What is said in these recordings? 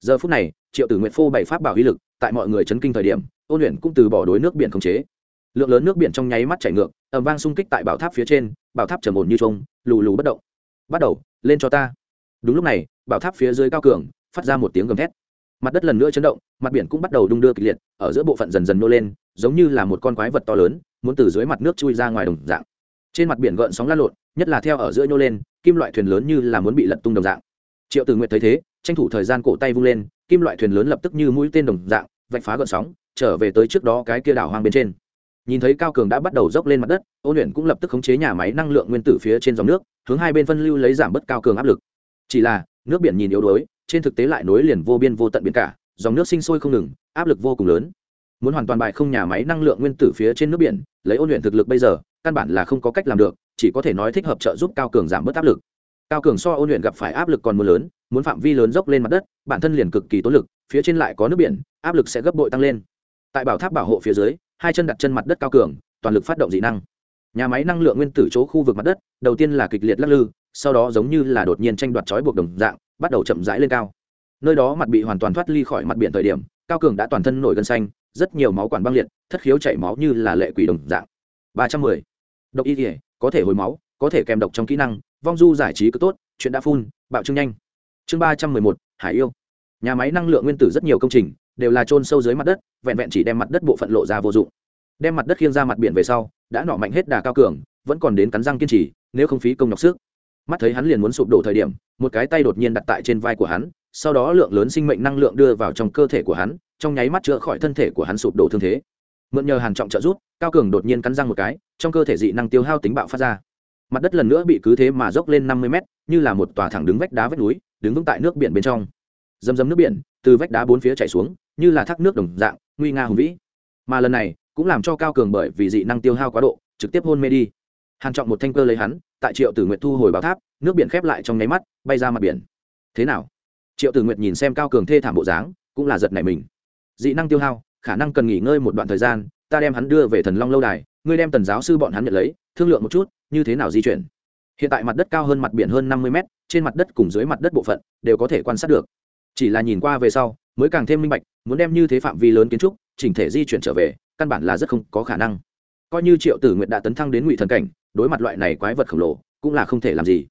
giờ phút này, triệu tử nguyện phô bày pháp bảo uy lực, tại mọi người chấn kinh thời điểm, ôn luyện cũng từ bỏ đối nước biển khống chế. Lượng lớn nước biển trong nháy mắt chảy ngược ẩm vang xung kích tại bảo tháp phía trên, bảo tháp trầm ổn như trông lù lù bất động. Bắt đầu, lên cho ta. Đúng lúc này, bảo tháp phía dưới cao cường, phát ra một tiếng gầm thét. Mặt đất lần nữa chấn động, mặt biển cũng bắt đầu đung đưa kịch liệt, ở giữa bộ phận dần dần nô lên, giống như là một con quái vật to lớn, muốn từ dưới mặt nước chui ra ngoài đồng dạng. Trên mặt biển gợn sóng lan lộn, nhất là theo ở giữa nhô lên, kim loại thuyền lớn như là muốn bị lật tung đồng dạng. Triệu tử nguyện thấy thế tranh thủ thời gian cổ tay vung lên, kim loại thuyền lớn lập tức như mũi tên đồng dạng, vạch phá gợn sóng, trở về tới trước đó cái kia đảo hoang bên trên. Nhìn thấy cao cường đã bắt đầu dốc lên mặt đất, ôn luyện cũng lập tức khống chế nhà máy năng lượng nguyên tử phía trên dòng nước, hướng hai bên phân lưu lấy giảm bớt cao cường áp lực. Chỉ là, nước biển nhìn yếu đuối, trên thực tế lại nối liền vô biên vô tận biển cả, dòng nước sinh sôi không ngừng, áp lực vô cùng lớn. Muốn hoàn toàn bại không nhà máy năng lượng nguyên tử phía trên nước biển, lấy ôn luyện thực lực bây giờ, căn bản là không có cách làm được, chỉ có thể nói thích hợp trợ giúp cao cường giảm bớt áp lực cao cường so ôn luyện gặp phải áp lực còn mưa lớn, muốn phạm vi lớn dốc lên mặt đất, bản thân liền cực kỳ tốn lực, phía trên lại có nước biển, áp lực sẽ gấp bội tăng lên. Tại bảo tháp bảo hộ phía dưới, hai chân đặt chân mặt đất cao cường, toàn lực phát động dị năng. Nhà máy năng lượng nguyên tử chỗ khu vực mặt đất, đầu tiên là kịch liệt lắc lư, sau đó giống như là đột nhiên tranh đoạt trói buộc đồng dạng, bắt đầu chậm rãi lên cao. Nơi đó mặt bị hoàn toàn thoát ly khỏi mặt biển thời điểm, cao cường đã toàn thân nổi gân xanh, rất nhiều máu quản băng liệt, thất khiếu chảy máu như là lệ quỷ đồng dạng. Ba trăm mười. Độc y thể có thể hồi máu, có thể kèm độc trong kỹ năng vong du giải trí cứ tốt, chuyện đã phun bạo trưng nhanh. Chương ba trăm mười một, hải yêu. Nhà máy năng lượng nguyên tử rất nhiều công trình đều là trôn sâu dưới mặt đất, vẹn vẹn chỉ đem mặt đất bộ phận lộ ra vô dụng. Đem mặt đất khiêng ra mặt biển về sau, đã nọ mạnh hết đà cao cường, vẫn còn đến cắn răng kiên trì, nếu không phí công nhọc sức. Mắt thấy hắn liền muốn sụp đổ thời điểm, một cái tay đột nhiên đặt tại trên vai của hắn, sau đó lượng lớn sinh mệnh năng lượng đưa vào trong cơ thể của hắn, trong nháy mắt chữa khỏi thân thể của hắn sụp đổ thương thế. Mượn nhờ hàn trọng trợ giúp, cao cường đột nhiên cắn răng một cái, trong cơ thể dị năng tiêu hao tính bạo phát ra mặt đất lần nữa bị cứ thế mà dốc lên năm mươi mét, như là một tòa thẳng đứng vách đá vách núi, đứng vững tại nước biển bên trong. Dầm dầm nước biển, từ vách đá bốn phía chảy xuống, như là thác nước đồng dạng, nguy nga hùng vĩ. Mà lần này, cũng làm cho cao cường bởi vì dị năng tiêu hao quá độ, trực tiếp hôn mê đi. Hàn trọng một thanh cơ lấy hắn, tại triệu tử nguyệt thu hồi bảo tháp, nước biển khép lại trong nháy mắt, bay ra mặt biển. Thế nào? Triệu tử nguyệt nhìn xem cao cường thê thảm bộ dáng, cũng là giật nảy mình. Dị năng tiêu hao, khả năng cần nghỉ ngơi một đoạn thời gian, ta đem hắn đưa về thần long lâu đài, ngươi đem tần giáo sư bọn hắn nhận lấy, thương lượng một chút như thế nào di chuyển? Hiện tại mặt đất cao hơn mặt biển hơn năm mươi mét, trên mặt đất cùng dưới mặt đất bộ phận đều có thể quan sát được. Chỉ là nhìn qua về sau, mới càng thêm minh bạch, muốn đem như thế phạm vi lớn kiến trúc, chỉnh thể di chuyển trở về, căn bản là rất không có khả năng. Coi như triệu tử nguyện đã tấn thăng đến ngụy thần cảnh, đối mặt loại này quái vật khổng lồ, cũng là không thể làm gì.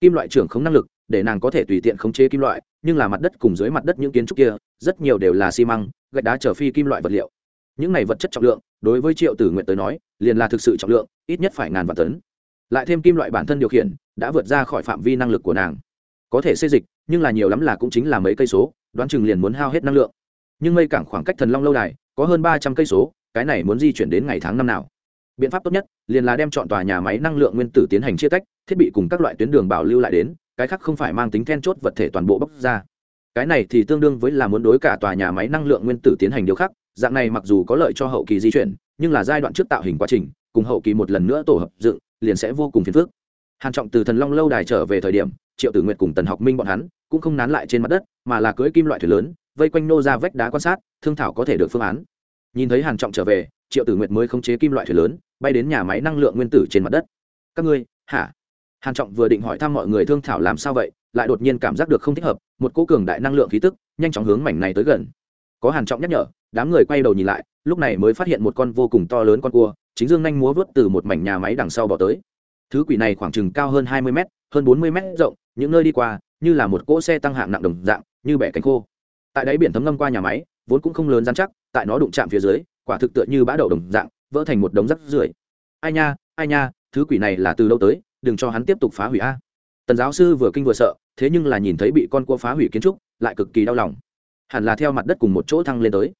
Kim loại trưởng không năng lực, để nàng có thể tùy tiện khống chế kim loại, nhưng là mặt đất cùng dưới mặt đất những kiến trúc kia, rất nhiều đều là xi măng, gạch đá trở phi kim loại vật liệu. Những này vật chất trọng lượng, đối với triệu tử nguyện tới nói, liền là thực sự trọng lượng, ít nhất phải ngàn vạn tấn lại thêm kim loại bản thân điều khiển, đã vượt ra khỏi phạm vi năng lực của nàng. Có thể xây dịch, nhưng là nhiều lắm là cũng chính là mấy cây số, đoán chừng liền muốn hao hết năng lượng. Nhưng mây cảng khoảng cách thần long lâu đài, có hơn ba trăm cây số, cái này muốn di chuyển đến ngày tháng năm nào. Biện pháp tốt nhất, liền là đem chọn tòa nhà máy năng lượng nguyên tử tiến hành chia tách, thiết bị cùng các loại tuyến đường bảo lưu lại đến, cái khác không phải mang tính then chốt vật thể toàn bộ bóc ra. Cái này thì tương đương với là muốn đối cả tòa nhà máy năng lượng nguyên tử tiến hành điều khắc, dạng này mặc dù có lợi cho hậu kỳ di chuyển, nhưng là giai đoạn trước tạo hình quá trình, cùng hậu kỳ một lần nữa tổ hợp dựng liền sẽ vô cùng phiền phức. Hàn trọng từ thần long lâu đài trở về thời điểm, triệu tử nguyệt cùng tần học minh bọn hắn cũng không nán lại trên mặt đất, mà là cưỡi kim loại thuyền lớn, vây quanh nô ra vách đá quan sát, thương thảo có thể được phương án. Nhìn thấy hàn trọng trở về, triệu tử nguyệt mới khống chế kim loại thuyền lớn, bay đến nhà máy năng lượng nguyên tử trên mặt đất. Các ngươi, hả? Hàn trọng vừa định hỏi thăm mọi người thương thảo làm sao vậy, lại đột nhiên cảm giác được không thích hợp, một cỗ cường đại năng lượng khí tức nhanh chóng hướng mảnh này tới gần. Có hàn trọng nhắc nhở đám người quay đầu nhìn lại, lúc này mới phát hiện một con vô cùng to lớn con cua, chính dương nhanh múa vớt từ một mảnh nhà máy đằng sau bỏ tới. Thứ quỷ này khoảng chừng cao hơn hai mươi m hơn bốn mươi m rộng, những nơi đi qua, như là một cỗ xe tăng hạng nặng đồng dạng, như bẻ cánh khô. Tại đáy biển thấm ngâm qua nhà máy, vốn cũng không lớn dán chắc, tại nó đụng chạm phía dưới, quả thực tựa như bã đậu đồng dạng, vỡ thành một đống rắc rưởi. Ai nha ai nha, thứ quỷ này là từ đâu tới, đừng cho hắn tiếp tục phá hủy a. Tần giáo sư vừa kinh vừa sợ, thế nhưng là nhìn thấy bị con cua phá hủy kiến trúc, lại cực kỳ đau lòng. Hẳn là theo mặt đất cùng một chỗ thăng lên tới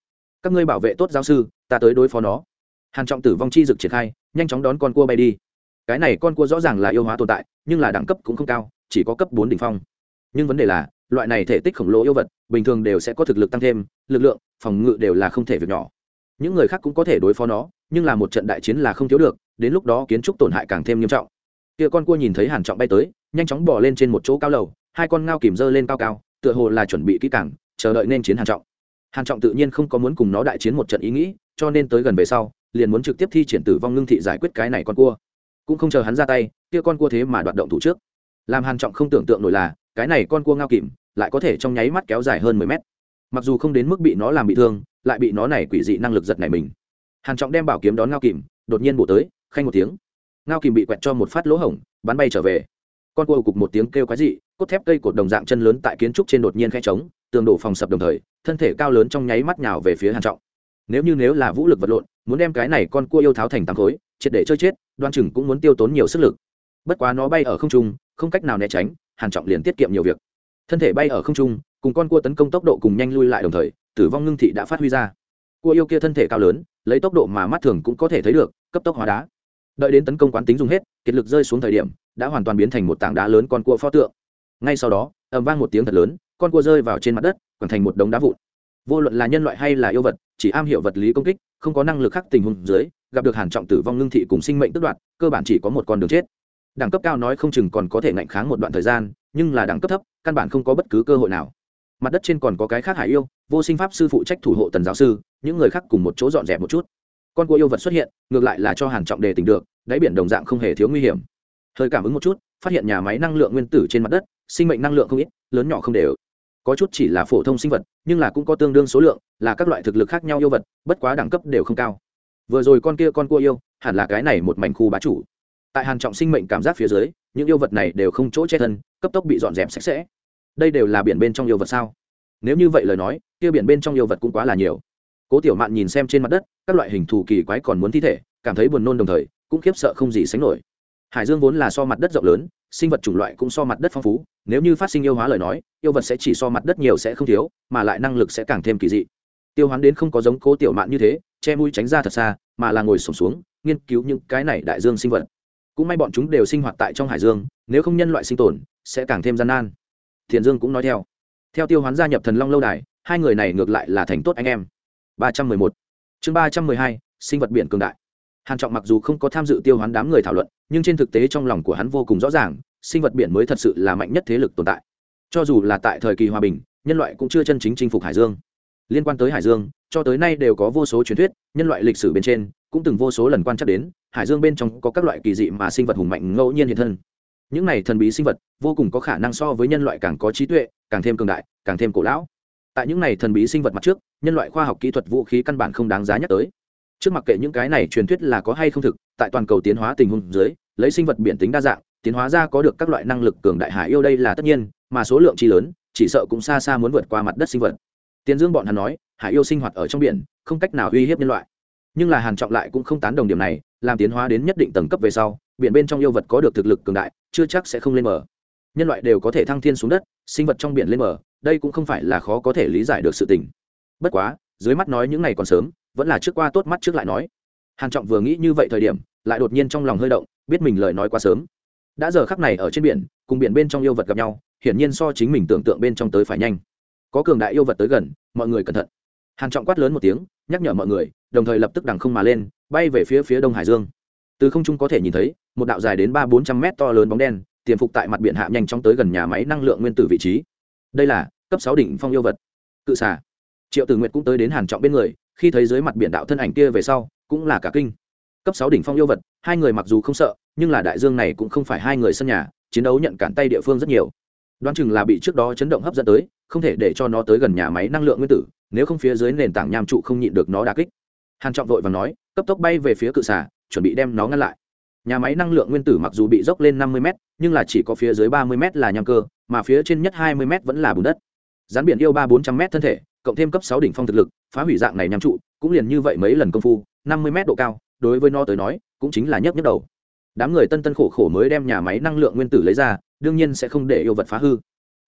các ngươi bảo vệ tốt giáo sư, ta tới đối phó nó. Hàn trọng tử vong chi dực triển khai, nhanh chóng đón con cua bay đi. Cái này con cua rõ ràng là yêu hóa tồn tại, nhưng là đẳng cấp cũng không cao, chỉ có cấp bốn đỉnh phong. Nhưng vấn đề là, loại này thể tích khổng lồ yêu vật, bình thường đều sẽ có thực lực tăng thêm, lực lượng, phòng ngự đều là không thể việc nhỏ. Những người khác cũng có thể đối phó nó, nhưng là một trận đại chiến là không thiếu được, đến lúc đó kiến trúc tổn hại càng thêm nghiêm trọng. Kia con cua nhìn thấy hàn trọng bay tới, nhanh chóng bỏ lên trên một chỗ cao lầu, hai con ngao kìm dơ lên cao cao, tựa hồ là chuẩn bị kỹ càng, chờ đợi nên chiến hàn trọng hàn trọng tự nhiên không có muốn cùng nó đại chiến một trận ý nghĩ, cho nên tới gần về sau, liền muốn trực tiếp thi triển tử vong ngưng thị giải quyết cái này con cua. Cũng không chờ hắn ra tay, kia con cua thế mà đoạt động thủ trước. Làm hàn trọng không tưởng tượng nổi là, cái này con cua ngao kìm, lại có thể trong nháy mắt kéo dài hơn mười mét. Mặc dù không đến mức bị nó làm bị thương, lại bị nó này quỷ dị năng lực giật này mình. Hàn trọng đem bảo kiếm đón ngao kìm, đột nhiên bổ tới, khanh một tiếng. Ngao kìm bị quẹt cho một phát lỗ hổng, bắn bay trở về. Con cua cục một tiếng kêu quái dị, cốt thép cây cột đồng dạng chân lớn tại kiến trúc trên đột nhiên khe trống, tường đổ phòng sập đồng thời thân thể cao lớn trong nháy mắt nhào về phía hàn trọng. Nếu như nếu là vũ lực vật lộn, muốn đem cái này con cua yêu tháo thành tám khối, triệt để chơi chết, đoan chừng cũng muốn tiêu tốn nhiều sức lực. Bất quá nó bay ở không trung, không cách nào né tránh, hàn trọng liền tiết kiệm nhiều việc. Thân thể bay ở không trung, cùng con cua tấn công tốc độ cùng nhanh lui lại đồng thời, tử vong ngưng thị đã phát huy ra. Cua yêu kia thân thể cao lớn, lấy tốc độ mà mắt thường cũng có thể thấy được, cấp tốc hóa đá. Đợi đến tấn công quán tính dùng hết, kiệt lực rơi xuống thời điểm, đã hoàn toàn biến thành một tảng đá lớn con cua pho tượng. Ngay sau đó, ầm vang một tiếng thật lớn con cua rơi vào trên mặt đất còn thành một đống đá vụn. Vô luận là nhân loại hay là yêu vật, chỉ am hiểu vật lý công kích, không có năng lực khắc tình huống dưới, gặp được hàn trọng tử vong ngưng thị cùng sinh mệnh tức đoạt, cơ bản chỉ có một con đường chết. Đẳng cấp cao nói không chừng còn có thể ngạnh kháng một đoạn thời gian, nhưng là đẳng cấp thấp, căn bản không có bất cứ cơ hội nào. Mặt đất trên còn có cái khác hải yêu, vô sinh pháp sư phụ trách thủ hộ tần giáo sư, những người khác cùng một chỗ dọn dẹp một chút. Con cua yêu vật xuất hiện, ngược lại là cho hàn trọng đề tỉnh được, đáy biển đồng dạng không hề thiếu nguy hiểm. Hơi cảm ứng một chút, phát hiện nhà máy năng lượng nguyên tử trên mặt đất, sinh mệnh năng lượng không ít, lớn nhỏ không đều có chút chỉ là phổ thông sinh vật, nhưng là cũng có tương đương số lượng, là các loại thực lực khác nhau yêu vật, bất quá đẳng cấp đều không cao. Vừa rồi con kia con cua yêu, hẳn là cái này một mảnh khu bá chủ. Tại hàn trọng sinh mệnh cảm giác phía dưới, những yêu vật này đều không chỗ che thân, cấp tốc bị dọn dẹp sạch sẽ. Đây đều là biển bên trong yêu vật sao? Nếu như vậy lời nói, kia biển bên trong yêu vật cũng quá là nhiều. Cố tiểu mạn nhìn xem trên mặt đất, các loại hình thù kỳ quái còn muốn thi thể, cảm thấy buồn nôn đồng thời, cũng khiếp sợ không gì sánh nổi. Hải dương vốn là so mặt đất rộng lớn, sinh vật chủng loại cũng so mặt đất phong phú nếu như phát sinh yêu hóa lời nói yêu vật sẽ chỉ so mặt đất nhiều sẽ không thiếu mà lại năng lực sẽ càng thêm kỳ dị. Tiêu hoán đến không có giống cố tiểu mạn như thế che mũi tránh ra thật xa mà là ngồi sổm xuống, nghiên cứu những cái này đại dương sinh vật. Cũng may bọn chúng đều sinh hoạt tại trong hải dương nếu không nhân loại sinh tồn sẽ càng thêm gian nan. Thiền dương cũng nói theo. Theo tiêu hoán gia nhập thần long lâu đài hai người này ngược lại là thành tốt anh em. Ba trăm mười một. Chương ba trăm mười hai sinh vật biển cường đại hàn trọng mặc dù không có tham dự tiêu hoán đám người thảo luận, nhưng trên thực tế trong lòng của hắn vô cùng rõ ràng, sinh vật biển mới thật sự là mạnh nhất thế lực tồn tại. Cho dù là tại thời kỳ hòa bình, nhân loại cũng chưa chân chính chinh phục hải dương. Liên quan tới hải dương, cho tới nay đều có vô số truyền thuyết, nhân loại lịch sử bên trên, cũng từng vô số lần quan trắc đến, hải dương bên trong có các loại kỳ dị mà sinh vật hùng mạnh ngẫu nhiên hiện thân. Những này thần bí sinh vật, vô cùng có khả năng so với nhân loại càng có trí tuệ, càng thêm cường đại, càng thêm cổ lão. Tại những này thần bí sinh vật mặt trước, nhân loại khoa học kỹ thuật vũ khí căn bản không đáng giá nhắc tới trước mặc kệ những cái này truyền thuyết là có hay không thực, tại toàn cầu tiến hóa tình huống dưới, lấy sinh vật biển tính đa dạng, tiến hóa ra có được các loại năng lực cường đại hải yêu đây là tất nhiên, mà số lượng chi lớn, chỉ sợ cũng xa xa muốn vượt qua mặt đất sinh vật. Tiến dương bọn hắn nói, hải yêu sinh hoạt ở trong biển, không cách nào uy hiếp nhân loại. Nhưng là hàn trọng lại cũng không tán đồng điểm này, làm tiến hóa đến nhất định tầng cấp về sau, biển bên trong yêu vật có được thực lực cường đại, chưa chắc sẽ không lên mở nhân loại đều có thể thăng thiên xuống đất, sinh vật trong biển lên mở đây cũng không phải là khó có thể lý giải được sự tình. Bất quá, dưới mắt nói những ngày còn sớm vẫn là trước qua tốt mắt trước lại nói. Hàn trọng vừa nghĩ như vậy thời điểm, lại đột nhiên trong lòng hơi động, biết mình lời nói quá sớm. Đã giờ khắc này ở trên biển, cùng biển bên trong yêu vật gặp nhau, hiển nhiên so chính mình tưởng tượng bên trong tới phải nhanh. Có cường đại yêu vật tới gần, mọi người cẩn thận. Hàn trọng quát lớn một tiếng, nhắc nhở mọi người, đồng thời lập tức đằng không mà lên, bay về phía phía đông hải dương. Từ không trung có thể nhìn thấy, một đạo dài đến ba bốn trăm mét to lớn bóng đen, tiềm phục tại mặt biển hạ nhanh chóng tới gần nhà máy năng lượng nguyên tử vị trí. Đây là cấp sáu đỉnh phong yêu vật. Cự xà. Triệu tử nguyệt cũng tới đến hàn trọng bên người khi thấy dưới mặt biển đạo thân ảnh kia về sau, cũng là cả kinh. Cấp sáu đỉnh phong yêu vật, hai người mặc dù không sợ, nhưng là đại dương này cũng không phải hai người sân nhà, chiến đấu nhận cản tay địa phương rất nhiều. Đoán chừng là bị trước đó chấn động hấp dẫn tới, không thể để cho nó tới gần nhà máy năng lượng nguyên tử, nếu không phía dưới nền tảng nham trụ không nhịn được nó đà kích. Hàn trọng vội và nói, cấp tốc bay về phía cự xà, chuẩn bị đem nó ngăn lại. Nhà máy năng lượng nguyên tử mặc dù bị dốc lên năm mươi m nhưng là chỉ có phía dưới ba mươi m là nham cơ, mà phía trên nhất hai mươi m vẫn là bùn đất. Rắn biển yêu ba bốn trăm m thân thể cộng thêm cấp sáu đỉnh phong thực lực, phá hủy dạng này nham trụ, cũng liền như vậy mấy lần công phu, năm mươi m độ cao, đối với nó tới nói, cũng chính là nhấp nhấp đầu. Đám người tân tân khổ khổ mới đem nhà máy năng lượng nguyên tử lấy ra, đương nhiên sẽ không để yêu vật phá hư.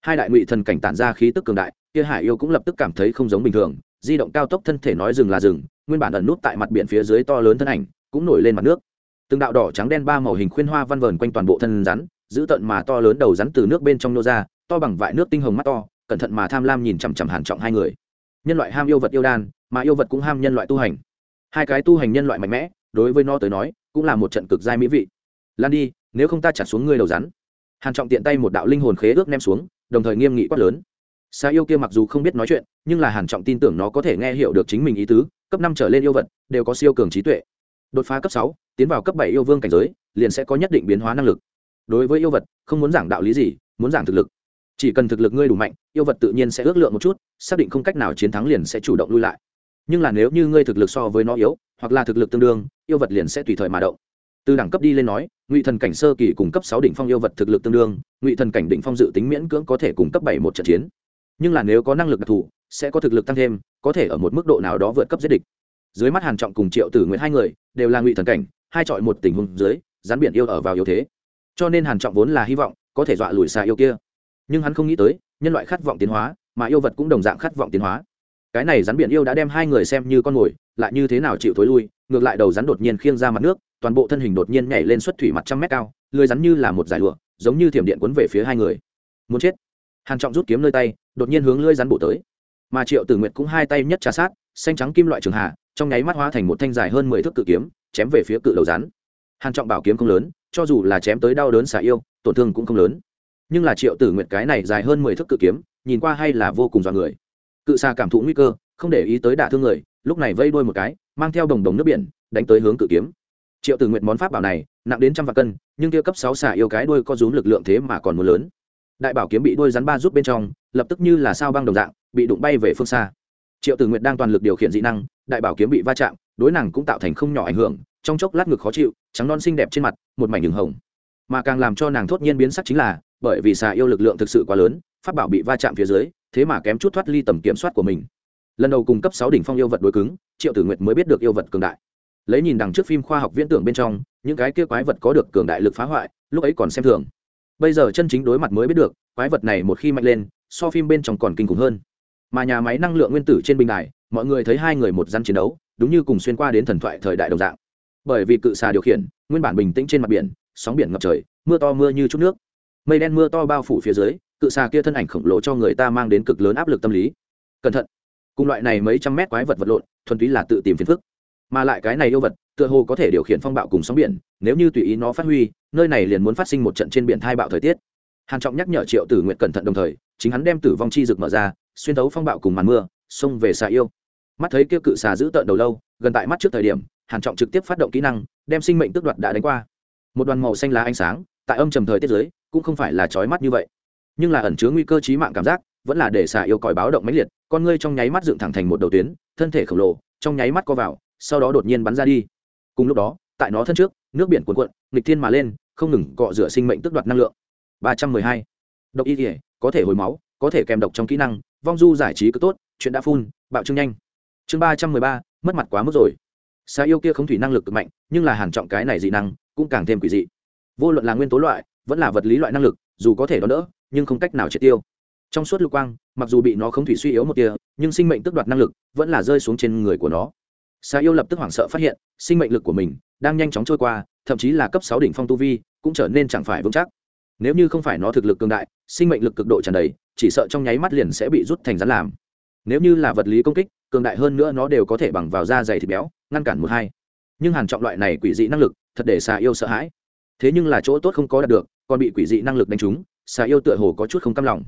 Hai đại ngụy thần cảnh tản ra khí tức cường đại, kia hải yêu cũng lập tức cảm thấy không giống bình thường, di động cao tốc thân thể nói dừng là dừng, nguyên bản ẩn nút tại mặt biển phía dưới to lớn thân ảnh, cũng nổi lên mặt nước. Từng đạo đỏ trắng đen ba màu hình khuyên hoa văn vờn quanh toàn bộ thân rắn, giữ tận mà to lớn đầu rắn từ nước bên trong nô ra, to bằng vại nước tinh hồng mắt to, cẩn thận mà tham lam nhìn chằm chằm hàn trọng hai người nhân loại ham yêu vật yêu đan, mà yêu vật cũng ham nhân loại tu hành. Hai cái tu hành nhân loại mạnh mẽ, đối với nó tới nói, cũng là một trận cực giai mỹ vị. Lan đi, nếu không ta chặt xuống ngươi đầu rắn. Hàn trọng tiện tay một đạo linh hồn khế ước ném xuống, đồng thời nghiêm nghị quát lớn. Xa yêu kia mặc dù không biết nói chuyện, nhưng là hàn trọng tin tưởng nó có thể nghe hiểu được chính mình ý tứ, cấp năm trở lên yêu vật, đều có siêu cường trí tuệ. Đột phá cấp sáu, tiến vào cấp bảy yêu vương cảnh giới, liền sẽ có nhất định biến hóa năng lực. Đối với yêu vật, không muốn giảng đạo lý gì, muốn giảng thực lực chỉ cần thực lực ngươi đủ mạnh, yêu vật tự nhiên sẽ ước lượng một chút, xác định không cách nào chiến thắng liền sẽ chủ động lui lại. Nhưng là nếu như ngươi thực lực so với nó yếu, hoặc là thực lực tương đương, yêu vật liền sẽ tùy thời mà động. Từ đẳng cấp đi lên nói, ngụy thần cảnh sơ kỳ cùng cấp sáu đỉnh phong yêu vật thực lực tương đương, ngụy thần cảnh đỉnh phong dự tính miễn cưỡng có thể cùng cấp bảy một trận chiến. Nhưng là nếu có năng lực đặc thù, sẽ có thực lực tăng thêm, có thể ở một mức độ nào đó vượt cấp giết địch. Dưới mắt hàn trọng cùng triệu tử nguyễn hai người, đều là ngụy thần cảnh, hai chọi một tình huống dưới rắn biển yêu ở vào yếu thế. Cho nên hàn trọng vốn là hy vọng, có thể dọa lùi xa yêu kia nhưng hắn không nghĩ tới, nhân loại khát vọng tiến hóa, mà yêu vật cũng đồng dạng khát vọng tiến hóa. Cái này rắn biển yêu đã đem hai người xem như con mồi, lại như thế nào chịu thối lui, ngược lại đầu rắn đột nhiên khiêng ra mặt nước, toàn bộ thân hình đột nhiên nhảy lên xuất thủy mặt trăm mét cao, lưới rắn như là một giải lụa, giống như thiểm điện cuốn về phía hai người. Muốn chết. Hàn trọng rút kiếm nơi tay, đột nhiên hướng lưới rắn bổ tới. Mà triệu tử nguyệt cũng hai tay nhất trà sát, xanh trắng kim loại trường hạ, trong nháy mắt hóa thành một thanh dài hơn mười thước cự kiếm, chém về phía cự đầu rắn. Hàn trọng bảo kiếm không lớn, cho dù là chém tới đau đớn xả yêu, tổn thương cũng không lớn nhưng là triệu tử nguyệt cái này dài hơn mười thước cự kiếm, nhìn qua hay là vô cùng dọa người. Cự xa cảm thụ nguy cơ, không để ý tới đả thương người, lúc này vây đuôi một cái, mang theo đồng đồng nước biển, đánh tới hướng cự kiếm. Triệu tử nguyệt món pháp bảo này, nặng đến trăm vạn cân, nhưng kia cấp sáu xà yêu cái đuôi có rúm lực lượng thế mà còn muốn lớn. Đại bảo kiếm bị đuôi rắn ba rút bên trong, lập tức như là sao băng đồng dạng, bị đụng bay về phương xa. Triệu tử nguyệt đang toàn lực điều khiển dị năng, đại bảo kiếm bị va chạm, đối nàng cũng tạo thành không nhỏ ảnh hưởng, trong chốc lát ngực khó chịu, trắng non xinh đẹp trên mặt, một mảnh đường hồng. Mà càng làm cho nàng thốt nhiên biến sắc chính là bởi vì xà yêu lực lượng thực sự quá lớn, pháp bảo bị va chạm phía dưới, thế mà kém chút thoát ly tầm kiểm soát của mình. Lần đầu cung cấp sáu đỉnh phong yêu vật đối cứng, triệu tử nguyệt mới biết được yêu vật cường đại. Lấy nhìn đằng trước phim khoa học viễn tưởng bên trong, những cái kia quái vật có được cường đại lực phá hoại, lúc ấy còn xem thường. Bây giờ chân chính đối mặt mới biết được, quái vật này một khi mạnh lên, so phim bên trong còn kinh khủng hơn. Mà nhà máy năng lượng nguyên tử trên bình đài, mọi người thấy hai người một gian chiến đấu, đúng như cùng xuyên qua đến thần thoại thời đại đồng dạng. Bởi vì cự xà điều khiển, nguyên bản bình tĩnh trên mặt biển, sóng biển ngập trời, mưa to mưa như chút nước mây đen mưa to bao phủ phía dưới, cự xà kia thân ảnh khổng lồ cho người ta mang đến cực lớn áp lực tâm lý. Cẩn thận. Cùng loại này mấy trăm mét quái vật vật lộn, thuần túy là tự tìm phiền phức. Mà lại cái này yêu vật, tựa hồ có thể điều khiển phong bạo cùng sóng biển, nếu như tùy ý nó phát huy, nơi này liền muốn phát sinh một trận trên biển thai bạo thời tiết. Hàn trọng nhắc nhở triệu tử nguyện cẩn thận đồng thời, chính hắn đem tử vong chi rực mở ra, xuyên thấu phong bạo cùng màn mưa, xông về xà yêu. Mắt thấy kia cự xà giữ tợn đầu lâu, gần tại mắt trước thời điểm, hàn trọng trực tiếp phát động kỹ năng, đem sinh mệnh tước đoạt đã đánh qua. Một đoàn màu xanh lá ánh sáng, tại âm trầm thời tiết dưới cũng không phải là chói mắt như vậy. Nhưng là ẩn chứa nguy cơ chí mạng cảm giác, vẫn là để xà yêu còi báo động mãnh liệt, con ngươi trong nháy mắt dựng thẳng thành một đầu tuyến, thân thể khổng lồ, trong nháy mắt co vào, sau đó đột nhiên bắn ra đi. Cùng lúc đó, tại nó thân trước, nước biển cuồn cuộn, nghịch thiên mà lên, không ngừng cọ rửa sinh mệnh tức đoạt năng lượng. Ba trăm mười hai. Độc y thể có thể hồi máu, có thể kèm độc trong kỹ năng, vong du giải trí cứ tốt, chuyện đã phun, bạo trương nhanh. Chương ba trăm mười ba, mất mặt quá mức rồi. Xà yêu kia không thủy năng lực cực mạnh, nhưng là hàn trọng cái này dị năng, cũng càng thêm quỷ dị. Vô luận là nguyên tố loại vẫn là vật lý loại năng lực, dù có thể đón đỡ, nhưng không cách nào triệt tiêu. Trong suốt lục quang, mặc dù bị nó không thủy suy yếu một tia, nhưng sinh mệnh tức đoạt năng lực vẫn là rơi xuống trên người của nó. Xà yêu lập tức hoảng sợ phát hiện, sinh mệnh lực của mình đang nhanh chóng trôi qua, thậm chí là cấp sáu đỉnh phong tu vi, cũng trở nên chẳng phải vững chắc. Nếu như không phải nó thực lực cường đại, sinh mệnh lực cực độ tràn đầy, chỉ sợ trong nháy mắt liền sẽ bị rút thành rắn làm. Nếu như là vật lý công kích, cường đại hơn nữa nó đều có thể bằng vào da dày thịt béo, ngăn cản một hai. Nhưng hàn trọng loại này quỷ dị năng lực, thật để xà yêu sợ hãi. Thế nhưng là chỗ tốt không có đạt được còn bị quỷ dị năng lực đánh trúng, xà yêu tựa hồ có chút không cam lòng.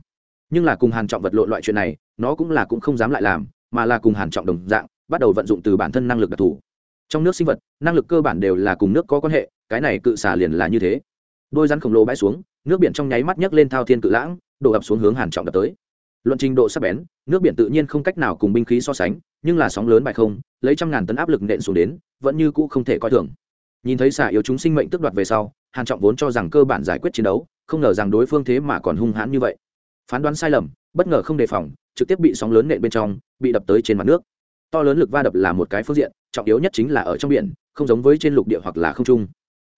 Nhưng là cùng hàn trọng vật lộn loại chuyện này, nó cũng là cũng không dám lại làm, mà là cùng hàn trọng đồng dạng, bắt đầu vận dụng từ bản thân năng lực đặc thù. Trong nước sinh vật, năng lực cơ bản đều là cùng nước có quan hệ, cái này cự xà liền là như thế. Đôi rắn khổng lồ bãi xuống, nước biển trong nháy mắt nhấc lên thao thiên cự lãng, đổ ập xuống hướng hàn trọng đập tới. Luận trình độ sắc bén, nước biển tự nhiên không cách nào cùng binh khí so sánh, nhưng là sóng lớn bài không, lấy trăm ngàn tấn áp lực nện xuống đến, vẫn như cũ không thể coi thường. Nhìn thấy xà yếu chúng sinh mệnh tức đoạt về sau hàn trọng vốn cho rằng cơ bản giải quyết chiến đấu, không ngờ rằng đối phương thế mà còn hung hãn như vậy. Phán đoán sai lầm, bất ngờ không đề phòng, trực tiếp bị sóng lớn nện bên trong, bị đập tới trên mặt nước. To lớn lực va đập là một cái phương diện, trọng yếu nhất chính là ở trong biển, không giống với trên lục địa hoặc là không trung.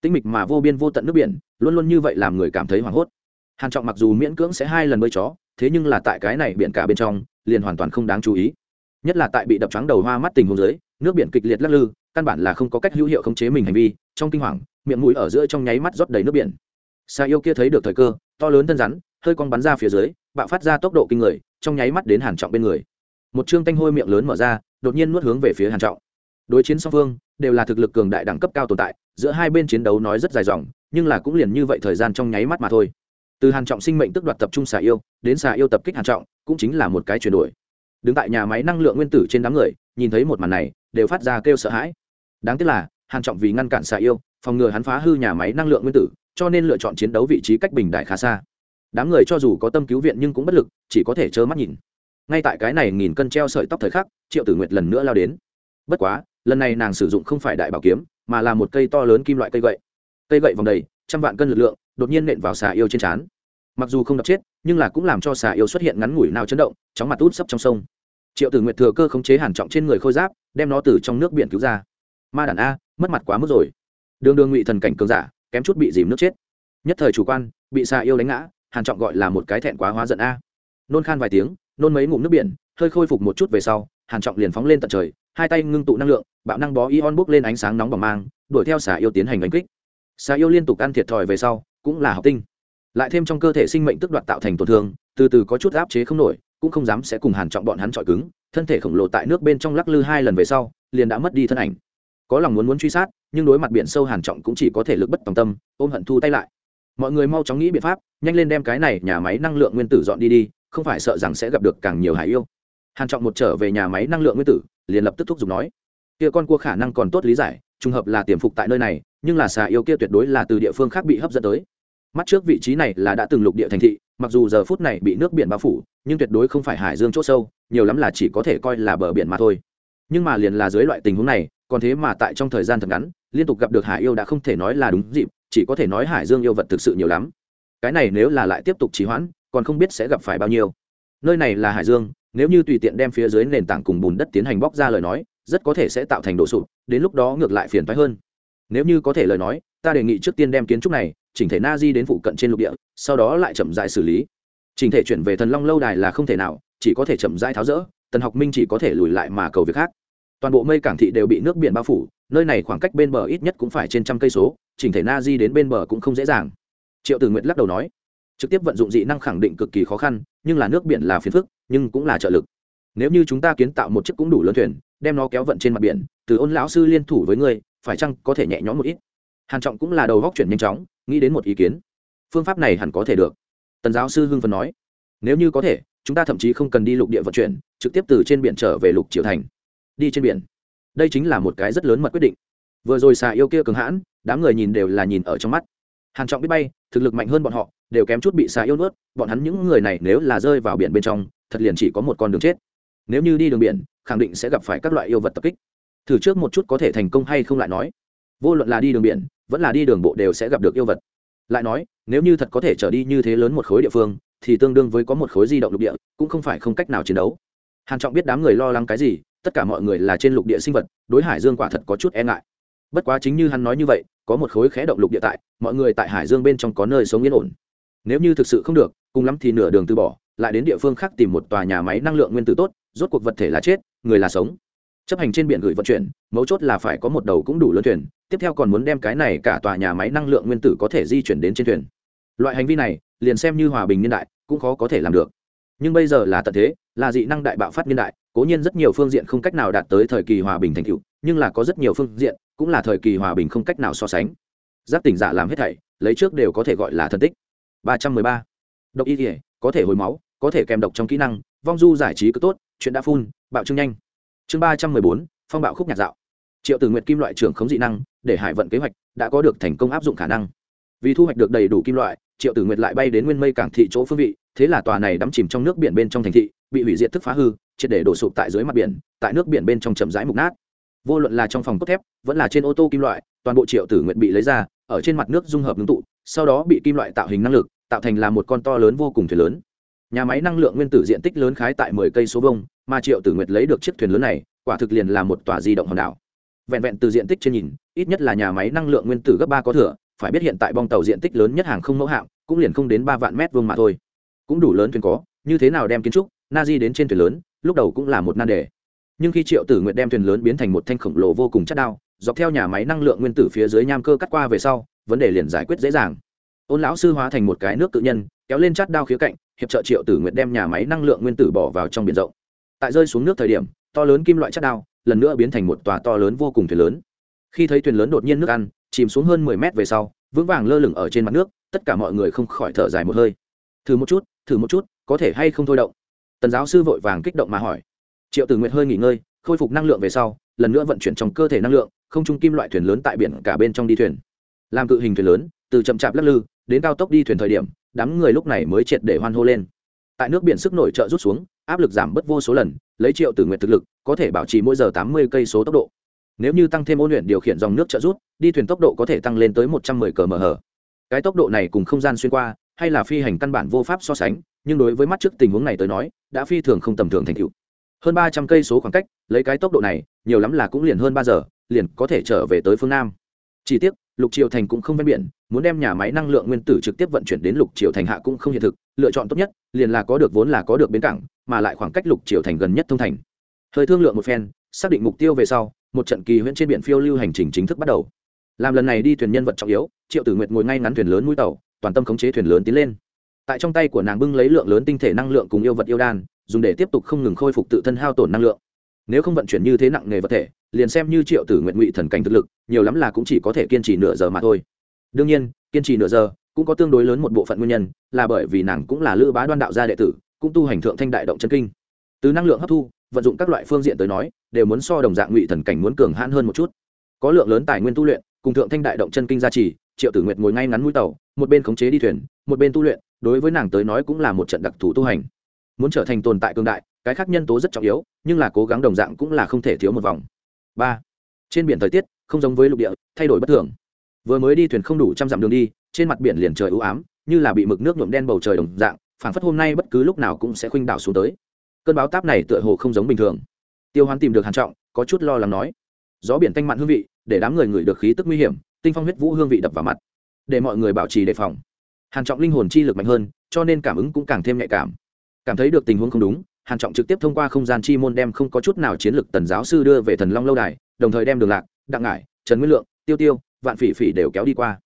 Tinh mịch mà vô biên vô tận nước biển, luôn luôn như vậy làm người cảm thấy hoảng hốt. Hàn trọng mặc dù miễn cưỡng sẽ hai lần bơi chó, thế nhưng là tại cái này biển cả bên trong, liền hoàn toàn không đáng chú ý. Nhất là tại bị đập trắng đầu hoa mắt tình huống dưới, nước biển kịch liệt lắc lư, căn bản là không có cách hữu hiệu khống chế mình hành vi, trong kinh hoàng miệng mũi ở giữa trong nháy mắt rót đầy nước biển. Sa yêu kia thấy được thời cơ, to lớn thân rắn, hơi cong bắn ra phía dưới, bạo phát ra tốc độ kinh người, trong nháy mắt đến hàn trọng bên người. Một trương tanh hôi miệng lớn mở ra, đột nhiên nuốt hướng về phía hàn trọng. Đối chiến song phương, đều là thực lực cường đại đẳng cấp cao tồn tại, giữa hai bên chiến đấu nói rất dài dòng, nhưng là cũng liền như vậy thời gian trong nháy mắt mà thôi. Từ hàn trọng sinh mệnh tức đoạt tập trung xà yêu, đến xà yêu tập kích hàn trọng, cũng chính là một cái chuyển đổi. Đứng tại nhà máy năng lượng nguyên tử trên đám người, nhìn thấy một màn này, đều phát ra kêu sợ hãi. Đáng tiếc là, hàn trọng vì ngăn cản xà yêu phòng ngừa hắn phá hư nhà máy năng lượng nguyên tử, cho nên lựa chọn chiến đấu vị trí cách bình đại khá xa. Đám người cho dù có tâm cứu viện nhưng cũng bất lực, chỉ có thể trơ mắt nhìn. Ngay tại cái này nghìn cân treo sợi tóc thời khắc, triệu tử nguyệt lần nữa lao đến. Bất quá, lần này nàng sử dụng không phải đại bảo kiếm, mà là một cây to lớn kim loại cây gậy. Cây gậy vòng đầy, trăm vạn cân lực lượng, đột nhiên nện vào xà yêu trên trán. Mặc dù không đập chết, nhưng là cũng làm cho xà yêu xuất hiện ngắn ngủi nào chấn động, chóng mặt út sấp trong sông. Triệu tử nguyệt thừa cơ khống chế hàn trọng trên người khôi giáp, đem nó từ trong nước biển cứu ra. Ma đàn a, mất mặt quá mức rồi đường đường ngụy thần cảnh cường giả, kém chút bị dìm nước chết. Nhất thời chủ quan, bị xà yêu đánh ngã, hàn trọng gọi là một cái thẹn quá hóa giận a. Nôn khan vài tiếng, nôn mấy ngụm nước biển, hơi khôi phục một chút về sau, hàn trọng liền phóng lên tận trời, hai tay ngưng tụ năng lượng, bạo năng bó ion bốc lên ánh sáng nóng bỏng mang, đuổi theo xà yêu tiến hành đánh kích. Xà yêu liên tục ăn thiệt thòi về sau, cũng là học tinh. Lại thêm trong cơ thể sinh mệnh tức đoạt tạo thành tổn thương, từ từ có chút áp chế không nổi, cũng không dám sẽ cùng hàn trọng bọn hắn trọi cứng, thân thể khổng lồ tại nước bên trong lắc lư hai lần về sau, liền đã mất đi thân ảnh có lòng muốn muốn truy sát, nhưng đối mặt biển sâu hàn trọng cũng chỉ có thể lực bất tòng tâm, ôm hận thu tay lại. Mọi người mau chóng nghĩ biện pháp, nhanh lên đem cái này nhà máy năng lượng nguyên tử dọn đi đi, không phải sợ rằng sẽ gặp được càng nhiều hải yêu. Hàn trọng một trở về nhà máy năng lượng nguyên tử, liền lập tức thúc giục nói, kia con cua khả năng còn tốt lý giải, trùng hợp là tiềm phục tại nơi này, nhưng là xà yêu kia tuyệt đối là từ địa phương khác bị hấp dẫn tới. Mắt trước vị trí này là đã từng lục địa thành thị, mặc dù giờ phút này bị nước biển bao phủ, nhưng tuyệt đối không phải hải dương chỗ sâu, nhiều lắm là chỉ có thể coi là bờ biển mà thôi. Nhưng mà liền là dưới loại tình huống này còn thế mà tại trong thời gian thật ngắn, liên tục gặp được hải yêu đã không thể nói là đúng dịp, chỉ có thể nói hải dương yêu vật thực sự nhiều lắm. Cái này nếu là lại tiếp tục trì hoãn, còn không biết sẽ gặp phải bao nhiêu. Nơi này là hải dương, nếu như tùy tiện đem phía dưới nền tảng cùng bùn đất tiến hành bóc ra lời nói, rất có thể sẽ tạo thành đổ sụp, đến lúc đó ngược lại phiền thoái hơn. Nếu như có thể lời nói, ta đề nghị trước tiên đem kiến trúc này, chỉnh thể na di đến phụ cận trên lục địa, sau đó lại chậm dại xử lý. Chỉnh thể chuyển về thần long lâu đài là không thể nào, chỉ có thể chậm rãi tháo rỡ, tần học minh chỉ có thể lùi lại mà cầu việc khác toàn bộ mây cảng thị đều bị nước biển bao phủ, nơi này khoảng cách bên bờ ít nhất cũng phải trên trăm cây số, chỉnh thể na di đến bên bờ cũng không dễ dàng. Triệu tử nguyệt lắc đầu nói, trực tiếp vận dụng dị năng khẳng định cực kỳ khó khăn, nhưng là nước biển là phiền phức, nhưng cũng là trợ lực. Nếu như chúng ta kiến tạo một chiếc cũng đủ lớn thuyền, đem nó kéo vận trên mặt biển, từ ôn lão sư liên thủ với ngươi, phải chăng có thể nhẹ nhõm một ít? Hàn trọng cũng là đầu góc chuyển nhanh chóng, nghĩ đến một ý kiến. Phương pháp này hẳn có thể được. Tần giáo sư hưng phần nói, nếu như có thể, chúng ta thậm chí không cần đi lục địa vận chuyển, trực tiếp từ trên biển trở về lục triều thành đi trên biển. Đây chính là một cái rất lớn mật quyết định. Vừa rồi xà yêu kia cường hãn, đám người nhìn đều là nhìn ở trong mắt. Hàn trọng biết bay, thực lực mạnh hơn bọn họ, đều kém chút bị xà yêu nuốt, bọn hắn những người này nếu là rơi vào biển bên trong, thật liền chỉ có một con đường chết. Nếu như đi đường biển, khẳng định sẽ gặp phải các loại yêu vật tập kích. Thử trước một chút có thể thành công hay không lại nói. Vô luận là đi đường biển, vẫn là đi đường bộ đều sẽ gặp được yêu vật. Lại nói, nếu như thật có thể trở đi như thế lớn một khối địa phương, thì tương đương với có một khối di động lục địa, cũng không phải không cách nào chiến đấu. Hàn trọng biết đám người lo lắng cái gì tất cả mọi người là trên lục địa sinh vật, đối hải dương quả thật có chút e ngại. Bất quá chính như hắn nói như vậy, có một khối khẽ động lục địa tại, mọi người tại hải dương bên trong có nơi sống yên ổn. Nếu như thực sự không được, cùng lắm thì nửa đường từ bỏ, lại đến địa phương khác tìm một tòa nhà máy năng lượng nguyên tử tốt, rốt cuộc vật thể là chết, người là sống. Chấp hành trên biển gửi vận chuyển, mấu chốt là phải có một đầu cũng đủ lớn thuyền, tiếp theo còn muốn đem cái này cả tòa nhà máy năng lượng nguyên tử có thể di chuyển đến trên thuyền. Loại hành vi này, liền xem như hòa bình niên đại, cũng khó có thể làm được. Nhưng bây giờ là tận thế, là dị năng đại bạo phát niên đại cố nhiên rất nhiều phương diện không cách nào đạt tới thời kỳ hòa bình thành tựu, nhưng là có rất nhiều phương diện cũng là thời kỳ hòa bình không cách nào so sánh. Giác tỉnh giả làm hết thảy, lấy trước đều có thể gọi là thân tích. Ba trăm mười ba. Độc y thể có thể hồi máu, có thể kèm độc trong kỹ năng, vong du giải trí cứ tốt, chuyện đã phun, bạo trưng nhanh. Chương ba trăm mười bốn, phong bạo khúc nhạc dạo. Triệu từ nguyện kim loại trưởng khống dị năng, để hải vận kế hoạch, đã có được thành công áp dụng khả năng. Vì thu hoạch được đầy đủ kim loại, triệu tử nguyệt lại bay đến nguyên mây cảng thị chỗ phương vị, thế là tòa này đắm chìm trong nước biển bên trong thành thị bị hủy diệt thức phá hư, triệt để đổ sụp tại dưới mặt biển, tại nước biển bên trong chậm rãi mục nát. Vô luận là trong phòng cốt thép, vẫn là trên ô tô kim loại, toàn bộ triệu tử nguyệt bị lấy ra, ở trên mặt nước dung hợp ngưng tụ, sau đó bị kim loại tạo hình năng lực, tạo thành là một con to lớn vô cùng thuyền lớn. Nhà máy năng lượng nguyên tử diện tích lớn khái tại mười cây số vông mà triệu tử nguyệt lấy được chiếc thuyền lớn này, quả thực liền là một tòa di động hòn đảo. Vẹn vẹn từ diện tích trên nhìn, ít nhất là nhà máy năng lượng nguyên tử gấp ba có thừa, phải biết hiện tại bong tàu diện tích lớn nhất hàng không mẫu hạm, cũng liền không đến ba vạn mét vuông mà thôi. Cũng đủ lớn thuyền có, như thế nào đem kiến trúc na di đến trên thuyền lớn, lúc đầu cũng là một nan đề. Nhưng khi triệu tử nguyện đem thuyền lớn biến thành một thanh khổng lồ vô cùng chất đao, dọc theo nhà máy năng lượng nguyên tử phía dưới nham cơ cắt qua về sau, vấn đề liền giải quyết dễ dàng. Ôn lão sư hóa thành một cái nước tự nhân, kéo lên chát đao khía cạnh, hiệp trợ triệu tử nguyện đem nhà máy năng lượng nguyên tử bỏ vào trong biển rộng. Tại rơi xuống nước thời điểm, to lớn kim loại chát đao lần nữa biến thành một tòa to lớn vô cùng thuyền lớn. Khi thấy thuyền lớn đột nhiên nước ăn, chìm xuống hơn mười mét về sau, vững vàng lơ lửng ở trên mặt nước, tất cả mọi người không khỏi thở dài một hơi. Thử một chút, thử một chút, có thể hay không thôi động? Tần giáo sư vội vàng kích động mà hỏi. Triệu tử Nguyệt hơi nghỉ ngơi, khôi phục năng lượng về sau, lần nữa vận chuyển trong cơ thể năng lượng, không trung kim loại thuyền lớn tại biển cả bên trong đi thuyền. Làm cự hình thuyền lớn, từ chậm chạp lắc lư, đến cao tốc đi thuyền thời điểm, đám người lúc này mới triệt để hoan hô lên. Tại nước biển sức nổi trợ rút xuống, áp lực giảm bớt vô số lần, lấy triệu tử nguyện thực lực, có thể bảo trì mỗi giờ tám mươi cây số tốc độ. Nếu như tăng thêm ôn luyện điều khiển dòng nước trợ rút, đi thuyền tốc độ có thể tăng lên tới một trăm mười cờ mờ cái tốc độ này cùng không gian xuyên qua, hay là phi hành căn bản vô pháp so sánh nhưng đối với mắt trước tình huống này tới nói, đã phi thường không tầm thường thành tựu. Hơn ba trăm cây số khoảng cách, lấy cái tốc độ này, nhiều lắm là cũng liền hơn ba giờ, liền có thể trở về tới phương nam. Chỉ tiếc, lục triều thành cũng không ven biển, muốn đem nhà máy năng lượng nguyên tử trực tiếp vận chuyển đến lục triều thành hạ cũng không hiện thực, lựa chọn tốt nhất, liền là có được vốn là có được bến cảng, mà lại khoảng cách lục triều thành gần nhất thông thành. Thời thương lượng một phen, xác định mục tiêu về sau, một trận kỳ huyễn trên biển phiêu lưu hành trình chính thức bắt đầu. Làm lần này đi thuyền nhân vật trọng yếu, triệu tử nguyệt ngồi ngay ngắn thuyền lớn mũi tàu, toàn tâm khống chế thuyền lớn tiến lên tại trong tay của nàng bưng lấy lượng lớn tinh thể năng lượng cùng yêu vật yêu đan, dùng để tiếp tục không ngừng khôi phục tự thân hao tổn năng lượng. Nếu không vận chuyển như thế nặng nghề vật thể, liền xem như triệu tử nguyện ngụy thần cảnh thực lực, nhiều lắm là cũng chỉ có thể kiên trì nửa giờ mà thôi. Đương nhiên, kiên trì nửa giờ cũng có tương đối lớn một bộ phận nguyên nhân, là bởi vì nàng cũng là lữ bá đoan đạo gia đệ tử, cũng tu hành thượng thanh đại động chân kinh. Từ năng lượng hấp thu, vận dụng các loại phương diện tới nói, đều muốn so đồng dạng ngụy thần cảnh muốn cường hãn hơn một chút. Có lượng lớn tài nguyên tu luyện, cùng thượng thanh đại động chân kinh gia trì, triệu tử nguyệt ngồi ngay ngắn mũi tàu, một bên khống chế đi thuyền, một bên tu luyện đối với nàng tới nói cũng là một trận đặc thù tu hành. Muốn trở thành tồn tại cường đại, cái khác nhân tố rất trọng yếu, nhưng là cố gắng đồng dạng cũng là không thể thiếu một vòng. Ba, trên biển thời tiết, không giống với lục địa, thay đổi bất thường. Vừa mới đi thuyền không đủ trăm dặm đường đi, trên mặt biển liền trời ưu ám, như là bị mực nước nhuộm đen bầu trời đồng dạng, phảng phất hôm nay bất cứ lúc nào cũng sẽ khuynh đảo xuống tới. Cơn báo táp này tựa hồ không giống bình thường. Tiêu hoán tìm được hàn trọng, có chút lo lắng nói, gió biển tanh mặn hương vị, để đám người ngửi được khí tức nguy hiểm, tinh phong huyết vũ hương vị đập vào mặt. Để mọi người bảo trì đề phòng hàn trọng linh hồn chi lực mạnh hơn, cho nên cảm ứng cũng càng thêm nhạy cảm. Cảm thấy được tình huống không đúng, hàn trọng trực tiếp thông qua không gian chi môn đem không có chút nào chiến lực tần giáo sư đưa về thần long lâu đài, đồng thời đem đường lạc, đặng ngải, trần nguyên lượng, tiêu tiêu, vạn phỉ phỉ đều kéo đi qua.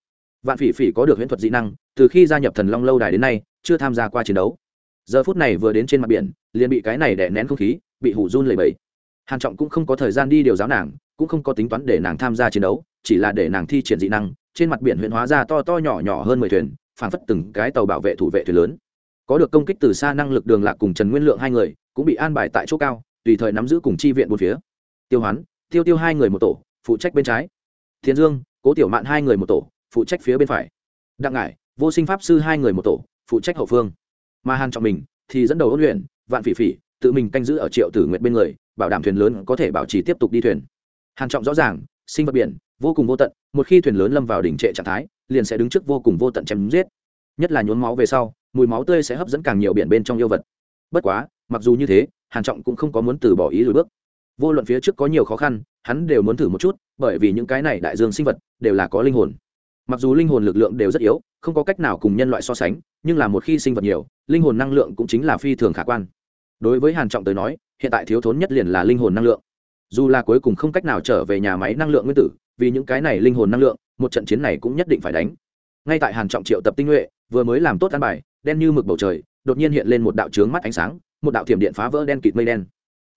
Vạn phỉ phỉ có được huyễn thuật dị năng, từ khi gia nhập thần long lâu đài đến nay, chưa tham gia qua chiến đấu. Giờ phút này vừa đến trên mặt biển, liền bị cái này đè nén không khí, bị hủ run lẩy bẩy. Hàn trọng cũng không có thời gian đi điều giáo nàng, cũng không có tính toán để nàng tham gia chiến đấu, chỉ là để nàng thi triển dị năng, trên mặt biển huyện hóa ra to to nhỏ nhỏ hơn mười thuyền phản phất từng cái tàu bảo vệ thủ vệ thuyền lớn. Có được công kích từ xa năng lực đường lạc cùng trần nguyên lượng hai người, cũng bị an bài tại chỗ cao, tùy thời nắm giữ cùng chi viện bốn phía. Tiêu hoán, tiêu tiêu hai người một tổ, phụ trách bên trái. Thiên dương, cố tiểu mạn hai người một tổ, phụ trách phía bên phải. Đặng ngải, vô sinh pháp sư hai người một tổ, phụ trách hậu phương. Mà hàn trọng mình thì dẫn đầu ôn luyện, vạn phỉ phỉ, tự mình canh giữ ở triệu tử nguyện bên người, bảo đảm thuyền lớn có thể bảo trì tiếp tục đi thuyền. Hàn trọng rõ ràng, sinh vật biển, vô cùng vô tận, một khi thuyền lớn lâm vào đỉnh trệ trạng thái liền sẽ đứng trước vô cùng vô tận chém giết. Nhất là nhốn máu về sau, mùi máu tươi sẽ hấp dẫn càng nhiều biển bên trong yêu vật. Bất quá, mặc dù như thế, hàn trọng cũng không có muốn từ bỏ ý lùi bước. Vô luận phía trước có nhiều khó khăn, hắn đều muốn thử một chút, bởi vì những cái này đại dương sinh vật đều là có linh hồn. Mặc dù linh hồn lực lượng đều rất yếu, không có cách nào cùng nhân loại so sánh, nhưng là một khi sinh vật nhiều, linh hồn năng lượng cũng chính là phi thường khả quan. Đối với hàn trọng tới nói, hiện tại thiếu thốn nhất liền là linh hồn năng lượng. Dù là cuối cùng không cách nào trở về nhà máy năng lượng nguyên tử vì những cái này linh hồn năng lượng, một trận chiến này cũng nhất định phải đánh. Ngay tại hàn trọng triệu tập tinh nhuệ, vừa mới làm tốt an bài, đen như mực bầu trời, đột nhiên hiện lên một đạo trướng mắt ánh sáng, một đạo thiểm điện phá vỡ đen kịt mây đen.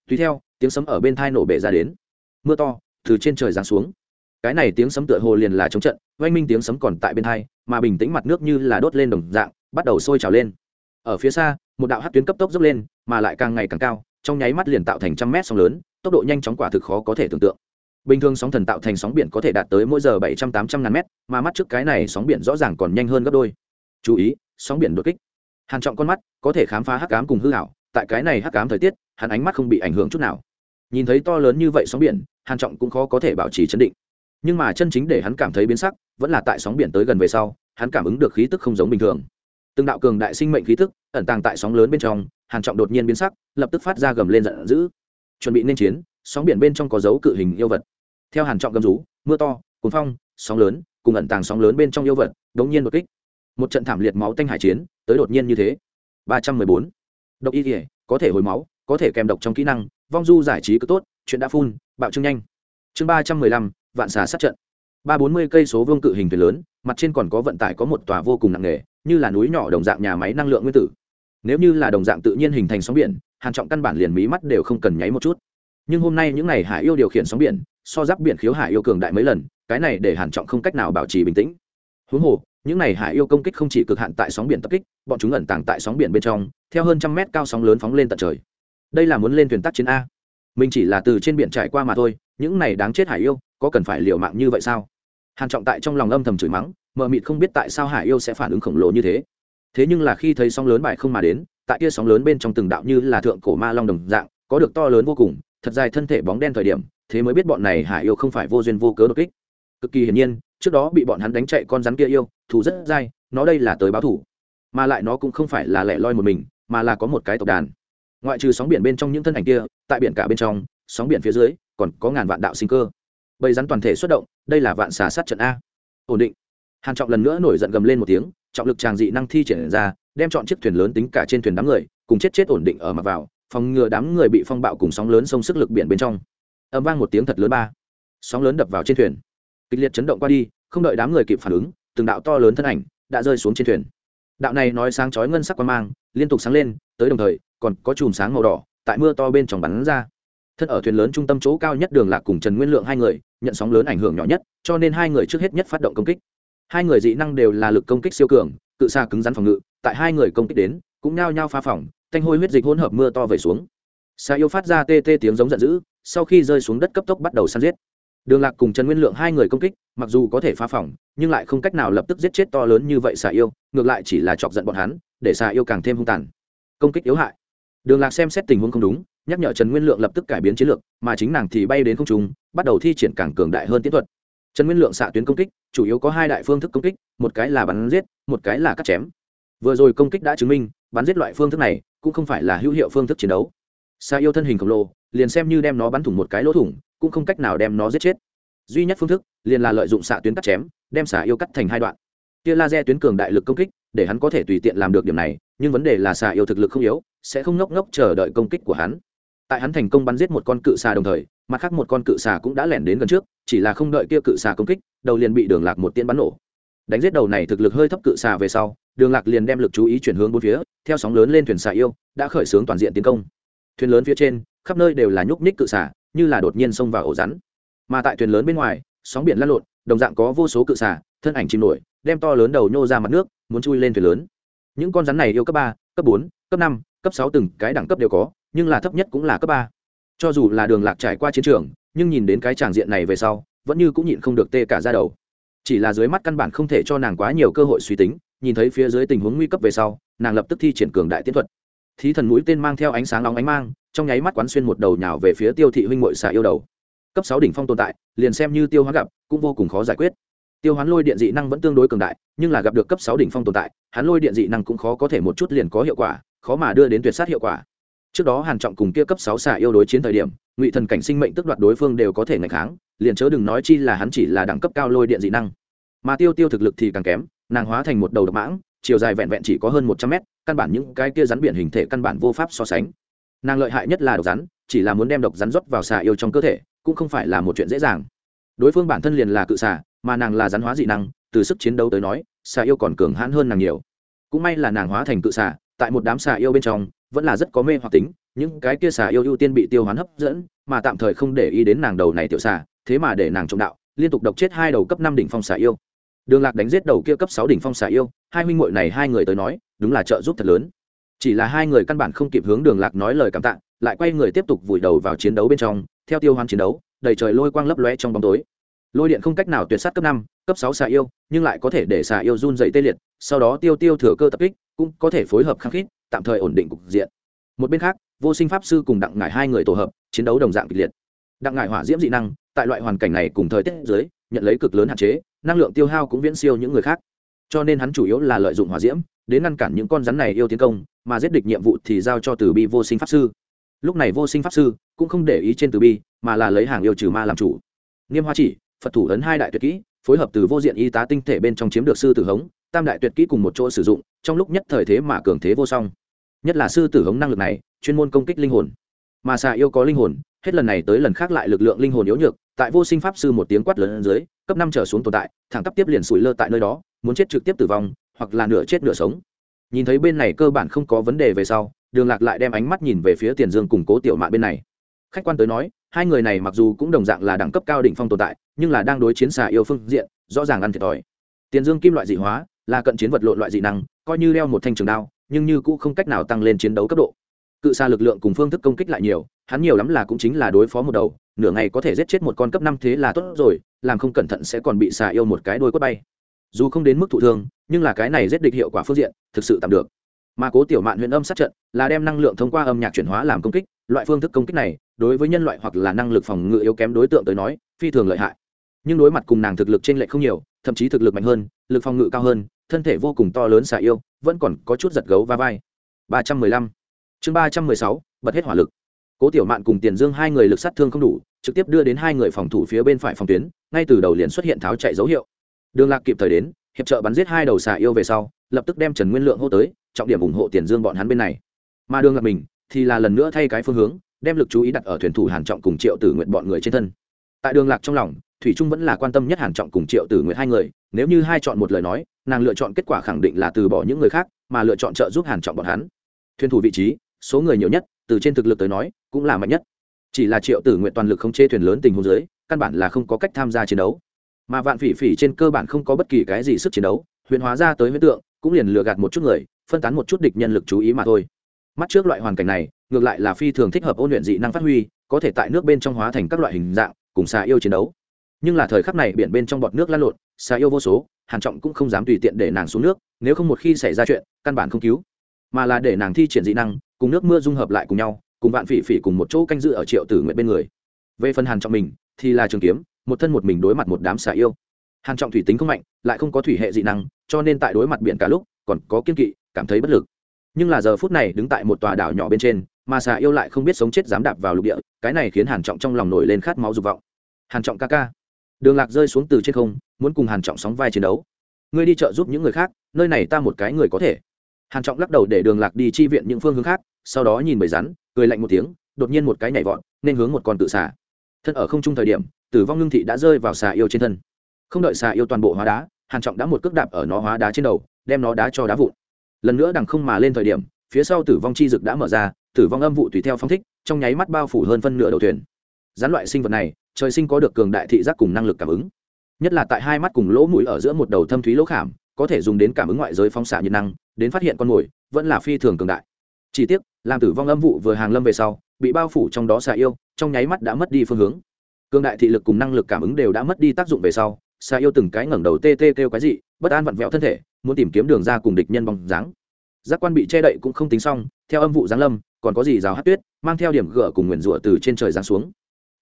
Tùy theo, tiếng sấm ở bên thai nổ bể ra đến. Mưa to, từ trên trời giáng xuống. Cái này tiếng sấm tựa hồ liền là chống trận, oanh minh tiếng sấm còn tại bên thai, mà bình tĩnh mặt nước như là đốt lên đồng dạng, bắt đầu sôi trào lên. Ở phía xa, một đạo hát tuyến cấp tốc dốc lên, mà lại càng ngày càng cao, trong nháy mắt liền tạo thành trăm mét sóng lớn, tốc độ nhanh chóng quả thực khó có thể tưởng tượng bình thường sóng thần tạo thành sóng biển có thể đạt tới mỗi giờ bảy trăm tám trăm ngàn mét, mà mắt trước cái này sóng biển rõ ràng còn nhanh hơn gấp đôi. Chú ý, sóng biển đột kích. Hàn trọng con mắt có thể khám phá hắc ám cùng hư hảo tại cái này hắc ám thời tiết, hắn ánh mắt không bị ảnh hưởng chút nào. Nhìn thấy to lớn như vậy sóng biển, hàn trọng cũng khó có thể bảo trì chấn định. Nhưng mà chân chính để hắn cảm thấy biến sắc, vẫn là tại sóng biển tới gần về sau, hắn cảm ứng được khí tức không giống bình thường. Từng đạo cường đại sinh mệnh khí tức ẩn tàng tại sóng lớn bên trong, hàn trọng đột nhiên biến sắc, lập tức phát ra gầm lên giận dữ. Chuẩn bị nên chiến, sóng biển bên trong có dấu cự hình yêu vật theo hàn trọng gầm rú, mưa to, cuồng phong, sóng lớn, cùng ẩn tàng sóng lớn bên trong yêu vật, đống nhiên đột kích. Một trận thảm liệt máu tanh hải chiến, tới đột nhiên như thế. Ba trăm mười bốn. Độc y thể có thể hồi máu, có thể kèm độc trong kỹ năng, vong du giải trí cứ tốt, chuyện đã phun, bạo trương nhanh. Chương ba trăm mười lăm, vạn xà sát trận. Ba bốn mươi cây số vương cự hình thuyền lớn, mặt trên còn có vận tải có một tòa vô cùng nặng nề, như là núi nhỏ đồng dạng nhà máy năng lượng nguyên tử. Nếu như là đồng dạng tự nhiên hình thành sóng biển, hàn trọng căn bản liền mí mắt đều không cần nháy một chút. Nhưng hôm nay những này hải yêu điều khiển sóng biển so giáp biển khiếu hải yêu cường đại mấy lần, cái này để hàn trọng không cách nào bảo trì bình tĩnh. Huống hồ, những này hải yêu công kích không chỉ cực hạn tại sóng biển tập kích, bọn chúng ẩn tàng tại sóng biển bên trong, theo hơn trăm mét cao sóng lớn phóng lên tận trời. Đây là muốn lên thuyền tác chiến a. Mình chỉ là từ trên biển trải qua mà thôi, những này đáng chết hải yêu, có cần phải liều mạng như vậy sao? Hàn trọng tại trong lòng âm thầm chửi mắng, mờ mịt không biết tại sao hải yêu sẽ phản ứng khổng lồ như thế. Thế nhưng là khi thấy sóng lớn bài không mà đến, tại kia sóng lớn bên trong từng đạo như là thượng cổ ma long đồng dạng, có được to lớn vô cùng, thật dài thân thể bóng đen thời điểm thế mới biết bọn này hải yêu không phải vô duyên vô cớ đột kích. Cực kỳ hiển nhiên, trước đó bị bọn hắn đánh chạy con rắn kia yêu, thù rất dai, nó đây là tới báo thủ mà lại nó cũng không phải là lẻ loi một mình, mà là có một cái tộc đàn. Ngoại trừ sóng biển bên trong những thân ảnh kia, tại biển cả bên trong, sóng biển phía dưới, còn có ngàn vạn đạo sinh cơ. Bầy rắn toàn thể xuất động, đây là vạn xà sát trận a. Ổn định. Hàn trọng lần nữa nổi giận gầm lên một tiếng, trọng lực tràng dị năng thi triển ra, đem chọn chiếc thuyền lớn tính cả trên thuyền đám người, cùng chết chết ổn định ở mặt vào, phòng ngừa đám người bị phong bạo cùng sóng lớn sông sức lực biển bên trong âm vang một tiếng thật lớn ba. Sóng lớn đập vào trên thuyền. Kịch liệt chấn động qua đi, không đợi đám người kịp phản ứng, từng đạo to lớn thân ảnh đã rơi xuống trên thuyền. Đạo này nói sáng chói ngân sắc quan mang, liên tục sáng lên, tới đồng thời, còn có chùm sáng màu đỏ, tại mưa to bên trong bắn ra. Thân ở thuyền lớn trung tâm chỗ cao nhất đường lạc cùng trần nguyên lượng hai người, nhận sóng lớn ảnh hưởng nhỏ nhất, cho nên hai người trước hết nhất phát động công kích. Hai người dị năng đều là lực công kích siêu cường, cự xa cứng rắn phòng ngự, tại hai người công kích đến, cũng nhao nhao phá phỏng thanh hôi huyết dịch hỗn hợp mưa to về xuống. Xa yêu phát ra tê tê tiếng giống giận dữ sau khi rơi xuống đất cấp tốc bắt đầu săn giết. Đường lạc cùng trần nguyên lượng hai người công kích, mặc dù có thể phá phỏng nhưng lại không cách nào lập tức giết chết to lớn như vậy xà yêu, ngược lại chỉ là chọc giận bọn hắn, để xà yêu càng thêm hung tàn. Công kích yếu hại. Đường lạc xem xét tình huống không đúng, nhắc nhở trần nguyên lượng lập tức cải biến chiến lược, mà chính nàng thì bay đến không trung, bắt đầu thi triển càng cường đại hơn tiến thuật. Trần nguyên lượng xạ tuyến công kích, chủ yếu có hai đại phương thức công kích, một cái là bắn giết, một cái là cắt chém. Vừa rồi công kích đã chứng minh, bắn giết loại phương thức này cũng không phải là hữu hiệu phương thức chiến đấu xa yêu thân hình khổng lồ, liền xem như đem nó bắn thủng một cái lỗ thủng, cũng không cách nào đem nó giết chết. Duy nhất phương thức, liền là lợi dụng xạ tuyến cắt chém, đem xà yêu cắt thành hai đoạn. Tia laser tuyến cường đại lực công kích, để hắn có thể tùy tiện làm được điểm này, nhưng vấn đề là xà yêu thực lực không yếu, sẽ không ngốc ngốc chờ đợi công kích của hắn. Tại hắn thành công bắn giết một con cự xà đồng thời, mặt khác một con cự xà cũng đã lẻn đến gần trước, chỉ là không đợi kia cự xà công kích, đầu liền bị đường lạc một tiên bắn nổ. Đánh giết đầu này thực lực hơi thấp cự xà về sau, đường lạc liền đem lực chú ý chuyển hướng bốn phía, theo sóng lớn lên thuyền xà yêu, đã khởi xướng toàn diện tiến công thuyền lớn phía trên, khắp nơi đều là nhúc ních cự xả, như là đột nhiên xông vào ổ rắn. Mà tại thuyền lớn bên ngoài, sóng biển lăn lộn, đồng dạng có vô số cự xả, thân ảnh chìm nổi, đem to lớn đầu nhô ra mặt nước, muốn chui lên thuyền lớn. Những con rắn này yêu cấp ba, cấp bốn, cấp năm, cấp sáu từng cái đẳng cấp đều có, nhưng là thấp nhất cũng là cấp ba. Cho dù là đường lạc trải qua chiến trường, nhưng nhìn đến cái tràng diện này về sau, vẫn như cũng nhịn không được tê cả ra đầu. Chỉ là dưới mắt căn bản không thể cho nàng quá nhiều cơ hội suy tính, nhìn thấy phía dưới tình huống nguy cấp về sau, nàng lập tức thi triển cường đại tiến thuật thí thần mũi tên mang theo ánh sáng nóng ánh mang, trong nháy mắt quán xuyên một đầu nhào về phía tiêu thị huynh mội xà yêu đầu. Cấp sáu đỉnh phong tồn tại, liền xem như tiêu hoán gặp, cũng vô cùng khó giải quyết. Tiêu hoán lôi điện dị năng vẫn tương đối cường đại, nhưng là gặp được cấp sáu đỉnh phong tồn tại, hắn lôi điện dị năng cũng khó có thể một chút liền có hiệu quả, khó mà đưa đến tuyệt sát hiệu quả. Trước đó hàn trọng cùng kia cấp sáu xà yêu đối chiến thời điểm, ngụy thần cảnh sinh mệnh tức đoạt đối phương đều có thể ngạch kháng, liền chớ đừng nói chi là hắn chỉ là đẳng cấp cao lôi điện dị năng. Mà tiêu tiêu thực lực thì càng kém, nàng hóa thành một đầu độc mãng chiều dài vẹn vẹn chỉ có hơn một trăm mét, căn bản những cái kia rắn biển hình thể căn bản vô pháp so sánh. Nàng lợi hại nhất là độc rắn, chỉ là muốn đem độc rắn rót vào xà yêu trong cơ thể, cũng không phải là một chuyện dễ dàng. Đối phương bản thân liền là cự xà, mà nàng là rắn hóa dị năng, từ sức chiến đấu tới nói, xà yêu còn cường hãn hơn nàng nhiều. Cũng may là nàng hóa thành cự xà, tại một đám xà yêu bên trong, vẫn là rất có mê hoặc tính, những cái kia xà yêu ưu tiên bị tiêu hoán hấp dẫn, mà tạm thời không để ý đến nàng đầu này tiểu xà, thế mà để nàng trọng đạo, liên tục độc chết hai đầu cấp năm đỉnh phong xà yêu đường lạc đánh giết đầu kia cấp sáu đỉnh phong xà yêu, hai huynh muội này hai người tới nói, đúng là trợ giúp thật lớn. Chỉ là hai người căn bản không kịp hướng đường lạc nói lời cảm tạ, lại quay người tiếp tục vùi đầu vào chiến đấu bên trong, theo tiêu hoán chiến đấu, đầy trời lôi quang lấp lóe trong bóng tối. Lôi điện không cách nào tuyệt sát cấp năm, cấp sáu xà yêu, nhưng lại có thể để xà yêu run dậy tê liệt, sau đó tiêu tiêu thừa cơ tập kích, cũng có thể phối hợp khăng khít, tạm thời ổn định cục diện. Một bên khác, vô sinh pháp sư cùng đặng ngải hai người tổ hợp, chiến đấu đồng dạng kịch liệt. Đặng ngải hỏa diễm dị năng, tại loại hoàn cảnh này cùng thời tiết dưới, nhận lấy cực lớn hạn chế năng lượng tiêu hao cũng viễn siêu những người khác. Cho nên hắn chủ yếu là lợi dụng hỏa diễm, đến ngăn cản những con rắn này yêu tiến công, mà giết địch nhiệm vụ thì giao cho từ bi vô sinh pháp sư. Lúc này vô sinh pháp sư cũng không để ý trên từ bi, mà là lấy hàng yêu trừ ma làm chủ. Niêm hoa chỉ, phật thủ ấn hai đại tuyệt kỹ, phối hợp từ vô diện y tá tinh thể bên trong chiếm được sư tử hống, tam đại tuyệt kỹ cùng một chỗ sử dụng, trong lúc nhất thời thế mà cường thế vô song. Nhất là sư tử hống năng lực này, chuyên môn công kích linh hồn. Mà xà yêu có linh hồn, hết lần này tới lần khác lại lực lượng linh hồn yếu nhược tại vô sinh pháp sư một tiếng quát lớn dưới, cấp năm trở xuống tồn tại, thẳng tắp tiếp liền sủi lơ tại nơi đó, muốn chết trực tiếp tử vong, hoặc là nửa chết nửa sống. Nhìn thấy bên này cơ bản không có vấn đề về sau, đường lạc lại đem ánh mắt nhìn về phía tiền dương củng cố tiểu mạn bên này. Khách quan tới nói, hai người này mặc dù cũng đồng dạng là đẳng cấp cao đỉnh phong tồn tại, nhưng là đang đối chiến xà yêu phương diện, rõ ràng ăn thiệt thòi. Tiền dương kim loại dị hóa, là cận chiến vật lộn loại dị năng, coi như đeo một thanh trường đao, nhưng như cũng không cách nào tăng lên chiến đấu cấp độ. Cự xa lực lượng cùng phương thức công kích lại nhiều, hắn nhiều lắm là cũng chính là đối phó một đầu nửa ngày có thể giết chết một con cấp năm thế là tốt rồi, làm không cẩn thận sẽ còn bị xà yêu một cái đôi quất bay. Dù không đến mức thụ thương, nhưng là cái này giết địch hiệu quả phương diện, thực sự tạm được. Mà cố tiểu mạn huyền âm sát trận là đem năng lượng thông qua âm nhạc chuyển hóa làm công kích, loại phương thức công kích này, đối với nhân loại hoặc là năng lực phòng ngự yếu kém đối tượng tới nói, phi thường lợi hại. Nhưng đối mặt cùng nàng thực lực trên lệch không nhiều, thậm chí thực lực mạnh hơn, lực phòng ngự cao hơn, thân thể vô cùng to lớn xà yêu, vẫn còn có chút giật gấu va vai. Ba trăm mười lăm. Chương ba trăm mười sáu, bật hết hỏa lực cố tiểu mạn cùng tiền dương hai người lực sát thương không đủ, trực tiếp đưa đến hai người phòng thủ phía bên phải phòng tuyến, ngay từ đầu liền xuất hiện tháo chạy dấu hiệu. Đường lạc kịp thời đến, hiệp trợ bắn giết hai đầu xà yêu về sau, lập tức đem trần nguyên lượng hô tới, trọng điểm ủng hộ tiền dương bọn hắn bên này. Mà đường lạc mình, thì là lần nữa thay cái phương hướng, đem lực chú ý đặt ở thuyền thủ hàn trọng cùng triệu tử nguyện bọn người trên thân. Tại đường lạc trong lòng, thủy trung vẫn là quan tâm nhất hàn trọng cùng triệu tử nguyện hai người, nếu như hai chọn một lời nói, nàng lựa chọn kết quả khẳng định là từ bỏ những người khác, mà lựa chọn trợ giúp hàn trọng bọn hắn. Thuyền thủ vị trí, số người nhiều nhất, từ trên thực lực tới nói cũng là mạnh nhất. Chỉ là triệu tử nguyện toàn lực không chê thuyền lớn tình huống dưới, căn bản là không có cách tham gia chiến đấu. Mà vạn phỉ phỉ trên cơ bản không có bất kỳ cái gì sức chiến đấu, huyền hóa ra tới huyết tượng, cũng liền lừa gạt một chút người, phân tán một chút địch nhân lực chú ý mà thôi. Mắt trước loại hoàn cảnh này, ngược lại là phi thường thích hợp ôn luyện dị năng phát huy, có thể tại nước bên trong hóa thành các loại hình dạng, cùng xà yêu chiến đấu. Nhưng là thời khắc này biển bên trong bọt nước lăn lộn, xà yêu vô số, hàn trọng cũng không dám tùy tiện để nàng xuống nước, nếu không một khi xảy ra chuyện, căn bản không cứu. Mà là để nàng thi triển dị năng, cùng nước mưa dung hợp lại cùng nhau cùng vạn phỉ phỉ cùng một chỗ canh dự ở triệu tử nguyện bên người. Về phần hàn trọng mình, thì là trường kiếm, một thân một mình đối mặt một đám xà yêu. Hàn trọng thủy tính không mạnh, lại không có thủy hệ dị năng, cho nên tại đối mặt biển cả lúc, còn có kiên kỵ, cảm thấy bất lực. Nhưng là giờ phút này đứng tại một tòa đảo nhỏ bên trên, mà xà yêu lại không biết sống chết dám đạp vào lục địa, cái này khiến hàn trọng trong lòng nổi lên khát máu dục vọng. Hàn trọng ca ca, đường lạc rơi xuống từ trên không, muốn cùng hàn trọng sóng vai chiến đấu. Ngươi đi chợ giúp những người khác, nơi này ta một cái người có thể. Hàn trọng lắc đầu để đường lạc đi chi viện những phương hướng khác sau đó nhìn bầy rắn, cười lạnh một tiếng, đột nhiên một cái nhảy vọt, nên hướng một con tự xà. Thân ở không trung thời điểm, tử vong ngưng thị đã rơi vào xà yêu trên thân. Không đợi xà yêu toàn bộ hóa đá, hàn trọng đã một cước đạp ở nó hóa đá trên đầu, đem nó đá cho đá vụn. Lần nữa đằng không mà lên thời điểm, phía sau tử vong chi dực đã mở ra, tử vong âm vụ tùy theo phong thích, trong nháy mắt bao phủ hơn phân nửa đầu thuyền. Rắn loại sinh vật này, trời sinh có được cường đại thị giác cùng năng lực cảm ứng. Nhất là tại hai mắt cùng lỗ mũi ở giữa một đầu thâm thúy lỗ khảm, có thể dùng đến cảm ứng ngoại giới phóng xạ nhiệt năng, đến phát hiện con mồi, vẫn là phi thường cường đại. Chỉ tiếc làm tử vong âm vụ vừa hàng lâm về sau, bị bao phủ trong đó xà yêu, trong nháy mắt đã mất đi phương hướng. Cường đại thị lực cùng năng lực cảm ứng đều đã mất đi tác dụng về sau, xà yêu từng cái ngẩng đầu tê tê kêu cái gì bất an vặn vẹo thân thể, muốn tìm kiếm đường ra cùng địch nhân bóng dáng. Giác quan bị che đậy cũng không tính xong, theo âm vụ giáng lâm, còn có gì rào hát tuyết, mang theo điểm gỡ cùng nguyền rủa từ trên trời giáng xuống.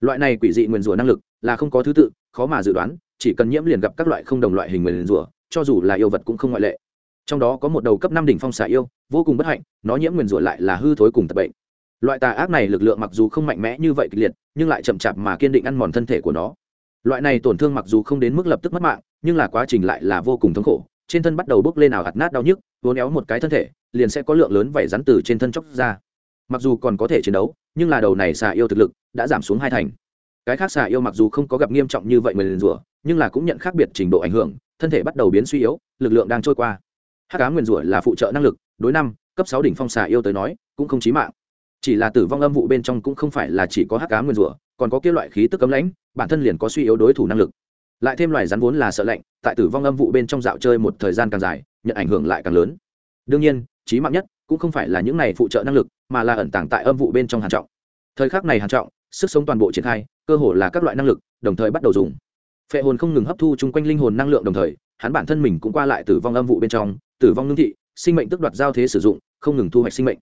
Loại này quỷ dị nguyền rủa năng lực là không có thứ tự, khó mà dự đoán, chỉ cần nhiễm liền gặp các loại không đồng loại hình nguyền rủa, cho dù là yêu vật cũng không ngoại lệ trong đó có một đầu cấp năm đỉnh phong xà yêu, vô cùng bất hạnh, nó nhiễm nguyền rủa lại là hư thối cùng tập bệnh. Loại tà ác này lực lượng mặc dù không mạnh mẽ như vậy kịch liệt, nhưng lại chậm chạp mà kiên định ăn mòn thân thể của nó. Loại này tổn thương mặc dù không đến mức lập tức mất mạng, nhưng là quá trình lại là vô cùng thống khổ, trên thân bắt đầu bốc lên nào hạt nát đau nhức vốn éo một cái thân thể, liền sẽ có lượng lớn vảy rắn từ trên thân chóc ra. Mặc dù còn có thể chiến đấu, nhưng là đầu này xà yêu thực lực đã giảm xuống hai thành. Cái khác xà yêu mặc dù không có gặp nghiêm trọng như vậy mình rủa, nhưng là cũng nhận khác biệt trình độ ảnh hưởng, thân thể bắt đầu biến suy yếu, lực lượng đang trôi qua hắc cá nguyền rủa là phụ trợ năng lực, đối năm, cấp sáu đỉnh phong xà yêu tới nói, cũng không chí mạng. Chỉ là tử vong âm vụ bên trong cũng không phải là chỉ có hắc cá nguyền rủa, còn có kia loại khí tức cấm lãnh, bản thân liền có suy yếu đối thủ năng lực. Lại thêm loài rắn vốn là sợ lạnh, tại tử vong âm vụ bên trong dạo chơi một thời gian càng dài, nhận ảnh hưởng lại càng lớn. Đương nhiên trí mạng nhất cũng không phải là những này phụ trợ năng lực, mà là ẩn tàng tại âm vụ bên trong hàn trọng. Thời khắc này hàn trọng, sức sống toàn bộ triển khai, cơ hồ là các loại năng lực, đồng thời bắt đầu dùng. Phệ hồn không ngừng hấp thu chung quanh linh hồn năng lượng đồng thời, hắn bản thân mình cũng qua lại tử vong âm vụ bên trong tử vong ngưng thị, sinh mệnh tức đoạt giao thế sử dụng, không ngừng thu hoạch sinh mệnh.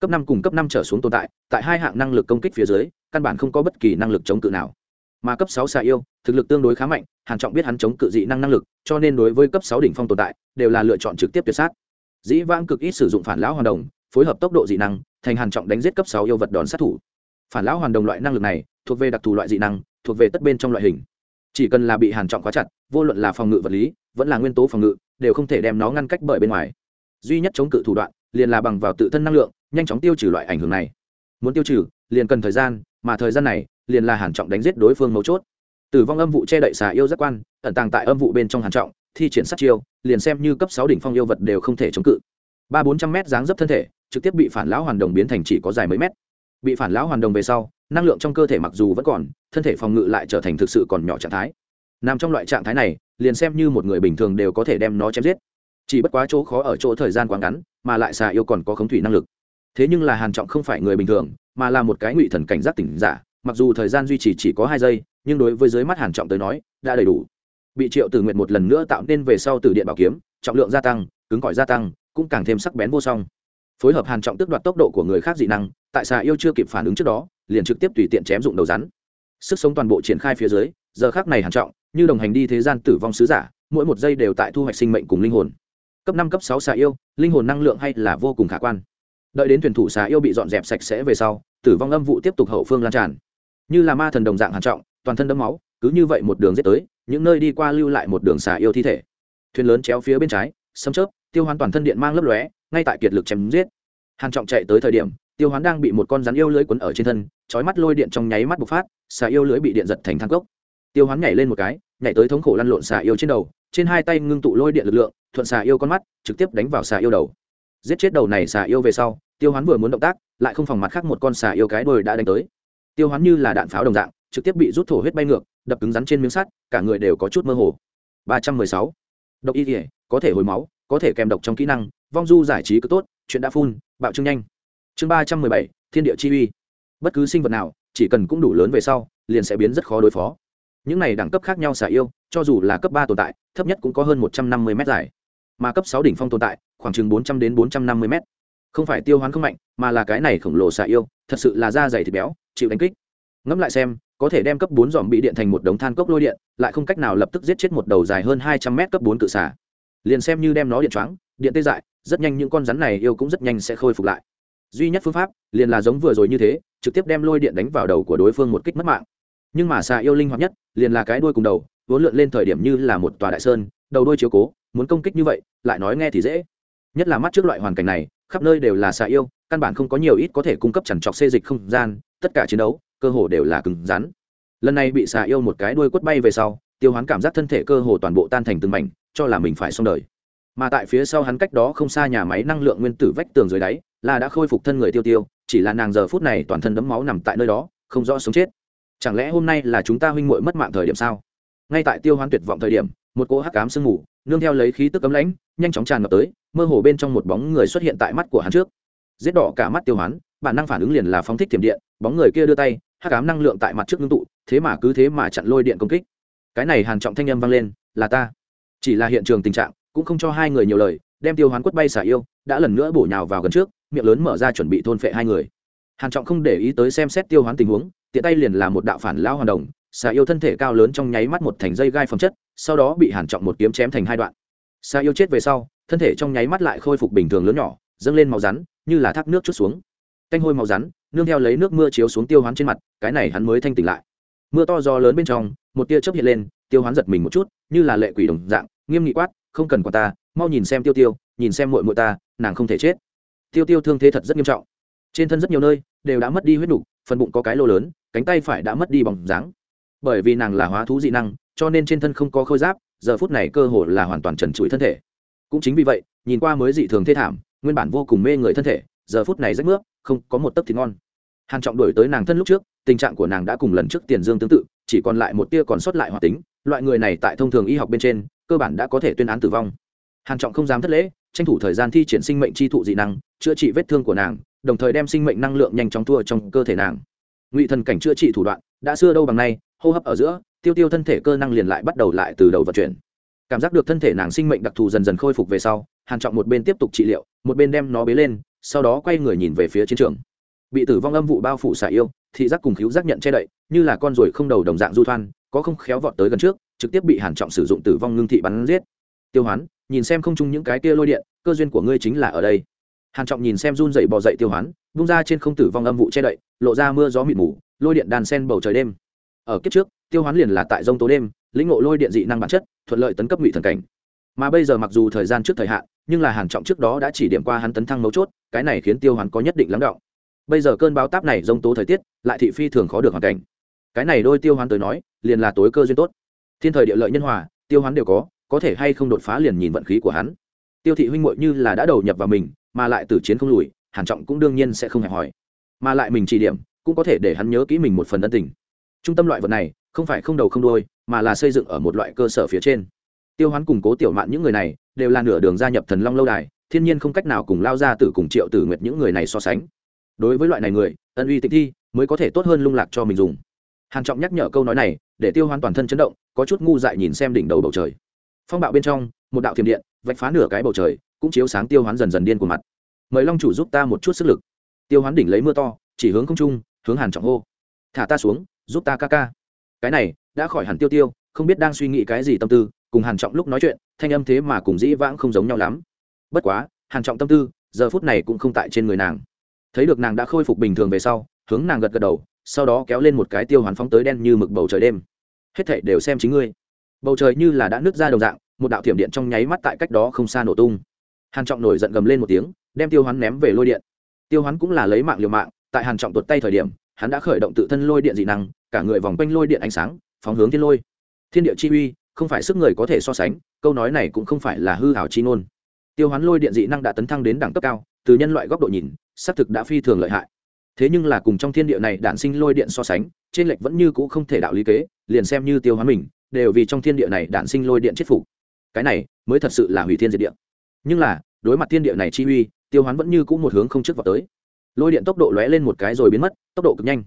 Cấp năm cùng cấp năm trở xuống tồn tại tại hai hạng năng lực công kích phía dưới, căn bản không có bất kỳ năng lực chống cự nào. Mà cấp sáu xà yêu, thực lực tương đối khá mạnh, hàn trọng biết hắn chống cự dị năng năng lực, cho nên đối với cấp sáu đỉnh phong tồn tại, đều là lựa chọn trực tiếp tuyệt sát. Dĩ vãng cực ít sử dụng phản lão hoàn đồng, phối hợp tốc độ dị năng, thành hàn trọng đánh giết cấp sáu yêu vật đòn sát thủ. Phản lão hoàn đồng loại năng lực này, thuộc về đặc thù loại dị năng, thuộc về tất bên trong loại hình. Chỉ cần là bị hàn trọng khóa chặt, vô luận là phòng ngự vật lý, vẫn là nguyên tố phòng ngự đều không thể đem nó ngăn cách bởi bên ngoài. Duy nhất chống cự thủ đoạn liền là bằng vào tự thân năng lượng, nhanh chóng tiêu trừ loại ảnh hưởng này. Muốn tiêu trừ, liền cần thời gian, mà thời gian này liền là hàn trọng đánh giết đối phương mấu chốt. Tử vong âm vụ che đậy xà yêu giác quan, ẩn tàng tại âm vụ bên trong hàn trọng, thi triển sát chiêu, liền xem như cấp sáu đỉnh phong yêu vật đều không thể chống cự. Ba bốn trăm mét dáng dấp thân thể, trực tiếp bị phản lão hoàn đồng biến thành chỉ có dài mấy mét. Bị phản lão hoàn đồng về sau, năng lượng trong cơ thể mặc dù vẫn còn, thân thể phòng ngự lại trở thành thực sự còn nhỏ trạng thái. Nằm trong loại trạng thái này liền xem như một người bình thường đều có thể đem nó chém giết. Chỉ bất quá chỗ khó ở chỗ thời gian quá ngắn, mà lại xà yêu còn có khống thủy năng lực. Thế nhưng là hàn trọng không phải người bình thường, mà là một cái ngụy thần cảnh giác tỉnh giả, mặc dù thời gian duy trì chỉ có hai giây, nhưng đối với dưới mắt hàn trọng tới nói, đã đầy đủ. Bị triệu tử nguyện một lần nữa tạo nên về sau từ điện bảo kiếm, trọng lượng gia tăng, cứng cỏi gia tăng, cũng càng thêm sắc bén vô song. Phối hợp hàn trọng tước đoạt tốc độ của người khác dị năng, tại xà yêu chưa kịp phản ứng trước đó, liền trực tiếp tùy tiện chém dụng đầu rắn. Sức sống toàn bộ triển khai phía dưới, giờ khác này hàn trọng như đồng hành đi thế gian tử vong sứ giả, mỗi một giây đều tại thu hoạch sinh mệnh cùng linh hồn. Cấp năm, cấp sáu xà yêu, linh hồn năng lượng hay là vô cùng khả quan. Đợi đến thuyền thủ xà yêu bị dọn dẹp sạch sẽ về sau, tử vong âm vụ tiếp tục hậu phương lan tràn. Như là ma thần đồng dạng hàn trọng, toàn thân đẫm máu, cứ như vậy một đường giết tới, những nơi đi qua lưu lại một đường xà yêu thi thể. Thuyền lớn chéo phía bên trái, sấm chớp, tiêu hoán toàn thân điện mang lấp lóe, ngay tại kiệt lực chém giết. Hàn trọng chạy tới thời điểm, tiêu hoán đang bị một con rắn yêu lưới quấn ở trên thân, chói mắt lôi điện trong nháy mắt bộc phát, xà yêu lưới bị điện giật thành thang cốc tiêu hoán nhảy lên một cái, nhảy tới thống khổ lăn lộn xà yêu trên đầu, trên hai tay ngưng tụ lôi điện lực lượng, thuận xà yêu con mắt, trực tiếp đánh vào xà yêu đầu. Giết chết đầu này xà yêu về sau, tiêu hoán vừa muốn động tác, lại không phòng mặt khác một con xà yêu cái đôi đã đánh tới. Tiêu hoán như là đạn pháo đồng dạng, trực tiếp bị rút thổ huyết bay ngược, đập cứng rắn trên miếng sắt, cả người đều có chút mơ hồ. Ba trăm mười sáu. Độc y thể có thể hồi máu, có thể kèm độc trong kỹ năng, vong du giải trí cứ tốt, chuyện đã phun, bạo trương nhanh. Chương ba trăm mười bảy, thiên địa chi uy. Bất cứ sinh vật nào, chỉ cần cũng đủ lớn về sau, liền sẽ biến rất khó đối phó những này đẳng cấp khác nhau xả yêu, cho dù là cấp ba tồn tại, thấp nhất cũng có hơn một trăm năm mươi m dài. Mà cấp sáu đỉnh phong tồn tại, khoảng chừng bốn trăm đến bốn trăm năm mươi m không phải tiêu hoán không mạnh, mà là cái này khổng lồ xả yêu, thật sự là da dày thịt béo, chịu đánh kích. Ngẫm lại xem, có thể đem cấp bốn dòm bị điện thành một đống than cốc lôi điện, lại không cách nào lập tức giết chết một đầu dài hơn hai trăm mét cấp bốn cự xả liền xem như đem nó điện choáng, điện tê dại, rất nhanh những con rắn này yêu cũng rất nhanh sẽ khôi phục lại. Duy nhất phương pháp, liền là giống vừa rồi như thế, trực tiếp đem lôi điện đánh vào đầu của đối phương một kích mất mạng nhưng mà xà yêu linh hoạt nhất, liền là cái đuôi cùng đầu, vốn lượn lên thời điểm như là một tòa đại sơn, đầu đuôi chiếu cố, muốn công kích như vậy, lại nói nghe thì dễ. Nhất là mắt trước loại hoàn cảnh này, khắp nơi đều là xà yêu, căn bản không có nhiều ít có thể cung cấp chẳng trọc xê dịch không gian, tất cả chiến đấu, cơ hồ đều là cứng rắn. Lần này bị xà yêu một cái đuôi quất bay về sau, tiêu hoán cảm giác thân thể cơ hồ toàn bộ tan thành từng mảnh, cho là mình phải xong đời. Mà tại phía sau hắn cách đó không xa nhà máy năng lượng nguyên tử vách tường dưới đáy, là đã khôi phục thân người tiêu tiêu, chỉ là nàng giờ phút này toàn thân đấm máu nằm tại nơi đó, không rõ sống chết chẳng lẽ hôm nay là chúng ta huynh muội mất mạng thời điểm sao? Ngay tại tiêu hoán tuyệt vọng thời điểm, một cỗ hắc cám sương mù, nương theo lấy khí tức cấm lãnh, nhanh chóng tràn ngập tới, mơ hồ bên trong một bóng người xuất hiện tại mắt của hắn trước. Giết đỏ cả mắt tiêu hoán, bản năng phản ứng liền là phóng thích thiểm điện, bóng người kia đưa tay, hắc cám năng lượng tại mặt trước ngưng tụ, thế mà cứ thế mà chặn lôi điện công kích. Cái này hàn trọng thanh âm vang lên, là ta. Chỉ là hiện trường tình trạng, cũng không cho hai người nhiều lời, đem tiêu hoán quất bay xả yêu, đã lần nữa bổ nhào vào gần trước, miệng lớn mở ra chuẩn bị thôn phệ hai người. Hàn trọng không để ý tới xem xét tiêu hoán tình huống tiện tay liền là một đạo phản lao hoàn đồng, xà yêu thân thể cao lớn trong nháy mắt một thành dây gai phẩm chất, sau đó bị hàn trọng một kiếm chém thành hai đoạn. Xà yêu chết về sau, thân thể trong nháy mắt lại khôi phục bình thường lớn nhỏ, dâng lên màu rắn, như là thác nước chút xuống. Canh hôi màu rắn, nương theo lấy nước mưa chiếu xuống tiêu hoán trên mặt, cái này hắn mới thanh tỉnh lại. Mưa to gió lớn bên trong, một tia chớp hiện lên, tiêu hoán giật mình một chút, như là lệ quỷ đồng dạng, nghiêm nghị quát, không cần quả ta, mau nhìn xem tiêu tiêu, nhìn xem muội muội ta, nàng không thể chết. Tiêu tiêu thương thế thật rất nghiêm trọng. Trên thân rất nhiều nơi đều đã mất đi huyết đủ phần bụng có cái lô lớn, cánh tay phải đã mất đi bóng dáng. Bởi vì nàng là hóa thú dị năng, cho nên trên thân không có khôi giáp, giờ phút này cơ hồ là hoàn toàn trần trụi thân thể. Cũng chính vì vậy, nhìn qua mới dị thường thê thảm, nguyên bản vô cùng mê người thân thể, giờ phút này rách nước, không có một tấc thịt ngon. Hàn trọng đuổi tới nàng thân lúc trước, tình trạng của nàng đã cùng lần trước tiền dương tương tự, chỉ còn lại một tia còn sót lại hoạt tính, loại người này tại thông thường y học bên trên, cơ bản đã có thể tuyên án tử vong hàn trọng không dám thất lễ, tranh thủ thời gian thi triển sinh mệnh chi thụ dị năng, chữa trị vết thương của nàng, đồng thời đem sinh mệnh năng lượng nhanh chóng thua trong cơ thể nàng. Ngụy thần cảnh chữa trị thủ đoạn, đã xưa đâu bằng nay, hô hấp ở giữa, tiêu tiêu thân thể cơ năng liền lại bắt đầu lại từ đầu vận chuyển. Cảm giác được thân thể nàng sinh mệnh đặc thù dần dần khôi phục về sau, hàn trọng một bên tiếp tục trị liệu, một bên đem nó bế lên, sau đó quay người nhìn về phía chiến trường. Bị tử vong âm vụ bao phủ xả yêu, thị giác cùng khiếu giác nhận che đậy, như là con ruồi không đầu đồng dạng du thoan, có không khéo vọt tới gần trước, trực tiếp bị hàn trọng sử dụng tử vong ngưng thị bắn giết. Tiêu hoán nhìn xem không chung những cái kia lôi điện, cơ duyên của ngươi chính là ở đây. Hàn trọng nhìn xem run dậy bò dậy tiêu hoán bung ra trên không tử vong âm vụ che đậy, lộ ra mưa gió mịt mù, lôi điện đàn sen bầu trời đêm. Ở kiếp trước, tiêu hoán liền là tại rông tố đêm, lĩnh ngộ lôi điện dị năng bản chất, thuận lợi tấn cấp ngụy thần cảnh. Mà bây giờ mặc dù thời gian trước thời hạn, nhưng là hàn trọng trước đó đã chỉ điểm qua hắn tấn thăng mấu chốt, cái này khiến tiêu hoán có nhất định lắng động. Bây giờ cơn báo táp này rông tố thời tiết, lại thị phi thường khó được hoàn cảnh. Cái này đôi tiêu hoán tới nói, liền là tối cơ duyên tốt. Thiên thời địa lợi nhân hòa, tiêu hoán đều có có thể hay không đột phá liền nhìn vận khí của hắn. Tiêu thị huynh muội như là đã đầu nhập vào mình mà lại từ chiến không lùi hàn trọng cũng đương nhiên sẽ không hẹp hỏi mà lại mình chỉ điểm cũng có thể để hắn nhớ kỹ mình một phần ân tình. Trung tâm loại vật này không phải không đầu không đuôi, mà là xây dựng ở một loại cơ sở phía trên. Tiêu hoán cùng cố tiểu mạn những người này đều là nửa đường gia nhập thần long lâu đài thiên nhiên không cách nào cùng lao ra tử cùng triệu tử nguyệt những người này so sánh. Đối với loại này người ân uy tịch thi mới có thể tốt hơn lung lạc cho mình dùng. Hàn trọng nhắc nhở câu nói này để tiêu hoán toàn thân chấn động có chút ngu dại nhìn xem đỉnh đầu bầu trời phong bạo bên trong, một đạo thiểm điện, vạch phá nửa cái bầu trời, cũng chiếu sáng tiêu hoán dần dần điên của mặt. Mời long chủ giúp ta một chút sức lực. Tiêu hoán đỉnh lấy mưa to, chỉ hướng không trung, hướng hàn trọng hô. Thả ta xuống, giúp ta ca ca. Cái này, đã khỏi hẳn tiêu tiêu, không biết đang suy nghĩ cái gì tâm tư, cùng hàn trọng lúc nói chuyện, thanh âm thế mà cùng dĩ vãng không giống nhau lắm. Bất quá, hàn trọng tâm tư, giờ phút này cũng không tại trên người nàng. Thấy được nàng đã khôi phục bình thường về sau, hướng nàng gật gật đầu, sau đó kéo lên một cái tiêu hoàn phóng tới đen như mực bầu trời đêm. Hết thảy đều xem chính ngươi bầu trời như là đã nứt ra đồng dạng, một đạo thiểm điện trong nháy mắt tại cách đó không xa nổ tung. Hàn trọng nổi giận gầm lên một tiếng, đem tiêu hoán ném về lôi điện. Tiêu hoán cũng là lấy mạng liều mạng, tại hàn trọng tuột tay thời điểm, hắn đã khởi động tự thân lôi điện dị năng, cả người vòng quanh lôi điện ánh sáng, phóng hướng thiên lôi. Thiên địa chi uy, không phải sức người có thể so sánh, câu nói này cũng không phải là hư hảo chi ngôn. Tiêu hoán lôi điện dị năng đã tấn thăng đến đẳng cấp cao, từ nhân loại góc độ nhìn, xác thực đã phi thường lợi hại. Thế nhưng là cùng trong thiên địa này đản sinh lôi điện so sánh, trên lệch vẫn như cũ không thể đạo lý kế, liền xem như tiêu hoán mình đều vì trong thiên địa này đản sinh lôi điện chết phục. Cái này mới thật sự là hủy thiên diệt địa. Nhưng là, đối mặt thiên địa này chi uy, tiêu hoán vẫn như cũ một hướng không trước vào tới. Lôi điện tốc độ lóe lên một cái rồi biến mất, tốc độ cực nhanh.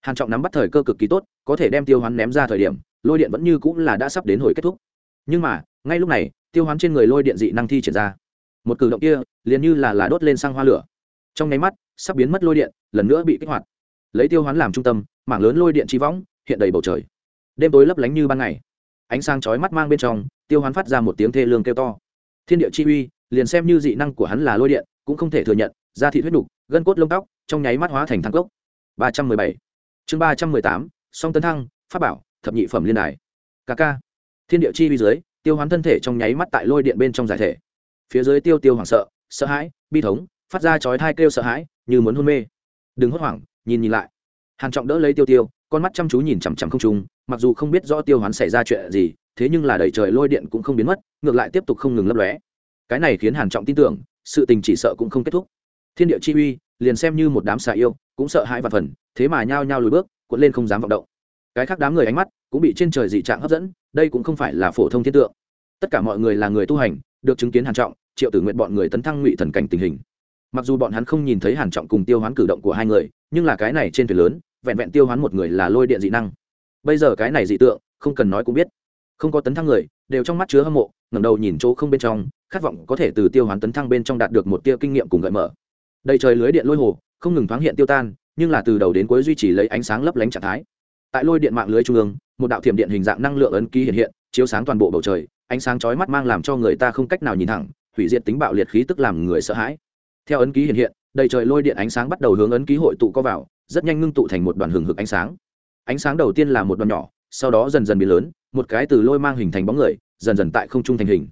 Hàn trọng nắm bắt thời cơ cực kỳ tốt, có thể đem tiêu hoán ném ra thời điểm, lôi điện vẫn như cũ là đã sắp đến hồi kết thúc. Nhưng mà, ngay lúc này, tiêu hoán trên người lôi điện dị năng thi triển ra. Một cử động kia, liền như là là đốt lên sang hoa lửa. Trong nháy mắt, sắp biến mất lôi điện, lần nữa bị kích hoạt. Lấy tiêu hoán làm trung tâm, mảng lớn lôi điện chi võng, hiện đầy bầu trời đêm tối lấp lánh như ban ngày. Ánh sáng chói mắt mang bên trong, tiêu hoán phát ra một tiếng thê lương kêu to. Thiên địa chi uy, liền xem như dị năng của hắn là lôi điện, cũng không thể thừa nhận, da thị huyết đục gân cốt lông tóc, trong nháy mắt hóa thành thang cốc. Ba trăm mười bảy. Chương ba trăm mười tám, song tấn thăng, pháp bảo, thập nhị phẩm liên đài. Ca ca. Thiên địa chi uy dưới, tiêu hoán thân thể trong nháy mắt tại lôi điện bên trong giải thể. Phía dưới tiêu tiêu hoảng sợ sợ hãi, bi thống, phát ra chói thai kêu sợ hãi, như muốn hôn mê. Đừng hốt hoảng, nhìn nhìn lại. Hàn trọng đỡ lấy tiêu tiêu con mắt chăm chú nhìn chằm chằm không trung, mặc dù không biết rõ tiêu hoán xảy ra chuyện gì, thế nhưng là đẩy trời lôi điện cũng không biến mất, ngược lại tiếp tục không ngừng lấp lóe. Cái này khiến hàn trọng tin tưởng, sự tình chỉ sợ cũng không kết thúc. Thiên địa chi uy, liền xem như một đám xà yêu, cũng sợ hãi và phần, thế mà nhao nhao lùi bước, cuộn lên không dám vọng động. Cái khác đám người ánh mắt cũng bị trên trời dị trạng hấp dẫn, đây cũng không phải là phổ thông thiên tượng. Tất cả mọi người là người tu hành, được chứng kiến hàn trọng, triệu tử nguyện bọn người tấn thăng ngụy thần cảnh tình hình. Mặc dù bọn hắn không nhìn thấy hàn trọng cùng tiêu hoán cử động của hai người, nhưng là cái này trên thuyền lớn vẹn vẹn tiêu hoán một người là lôi điện dị năng. Bây giờ cái này dị tượng, không cần nói cũng biết. Không có tấn thăng người, đều trong mắt chứa hâm mộ, ngẩng đầu nhìn chỗ không bên trong, khát vọng có thể từ tiêu hoán tấn thăng bên trong đạt được một tia kinh nghiệm cùng gợi mở. Đầy trời lưới điện lôi hồ, không ngừng thoáng hiện tiêu tan, nhưng là từ đầu đến cuối duy trì lấy ánh sáng lấp lánh trạng thái. Tại lôi điện mạng lưới trung ương, một đạo thiểm điện hình dạng năng lượng ấn ký hiện hiện, chiếu sáng toàn bộ bầu trời, ánh sáng chói mắt mang làm cho người ta không cách nào nhìn thẳng, hủy diệt tính bạo liệt khí tức làm người sợ hãi. Theo ấn ký hiện hiện, đầy trời lôi điện ánh sáng bắt đầu hướng ấn ký hội tụ co vào rất nhanh ngưng tụ thành một đoàn hừng hực ánh sáng. Ánh sáng đầu tiên là một đoàn nhỏ, sau đó dần dần biến lớn, một cái từ lôi mang hình thành bóng người, dần dần tại không trung thành hình.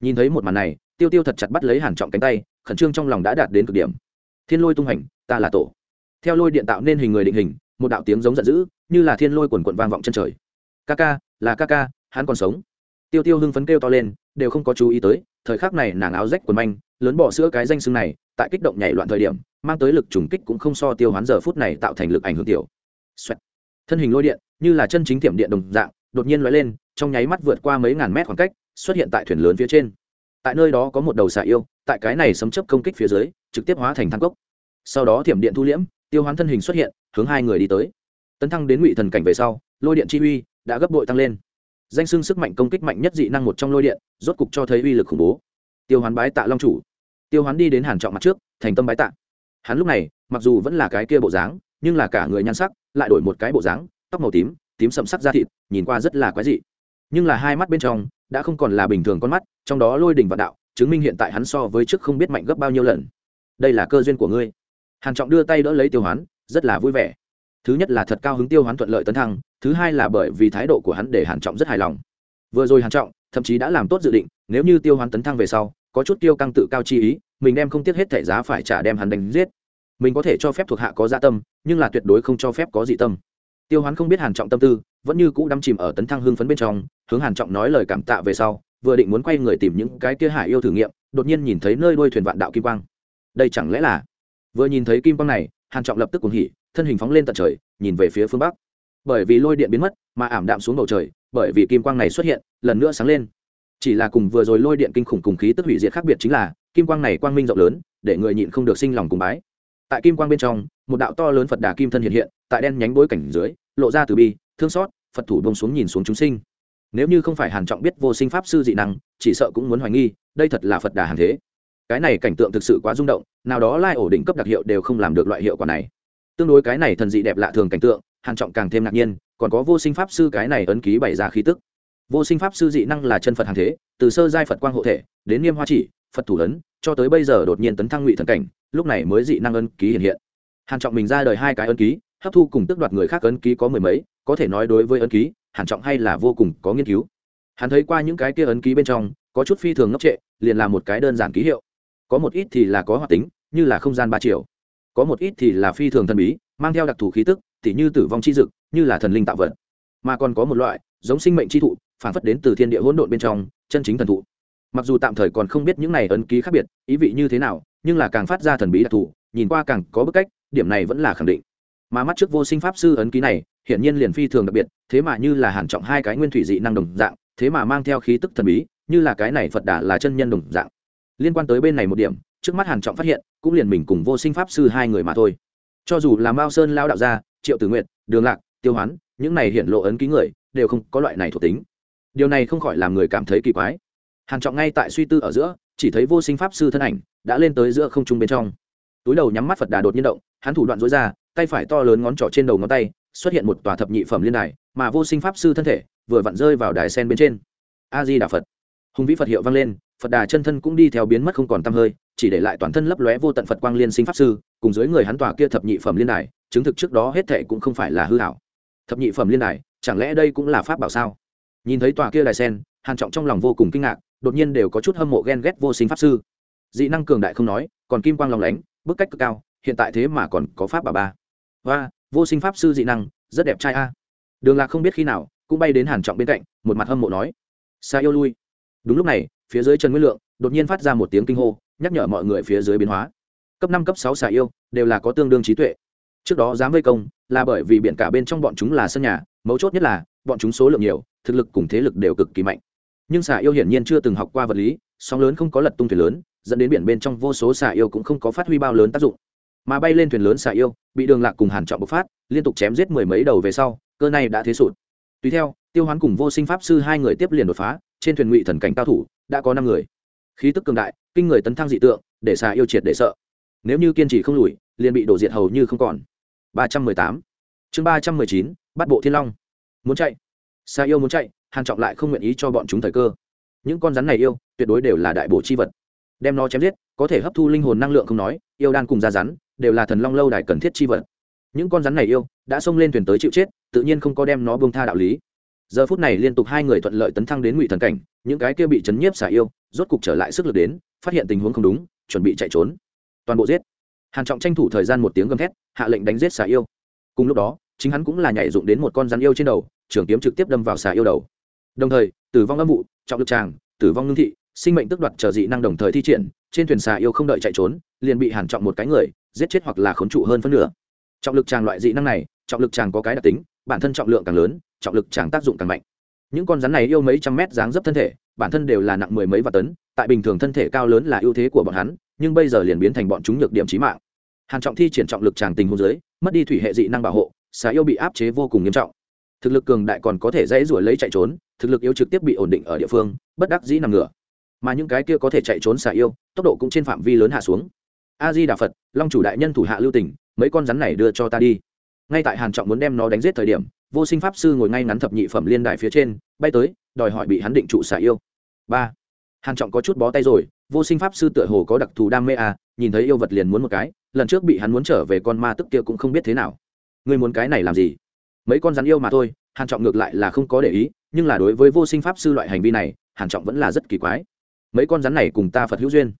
Nhìn thấy một màn này, tiêu tiêu thật chặt bắt lấy hàn trọng cánh tay, khẩn trương trong lòng đã đạt đến cực điểm. Thiên lôi tung hành, ta là tổ. Theo lôi điện tạo nên hình người định hình, một đạo tiếng giống giận dữ, như là thiên lôi quần quận vang vọng chân trời. Ca ca, là ca ca, hắn còn sống. Tiêu tiêu hưng phấn kêu to lên, đều không có chú ý tới, thời khắc này nàng áo rách quần manh, lớn bỏ sữa cái danh xưng này tại kích động nhảy loạn thời điểm, mang tới lực trùng kích cũng không so tiêu hoán giờ phút này tạo thành lực ảnh hưởng tiểu. Xoẹt. thân hình lôi điện, như là chân chính tiệm điện đồng dạng, đột nhiên lóe lên, trong nháy mắt vượt qua mấy ngàn mét khoảng cách, xuất hiện tại thuyền lớn phía trên. Tại nơi đó có một đầu xà yêu, tại cái này sấm chấp công kích phía dưới, trực tiếp hóa thành thang cốc. Sau đó thiểm điện thu liễm, tiêu hoán thân hình xuất hiện, hướng hai người đi tới. Tấn thăng đến ngụy thần cảnh về sau, lôi điện chi uy đã gấp bội tăng lên. Danh xưng sức mạnh công kích mạnh nhất dị năng một trong lôi điện, rốt cục cho thấy uy lực khủng bố. Tiêu hoán bái tạ long chủ tiêu hoán đi đến hàn trọng mặt trước, thành tâm bái tạ. Hắn lúc này, mặc dù vẫn là cái kia bộ dáng, nhưng là cả người nhan sắc, lại đổi một cái bộ dáng, tóc màu tím tím sậm sắc da thịt, nhìn qua rất là quái dị. Nhưng là hai mắt bên trong, đã không còn là bình thường con mắt, trong đó lôi đỉnh vạn đạo, chứng minh hiện tại hắn so với trước không biết mạnh gấp bao nhiêu lần. Đây là cơ duyên của ngươi. Hàn trọng đưa tay đỡ lấy tiêu hoán, rất là vui vẻ. Thứ nhất là thật cao hứng tiêu hoán thuận lợi tấn thăng, thứ hai là bởi vì thái độ của hắn để hàn trọng rất hài lòng. Vừa rồi hàn trọng thậm chí đã làm tốt dự định, nếu như tiêu hoán tấn thăng về sau có chút tiêu căng tự cao chi ý, mình đem không tiếc hết thẻ giá phải trả đem hắn đánh giết. Mình có thể cho phép thuộc hạ có dạ tâm, nhưng là tuyệt đối không cho phép có dị tâm. Tiêu hoán không biết hàn trọng tâm tư, vẫn như cũ đắm chìm ở tấn thăng hưng phấn bên trong, hướng hàn trọng nói lời cảm tạ về sau, vừa định muốn quay người tìm những cái kia hải yêu thử nghiệm, đột nhiên nhìn thấy nơi đuôi thuyền vạn đạo kim quang. Đây chẳng lẽ là? Vừa nhìn thấy kim quang này, hàn trọng lập tức cuồng hỉ, thân hình phóng lên tận trời, nhìn về phía phương bắc. Bởi vì lôi điện biến mất, mà ảm đạm xuống bầu trời, bởi vì kim quang này xuất hiện, lần nữa sáng lên chỉ là cùng vừa rồi lôi điện kinh khủng cùng khí tức hủy diệt khác biệt chính là, kim quang này quang minh rộng lớn, để người nhịn không được sinh lòng cùng bái. Tại kim quang bên trong, một đạo to lớn phật đà kim thân hiện hiện, tại đen nhánh bối cảnh dưới, lộ ra từ bi, thương xót, phật thủ bông xuống nhìn xuống chúng sinh. Nếu như không phải hàn trọng biết vô sinh pháp sư dị năng, chỉ sợ cũng muốn hoài nghi, đây thật là phật đà hàng thế. Cái này cảnh tượng thực sự quá rung động, nào đó lai ổ định cấp đặc hiệu đều không làm được loại hiệu quả này. Tương đối cái này thần dị đẹp lạ thường cảnh tượng, hàn trọng càng thêm ngạc nhiên, còn có vô sinh pháp sư cái này ấn ký bày ra khí tức vô sinh pháp sư dị năng là chân phật hàng thế, từ sơ giai phật quang hộ thể, đến niêm hoa chỉ, phật thủ ấn, cho tới bây giờ đột nhiên tấn thăng ngụy thần cảnh, lúc này mới dị năng ấn ký hiện hiện. Hàn trọng mình ra đời hai cái ấn ký, hấp thu cùng tức đoạt người khác ấn ký có mười mấy, có thể nói đối với ấn ký, hàn trọng hay là vô cùng có nghiên cứu. Hắn thấy qua những cái kia ấn ký bên trong, có chút phi thường ngốc trệ, liền là một cái đơn giản ký hiệu. Có một ít thì là có hoạt tính, như là không gian ba chiều. Có một ít thì là phi thường thần bí, mang theo đặc thù khí tức, tỉ như tử vong chi dực, như là thần linh tạo vật. Mà còn có một loại, giống sinh mệnh chi thụ phản phất đến từ thiên địa hỗn độn bên trong chân chính thần thụ. Mặc dù tạm thời còn không biết những này ấn ký khác biệt ý vị như thế nào nhưng là càng phát ra thần bí đặc thù nhìn qua càng có bức cách điểm này vẫn là khẳng định. Mà mắt trước vô sinh pháp sư ấn ký này hiển nhiên liền phi thường đặc biệt thế mà như là hàn trọng hai cái nguyên thủy dị năng đồng dạng thế mà mang theo khí tức thần bí như là cái này phật đà là chân nhân đồng dạng. Liên quan tới bên này một điểm trước mắt hàn trọng phát hiện cũng liền mình cùng vô sinh pháp sư hai người mà thôi. Cho dù là mao sơn lao đạo gia triệu tử Nguyệt, đường lạc tiêu hoán những này hiển lộ ấn ký người đều không có loại này thuộc tính điều này không khỏi làm người cảm thấy kỳ quái. Hàn trọng ngay tại suy tư ở giữa, chỉ thấy vô sinh pháp sư thân ảnh đã lên tới giữa không trung bên trong. Túi đầu nhắm mắt phật đà đột nhiên động, hắn thủ đoạn dối ra, tay phải to lớn ngón trỏ trên đầu ngón tay, xuất hiện một tòa thập nhị phẩm liên đài, mà vô sinh pháp sư thân thể vừa vặn rơi vào đài sen bên trên. A di đà phật. Hùng vĩ phật hiệu vang lên, phật đà chân thân cũng đi theo biến mất không còn tâm hơi, chỉ để lại toàn thân lấp lóe vô tận phật quang liên sinh pháp sư, cùng dưới người hắn tòa kia thập nhị phẩm liên đài, chứng thực trước đó hết thệ cũng không phải là hư hảo thập nhị phẩm liên đài, chẳng lẽ đây cũng là pháp bảo sao? Nhìn thấy tòa kia đài sen, hàn trọng trong lòng vô cùng kinh ngạc, đột nhiên đều có chút hâm mộ ghen ghét vô sinh pháp sư. Dị năng cường đại không nói, còn kim quang lòng lánh, bức cách cực cao, hiện tại thế mà còn có pháp bà ba. Và vô sinh pháp sư dị năng, rất đẹp trai a. Đường lạc không biết khi nào, cũng bay đến hàn trọng bên cạnh, một mặt hâm mộ nói xa yêu lui. Đúng lúc này, phía dưới trần nguyên lượng, đột nhiên phát ra một tiếng kinh hô, nhắc nhở mọi người phía dưới biến hóa. Cấp năm, cấp sáu xà yêu, đều là có tương đương trí tuệ. Trước đó dám vây công, là bởi vì biển cả bên trong bọn chúng là sân nhà, mấu chốt nhất là, bọn chúng số lượng nhiều thực lực cùng thế lực đều cực kỳ mạnh. Nhưng xà yêu hiển nhiên chưa từng học qua vật lý, sóng lớn không có lật tung thuyền lớn, dẫn đến biển bên trong vô số xà yêu cũng không có phát huy bao lớn tác dụng. Mà bay lên thuyền lớn xà yêu, bị đường lạc cùng hàn trọng bộc phát, liên tục chém giết mười mấy đầu về sau, cơ này đã thế sụt. Tùy theo, tiêu hoán cùng vô sinh pháp sư hai người tiếp liền đột phá, trên thuyền ngụy thần cảnh cao thủ, đã có năm người. Khí tức cường đại, kinh người tấn thăng dị tượng, để xà yêu triệt để sợ. Nếu như kiên trì không lùi, liền bị đổ diệt hầu như không còn. Ba trăm mười tám. Chương ba trăm mười chín, bắt bộ thiên long. Muốn chạy xà yêu muốn chạy, hàn trọng lại không nguyện ý cho bọn chúng thời cơ. Những con rắn này yêu, tuyệt đối đều là đại bổ chi vật. Đem nó chém giết, có thể hấp thu linh hồn năng lượng không nói, yêu đan cùng ra rắn, đều là thần long lâu đài cần thiết chi vật. Những con rắn này yêu, đã xông lên thuyền tới chịu chết, tự nhiên không có đem nó buông tha đạo lý. Giờ phút này liên tục hai người thuận lợi tấn thăng đến ngụy thần cảnh, những cái kia bị chấn nhiếp xả yêu, rốt cục trở lại sức lực đến, phát hiện tình huống không đúng, chuẩn bị chạy trốn. Toàn bộ giết. Hàn trọng tranh thủ thời gian một tiếng gầm thét, hạ lệnh đánh giết xả yêu. Cùng lúc đó, chính hắn cũng là nhảy dụng đến một con rắn yêu trên đầu trường kiếm trực tiếp đâm vào xà yêu đầu. Đồng thời tử vong âm vụ trọng lực tràng tử vong ngưng thị sinh mệnh tước đoạt chờ dị năng đồng thời thi triển trên thuyền xà yêu không đợi chạy trốn liền bị hàn trọng một cái người giết chết hoặc là khốn trụ hơn phân nửa. Trọng lực tràng loại dị năng này trọng lực tràng có cái đặc tính bản thân trọng lượng càng lớn trọng lực tràng tác dụng càng mạnh. Những con rắn này yêu mấy trăm mét dáng dấp thân thể bản thân đều là nặng mười mấy và tấn tại bình thường thân thể cao lớn là ưu thế của bọn hắn nhưng bây giờ liền biến thành bọn chúng nhược điểm chí mạng. Hàn trọng thi triển trọng lực tràng tình hôn dưới, mất đi thủy hệ dị năng bảo hộ xà yêu bị áp chế vô cùng nghiêm trọng thực lực cường đại còn có thể dễ ruổi lấy chạy trốn, thực lực yếu trực tiếp bị ổn định ở địa phương, bất đắc dĩ nằm ngửa. Mà những cái kia có thể chạy trốn xà yêu, tốc độ cũng trên phạm vi lớn hạ xuống. A di đà phật long chủ đại nhân thủ hạ lưu tỉnh mấy con rắn này đưa cho ta đi. Ngay tại hàn trọng muốn đem nó đánh giết thời điểm, vô sinh pháp sư ngồi ngay ngắn thập nhị phẩm liên đài phía trên, bay tới, đòi hỏi bị hắn định trụ xả yêu. Ba. Hàn trọng có chút bó tay rồi, vô sinh pháp sư tựa hồ có đặc thù đam mê à nhìn thấy yêu vật liền muốn một cái, lần trước bị hắn muốn trở về con ma tức kia cũng không biết thế nào. Ngươi muốn cái này làm gì? Mấy con rắn yêu mà thôi, hàn trọng ngược lại là không có để ý, nhưng là đối với vô sinh pháp sư loại hành vi này, hàn trọng vẫn là rất kỳ quái. Mấy con rắn này cùng ta phật hữu duyên.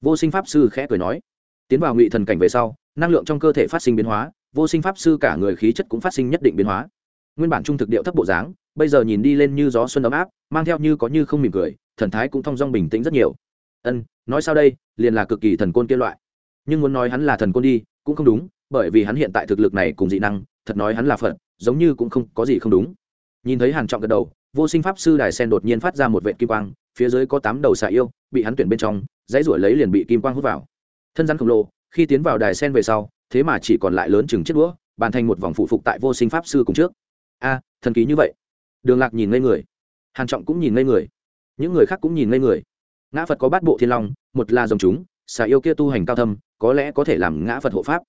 Vô sinh pháp sư khẽ cười nói. Tiến vào ngụy thần cảnh về sau, năng lượng trong cơ thể phát sinh biến hóa, vô sinh pháp sư cả người khí chất cũng phát sinh nhất định biến hóa. Nguyên bản trung thực điệu thấp bộ dáng, bây giờ nhìn đi lên như gió xuân ấm áp, mang theo như có như không mỉm cười, thần thái cũng thong dong bình tĩnh rất nhiều. Ân, nói sao đây, liền là cực kỳ thần côn kia loại. Nhưng muốn nói hắn là thần côn đi, cũng không đúng, bởi vì hắn hiện tại thực lực này cùng dị năng, thật nói hắn là phật giống như cũng không có gì không đúng. Nhìn thấy hàn trọng gật đầu, vô sinh pháp sư đài sen đột nhiên phát ra một vệt kim quang, phía dưới có tám đầu xà yêu bị hắn tuyển bên trong, dãy ruổi lấy liền bị kim quang hút vào. Thân rắn khổng lồ, khi tiến vào đài sen về sau, thế mà chỉ còn lại lớn chừng chiếc đũa, bàn thành một vòng phụ phục tại vô sinh pháp sư cùng trước. A à, thần kỳ như vậy. Đường lạc nhìn ngây người. Hàn trọng cũng nhìn ngây người. Những người khác cũng nhìn ngây người. Ngã phật có bát bộ thiên long, một là dòng chúng, xà yêu kia tu hành cao thâm, có lẽ có thể làm ngã phật hộ pháp.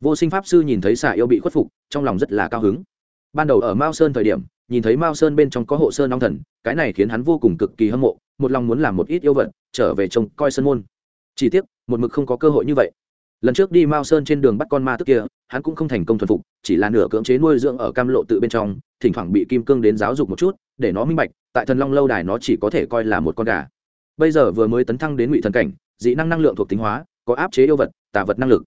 Vô sinh pháp sư nhìn thấy xà yêu bị khuất phục, trong lòng rất là cao hứng ban đầu ở mao sơn thời điểm, nhìn thấy mao sơn bên trong có hộ sơn long thần, cái này khiến hắn vô cùng cực kỳ hâm mộ, một lòng muốn làm một ít yêu vật, trở về trông coi sơn môn. Chỉ tiếc, một mực không có cơ hội như vậy. Lần trước đi mao sơn trên đường bắt con ma tức kia, hắn cũng không thành công thuần phục, chỉ là nửa cưỡng chế nuôi dưỡng ở cam lộ tự bên trong, thỉnh thoảng bị kim cương đến giáo dục một chút, để nó minh bạch, tại thần long lâu đài nó chỉ có thể coi là một con gà. Bây giờ vừa mới tấn thăng đến ngụy thần cảnh, dị năng năng lượng thuộc tính hóa, có áp chế yêu vật, tà vật năng lực.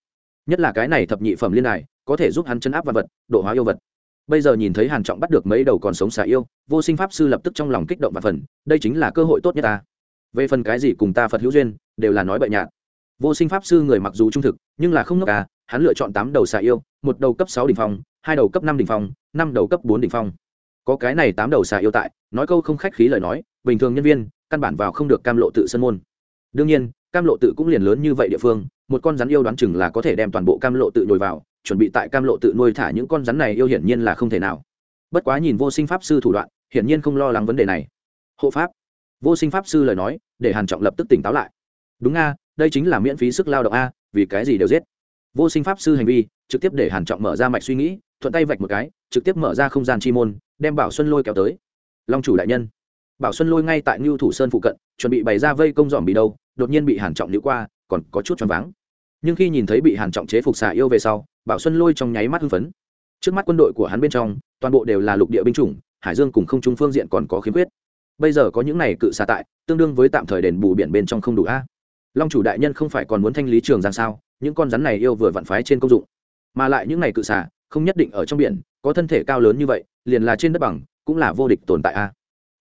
Nhất là cái này thập nhị phẩm liên đài, có thể giúp hắn chấn áp vật vật, độ hóa yêu vật bây giờ nhìn thấy hàn trọng bắt được mấy đầu còn sống xả yêu, vô sinh pháp sư lập tức trong lòng kích động và phần, đây chính là cơ hội tốt nhất ta. Về phần cái gì cùng ta phật hữu duyên, đều là nói bậy nhạt. Vô sinh pháp sư người mặc dù trung thực, nhưng là không ngốc à hắn lựa chọn tám đầu xà yêu, một đầu cấp sáu đỉnh phong, hai đầu cấp năm đỉnh phong, năm đầu cấp bốn đỉnh phong. Có cái này tám đầu xà yêu tại, nói câu không khách khí lời nói, bình thường nhân viên, căn bản vào không được cam lộ tự sân môn đương nhiên, cam lộ tự cũng liền lớn như vậy địa phương, một con rắn yêu đoán chừng là có thể đem toàn bộ cam lộ tự nhồi vào, chuẩn bị tại cam lộ tự nuôi thả những con rắn này yêu hiển nhiên là không thể nào. Bất quá nhìn vô sinh pháp sư thủ đoạn, hiển nhiên không lo lắng vấn đề này. Hộ pháp. Vô sinh pháp sư lời nói, để hàn trọng lập tức tỉnh táo lại. Đúng a, đây chính là miễn phí sức lao động a, vì cái gì đều giết. Vô sinh pháp sư hành vi, trực tiếp để hàn trọng mở ra mạch suy nghĩ, thuận tay vạch một cái, trực tiếp mở ra không gian chi môn, đem bảo xuân lôi kéo tới. Long chủ đại nhân bảo xuân lôi ngay tại ngưu thủ sơn phụ cận, chuẩn bị bày ra vây công dòm bị đâu, đột nhiên bị hàn trọng nhíu qua, còn có chút choáng váng. Nhưng khi nhìn thấy bị hàn trọng chế phục xà yêu về sau, bảo xuân lôi trong nháy mắt hưng phấn. Trước mắt quân đội của hắn bên trong, toàn bộ đều là lục địa binh chủng, hải dương cùng không trung phương diện còn có khiếm khuyết. Bây giờ có những này cự xà tại, tương đương với tạm thời đền bù biển bên trong không đủ a. Long chủ đại nhân không phải còn muốn thanh lý trường giang sao, những con rắn này yêu vừa vặn phái trên công dụng. Mà lại những này cự xà, không nhất định ở trong biển, có thân thể cao lớn như vậy, liền là trên đất bằng, cũng là vô địch tồn tại a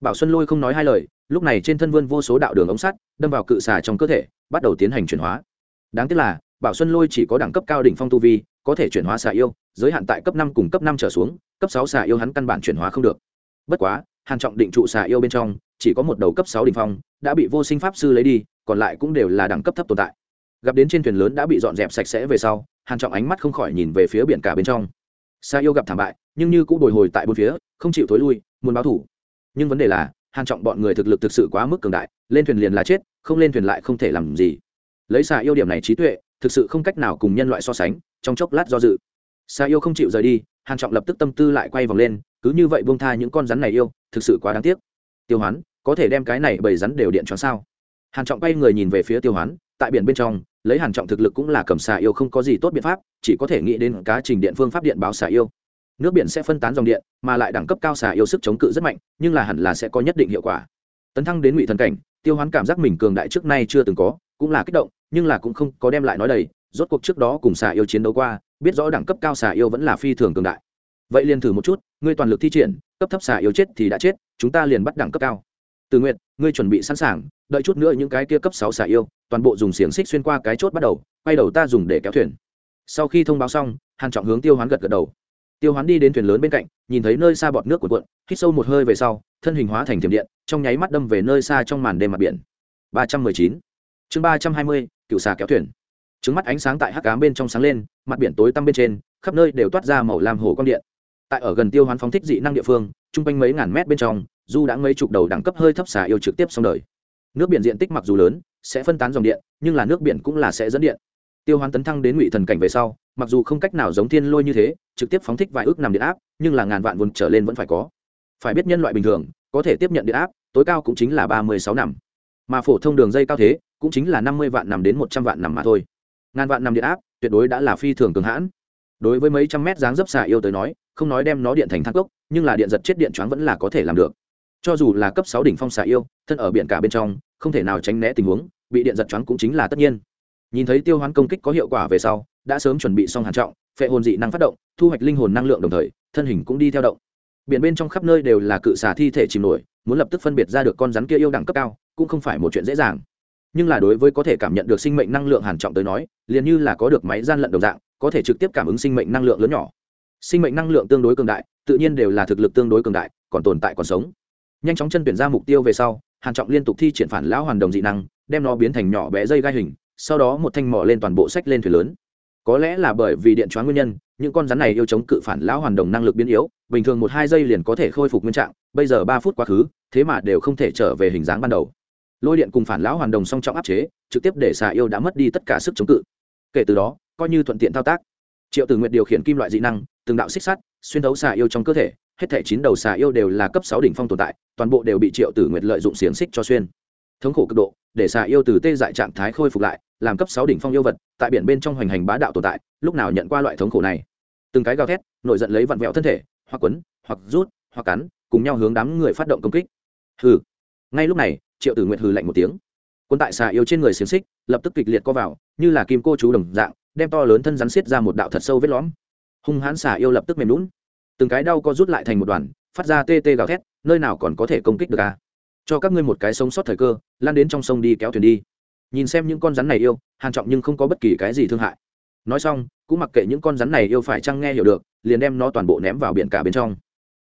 bảo xuân lôi không nói hai lời, lúc này trên thân vươn vô số đạo đường ống sắt, đâm vào cự xà trong cơ thể, bắt đầu tiến hành chuyển hóa. Đáng tiếc là, bảo xuân lôi chỉ có đẳng cấp cao đỉnh phong tu vi, có thể chuyển hóa xà yêu, giới hạn tại cấp năm cùng cấp năm trở xuống, cấp sáu xà yêu hắn căn bản chuyển hóa không được. Bất quá, hàn trọng định trụ xà yêu bên trong, chỉ có một đầu cấp sáu đỉnh phong, đã bị vô sinh pháp sư lấy đi, còn lại cũng đều là đẳng cấp thấp tồn tại. Gặp đến trên thuyền lớn đã bị dọn dẹp sạch sẽ về sau, hàn trọng ánh mắt không khỏi nhìn về phía biển cả bên trong. Xà yêu gặp thảm bại, nhưng như cũng bồi hồi tại bốn phía, không chịu thối lui, muốn báo thủ nhưng vấn đề là, hàn trọng bọn người thực lực thực sự quá mức cường đại, lên thuyền liền là chết, không lên thuyền lại không thể làm gì. Lấy xà yêu điểm này trí tuệ, thực sự không cách nào cùng nhân loại so sánh, trong chốc lát do dự. Xà yêu không chịu rời đi, hàn trọng lập tức tâm tư lại quay vòng lên, cứ như vậy buông tha những con rắn này yêu, thực sự quá đáng tiếc. Tiêu hoán, có thể đem cái này bầy rắn đều điện cho sao? Hàn trọng quay người nhìn về phía tiêu hoán, tại biển bên trong, lấy hàn trọng thực lực cũng là cầm xà yêu không có gì tốt biện pháp, chỉ có thể nghĩ đến cá trình điện phương pháp điện báo xà yêu nước biển sẽ phân tán dòng điện, mà lại đẳng cấp cao xà yêu sức chống cự rất mạnh, nhưng là hẳn là sẽ có nhất định hiệu quả. Tấn thăng đến ngụy thần cảnh, tiêu hoán cảm giác mình cường đại trước nay chưa từng có, cũng là kích động, nhưng là cũng không có đem lại nói đầy, rốt cuộc trước đó cùng xà yêu chiến đấu qua, biết rõ đẳng cấp cao xà yêu vẫn là phi thường cường đại. Vậy liền thử một chút, ngươi toàn lực thi triển, cấp thấp xà yêu chết thì đã chết, chúng ta liền bắt đẳng cấp cao. Từ nguyện ngươi chuẩn bị sẵn sàng, đợi chút nữa những cái kia cấp sáu xà yêu, toàn bộ dùng xiềng xích xuyên qua cái chốt bắt đầu, quay đầu ta dùng để kéo thuyền. Sau khi thông báo xong, hàn trọng hướng tiêu hoán gật gật đầu tiêu hoán đi đến thuyền lớn bên cạnh, nhìn thấy nơi xa bọt nước của cuộn, hít sâu một hơi về sau, thân hình hóa thành thiểm điện, trong nháy mắt đâm về nơi xa trong màn đêm mặt biển. Ba trăm mười chín. Chương ba trăm hai mươi, cựu xà kéo thuyền. Trứng mắt ánh sáng tại hắc cám bên trong sáng lên, mặt biển tối tăm bên trên, khắp nơi đều toát ra màu lam hồ quang điện. Tại ở gần tiêu hoán phóng thích dị năng địa phương chung quanh mấy ngàn mét bên trong du đã mấy chục đầu đẳng cấp hơi thấp xà yêu trực tiếp xong đời. Nước biển diện tích mặc dù lớn, sẽ phân tán dòng điện, nhưng là nước biển cũng là sẽ dẫn điện. Tiêu hoán tấn thăng đến ngụy thần cảnh về sau mặc dù không cách nào giống thiên lôi như thế, trực tiếp phóng thích vài ước nằm điện áp, nhưng là ngàn vạn vốn trở lên vẫn phải có. Phải biết nhân loại bình thường, có thể tiếp nhận điện áp, tối cao cũng chính là ba mươi sáu nằm mà phổ thông đường dây cao thế, cũng chính là năm mươi vạn nằm đến một trăm vạn nằm mà thôi. Ngàn vạn nằm điện áp, tuyệt đối đã là phi thường cường hãn. Đối với mấy trăm mét dáng dấp xà yêu tới nói, không nói đem nó điện thành thác gốc nhưng là điện giật chết điện choáng vẫn là có thể làm được. Cho dù là cấp sáu đỉnh phong xà yêu, thân ở biển cả bên trong, không thể nào tránh né tình huống, bị điện giật choáng cũng chính là tất nhiên. Nhìn thấy tiêu hoán công kích có hiệu quả về sau đã sớm chuẩn bị xong hàn trọng, phệ hồn dị năng phát động, thu hoạch linh hồn năng lượng đồng thời, thân hình cũng đi theo động. Biển bên trong khắp nơi đều là cự xà thi thể chìm nổi, muốn lập tức phân biệt ra được con rắn kia yêu đẳng cấp cao, cũng không phải một chuyện dễ dàng. Nhưng là đối với có thể cảm nhận được sinh mệnh năng lượng hàn trọng tới nói, liền như là có được máy gian lận đồng dạng, có thể trực tiếp cảm ứng sinh mệnh năng lượng lớn nhỏ. Sinh mệnh năng lượng tương đối cường đại, tự nhiên đều là thực lực tương đối cường đại, còn tồn tại còn sống. Nhanh chóng chân tuyển ra mục tiêu về sau, hàn trọng liên tục thi triển phản lão hoàn đồng dị năng, đem nó biến thành nhỏ bé dây gai hình, sau đó một thanh mỏ lên toàn bộ sách lên thuyền lớn có lẽ là bởi vì điện choáng nguyên nhân, những con rắn này yêu chống cự phản lão hoàn đồng năng lực biến yếu, bình thường một hai giây liền có thể khôi phục nguyên trạng, bây giờ ba phút quá khứ, thế mà đều không thể trở về hình dáng ban đầu. Lôi điện cùng phản lão hoàn đồng song trọng áp chế, trực tiếp để xà yêu đã mất đi tất cả sức chống cự. Kể từ đó, coi như thuận tiện thao tác. Triệu tử nguyệt điều khiển kim loại dị năng, từng đạo xích sắt, xuyên thấu xà yêu trong cơ thể, hết thể chín đầu xà yêu đều là cấp sáu đỉnh phong tồn tại, toàn bộ đều bị triệu tử nguyệt lợi dụng xiềng xích cho xuyên. Thống khổ cực độ để xà yêu từ tê dại trạng thái khôi phục lại, làm cấp sáu đỉnh phong yêu vật, tại biển bên trong hoành hành bá đạo tồn tại, lúc nào nhận qua loại thống khổ này? Từng cái gào thét nổi giận lấy vặn vẹo thân thể, hoặc quấn, hoặc rút, hoặc cắn, cùng nhau hướng đám người phát động công kích. Hừ. Ngay lúc này, triệu tử nguyệt hừ lạnh một tiếng. Quân tại xà yêu trên người xiềng xích, lập tức kịch liệt co vào, như là kim cô chú đồng dạng, đem to lớn thân rắn xiết ra một đạo thật sâu vết lõm. Hung hãn xà yêu lập tức mềm lún từng cái đau co rút lại thành một đoàn, phát ra tê tê gào thét, nơi nào còn có thể công kích được à? Cho các ngươi một cái sống sót thời cơ, lan đến trong sông đi kéo thuyền đi. Nhìn xem những con rắn này yêu, hàn trọng nhưng không có bất kỳ cái gì thương hại. Nói xong, cũng mặc kệ những con rắn này yêu phải chăng nghe hiểu được, liền đem nó toàn bộ ném vào biển cả bên trong.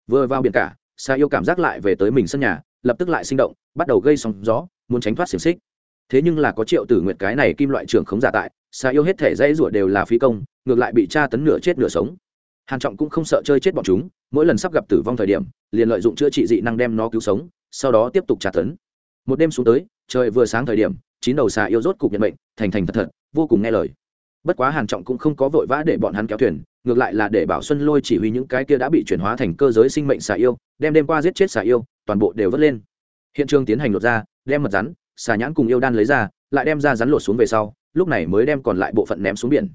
Vừa vào biển cả xa yêu cảm giác lại về tới mình sân nhà, lập tức lại sinh động, bắt đầu gây sóng gió, muốn tránh thoát xiềng xích. Thế nhưng là có triệu tử nguyện cái này kim loại trưởng khống giả tại xa yêu hết thể dãy rủa đều là phi công, ngược lại bị tra tấn nửa chết nửa sống hàn trọng cũng không sợ chơi chết bọn chúng, mỗi lần sắp gặp tử vong thời điểm, liền lợi dụng chữa trị dị năng đem nó cứu sống, sau đó tiếp tục trả tấn. Một đêm xuống tới, trời vừa sáng thời điểm, chín đầu xà yêu rốt cục nhận mệnh thành thành thật thật, vô cùng nghe lời. Bất quá hàn trọng cũng không có vội vã để bọn hắn kéo thuyền, ngược lại là để bảo xuân lôi chỉ huy những cái kia đã bị chuyển hóa thành cơ giới sinh mệnh xà yêu, đem đêm qua giết chết xà yêu, toàn bộ đều vớt lên. Hiện trường tiến hành lột ra đem mật rắn, xà nhãn cùng yêu đan lấy ra, lại đem ra rắn lột xuống về sau, lúc này mới đem còn lại bộ phận ném xuống biển.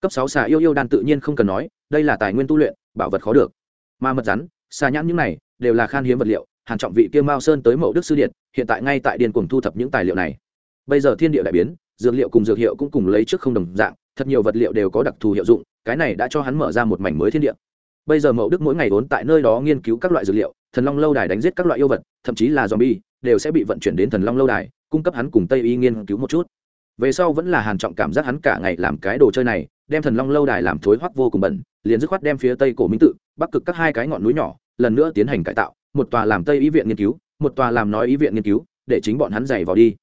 Cấp sáu xà yêu yêu đan tự nhiên không cần nói đây là tài nguyên tu luyện, bảo vật khó được. Mà mật rắn, xà nhãn những này, đều là khan hiếm vật liệu hàn trọng vị kia mao sơn tới mậu đức sư điện, hiện tại ngay tại điền cùng thu thập những tài liệu này. Bây giờ thiên địa đại biến, dược liệu cùng dược hiệu cũng cùng lấy trước không đồng dạng, thật nhiều vật liệu đều có đặc thù hiệu dụng, cái này đã cho hắn mở ra một mảnh mới thiên địa. Bây giờ mậu đức mỗi ngày vốn tại nơi đó nghiên cứu các loại dược liệu, thần long lâu đài đánh giết các loại yêu vật, thậm chí là zombie, đều sẽ bị vận chuyển đến thần long lâu đài, cung cấp hắn cùng tây y nghiên cứu một chút về sau vẫn là hàn trọng cảm giác hắn cả ngày làm cái đồ chơi này, đem thần long lâu đài làm thối hoắc vô cùng bẩn, liền dứt khoát đem phía tây cổ minh tự, bắc cực các hai cái ngọn núi nhỏ, lần nữa tiến hành cải tạo, một tòa làm tây y viện nghiên cứu, một tòa làm nói y viện nghiên cứu, để chính bọn hắn dày vào đi.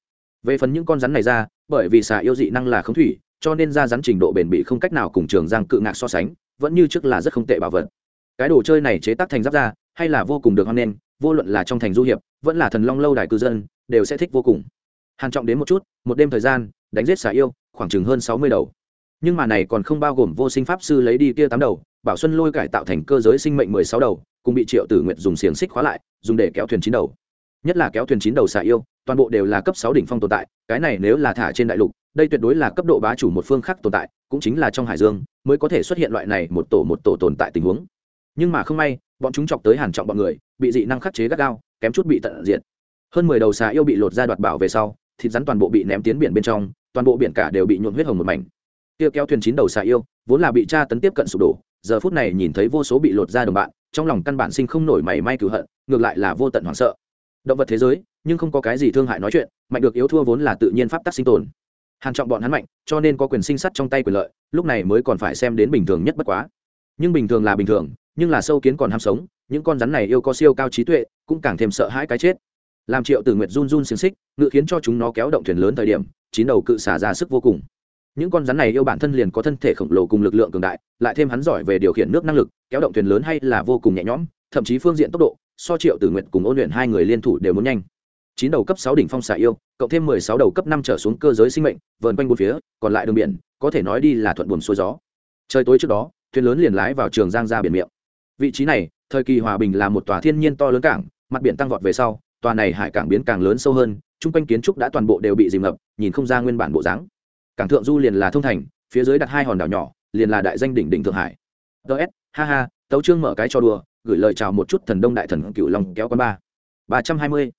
Về phần những con rắn này ra, bởi vì xà yêu dị năng là không thủy, cho nên ra rắn trình độ bền bỉ không cách nào cùng trường giang cự ngạc so sánh, vẫn như trước là rất không tệ bảo vật. Cái đồ chơi này chế tác thành giáp ra hay là vô cùng được hoan nghênh, vô luận là trong thành du hiệp, vẫn là thần long lâu đài cư dân, đều sẽ thích vô cùng. Hàn trọng đến một chút, một đêm thời gian đánh giết xà yêu, khoảng chừng hơn sáu mươi đầu. Nhưng mà này còn không bao gồm vô sinh pháp sư lấy đi kia tám đầu, bảo xuân lôi cải tạo thành cơ giới sinh mệnh mười sáu đầu, cùng bị triệu tử nguyện dùng xiềng xích khóa lại, dùng để kéo thuyền chín đầu. Nhất là kéo thuyền chín đầu xà yêu, toàn bộ đều là cấp sáu đỉnh phong tồn tại, cái này nếu là thả trên đại lục, đây tuyệt đối là cấp độ bá chủ một phương khác tồn tại, cũng chính là trong hải dương, mới có thể xuất hiện loại này một tổ một tổ tồn tại tình huống. Nhưng mà không may, bọn chúng chọc tới hàn trọng bọn người, bị dị năng khắc chế gắt gao, kém chút bị tận diệt. Hơn mười đầu xà yêu bị lột ra đoạt bảo về sau, thịt rắn toàn bộ bị ném tiến biển bên trong toàn bộ biển cả đều bị nhuộn huyết hồng một mảnh. Kia kéo thuyền chín đầu xà yêu, vốn là bị tra tấn tiếp cận sụp đổ, giờ phút này nhìn thấy vô số bị lột ra đồng bạn, trong lòng căn bản sinh không nổi mảy may cửu hận, ngược lại là vô tận hoảng sợ. Động vật thế giới, nhưng không có cái gì thương hại nói chuyện, mạnh được yếu thua vốn là tự nhiên pháp tắc sinh tồn. Hàn trọng bọn hắn mạnh, cho nên có quyền sinh sắt trong tay quyền lợi, lúc này mới còn phải xem đến bình thường nhất bất quá. Nhưng bình thường là bình thường, nhưng là sâu kiến còn ham sống, những con rắn này yêu có siêu cao trí tuệ, cũng càng thêm sợ hãi cái chết làm triệu tử nguyệt run run xiềng xích, ngự khiến cho chúng nó kéo động thuyền lớn thời điểm, chín đầu cự xả ra sức vô cùng. Những con rắn này yêu bản thân liền có thân thể khổng lồ cùng lực lượng cường đại, lại thêm hắn giỏi về điều khiển nước năng lực, kéo động thuyền lớn hay là vô cùng nhẹ nhõm, thậm chí phương diện tốc độ, so triệu tử nguyện cùng ôn luyện hai người liên thủ đều muốn nhanh. Chín đầu cấp sáu đỉnh phong xạ yêu, cộng thêm mười sáu đầu cấp năm trở xuống cơ giới sinh mệnh, vờn quanh bốn phía, còn lại đường biển, có thể nói đi là thuận buồm xuôi gió. Trời tối trước đó, thuyền lớn liền lái vào trường giang ra biển miệng. Vị trí này, thời kỳ hòa bình là một tòa thiên nhiên to lớn cảng, mặt biển tăng vọt về sau tòa này hải cảng biến càng lớn sâu hơn, chung quanh kiến trúc đã toàn bộ đều bị dìm ngập, nhìn không ra nguyên bản bộ dáng. Cảng thượng du liền là thông thành, phía dưới đặt hai hòn đảo nhỏ, liền là đại danh đỉnh đỉnh thượng hải. Ts ha ha, tấu trương mở cái cho đùa, gửi lời chào một chút thần đông đại thần cựu long kéo con ba. Ba trăm hai mươi.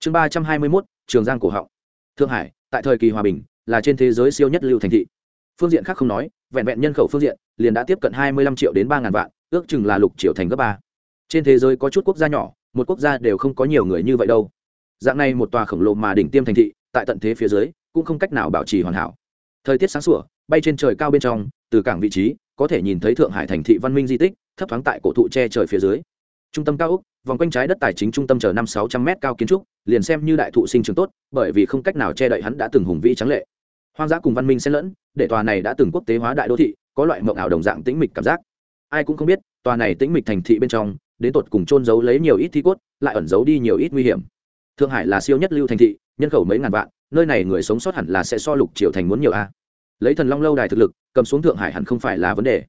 Chương ba trăm hai mươi mốt, trường giang cổ họng. Thượng hải, tại thời kỳ hòa bình, là trên thế giới siêu nhất lưu thành thị. Phương diện khác không nói, vẹn vẹn nhân khẩu phương diện, liền đã tiếp cận hai mươi lăm triệu đến ba ngàn vạn, ước chừng là lục triệu thành gấp ba. Trên thế giới có chút quốc gia nhỏ một quốc gia đều không có nhiều người như vậy đâu. Dạng này một tòa khổng lồ mà đỉnh tiêm thành thị, tại tận thế phía dưới, cũng không cách nào bảo trì hoàn hảo. Thời tiết sáng sủa, bay trên trời cao bên trong, từ cảng vị trí, có thể nhìn thấy thượng hải thành thị văn minh di tích, thấp thoáng tại cổ thụ che trời phía dưới. Trung tâm cao úc vòng quanh trái đất tài chính trung tâm chờ năm sáu trăm m cao kiến trúc, liền xem như đại thụ sinh trường tốt, bởi vì không cách nào che đậy hắn đã từng hùng vĩ trắng lệ. Hoang dã cùng văn minh xen lẫn, để tòa này đã từng quốc tế hóa đại đô thị, có loại mộng ảo đồng dạng tĩnh mịch cảm giác. Ai cũng không biết, tòa này tĩnh mịch thành thị bên trong đến tột cùng trôn giấu lấy nhiều ít thi cốt, lại ẩn giấu đi nhiều ít nguy hiểm. Thượng hải là siêu nhất lưu thành thị, nhân khẩu mấy ngàn vạn, nơi này người sống sót hẳn là sẽ so lục triều thành muốn nhiều a. Lấy thần long lâu đài thực lực, cầm xuống thượng hải hẳn không phải là vấn đề.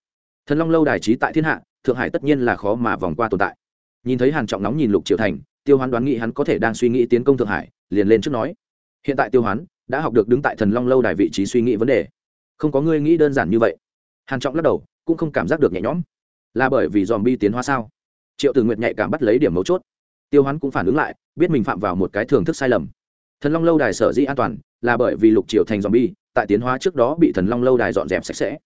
Thần long lâu đài trí tại thiên hạ, thượng hải tất nhiên là khó mà vòng qua tồn tại. Nhìn thấy hàn trọng nóng nhìn lục triều thành, tiêu hoán đoán nghĩ hắn có thể đang suy nghĩ tiến công thượng hải, liền lên trước nói. Hiện tại tiêu hoán đã học được đứng tại thần long lâu đài vị trí suy nghĩ vấn đề. Không có ngươi nghĩ đơn giản như vậy. Hàn trọng lắc đầu, cũng không cảm giác được nhẹ nhõm. Là bởi vì dòm bi tiến hóa sao? Triệu tử nguyệt nhạy cảm bắt lấy điểm mấu chốt. Tiêu hoán cũng phản ứng lại, biết mình phạm vào một cái thưởng thức sai lầm. Thần long lâu đài sở dĩ an toàn, là bởi vì lục triều thành dòm bi tại tiến hóa trước đó bị thần long lâu đài dọn dẹp sạch sẽ.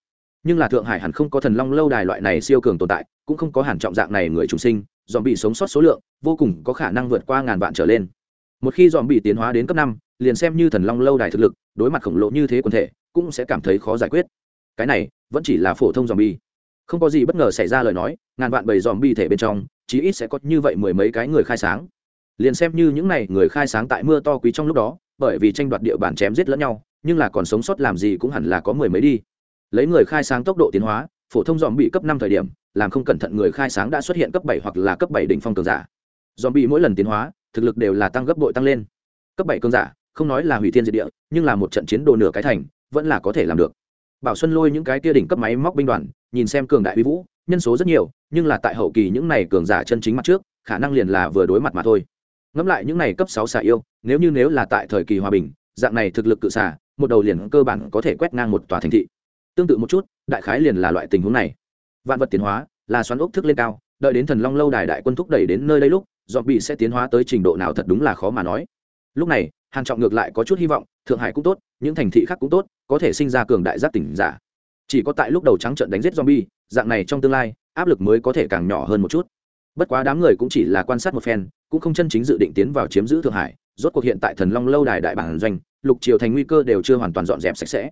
Nhưng là thượng hải hẳn không có thần long lâu đài loại này siêu cường tồn tại, cũng không có hẳn trọng dạng này người trùng sinh dòm bị sống sót số lượng vô cùng có khả năng vượt qua ngàn vạn trở lên. Một khi dòm bị tiến hóa đến cấp năm, liền xem như thần long lâu đài thực lực, đối mặt khổng lồ như thế quần thể, cũng sẽ cảm thấy khó giải quyết. Cái này, vẫn chỉ là phổ thông dòm bi không có gì bất ngờ xảy ra lời nói, ngàn vạn bầy dòm bi thể bên trong, chí ít sẽ có như vậy mười mấy cái người khai sáng. Liền xem như những này người khai sáng tại mưa to quý trong lúc đó, bởi vì tranh đoạt địa bàn chém giết lẫn nhau, nhưng là còn sống sót làm gì cũng hẳn là có mười mấy đi. Lấy người khai sáng tốc độ tiến hóa, phổ thông dòm bị cấp năm thời điểm, làm không cẩn thận người khai sáng đã xuất hiện cấp bảy hoặc là cấp bảy đỉnh phong cường giả. Dòm bị mỗi lần tiến hóa, thực lực đều là tăng gấp bội tăng lên. Cấp bảy cường giả, không nói là hủy thiên diệt địa, nhưng là một trận chiến đồ nửa cái thành, vẫn là có thể làm được. Bảo xuân lôi những cái kia đỉnh cấp máy móc binh đoàn nhìn xem cường đại uy vũ, nhân số rất nhiều, nhưng là tại hậu kỳ những này cường giả chân chính mặt trước, khả năng liền là vừa đối mặt mà thôi. Ngẫm lại những này cấp sáu xà yêu, nếu như nếu là tại thời kỳ hòa bình, dạng này thực lực cự xà, một đầu liền cơ bản có thể quét ngang một tòa thành thị. Tương tự một chút, đại khái liền là loại tình huống này. Vạn vật tiến hóa, là xoắn ốc thức lên cao, đợi đến thần long lâu đài đại quân thúc đẩy đến nơi đây lúc dọn bị sẽ tiến hóa tới trình độ nào thật đúng là khó mà nói. Lúc này, hàn trọng ngược lại có chút hy vọng, thượng hải cũng tốt, những thành thị khác cũng tốt, có thể sinh ra cường đại giác tỉnh giả chỉ có tại lúc đầu trắng trận đánh giết zombie dạng này trong tương lai áp lực mới có thể càng nhỏ hơn một chút bất quá đám người cũng chỉ là quan sát một phen cũng không chân chính dự định tiến vào chiếm giữ thượng hải rốt cuộc hiện tại thần long lâu đài đại bản doanh lục triều thành nguy cơ đều chưa hoàn toàn dọn dẹp sạch sẽ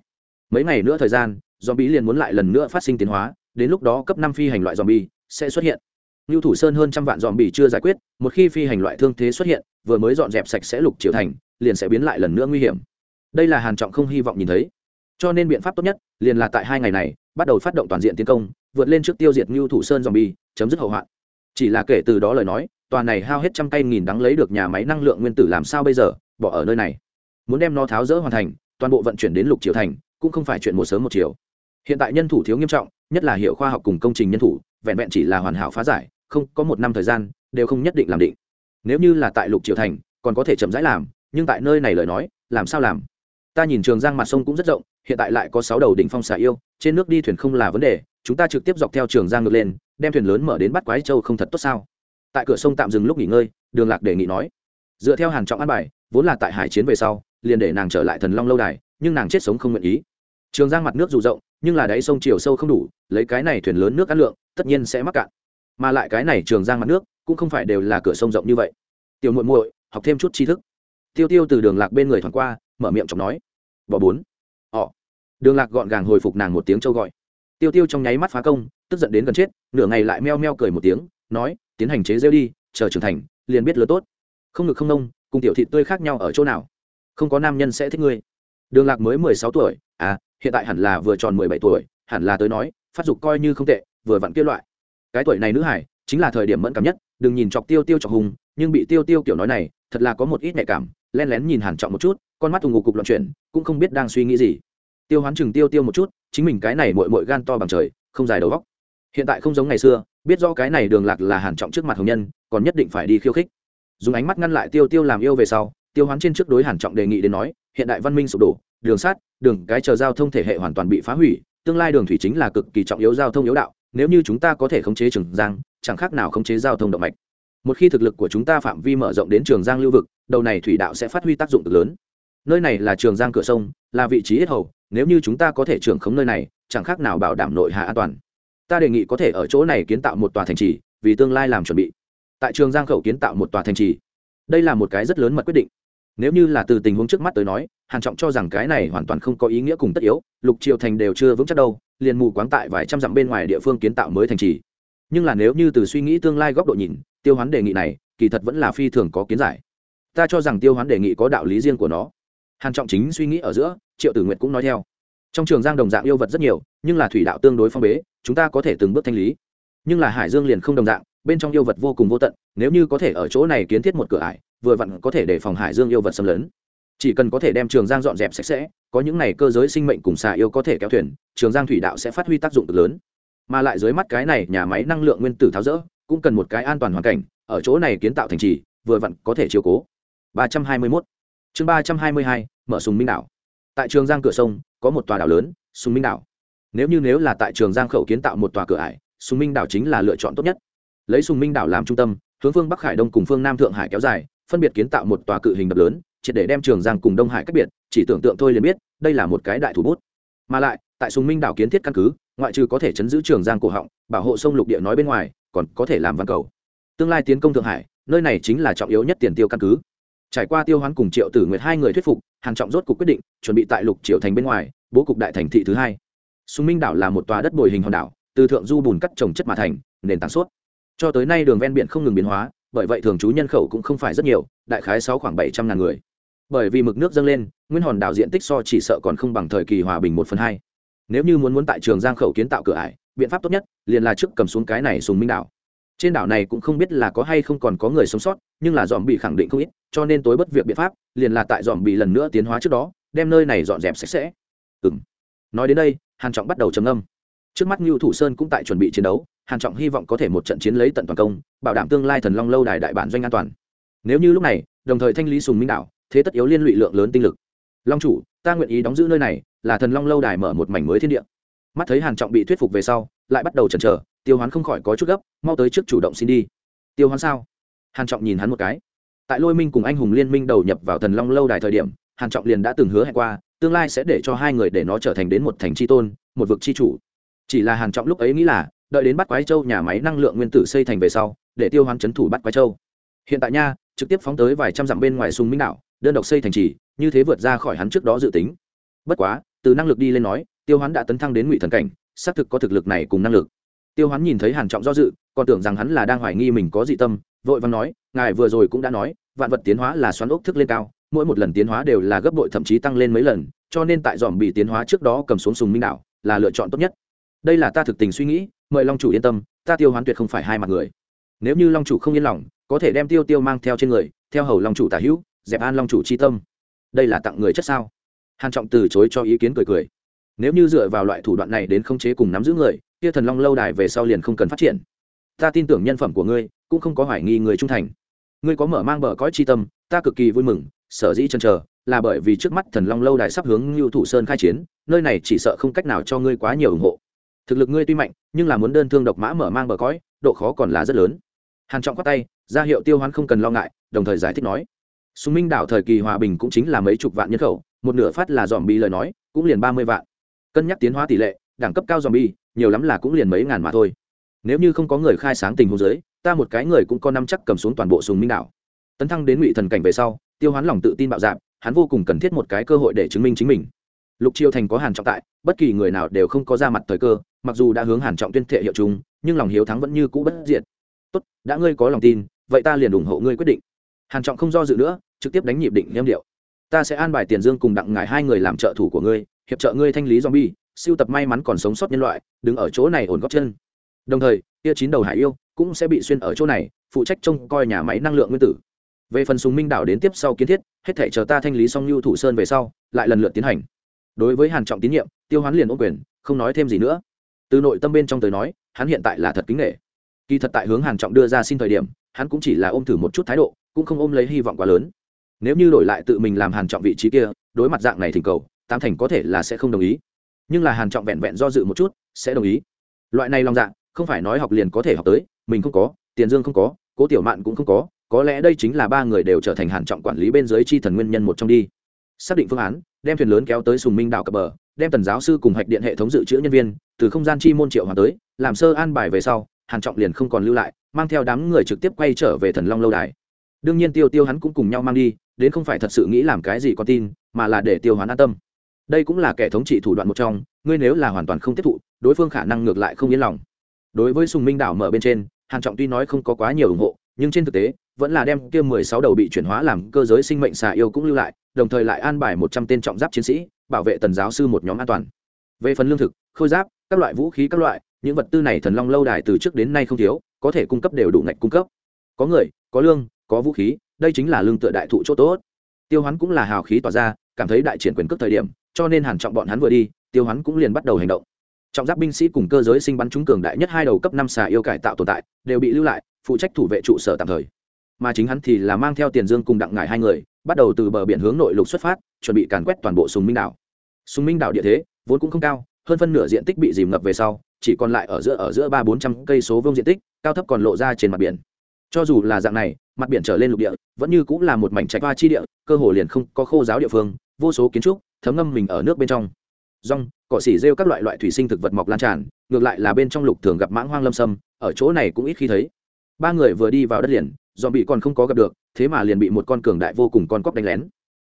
mấy ngày nữa thời gian zombie liền muốn lại lần nữa phát sinh tiến hóa đến lúc đó cấp năm phi hành loại zombie sẽ xuất hiện Nưu Thủ Sơn hơn trăm vạn zombie chưa giải quyết, một khi phi hành loại thương thế xuất hiện, vừa mới dọn dẹp sạch sẽ lục triều thành, liền sẽ biến lại lần nữa nguy hiểm. Đây là Hàn Trọng không hy vọng nhìn thấy. Cho nên biện pháp tốt nhất, liền là tại hai ngày này, bắt đầu phát động toàn diện tiến công, vượt lên trước tiêu diệt Ngưu Thủ Sơn zombie, chấm dứt hậu hoạn. Chỉ là kể từ đó lời nói, tòa này hao hết trăm cây nghìn đắng lấy được nhà máy năng lượng nguyên tử làm sao bây giờ, bỏ ở nơi này. Muốn đem nó tháo dỡ hoàn thành, toàn bộ vận chuyển đến lục triều thành, cũng không phải chuyện một sớm một chiều. Hiện tại nhân thủ thiếu nghiêm trọng, nhất là hiệu khoa học cùng công trình nhân thủ, vẹn vẹn chỉ là hoàn hảo phá giải, không có một năm thời gian đều không nhất định làm định nếu như là tại lục triều thành còn có thể chậm rãi làm nhưng tại nơi này lời nói làm sao làm ta nhìn trường giang mặt sông cũng rất rộng hiện tại lại có sáu đầu đỉnh phong xà yêu, trên nước đi thuyền không là vấn đề, chúng ta trực tiếp dọc theo trường giang ngược lên, đem thuyền lớn mở đến bắt quái châu không thật tốt sao? Tại cửa sông tạm dừng lúc nghỉ ngơi, đường lạc đề nghị nói. Dựa theo hàn trọng an bài, vốn là tại hải chiến về sau, liền để nàng trở lại thần long lâu đài, nhưng nàng chết sống không nguyện ý. Trường giang mặt nước dù rộng, nhưng là đáy sông chiều sâu không đủ, lấy cái này thuyền lớn nước ăn lượng, tất nhiên sẽ mắc cạn. Mà lại cái này trường giang mặt nước, cũng không phải đều là cửa sông rộng như vậy. Tiểu muội muội, học thêm chút tri thức. Tiêu tiêu từ đường lạc bên người thoảng qua, mở miệng chọc nói. Bỏ bốn họ. Đường lạc gọn gàng hồi phục nàng một tiếng châu gọi. Tiêu tiêu trong nháy mắt phá công, tức giận đến gần chết, nửa ngày lại meo meo cười một tiếng, nói, tiến hành chế rêu đi, chờ trưởng thành, liền biết lứa tốt. Không ngực không nông, cùng tiểu thị tươi khác nhau ở chỗ nào? Không có nam nhân sẽ thích ngươi. Đường lạc mới mười sáu tuổi à hiện tại hẳn là vừa tròn mười bảy tuổi, hẳn là tới nói, phát dục coi như không tệ, vừa vặn kia loại. Cái tuổi này nữ hải, chính là thời điểm mẫn cảm nhất, đừng nhìn chọc tiêu tiêu chọc hùng, nhưng bị tiêu tiêu kiểu nói này, thật là có một ít nhạy cảm len lén nhìn hàn trọng một chút, con mắt thùng ngục cục loạn chuyển, cũng không biết đang suy nghĩ gì tiêu hoán chừng tiêu tiêu một chút chính mình cái này mội mội gan to bằng trời không dài đầu góc hiện tại không giống ngày xưa biết do cái này đường lạc là hàn trọng trước mặt hồng nhân còn nhất định phải đi khiêu khích. Dùng ánh mắt ngăn lại tiêu tiêu làm yêu về sau tiêu hoán trên trước đối hàn trọng đề nghị đến nói hiện đại văn minh sụp đổ đường sắt, đường cái chờ giao thông thể hệ hoàn toàn bị phá hủy tương lai đường thủy chính là cực kỳ trọng yếu giao thông yếu đạo nếu như chúng ta có thể khống chế trường giang chẳng khác nào khống chế giao thông động mạch. Một khi thực lực của chúng ta phạm vi mở rộng đến trường giang lưu vực đầu này thủy đạo sẽ phát huy tác dụng cực lớn. Nơi này là trường giang cửa sông là vị trí hết hầu nếu như chúng ta có thể trưởng khống nơi này, chẳng khác nào bảo đảm nội hạ an toàn. Ta đề nghị có thể ở chỗ này kiến tạo một tòa thành trì, vì tương lai làm chuẩn bị. Tại trường giang khẩu kiến tạo một tòa thành trì. Đây là một cái rất lớn mật quyết định. Nếu như là từ tình huống trước mắt tới nói, hàn trọng cho rằng cái này hoàn toàn không có ý nghĩa cùng tất yếu, lục triều thành đều chưa vững chắc đâu, liền mù quáng tại vài trăm dặm bên ngoài địa phương kiến tạo mới thành trì. Nhưng là nếu như từ suy nghĩ tương lai góc độ nhìn, tiêu hoán đề nghị này, kỳ thật vẫn là phi thường có kiến giải. Ta cho rằng tiêu hoán đề nghị có đạo lý riêng của nó hàn trọng chính suy nghĩ ở giữa, triệu tử nguyệt cũng nói theo. Trong trường giang đồng dạng yêu vật rất nhiều, nhưng là thủy đạo tương đối phong bế, chúng ta có thể từng bước thanh lý. Nhưng là hải dương liền không đồng dạng, bên trong yêu vật vô cùng vô tận, nếu như có thể ở chỗ này kiến thiết một cửa ải, vừa vặn có thể để phòng hải dương yêu vật xâm lấn. Chỉ cần có thể đem trường giang dọn dẹp sạch sẽ, có những này cơ giới sinh mệnh cùng xà yêu có thể kéo thuyền, trường giang thủy đạo sẽ phát huy tác dụng cực lớn. Mà lại dưới mắt cái này nhà máy năng lượng nguyên tử tháo rỡ, cũng cần một cái an toàn hoàn cảnh, ở chỗ này kiến tạo thành trì, vừa vặn có thể chiếu cố. 321 chương 322 mở sùng minh đảo. Tại trường giang cửa sông, có một tòa đảo lớn, sùng minh đảo. Nếu như nếu là tại trường giang khẩu kiến tạo một tòa cửa ải, sùng minh đảo chính là lựa chọn tốt nhất. Lấy sùng minh đảo làm trung tâm, hướng phương bắc hải đông cùng phương nam thượng hải kéo dài, phân biệt kiến tạo một tòa cự hình đập lớn, triệt để đem trường giang cùng đông hải cách biệt, chỉ tưởng tượng thôi liền biết, đây là một cái đại thủ bút. Mà lại, tại sùng minh đảo kiến thiết căn cứ, ngoại trừ có thể chấn giữ trường giang cổ họng, bảo hộ sông lục địa nói bên ngoài, còn có thể làm văn cầu. Tương lai tiến công thượng hải, nơi này chính là trọng yếu nhất tiền tiêu căn cứ trải qua tiêu hoán cùng triệu tử nguyệt hai người thuyết phục, hàn trọng rốt cục quyết định chuẩn bị tại lục triệu thành bên ngoài, bố cục đại thành thị thứ hai. Sùng minh đảo là một tòa đất bồi hình hòn đảo, từ thượng du bùn cắt trồng chất mà thành, nền tảng suốt. Cho tới nay đường ven biển không ngừng biến hóa, bởi vậy thường trú nhân khẩu cũng không phải rất nhiều, đại khái sáu khoảng bảy trăm ngàn người. Bởi vì mực nước dâng lên, nguyên hòn đảo diện tích so chỉ sợ còn không bằng thời kỳ hòa bình một phần hai. Nếu như muốn muốn tại trường giang khẩu kiến tạo cửa ải, biện pháp tốt nhất liền là trước cầm xuống cái này sùng minh đảo. Trên đảo này cũng không biết là có hay không còn có người sống sót, nhưng là dòm bị khẳng định không ít cho nên tối bất việc biện pháp, liền là tại dòm bị lần nữa tiến hóa trước đó, đem nơi này dọn dẹp sạch sẽ. Ừ m nói đến đây, hàn trọng bắt đầu trầm âm trước mắt ngưu thủ sơn cũng tại chuẩn bị chiến đấu, hàn trọng hy vọng có thể một trận chiến lấy tận toàn công, bảo đảm tương lai thần long lâu đài đại bản doanh an toàn. Nếu như lúc này, đồng thời thanh lý sùng minh đảo, thế tất yếu liên lụy lượng lớn tinh lực. Long chủ, ta nguyện ý đóng giữ nơi này, là thần long lâu đài mở một mảnh mới thiên địa. Mắt thấy hàn trọng bị thuyết phục về sau, lại bắt đầu chần chờ, tiêu hoán không khỏi có chút gấp, mau tới trước chủ động xin đi. Tiêu hoán sao? Hàn trọng nhìn hắn một cái tại lôi minh cùng anh hùng liên minh đầu nhập vào thần long lâu đài thời điểm, hàn trọng liền đã từng hứa hẹn qua, tương lai sẽ để cho hai người để nó trở thành đến một thành chi tôn, một vực chi chủ. Chỉ là hàn trọng lúc ấy nghĩ là, đợi đến bắt quái châu nhà máy năng lượng nguyên tử xây thành về sau, để tiêu hoán chấn thủ bắt quái châu. Hiện tại nha, trực tiếp phóng tới vài trăm dặm bên ngoài sung minh đảo, đơn độc xây thành trì, như thế vượt ra khỏi hắn trước đó dự tính. Bất quá, từ năng lực đi lên nói, tiêu hoán đã tấn thăng đến ngụy thần cảnh, xác thực có thực lực này cùng năng lực. Tiêu hoán nhìn thấy hàn trọng do dự, còn tưởng rằng hắn là đang hoài nghi mình có dị tâm vội vàng nói, ngài vừa rồi cũng đã nói, vạn vật tiến hóa là xoắn ốc thức lên cao, mỗi một lần tiến hóa đều là gấp bội thậm chí tăng lên mấy lần, cho nên tại dòm bị tiến hóa trước đó cầm xuống sùng minh đảo là lựa chọn tốt nhất. Đây là ta thực tình suy nghĩ, mời long chủ yên tâm, ta tiêu hoán tuyệt không phải hai mặt người. Nếu như long chủ không yên lòng, có thể đem tiêu tiêu mang theo trên người, theo hầu long chủ tả hữu, dẹp an long chủ c h i tâm. Đây là tặng người chất sao? Hàn trọng từ chối cho ý kiến cười cười. Nếu như dựa vào loại thủ đoạn này đến khống chế cùng nắm giữ người, kia thần long lâu đài về sau liền không cần phát triển. Ta tin tưởng nhân phẩm của ngươi cũng không có hoài nghi người trung thành. Ngươi có mở mang bờ cõi chi tâm, ta cực kỳ vui mừng, sở dĩ chân chờ, là bởi vì trước mắt thần long lâu đài sắp hướng lưu thủ sơn khai chiến, nơi này chỉ sợ không cách nào cho ngươi quá nhiều ủng hộ. Thực lực ngươi tuy mạnh, nhưng là muốn đơn thương độc mã mở mang bờ cõi, độ khó còn là rất lớn. Hàn trọng quát tay, ra hiệu tiêu hoán không cần lo ngại, đồng thời giải thích nói Xung minh đảo thời kỳ hòa bình cũng chính là mấy chục vạn nhân khẩu, một nửa phát là dòm bi lời nói, cũng liền ba mươi vạn. Cân nhắc tiến hóa tỷ lệ, đẳng cấp cao dòm bi nhiều lắm là cũng liền mấy ngàn mà thôi. Nếu như không có người khai sáng tình huống giới ta một cái người cũng có năm chắc cầm xuống toàn bộ sùng minh đảo. Tấn thăng đến ngụy thần cảnh về sau tiêu hoán lòng tự tin bạo dạn, hắn vô cùng cần thiết một cái cơ hội để chứng minh chính mình. Lục triều thành có hàn trọng tại bất kỳ người nào đều không có ra mặt thời cơ mặc dù đã hướng hàn trọng tuyên thệ hiệu chúng nhưng lòng hiếu thắng vẫn như cũ bất diệt. Tốt đã ngươi có lòng tin vậy ta liền ủng hộ ngươi quyết định. Hàn trọng không do dự nữa trực tiếp đánh nhịp định nghiêm điệu. Ta sẽ an bài tiền dương cùng đặng ngài hai người làm trợ thủ của ngươi hiệp trợ ngươi thanh lý zombie siêu tập may mắn còn sống sót nhân loại đứng ở chỗ này ổn góp chân đồng thời tia chín đầu hải yêu cũng sẽ bị xuyên ở chỗ này, phụ trách trông coi nhà máy năng lượng nguyên tử. Về phần súng minh đảo đến tiếp sau kiến thiết, hết thể chờ ta thanh lý xong lưu thủ sơn về sau, lại lần lượt tiến hành. Đối với hàn trọng tín nhiệm, tiêu hoán liền ô quyền, không nói thêm gì nữa. Từ nội tâm bên trong tới nói, hắn hiện tại là thật kính nghệ kỳ thật tại hướng hàn trọng đưa ra xin thời điểm, hắn cũng chỉ là ôm thử một chút thái độ, cũng không ôm lấy hy vọng quá lớn. Nếu như đổi lại tự mình làm hàn trọng vị trí kia, đối mặt dạng này thỉnh cầu tam thành có thể là sẽ không đồng ý. Nhưng là hàn trọng vẹn vẹn do dự một chút, sẽ đồng ý. Loại này lòng dạ không phải nói học liền có thể học tới, mình không có, tiền dương không có, cố tiểu mạn cũng không có có lẽ đây chính là ba người đều trở thành hàn trọng quản lý bên dưới chi thần nguyên nhân một trong đi. Xác định phương án, đem thuyền lớn kéo tới sùng minh đảo cập bờ, đem tần giáo sư cùng hạch điện hệ thống dự trữ nhân viên, từ không gian chi môn triệu hòa tới, làm sơ an bài về sau, hàn trọng liền không còn lưu lại, mang theo đám người trực tiếp quay trở về thần long lâu đài. Đương nhiên tiêu tiêu hắn cũng cùng nhau mang đi, đến không phải thật sự nghĩ làm cái gì có tin, mà là để tiêu hoán an tâm. Đây cũng là kẻ thống trị thủ đoạn một trong, ngươi nếu là hoàn toàn không tiếp thụ, đối phương khả năng ngược lại không yên lòng đối với sùng minh đảo mở bên trên, hàn trọng tuy nói không có quá nhiều ủng hộ, nhưng trên thực tế, vẫn là đem kia mười sáu đầu bị chuyển hóa làm cơ giới sinh mệnh xà yêu cũng lưu lại, đồng thời lại an bài một trăm tên trọng giáp chiến sĩ, bảo vệ tần giáo sư một nhóm an toàn. Về phần lương thực, khôi giáp, các loại vũ khí các loại, những vật tư này thần long lâu đài từ trước đến nay không thiếu, có thể cung cấp đều đủ ngạch cung cấp. Có người, có lương, có vũ khí, đây chính là lương tựa đại thụ chỗ tốt. Tiêu hoán cũng là hào khí tỏa ra, cảm thấy đại triển quyền cước thời điểm, cho nên hàn trọng bọn hắn vừa đi, tiêu hoán cũng liền bắt đầu hành động trọng giáp binh sĩ cùng cơ giới sinh bắn trúng cường đại nhất hai đầu cấp năm xà yêu cải tạo tồn tại, đều bị lưu lại, phụ trách thủ vệ trụ sở tạm thời. Mà chính hắn thì là mang theo tiền dương cùng đặng ngải hai người, bắt đầu từ bờ biển hướng nội lục xuất phát, chuẩn bị càn quét toàn bộ sùng minh đảo. Sùng minh đảo địa thế, vốn cũng không cao, hơn phân nửa diện tích bị dìm ngập về sau, chỉ còn lại ở giữa ở giữa ba bốn trăm cây số vương diện tích, cao thấp còn lộ ra trên mặt biển. Cho dù là dạng này, mặt biển trở lên lục địa, vẫn như cũng là một mảnh trạch hoa chi địa, cơ hồ liền không có khô giáo địa phương, vô số kiến trúc, thấm ngâm mình ở nước bên trong. Rong cỏ xỉ rêu các loại loại thủy sinh thực vật mọc lan tràn, ngược lại là bên trong lục thường gặp mãng hoang lâm sâm, ở chỗ này cũng ít khi thấy. Ba người vừa đi vào đất liền dòm bị còn không có gặp được, thế mà liền bị một con cường đại vô cùng con cóc đánh lén.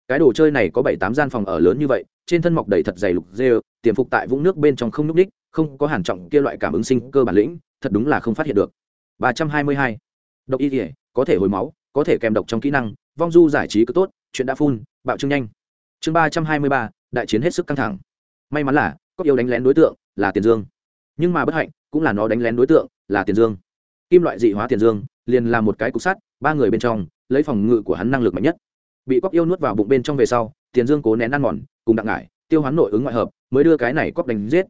Cái đồ chơi này có bảy tám gian phòng ở lớn như vậy, trên thân mọc đầy thật dày lục rêu, tiềm phục tại vũng nước bên trong không n ú c ních không có hàn trọng kia loại cảm ứng sinh cơ bản lĩnh, thật đúng là không phát hiện được. Ba trăm hai mươi hai. Độc y thể có thể hồi máu, có thể kèm độc trong kỹ năng, vong du giải trí cứ tốt, chuyện đã phun, bạo trương nhanh. Chương ba trăm hai mươi ba, đại chiến hết sức căng thẳng may mắn là cóc yêu đánh lén đối tượng là tiền dương. Nhưng mà bất hạnh, cũng là nó đánh lén đối tượng là tiền dương. Kim loại dị hóa tiền dương, liền là một cái cục sắt, ba người bên trong, lấy phòng ngự của hắn năng lực mạnh nhất. Bị cóc yêu nuốt vào bụng bên trong về sau, tiền dương cố nén ăn mòn, cùng đặng ngải, tiêu hoán nội ứng ngoại hợp, mới đưa cái này cóc đánh giết.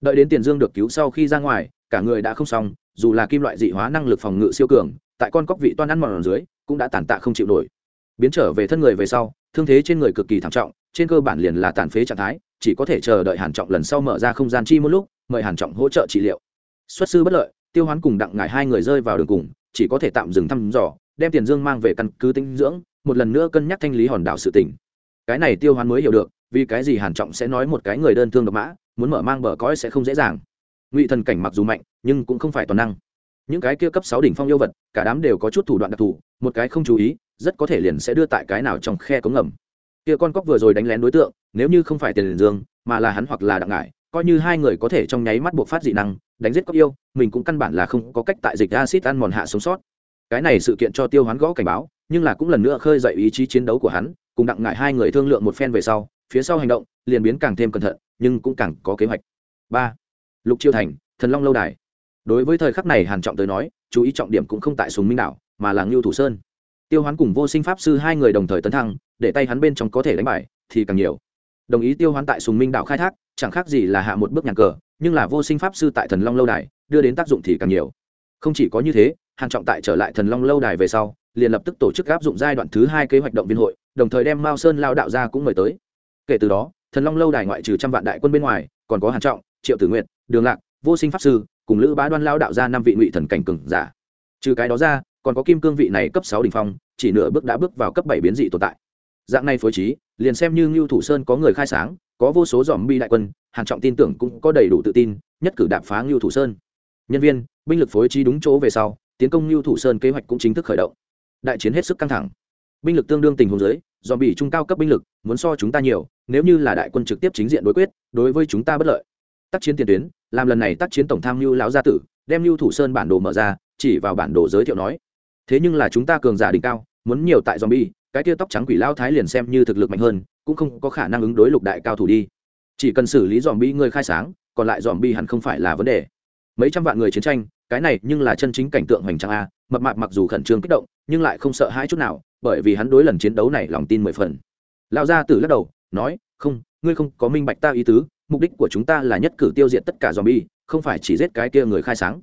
Đợi đến tiền dương được cứu sau khi ra ngoài, cả người đã không xong, dù là kim loại dị hóa năng lực phòng ngự siêu cường, tại con cóc vị toan ăn mòn ở dưới, cũng đã tàn tạ không chịu nổi. Biến trở về thân người về sau, thương thế trên người cực kỳ thảm trọng trên cơ bản liền là tàn phế trạng thái, chỉ có thể chờ đợi hàn trọng lần sau mở ra không gian chi một lúc, mời hàn trọng hỗ trợ trị liệu. Xuất sư bất lợi, tiêu hoán cùng đặng ngải hai người rơi vào đường cùng, chỉ có thể tạm dừng thăm dò, đem tiền dương mang về căn cứ tinh dưỡng, một lần nữa cân nhắc thanh lý hòn đảo sự tỉnh cái này tiêu hoán mới hiểu được, vì cái gì hàn trọng sẽ nói một cái người đơn thương độc mã, muốn mở mang bờ cõi sẽ không dễ dàng. Ngụy thần cảnh mặc dù mạnh, nhưng cũng không phải toàn năng. Những cái kia cấp sáu đỉnh phong yêu vật, cả đám đều có chút thủ đoạn đặc thù, một cái không chú ý, rất có thể liền sẽ đưa tại cái nào trong khe cống ngầm kia con cóc vừa rồi đánh lén đối tượng, nếu như không phải tiền liền dương, mà là hắn hoặc là đặng ngải, coi như hai người có thể trong nháy mắt buộc phát dị năng, đánh giết cóc yêu, mình cũng căn bản là không có cách tại dịch acid ăn mòn hạ sống sót. Cái này sự kiện cho tiêu hoán gõ cảnh báo, nhưng là cũng lần nữa khơi dậy ý chí chiến đấu của hắn, cùng đặng ngải hai người thương lượng một phen về sau, phía sau hành động liền biến càng thêm cẩn thận, nhưng cũng càng có kế hoạch. Ba, lục chiêu thành, thần long lâu đài. Đối với thời khắc này hàn trọng tới nói, chú ý trọng điểm cũng không tại sùng minh đảo, mà là ngưu thủ sơn. Tiêu hoán cùng vô sinh pháp sư hai người đồng thời tấn thăng để tay hắn bên trong có thể đánh bại, thì càng nhiều. Đồng ý tiêu hoán tại sùng minh đảo khai thác, chẳng khác gì là hạ một bước nhàn cờ, nhưng là vô sinh pháp sư tại thần long lâu đài, đưa đến tác dụng thì càng nhiều. Không chỉ có như thế hàn trọng tại trở lại thần long lâu đài về sau, liền lập tức tổ chức áp dụng giai đoạn thứ hai kế hoạch động viên hội, đồng thời đem mao sơn lao đạo ra cũng mời tới. Kể từ đó, thần long lâu đài ngoại trừ trăm vạn đại quân bên ngoài, còn có hàn trọng, triệu tử nguyện đường lạc, vô sinh pháp sư, cùng lữ bá đoan lao đạo ra năm vị ngụy thần cảnh cường giả. Trừ cái đó ra, còn có kim cương vị này cấp sáu đỉnh phong, chỉ nửa bước đã bước vào cấp bảy biến dị tồn tại dạng này phối trí, liền xem như ngưu thủ sơn có người khai sáng, có vô số dòm bi đại quân, hàn trọng tin tưởng cũng có đầy đủ tự tin, nhất cử đạp phá ngưu thủ sơn. Nhân viên, binh lực phối trí đúng chỗ về sau, tiến công ngưu thủ sơn kế hoạch cũng chính thức khởi động. Đại chiến hết sức căng thẳng. Binh lực tương đương tình huống dưới dòm bị trung cao cấp binh lực, muốn so chúng ta nhiều, nếu như là đại quân trực tiếp chính diện đối quyết, đối với chúng ta bất lợi. Tác chiến tiền tuyến, làm lần này tác chiến tổng tham mưu lão gia tử, đem lưu thủ sơn bản đồ mở ra, chỉ vào bản đồ giới thiệu nói, thế nhưng là chúng ta cường giả đỉnh cao, muốn nhiều tại zombie cái tia tóc trắng quỷ lao thái liền xem như thực lực mạnh hơn cũng không có khả năng ứng đối lục đại cao thủ đi chỉ cần xử lý dòm bi người khai sáng còn lại dòm bi hẳn không phải là vấn đề mấy trăm vạn người chiến tranh cái này nhưng là chân chính cảnh tượng hoành trang a mập mạp mặc dù khẩn trương kích động nhưng lại không sợ hãi chút nào bởi vì hắn đối lần chiến đấu này lòng tin mười phần Lao gia tử lắc đầu nói không ngươi không có minh bạch ta ý tứ mục đích của chúng ta là nhất cử tiêu diệt tất cả dòm bi, không phải chỉ giết cái kia người khai sáng.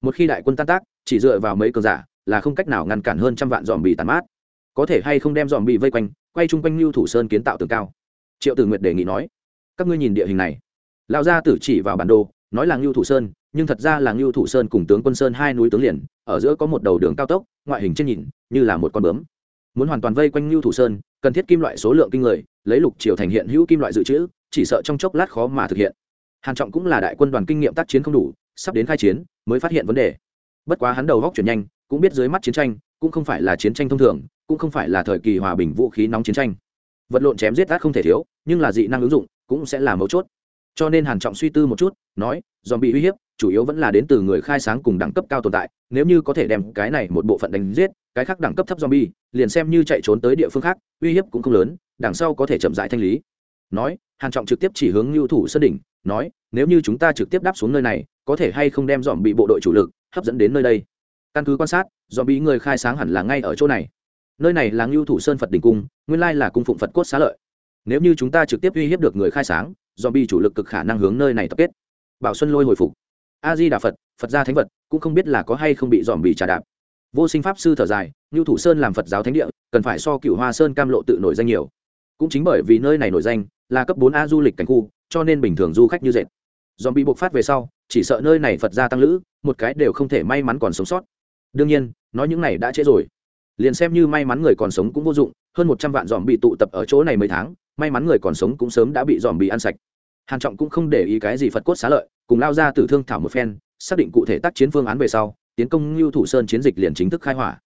Một khi đại quân tan tác, chỉ dựa vào mấy cơn giả, là không cách nào ngăn cản hơn trăm vạn dòm bi tàn mát. Có thể hay không đem zombie vây quanh, quay chung quanh Lưu Thủ Sơn kiến tạo tường cao. Triệu Tử Nguyệt đề nghị nói, các ngươi nhìn địa hình này. Lão gia tử chỉ vào bản đồ, nói là Lưu Thủ Sơn, nhưng thật ra là Lưu Thủ Sơn cùng tướng Quân Sơn hai núi tướng liền, ở giữa có một đầu đường cao tốc, ngoại hình trên nhìn như là một con bướm. Muốn hoàn toàn vây quanh Lưu Thủ Sơn, cần thiết kim loại số lượng kinh người, lấy lục triều thành hiện hữu kim loại dự trữ, chỉ sợ trong chốc lát khó mà thực hiện hàn trọng cũng là đại quân đoàn kinh nghiệm tác chiến không đủ sắp đến khai chiến mới phát hiện vấn đề bất quá hắn đầu góc chuyển nhanh cũng biết dưới mắt chiến tranh cũng không phải là chiến tranh thông thường cũng không phải là thời kỳ hòa bình vũ khí nóng chiến tranh. Vật lộn chém giết ác không thể thiếu, nhưng là dị năng ứng dụng cũng sẽ là mấu chốt. Cho nên hàn trọng suy tư một chút, nói dòm bị uy hiếp, chủ yếu vẫn là đến từ người khai sáng cùng đẳng cấp cao tồn tại, nếu như có thể đem cái này một bộ phận đánh giết, cái khác đẳng cấp thấp zombie, liền xem như chạy trốn tới địa phương khác, uy hiếp cũng không lớn, đằng sau có thể chậm rãi thanh lý. Nói, hàn trọng trực tiếp chỉ hướng lưu thủ sơn đỉnh, nói, nếu như chúng ta trực tiếp đáp xuống nơi này, có thể hay không đem dòm bị bộ đội chủ lực hấp dẫn đến nơi đây? Căn cứ quan sát dòm bị người khai sáng hẳn là ngay ở chỗ này nơi này là ngưu thủ sơn phật đình cung, nguyên lai là cung phụng phật cốt xá lợi. Nếu như chúng ta trực tiếp uy hiếp được người khai sáng do bị chủ lực cực khả năng hướng nơi này tập kết. Bảo xuân lôi hồi phục. A di đà phật phật gia thánh vật, cũng không biết là có hay không bị dòm bị trà đạp. Vô sinh pháp sư thở dài, ngưu thủ sơn làm phật giáo thánh địa, cần phải so cựu hoa sơn cam lộ tự nổi danh nhiều. Cũng chính bởi vì nơi này nổi danh, là cấp bốn a du lịch cảnh khu, cho nên bình thường du khách như dệt. Dòm bị bộc phát về sau, chỉ sợ nơi này phật gia tăng lữ, một cái đều không thể may mắn còn sống sót. Đương nhiên, nói những này đã trễ rồi liền xem như may mắn người còn sống cũng vô dụng, hơn một trăm vạn dòm bị tụ tập ở chỗ này mấy tháng, may mắn người còn sống cũng sớm đã bị dòm bị ăn sạch. Hàn trọng cũng không để ý cái gì phật cốt xá lợi, cùng lao ra tử thương thảo một phen, xác định cụ thể tác chiến phương án về sau, tiến công lưu thủ sơn chiến dịch liền chính thức khai hỏa.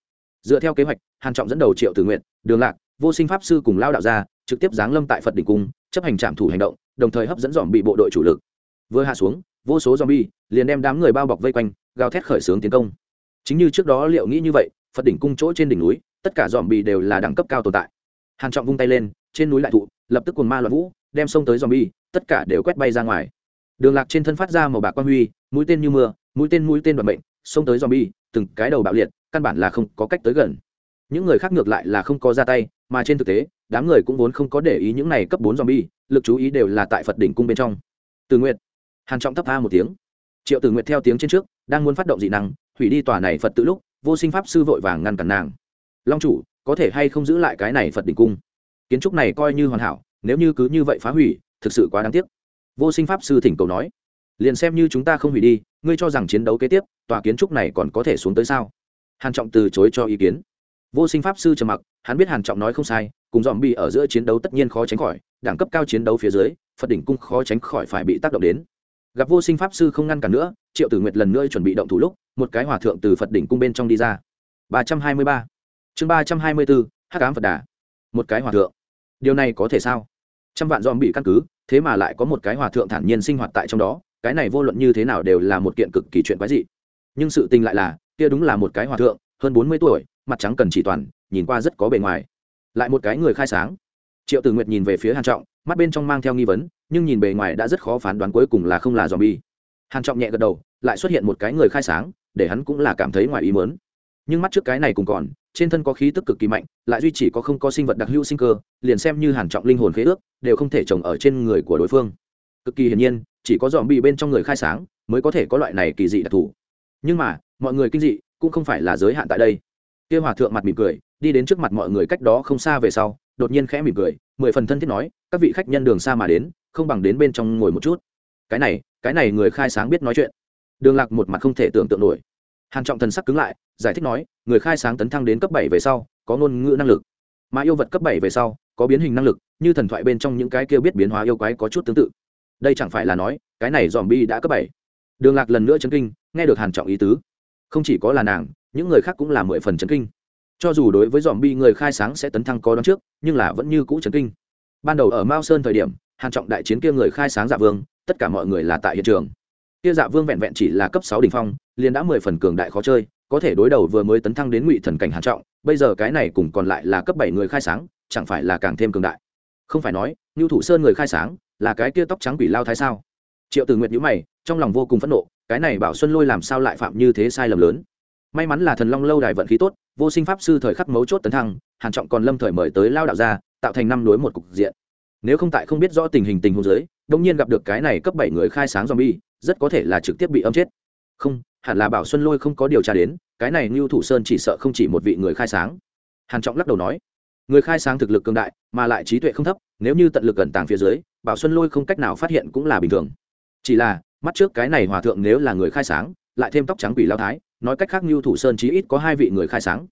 Dựa theo kế hoạch, hàn trọng dẫn đầu triệu tử nguyện đường lạc, vô sinh pháp sư cùng lao đạo gia, trực tiếp giáng lâm tại phật đỉnh cung, chấp hành trạm thủ hành động, đồng thời hấp dẫn dòm bị bộ đội chủ lực. Vừa hạ xuống, vô số dòm bi liền đem đám người bao bọc vây quanh, gào thét khởi xướng tiến công. Chính như trước đó liệu nghĩ như vậy phật đỉnh cung chỗ trên đỉnh núi tất cả Dòm Bì đều là đẳng cấp cao tồn tại. Hàn trọng vung tay lên trên núi lại thụ lập tức cuồng ma loạn vũ đem xông tới Dòm Bì, tất cả đều quét bay ra ngoài. Đường lạc trên thân phát ra màu bạc quang huy mũi tên như mưa mũi tên mũi tên đoạn bệnh xông tới Dòm Bì, từng cái đầu bạo liệt căn bản là không có cách tới gần. Những người khác ngược lại là không có ra tay mà trên thực tế đám người cũng vốn không có để ý những này cấp bốn bì lực chú ý đều là tại phật đỉnh cung bên trong. Từ nguyện hàn trọng thấp tha một tiếng. Triệu tử nguyện theo tiếng trên trước đang muốn phát động dị năng hủy đi tòa này phật tự lúc vô sinh pháp sư vội vàng ngăn cản nàng. Long chủ, có thể hay không giữ lại cái này phật đỉnh cung? Kiến trúc này coi như hoàn hảo, nếu như cứ như vậy phá hủy, thực sự quá đáng tiếc. Vô sinh pháp sư thỉnh cầu nói. Liền xem như chúng ta không hủy đi, ngươi cho rằng chiến đấu kế tiếp, tòa kiến trúc này còn có thể xuống tới sao? Hàn trọng từ chối cho ý kiến. Vô sinh pháp sư trầm mặc, hắn biết hàn trọng nói không sai, cùng dòm bi ở giữa chiến đấu tất nhiên khó tránh khỏi, đẳng cấp cao chiến đấu phía dưới, phật đỉnh cung khó tránh khỏi phải bị tác động đến gặp vô sinh pháp sư không ngăn cản nữa, triệu tử nguyệt lần nữa chuẩn bị động thủ lúc, một cái hòa thượng từ phật đỉnh cung bên trong đi ra. ba trăm hai mươi ba. Chương ba trăm hai mươi bốn hát cám phật đà. Một cái hòa thượng. Điều này có thể sao? Trăm vạn dòm bị căn cứ, thế mà lại có một cái hòa thượng thản nhiên sinh hoạt tại trong đó, cái này vô luận như thế nào đều là một kiện cực kỳ chuyện quái dị. Nhưng sự tình lại là, kia đúng là một cái hòa thượng, hơn bốn mươi tuổi, mặt trắng cần chỉ toàn, nhìn qua rất có bề ngoài. Lại một cái người khai sáng. Triệu tử nguyệt nhìn về phía hàn trọng, mắt bên trong mang theo nghi vấn nhưng nhìn bề ngoài đã rất khó phán đoán cuối cùng là không là dòm bi hàn trọng nhẹ gật đầu, lại xuất hiện một cái người khai sáng, để hắn cũng là cảm thấy ngoài ý muốn. Nhưng mắt trước cái này cũng còn, trên thân có khí tức cực kỳ mạnh, lại duy chỉ có không có sinh vật đặc hữu sinh cơ, liền xem như hàn trọng linh hồn khế ước, đều không thể trồng ở trên người của đối phương. Cực kỳ hiển nhiên, chỉ có dòm bi bên trong người khai sáng mới có thể có loại này kỳ dị đặc thù. Nhưng mà, mọi người kinh dị, cũng không phải là giới hạn tại đây. Kia hòa thượng mặt mỉm cười, đi đến trước mặt mọi người cách đó không xa về sau, đột nhiên khẽ mỉm cười, mười phần thân thiết nói, các vị khách nhân đường xa mà đến không bằng đến bên trong ngồi một chút. Cái này cái này người khai sáng biết nói chuyện. Đường lạc một mặt không thể tưởng tượng nổi. Hàn trọng thần sắc cứng lại, giải thích nói, người khai sáng tấn thăng đến cấp bảy về sau, có ngôn ngữ năng lực. Mà yêu vật cấp bảy về sau, có biến hình năng lực, như thần thoại bên trong những cái kia biết biến hóa yêu quái có chút tương tự. Đây chẳng phải là nói, cái này dòm bi đã cấp bảy. Đường lạc lần nữa chấn kinh, nghe được hàn trọng ý tứ. Không chỉ có là nàng, những người khác cũng là mười phần chấn kinh. Cho dù đối với dòm bi người khai sáng sẽ tấn thăng có đón trước, nhưng là vẫn như cũ chấn kinh. Ban đầu ở mao sơn thời điểm hàn trọng đại chiến kia người khai sáng dạ vương, tất cả mọi người là tại hiện trường. Kia dạ vương vẹn vẹn chỉ là cấp sáu đỉnh phong, liền đã mười phần cường đại khó chơi, có thể đối đầu vừa mới tấn thăng đến ngụy thần cảnh hàn trọng, bây giờ cái này cùng còn lại là cấp bảy người khai sáng, chẳng phải là càng thêm cường đại. Không phải nói như thủ sơn người khai sáng, là cái kia tóc trắng quỷ lao thái sao? Triệu tử nguyệt nhíu mày, trong lòng vô cùng phẫn nộ, cái này bảo xuân lôi làm sao lại phạm như thế sai lầm lớn? May mắn là thần long lâu đài vận khí tốt, vô sinh pháp sư thời khắc mấu chốt tấn thăng, hàn trọng còn lâm thời mời tới lao đạo gia, tạo thành năm đối một cục diện nếu không tại không biết rõ tình hình tình huống dưới đông nhiên gặp được cái này cấp bảy người khai sáng zombie, rất có thể là trực tiếp bị âm chết. Không, hẳn là bảo xuân lôi không có điều tra đến, cái này ngưu thủ sơn chỉ sợ không chỉ một vị người khai sáng. Hàn trọng lắc đầu nói, người khai sáng thực lực cường đại, mà lại trí tuệ không thấp, nếu như tận lực gần tàng phía dưới, bảo xuân lôi không cách nào phát hiện cũng là bình thường. Chỉ là, mắt trước cái này hòa thượng nếu là người khai sáng, lại thêm tóc trắng quỷ lao thái, nói cách khác ngưu thủ sơn chí ít có hai vị người khai sáng.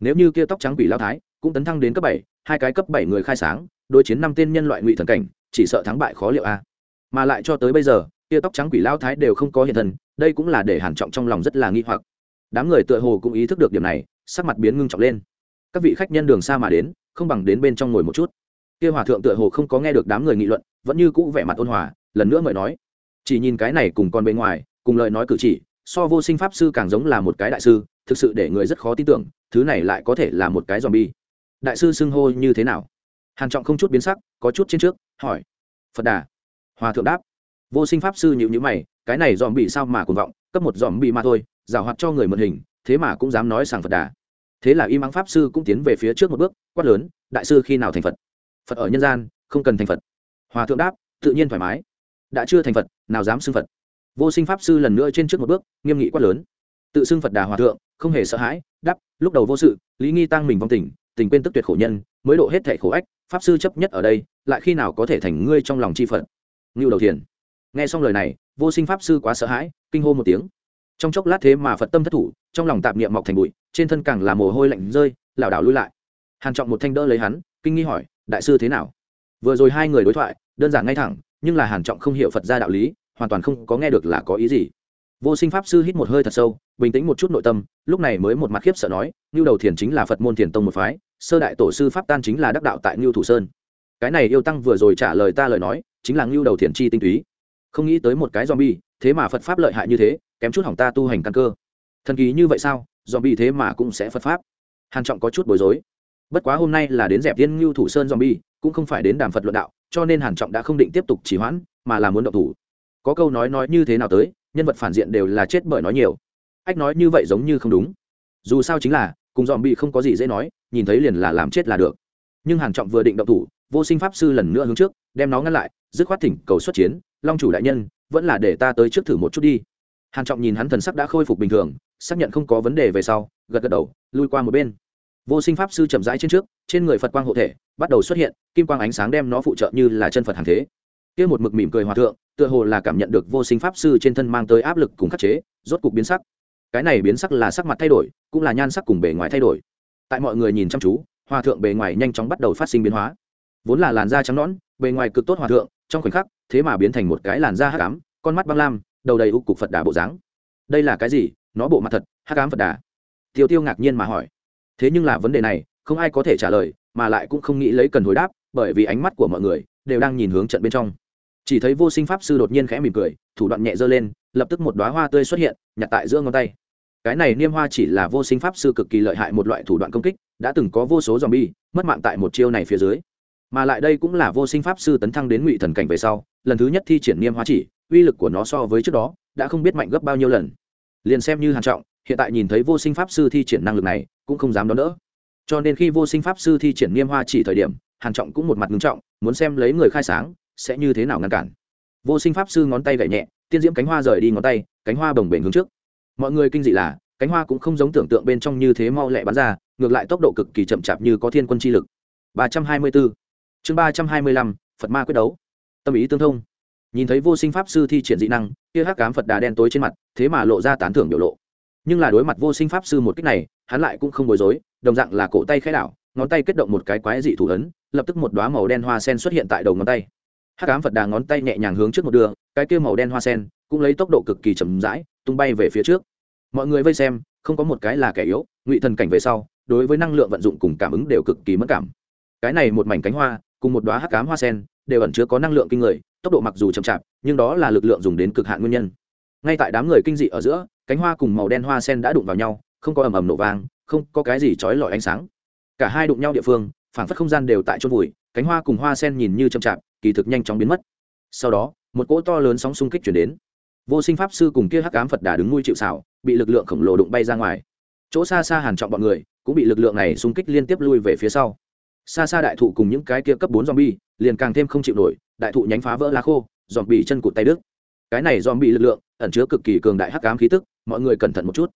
Nếu như kia tóc trắng quỷ lao thái, cũng tấn thăng đến cấp bảy, hai cái cấp bảy người khai sáng đối chiến năm tên nhân loại ngụy thần cảnh, chỉ sợ thắng bại khó liệu a. Mà lại cho tới bây giờ, tia tóc trắng quỷ lao thái đều không có hiện thân, đây cũng là để hàn trọng trong lòng rất là nghi hoặc. Đám người tựa hồ cũng ý thức được điểm này, sắc mặt biến ngưng trọng lên. Các vị khách nhân đường xa mà đến, không bằng đến bên trong ngồi một chút. Kia hòa thượng tựa hồ không có nghe được đám người nghị luận, vẫn như cũ vẻ mặt ôn hòa, lần nữa mời nói. Chỉ nhìn cái này cùng con bên ngoài, cùng lời nói cử chỉ, so vô sinh pháp sư càng giống là một cái đại sư, thực sự để người rất khó tin tưởng, thứ này lại có thể là một cái zombie. Đại sư xưng hô như thế nào? Hàn trọng không chút biến sắc, có chút trên trước, hỏi. Phật đà. Hòa thượng đáp. Vô sinh pháp sư nhịu nhữ mày, cái này dòm bị sao mà cuồng vọng, cấp một dòm bị mà thôi, giảo hoạt cho người mượn hình, thế mà cũng dám nói sàng phật đà. Thế là y mắng pháp sư cũng tiến về phía trước một bước, quát lớn, đại sư khi nào thành phật? Phật ở nhân gian, không cần thành phật. Hòa thượng đáp, tự nhiên thoải mái. Đã chưa thành phật, nào dám xưng phật? Vô sinh pháp sư lần nữa trên trước một bước, nghiêm nghị quát lớn. Tự xưng phật đà hòa thượng, không hề sợ hãi. Đắp lúc đầu vô sự, lý nghi tăng mình vong tình tình quên tức tuyệt khổ nhân, mới độ hết thể khổ ách pháp sư chấp nhất ở đây, lại khi nào có thể thành ngươi trong lòng chi phật? Ngưu đầu thiền. Nghe xong lời này, vô sinh pháp sư quá sợ hãi, kinh hô một tiếng. Trong chốc lát thế mà phật tâm thất thủ, trong lòng tạp niệm mọc thành bụi, trên thân càng là mồ hôi lạnh rơi, lảo đảo lui lại. Hàn trọng một thanh đỡ lấy hắn, kinh nghi hỏi, đại sư thế nào? Vừa rồi hai người đối thoại, đơn giản ngay thẳng, nhưng là hàn trọng không hiểu phật gia đạo lý, hoàn toàn không có nghe được là có ý gì. Vô sinh pháp sư hít một hơi thật sâu, bình tĩnh một chút nội tâm, lúc này mới một mặt khiếp sợ nói như đầu thiền chính là phật môn thiền tông một phái sơ đại tổ sư pháp tan chính là đắc đạo tại ngưu thủ sơn. Cái này yêu tăng vừa rồi trả lời ta lời nói, chính là ngưu đầu thiền chi tinh túy. Không nghĩ tới một cái zombie, thế mà phật pháp lợi hại như thế, kém chút hỏng ta tu hành căn cơ. Thần kỳ như vậy sao, zombie thế mà cũng sẽ phật pháp? Hàn trọng có chút bối rối. Bất quá hôm nay là đến dẹp viên ngưu thủ sơn zombie, cũng không phải đến đàm phật luận đạo, cho nên hàn trọng đã không định tiếp tục trì hoãn, mà là muốn động thủ. Có câu nói nói như thế nào tới, nhân vật phản diện đều là chết bởi nói nhiều. Ách nói như vậy giống như không đúng. Dù sao chính là cùng dòm bị không có gì dễ nói, nhìn thấy liền là làm chết là được. Nhưng hàn trọng vừa định động thủ, vô sinh pháp sư lần nữa hướng trước, đem nó ngăn lại, dứt khoát thỉnh cầu xuất chiến, long chủ đại nhân, vẫn là để ta tới trước thử một chút đi. Hàn trọng nhìn hắn thần sắc đã khôi phục bình thường, xác nhận không có vấn đề về sau, gật gật đầu, lui qua một bên. Vô sinh pháp sư chậm rãi trên trước, trên người phật quang hộ thể bắt đầu xuất hiện, kim quang ánh sáng đem nó phụ trợ như là chân phật hàng thế. Kia một mực mỉm cười hòa thượng, tựa hồ là cảm nhận được vô sinh pháp sư trên thân mang tới áp lực cùng khắc chế, rốt cục biến sắc cái này biến sắc là sắc mặt thay đổi, cũng là nhan sắc cùng bề ngoài thay đổi. Tại mọi người nhìn chăm chú, hòa thượng bề ngoài nhanh chóng bắt đầu phát sinh biến hóa. Vốn là làn da trắng nõn, bề ngoài cực tốt hòa thượng, trong khoảnh khắc, thế mà biến thành một cái làn da hắc ám, con mắt băng lam, đầu đầy u cục phật đà bộ dáng. Đây là cái gì? Nó bộ mặt thật, hắc ám phật đà. Tiêu tiêu ngạc nhiên mà hỏi. Thế nhưng là vấn đề này, không ai có thể trả lời, mà lại cũng không nghĩ lấy cần hồi đáp, bởi vì ánh mắt của mọi người đều đang nhìn hướng trận bên trong. Chỉ thấy vô sinh pháp sư đột nhiên khẽ mỉm cười, thủ đoạn nhẹ dơ lên, lập tức một đoá hoa tươi xuất hiện, nhặt tại giữa ngón tay cái này niêm hoa chỉ là vô sinh pháp sư cực kỳ lợi hại một loại thủ đoạn công kích, đã từng có vô số z o m bi e mất mạng tại một chiêu này phía dưới. Mà lại đây cũng là vô sinh pháp sư tấn thăng đến ngụy thần cảnh về sau, lần thứ nhất thi triển niêm hoa chỉ, uy lực của nó so với trước đó đã không biết mạnh gấp bao nhiêu lần. Liền xem như hàn trọng, hiện tại nhìn thấy vô sinh pháp sư thi triển năng lực này, cũng không dám đón đỡ. Cho nên khi vô sinh pháp sư thi triển niêm hoa chỉ thời điểm, hàn trọng cũng một mặt ngưng trọng, muốn xem lấy người khai sáng sẽ như thế nào ngăn cản. Vô sinh pháp sư ngón tay gậy nhẹ, tiên diễm cánh hoa rời đi ngón tay, cánh hoa bồng bềnh hướng trước mọi người kinh dị là, cánh hoa cũng không giống tưởng tượng bên trong như thế mau lẹ bắn ra, ngược lại tốc độ cực kỳ chậm chạp như có thiên quân chi lực. 324 chương 325 phật ma quyết đấu. Tâm ý tương thông. Nhìn thấy vô sinh pháp sư thi triển dị năng, kia hắc cám phật đà đen tối trên mặt, thế mà lộ ra tán thưởng biểu lộ. Nhưng là đối mặt vô sinh pháp sư một cách này, hắn lại cũng không bối rối, đồng dạng là cổ tay khẽ đảo, ngón tay kết động một cái quái dị thủ ấn, lập tức một đoá màu đen hoa sen xuất hiện tại đầu ngón tay. Hắc ám phật đà ngón tay nhẹ nhàng hướng trước một đường, cái kia màu đen hoa sen cũng lấy tốc độ cực kỳ chậm rãi tung bay về phía trước. Mọi người vây xem, không có một cái là kẻ yếu, ngụy thần cảnh về sau, đối với năng lượng vận dụng cùng cảm ứng đều cực kỳ mất cảm. Cái này một mảnh cánh hoa, cùng một đoá hắc cám hoa sen, đều ẩn chứa có năng lượng kinh người, tốc độ mặc dù chậm chạp, nhưng đó là lực lượng dùng đến cực hạn nguyên nhân. Ngay tại đám người kinh dị ở giữa, cánh hoa cùng màu đen hoa sen đã đụng vào nhau, không có ầm ầm nổ vang, không có cái gì trói lọi ánh sáng. Cả hai đụng nhau địa phương phản phất không gian đều tại chôn vùi, cánh hoa cùng hoa sen nhìn như chậm chạp, kỳ thực nhanh chóng biến mất. Sau đó, một cỗ to lớn sóng xung kích chuyển đến vô sinh pháp sư cùng kia hắc ám phật đà đứng nuôi chịu xảo bị lực lượng khổng lồ đụng bay ra ngoài. Chỗ xa xa hàn trọng bọn người, cũng bị lực lượng này xung kích liên tiếp lui về phía sau. Xa xa đại thụ cùng những cái kia cấp bốn zombie, liền càng thêm không chịu nổi, đại thụ nhánh phá vỡ lá khô dòm bị chân cụt tay đứt. Cái này dòm bị lực lượng, ẩn chứa cực kỳ cường đại hắc ám khí tức, mọi người cẩn thận một chút.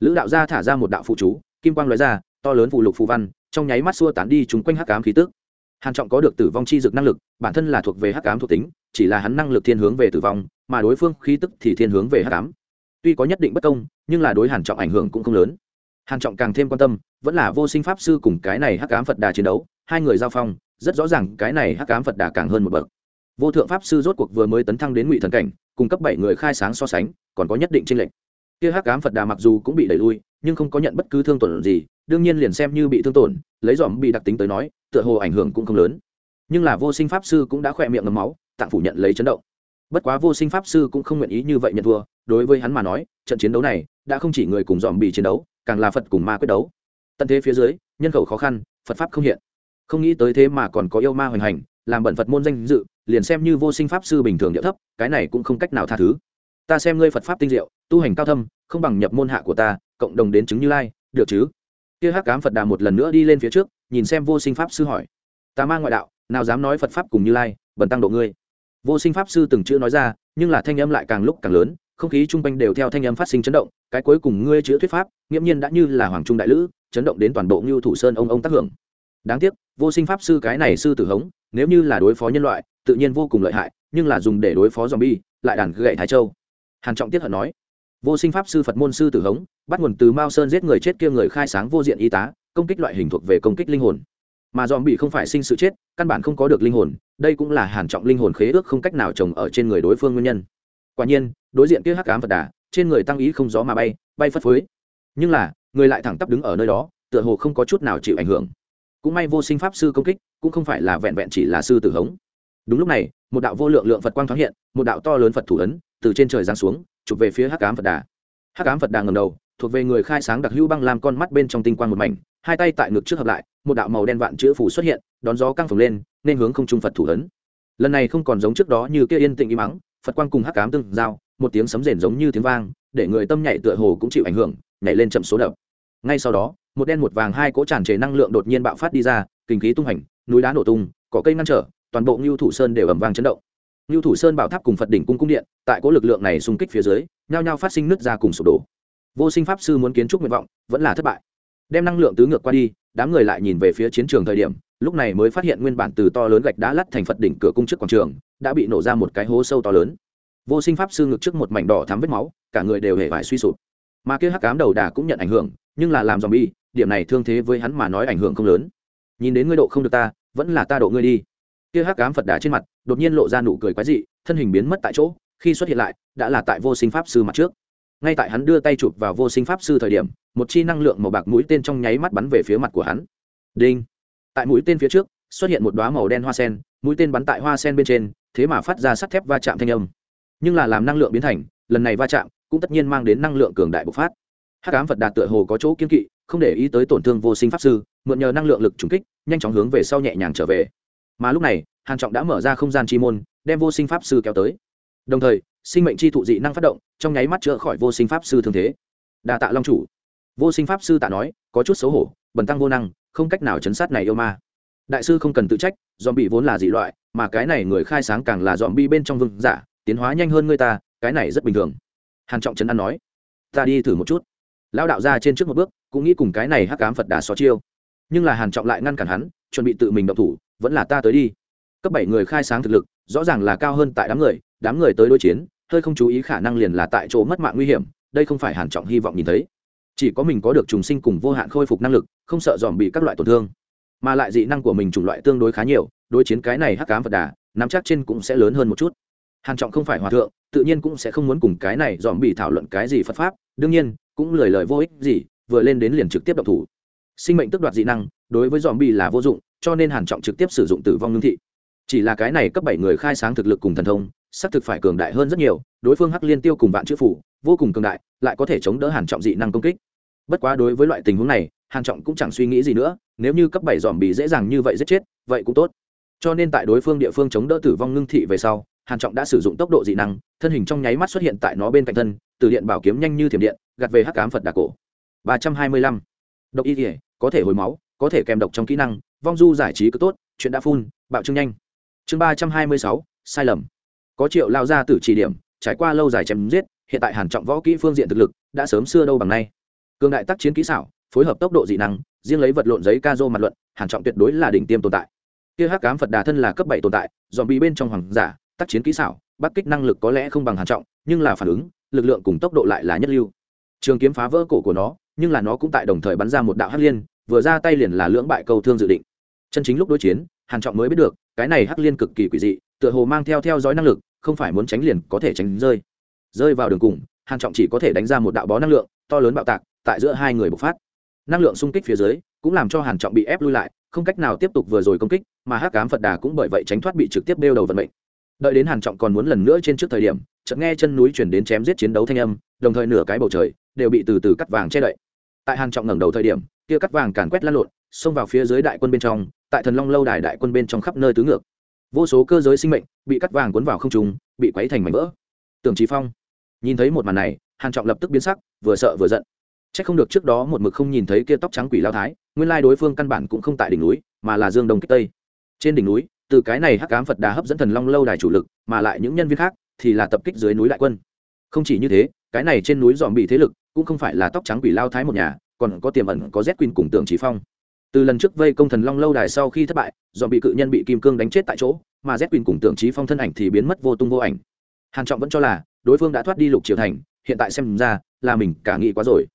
Lữ đạo gia thả ra một đạo phụ chú, kim quang lóe ra, to lớn phụ lục phù văn, trong nháy mắt xua tán đi chúng quanh hắc ám khí tức. Hàn trọng có được tử vong chi dược năng lực, bản thân là thuộc về hắc ám thuộc tính, chỉ là hắn năng lực thiên hướng về tử vong mà đối phương khí tức thì thiên hướng về hắc ám tuy có nhất định bất công, nhưng là đối hàn trọng ảnh hưởng cũng không lớn. Hàn trọng càng thêm quan tâm, vẫn là vô sinh pháp sư cùng cái này hắc ám phật đà chiến đấu, hai người giao phong, rất rõ ràng cái này hắc ám phật đà càng hơn một bậc. Vô thượng pháp sư rốt cuộc vừa mới tấn thăng đến ngụy thần cảnh, cùng cấp bảy người khai sáng so sánh, còn có nhất định tranh lệch. Kia hắc ám phật đà mặc dù cũng bị đẩy lui, nhưng không có nhận bất cứ thương tổn gì, đương nhiên liền xem như bị thương tổn, lấy dòm bị đặc tính tới nói, tựa hồ ảnh hưởng cũng không lớn. Nhưng là vô sinh pháp sư cũng đã khỏe miệng ngấm máu tặng phủ nhận lấy chấn động bất quá vô sinh pháp sư cũng không nguyện ý như vậy nhận thua, đối với hắn mà nói, trận chiến đấu này đã không chỉ người cùng dòm bị chiến đấu, càng là phật cùng ma quyết đấu. Tận thế phía dưới, nhân khẩu khó khăn, phật pháp không hiện. Không nghĩ tới thế mà còn có yêu ma hoành hành, làm bẩn phật môn danh dự, liền xem như vô sinh pháp sư bình thường địa thấp, cái này cũng không cách nào tha thứ. Ta xem ngươi phật pháp tinh diệu, tu hành cao thâm, không bằng nhập môn hạ của ta, cộng đồng đến chứng như lai, được chứ? Kia hắc cám phật đà một lần nữa đi lên phía trước, nhìn xem vô sinh pháp sư hỏi. Ta mang ngoại đạo, nào dám nói phật pháp cùng như lai, bần tăng độ ngươi vô sinh pháp sư từng chữ nói ra nhưng là thanh âm lại càng lúc càng lớn không khí chung quanh đều theo thanh âm phát sinh chấn động cái cuối cùng ngươi chữ thuyết pháp nghiễm nhiên đã như là hoàng trung đại lữ chấn động đến toàn bộ như thủ sơn ông ông tác hưởng. Đáng tiếc vô sinh pháp sư cái này sư tử hống nếu như là đối phó nhân loại tự nhiên vô cùng lợi hại nhưng là dùng để đối phó dòm bi, lại đàn gậy thái châu. Hàn trọng tiết hận nói vô sinh pháp sư phật môn sư tử hống bắt nguồn từ mao sơn giết người chết kia người khai sáng vô diện y tá công kích loại hình thuộc về công kích linh hồn. Mà dòm bị không phải sinh sự chết căn bản không có được linh hồn đây cũng là hàn trọng linh hồn khế ước không cách nào trồng ở trên người đối phương nguyên nhân. Quả nhiên, đối diện kia hắc ám phật đà, trên người tăng ý không gió mà bay bay phất phới. Nhưng là, người lại thẳng tắp đứng ở nơi đó, tựa hồ không có chút nào chịu ảnh hưởng. Cũng may vô sinh pháp sư công kích, cũng không phải là vẹn vẹn chỉ là sư tử hống. Đúng lúc này, một đạo vô lượng lượng phật quang thoáng hiện, một đạo to lớn phật thủ ấn từ trên trời giáng xuống, chụp về phía hắc ám phật đà. Hắc ám phật đà ngầm đầu, thuộc về người khai sáng đặc hữu băng làm con mắt bên trong tinh quang một mảnh, hai tay tại ngực trước hợp lại, một đạo màu đen vạn chữ phủ xuất hiện, đón gió căng phồng lên nên hướng không trung phật thủ ấn. Lần này không còn giống trước đó như kia yên tĩnh im mắng phật quang cùng hắc ám tương giao, một tiếng sấm rền giống như tiếng vang, để người tâm nhảy tựa hồ cũng chịu ảnh hưởng, nhảy lên chậm số đập. Ngay sau đó, một đen một vàng hai cỗ tràn trề năng lượng đột nhiên bạo phát đi ra, kinh khí tung hành, núi đá nổ tung, cỏ cây ngăn trở, toàn bộ ngưu thủ sơn đều ầm vang chấn động. Ngưu thủ sơn bảo tháp cùng phật đỉnh cung cung điện, tại cỗ lực lượng này xung kích phía dưới, nhao nhao phát sinh nứt ra cùng sụp đổ. Vô sinh pháp sư muốn kiến trúc nguyện vọng, vẫn là thất bại. Đem năng lượng tứ ngược qua đi, đám người lại nhìn về phía chiến trường thời điểm lúc này mới phát hiện nguyên bản từ to lớn gạch đá lắt thành phật đỉnh cửa cung trước quảng trường, đã bị nổ ra một cái hố sâu to lớn. Vô sinh pháp sư ngực trước một mảnh đỏ thắm vết máu, cả người đều hề vải suy sụp. Mà kia hắc cám đầu đà cũng nhận ảnh hưởng, nhưng là làm dòm bi điểm này thương thế với hắn mà nói ảnh hưởng không lớn. Nhìn đến ngươi độ không được ta, vẫn là ta độ ngươi đi. Kia hắc cám phật đà trên mặt, đột nhiên lộ ra nụ cười quái dị, thân hình biến mất tại chỗ, khi xuất hiện lại, đã là tại vô sinh pháp sư mặt trước. Ngay tại hắn đưa tay chụp vào vô sinh pháp sư thời điểm, một chi năng lượng màu bạc mũi tên trong nháy mắt bắn về phía mặt của hắn. Đinh! Tại mũi tên phía trước, xuất hiện một đoá màu đen hoa sen, mũi tên bắn tại hoa sen bên trên, thế mà phát ra sắt thép va chạm thanh âm. Nhưng là làm năng lượng biến thành, lần này va chạm cũng tất nhiên mang đến năng lượng cường đại bộc phát. Hát cám phật đạt tựa hồ có chỗ kiên kỵ, không để ý tới tổn thương vô sinh pháp sư, mượn nhờ năng lượng lực trùng kích, nhanh chóng hướng về sau nhẹ nhàng trở về. Mà lúc này, hàn trọng đã mở ra không gian chi môn, đem vô sinh pháp sư kéo tới. Đồng thời, sinh mệnh chi thụ dị năng phát động, trong nháy mắt chữa khỏi vô sinh pháp sư thương thế. Đa tạ long chủ vô sinh pháp sư tạ nói, có chút xấu hổ, bần tăng vô năng, không cách nào chấn sát này yêu ma. Đại sư không cần tự trách dòm bị vốn là dị loại, mà cái này người khai sáng càng là dòm bi bên trong vương giả, tiến hóa nhanh hơn người ta, cái này rất bình thường. Hàn trọng trấn an nói, ta đi thử một chút. Lão đạo ra trên trước một bước, cũng nghĩ cùng cái này hắc ám phật đà xó chiêu. Nhưng là hàn trọng lại ngăn cản hắn, chuẩn bị tự mình động thủ, vẫn là ta tới đi. Cấp bảy người khai sáng thực lực, rõ ràng là cao hơn tại đám người đám người tới đối chiến, hơi không chú ý khả năng liền là tại chỗ mất mạng nguy hiểm, đây không phải hàn trọng hy vọng nhìn thấy chỉ có mình có được trùng sinh cùng vô hạn khôi phục năng lực, không sợ dòm bị các loại tổn thương. Mà lại dị năng của mình chủng loại tương đối khá nhiều, đối chiến cái này hắc cám vật đà, nắm chắc trên cũng sẽ lớn hơn một chút. Hàn trọng không phải hòa thượng, tự nhiên cũng sẽ không muốn cùng cái này dòm bị thảo luận cái gì phật pháp, đương nhiên, cũng lời lời vô ích gì, vừa lên đến liền trực tiếp động thủ. Sinh mệnh tức đoạt dị năng, đối với dòm bị là vô dụng, cho nên hàn trọng trực tiếp sử dụng tử vong lương thị. Chỉ là cái này cấp bảy người khai sáng thực lực cùng thần thông, xác thực phải cường đại hơn rất nhiều, đối phương hắc liên tiêu cùng vạn chữ phủ vô cùng cường đại, lại có thể chống đỡ hàn trọng dị năng công kích. Bất quá đối với loại tình huống này, hàn trọng cũng chẳng suy nghĩ gì nữa, nếu như cấp bảy dòm bị dễ dàng như vậy giết chết, vậy cũng tốt. Cho nên tại đối phương địa phương chống đỡ tử vong ngưng thị về sau, hàn trọng đã sử dụng tốc độ dị năng, thân hình trong nháy mắt xuất hiện tại nó bên cạnh thân, từ điện bảo kiếm nhanh như thiểm điện, gạt về hắc ám phật đà cổ. Ba trăm hai mươi lăm. Độc y thể có thể hồi máu, có thể kèm độc trong kỹ năng, vong du giải trí cứ tốt, chuyện đã phun, bạo trương nhanh. Chương ba trăm hai mươi sáu, sai lầm. Có triệu lao ra tử chỉ điểm trải qua lâu dài chém giết, hiện tại hàn trọng võ kỹ phương diện thực lực đã sớm xưa đâu bằng nay. Cường đại tác chiến kỹ xảo, phối hợp tốc độ dị năng, riêng lấy vật lộn giấy ca dô mặt luận, hàn trọng tuyệt đối là đỉnh tiêm tồn tại. Kia hắc ám phật đà thân là cấp bảy tồn tại dòm bị bên trong hoàng giả, tác chiến kỹ xảo bắc kích năng lực có lẽ không bằng hàn trọng, nhưng là phản ứng, lực lượng cùng tốc độ lại là nhất lưu. Trường kiếm phá vỡ cổ của nó, nhưng là nó cũng tại đồng thời bắn ra một đạo hắc liên, vừa ra tay liền là lưỡng bại câu thương dự định. Chân chính lúc đối chiến, hàn trọng mới biết được, cái này hắc liên cực kỳ quỷ dị, tựa hồ mang theo theo dõi năng lực không phải muốn tránh liền có thể tránh rơi. Rơi vào đường cùng, hàn trọng chỉ có thể đánh ra một đạo bó năng lượng, to lớn bạo tạc, tại giữa hai người bộc phát. Năng lượng xung kích phía dưới, cũng làm cho hàn trọng bị ép lui lại, không cách nào tiếp tục vừa rồi công kích, mà hắc ám phật đà cũng bởi vậy tránh thoát bị trực tiếp đeo đầu vận mệnh. Đợi đến hàn trọng còn muốn lần nữa trên trước thời điểm, chợt nghe chân núi chuyển đến chém giết chiến đấu thanh âm, đồng thời nửa cái bầu trời đều bị từ từ cắt vàng che đậy. Tại hàn trọng ngẩng đầu thời điểm, kia cắt vàng càn quét lăn lộn, xông vào phía dưới đại quân bên trong, tại thần long lâu đài đại quân bên trong khắp nơi tứ ngược vô số cơ giới sinh mệnh bị cắt vàng cuốn vào không trùng bị quấy thành mảnh vỡ. Tưởng trí phong nhìn thấy một màn này, hàn trọng lập tức biến sắc, vừa sợ vừa giận. Chắc không được trước đó một mực không nhìn thấy kia tóc trắng quỷ lao thái, nguyên lai đối phương căn bản cũng không tại đỉnh núi, mà là dương đông kích tây. Trên đỉnh núi, từ cái này hắc ám phật đà hấp dẫn thần long lâu đài chủ lực, mà lại những nhân viên khác thì là tập kích dưới núi đại quân. Không chỉ như thế, cái này trên núi dòm bị thế lực cũng không phải là tóc trắng quỷ lao thái một nhà, còn có tiềm ẩn có z quỳnh cùng tưởng trí phong từ lần trước vây công thần long lâu đài sau khi thất bại, do bị cự nhân bị kim cương đánh chết tại chỗ, mà z quỳnh cùng tưởng trí phong thân ảnh thì biến mất vô tung vô ảnh. Hàn trọng vẫn cho là đối phương đã thoát đi lục triều thành, hiện tại xem ra là mình cả nghĩ quá rồi.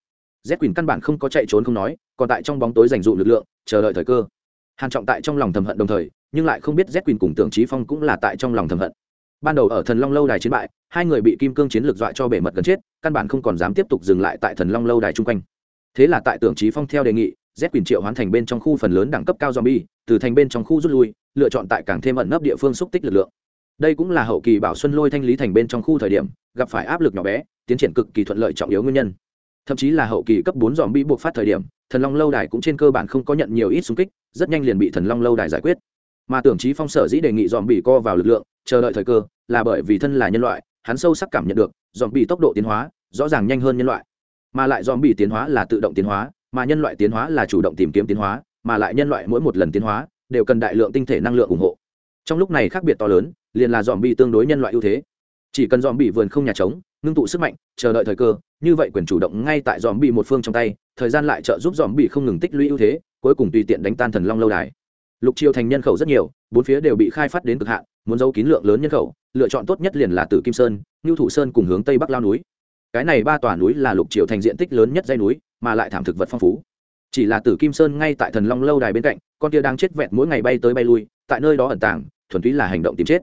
Z quỳnh căn bản không có chạy trốn không nói, còn tại trong bóng tối dành dụ lực lượng, chờ đợi thời cơ. Hàn trọng tại trong lòng thầm hận đồng thời, nhưng lại không biết z quỳnh cùng tưởng trí phong cũng là tại trong lòng thầm hận. Ban đầu ở thần long lâu đài chiến bại, hai người bị kim cương chiến lược dọa cho bể mật gần chết, căn bản không còn dám tiếp tục dừng lại tại thần long lâu đài chung quanh. Thế là tại tưởng trí phong theo đề nghị z Quyền triệu hoán thành bên trong khu phần lớn đẳng cấp cao zombie, từ thành bên trong khu rút lui, lựa chọn tại càng thêm ẩn nấp địa phương xúc tích lực lượng. Đây cũng là hậu kỳ bảo xuân lôi thanh lý thành bên trong khu thời điểm, gặp phải áp lực nhỏ bé, tiến triển cực kỳ thuận lợi trọng yếu nguyên nhân. Thậm chí là hậu kỳ cấp bốn dòm buộc phát thời điểm, thần long lâu đài cũng trên cơ bản không có nhận nhiều ít xung kích, rất nhanh liền bị thần long lâu đài giải quyết. Mà tưởng chí phong sở dĩ đề nghị dòm co vào lực lượng, chờ đợi thời cơ, là bởi vì thân là nhân loại, hắn sâu sắc cảm nhận được dòm tốc độ tiến hóa, rõ ràng nhanh hơn nhân loại. Mà lại dòm bị tiến hóa là tự động tiến hóa mà nhân loại tiến hóa là chủ động tìm kiếm tiến hóa, mà lại nhân loại mỗi một lần tiến hóa đều cần đại lượng tinh thể năng lượng ủng hộ. Trong lúc này khác biệt to lớn, liền là dòm bị tương đối nhân loại ưu thế. Chỉ cần dòm bị vườn không nhà trống, ngưng tụ sức mạnh, chờ đợi thời cơ, như vậy quyền chủ động ngay tại dòm bị một phương trong tay, thời gian lại trợ giúp dòm bị không ngừng tích lũy ưu thế, cuối cùng tùy tiện đánh tan thần long lâu đài. Lục triều thành nhân khẩu rất nhiều, bốn phía đều bị khai phát đến cực hạn, muốn giấu kín lượng lớn nhân khẩu, lựa chọn tốt nhất liền là tử kim sơn ngưu thủ sơn cùng hướng tây bắc lao núi. Cái này ba tòa núi là lục triều thành diện tích lớn nhất dây núi mà lại thảm thực vật phong phú. Chỉ là tử kim sơn ngay tại thần long lâu đài bên cạnh, con kia đang chết vẹn mỗi ngày bay tới bay lui, tại nơi đó ẩn tàng, thuần túy là hành động tìm chết.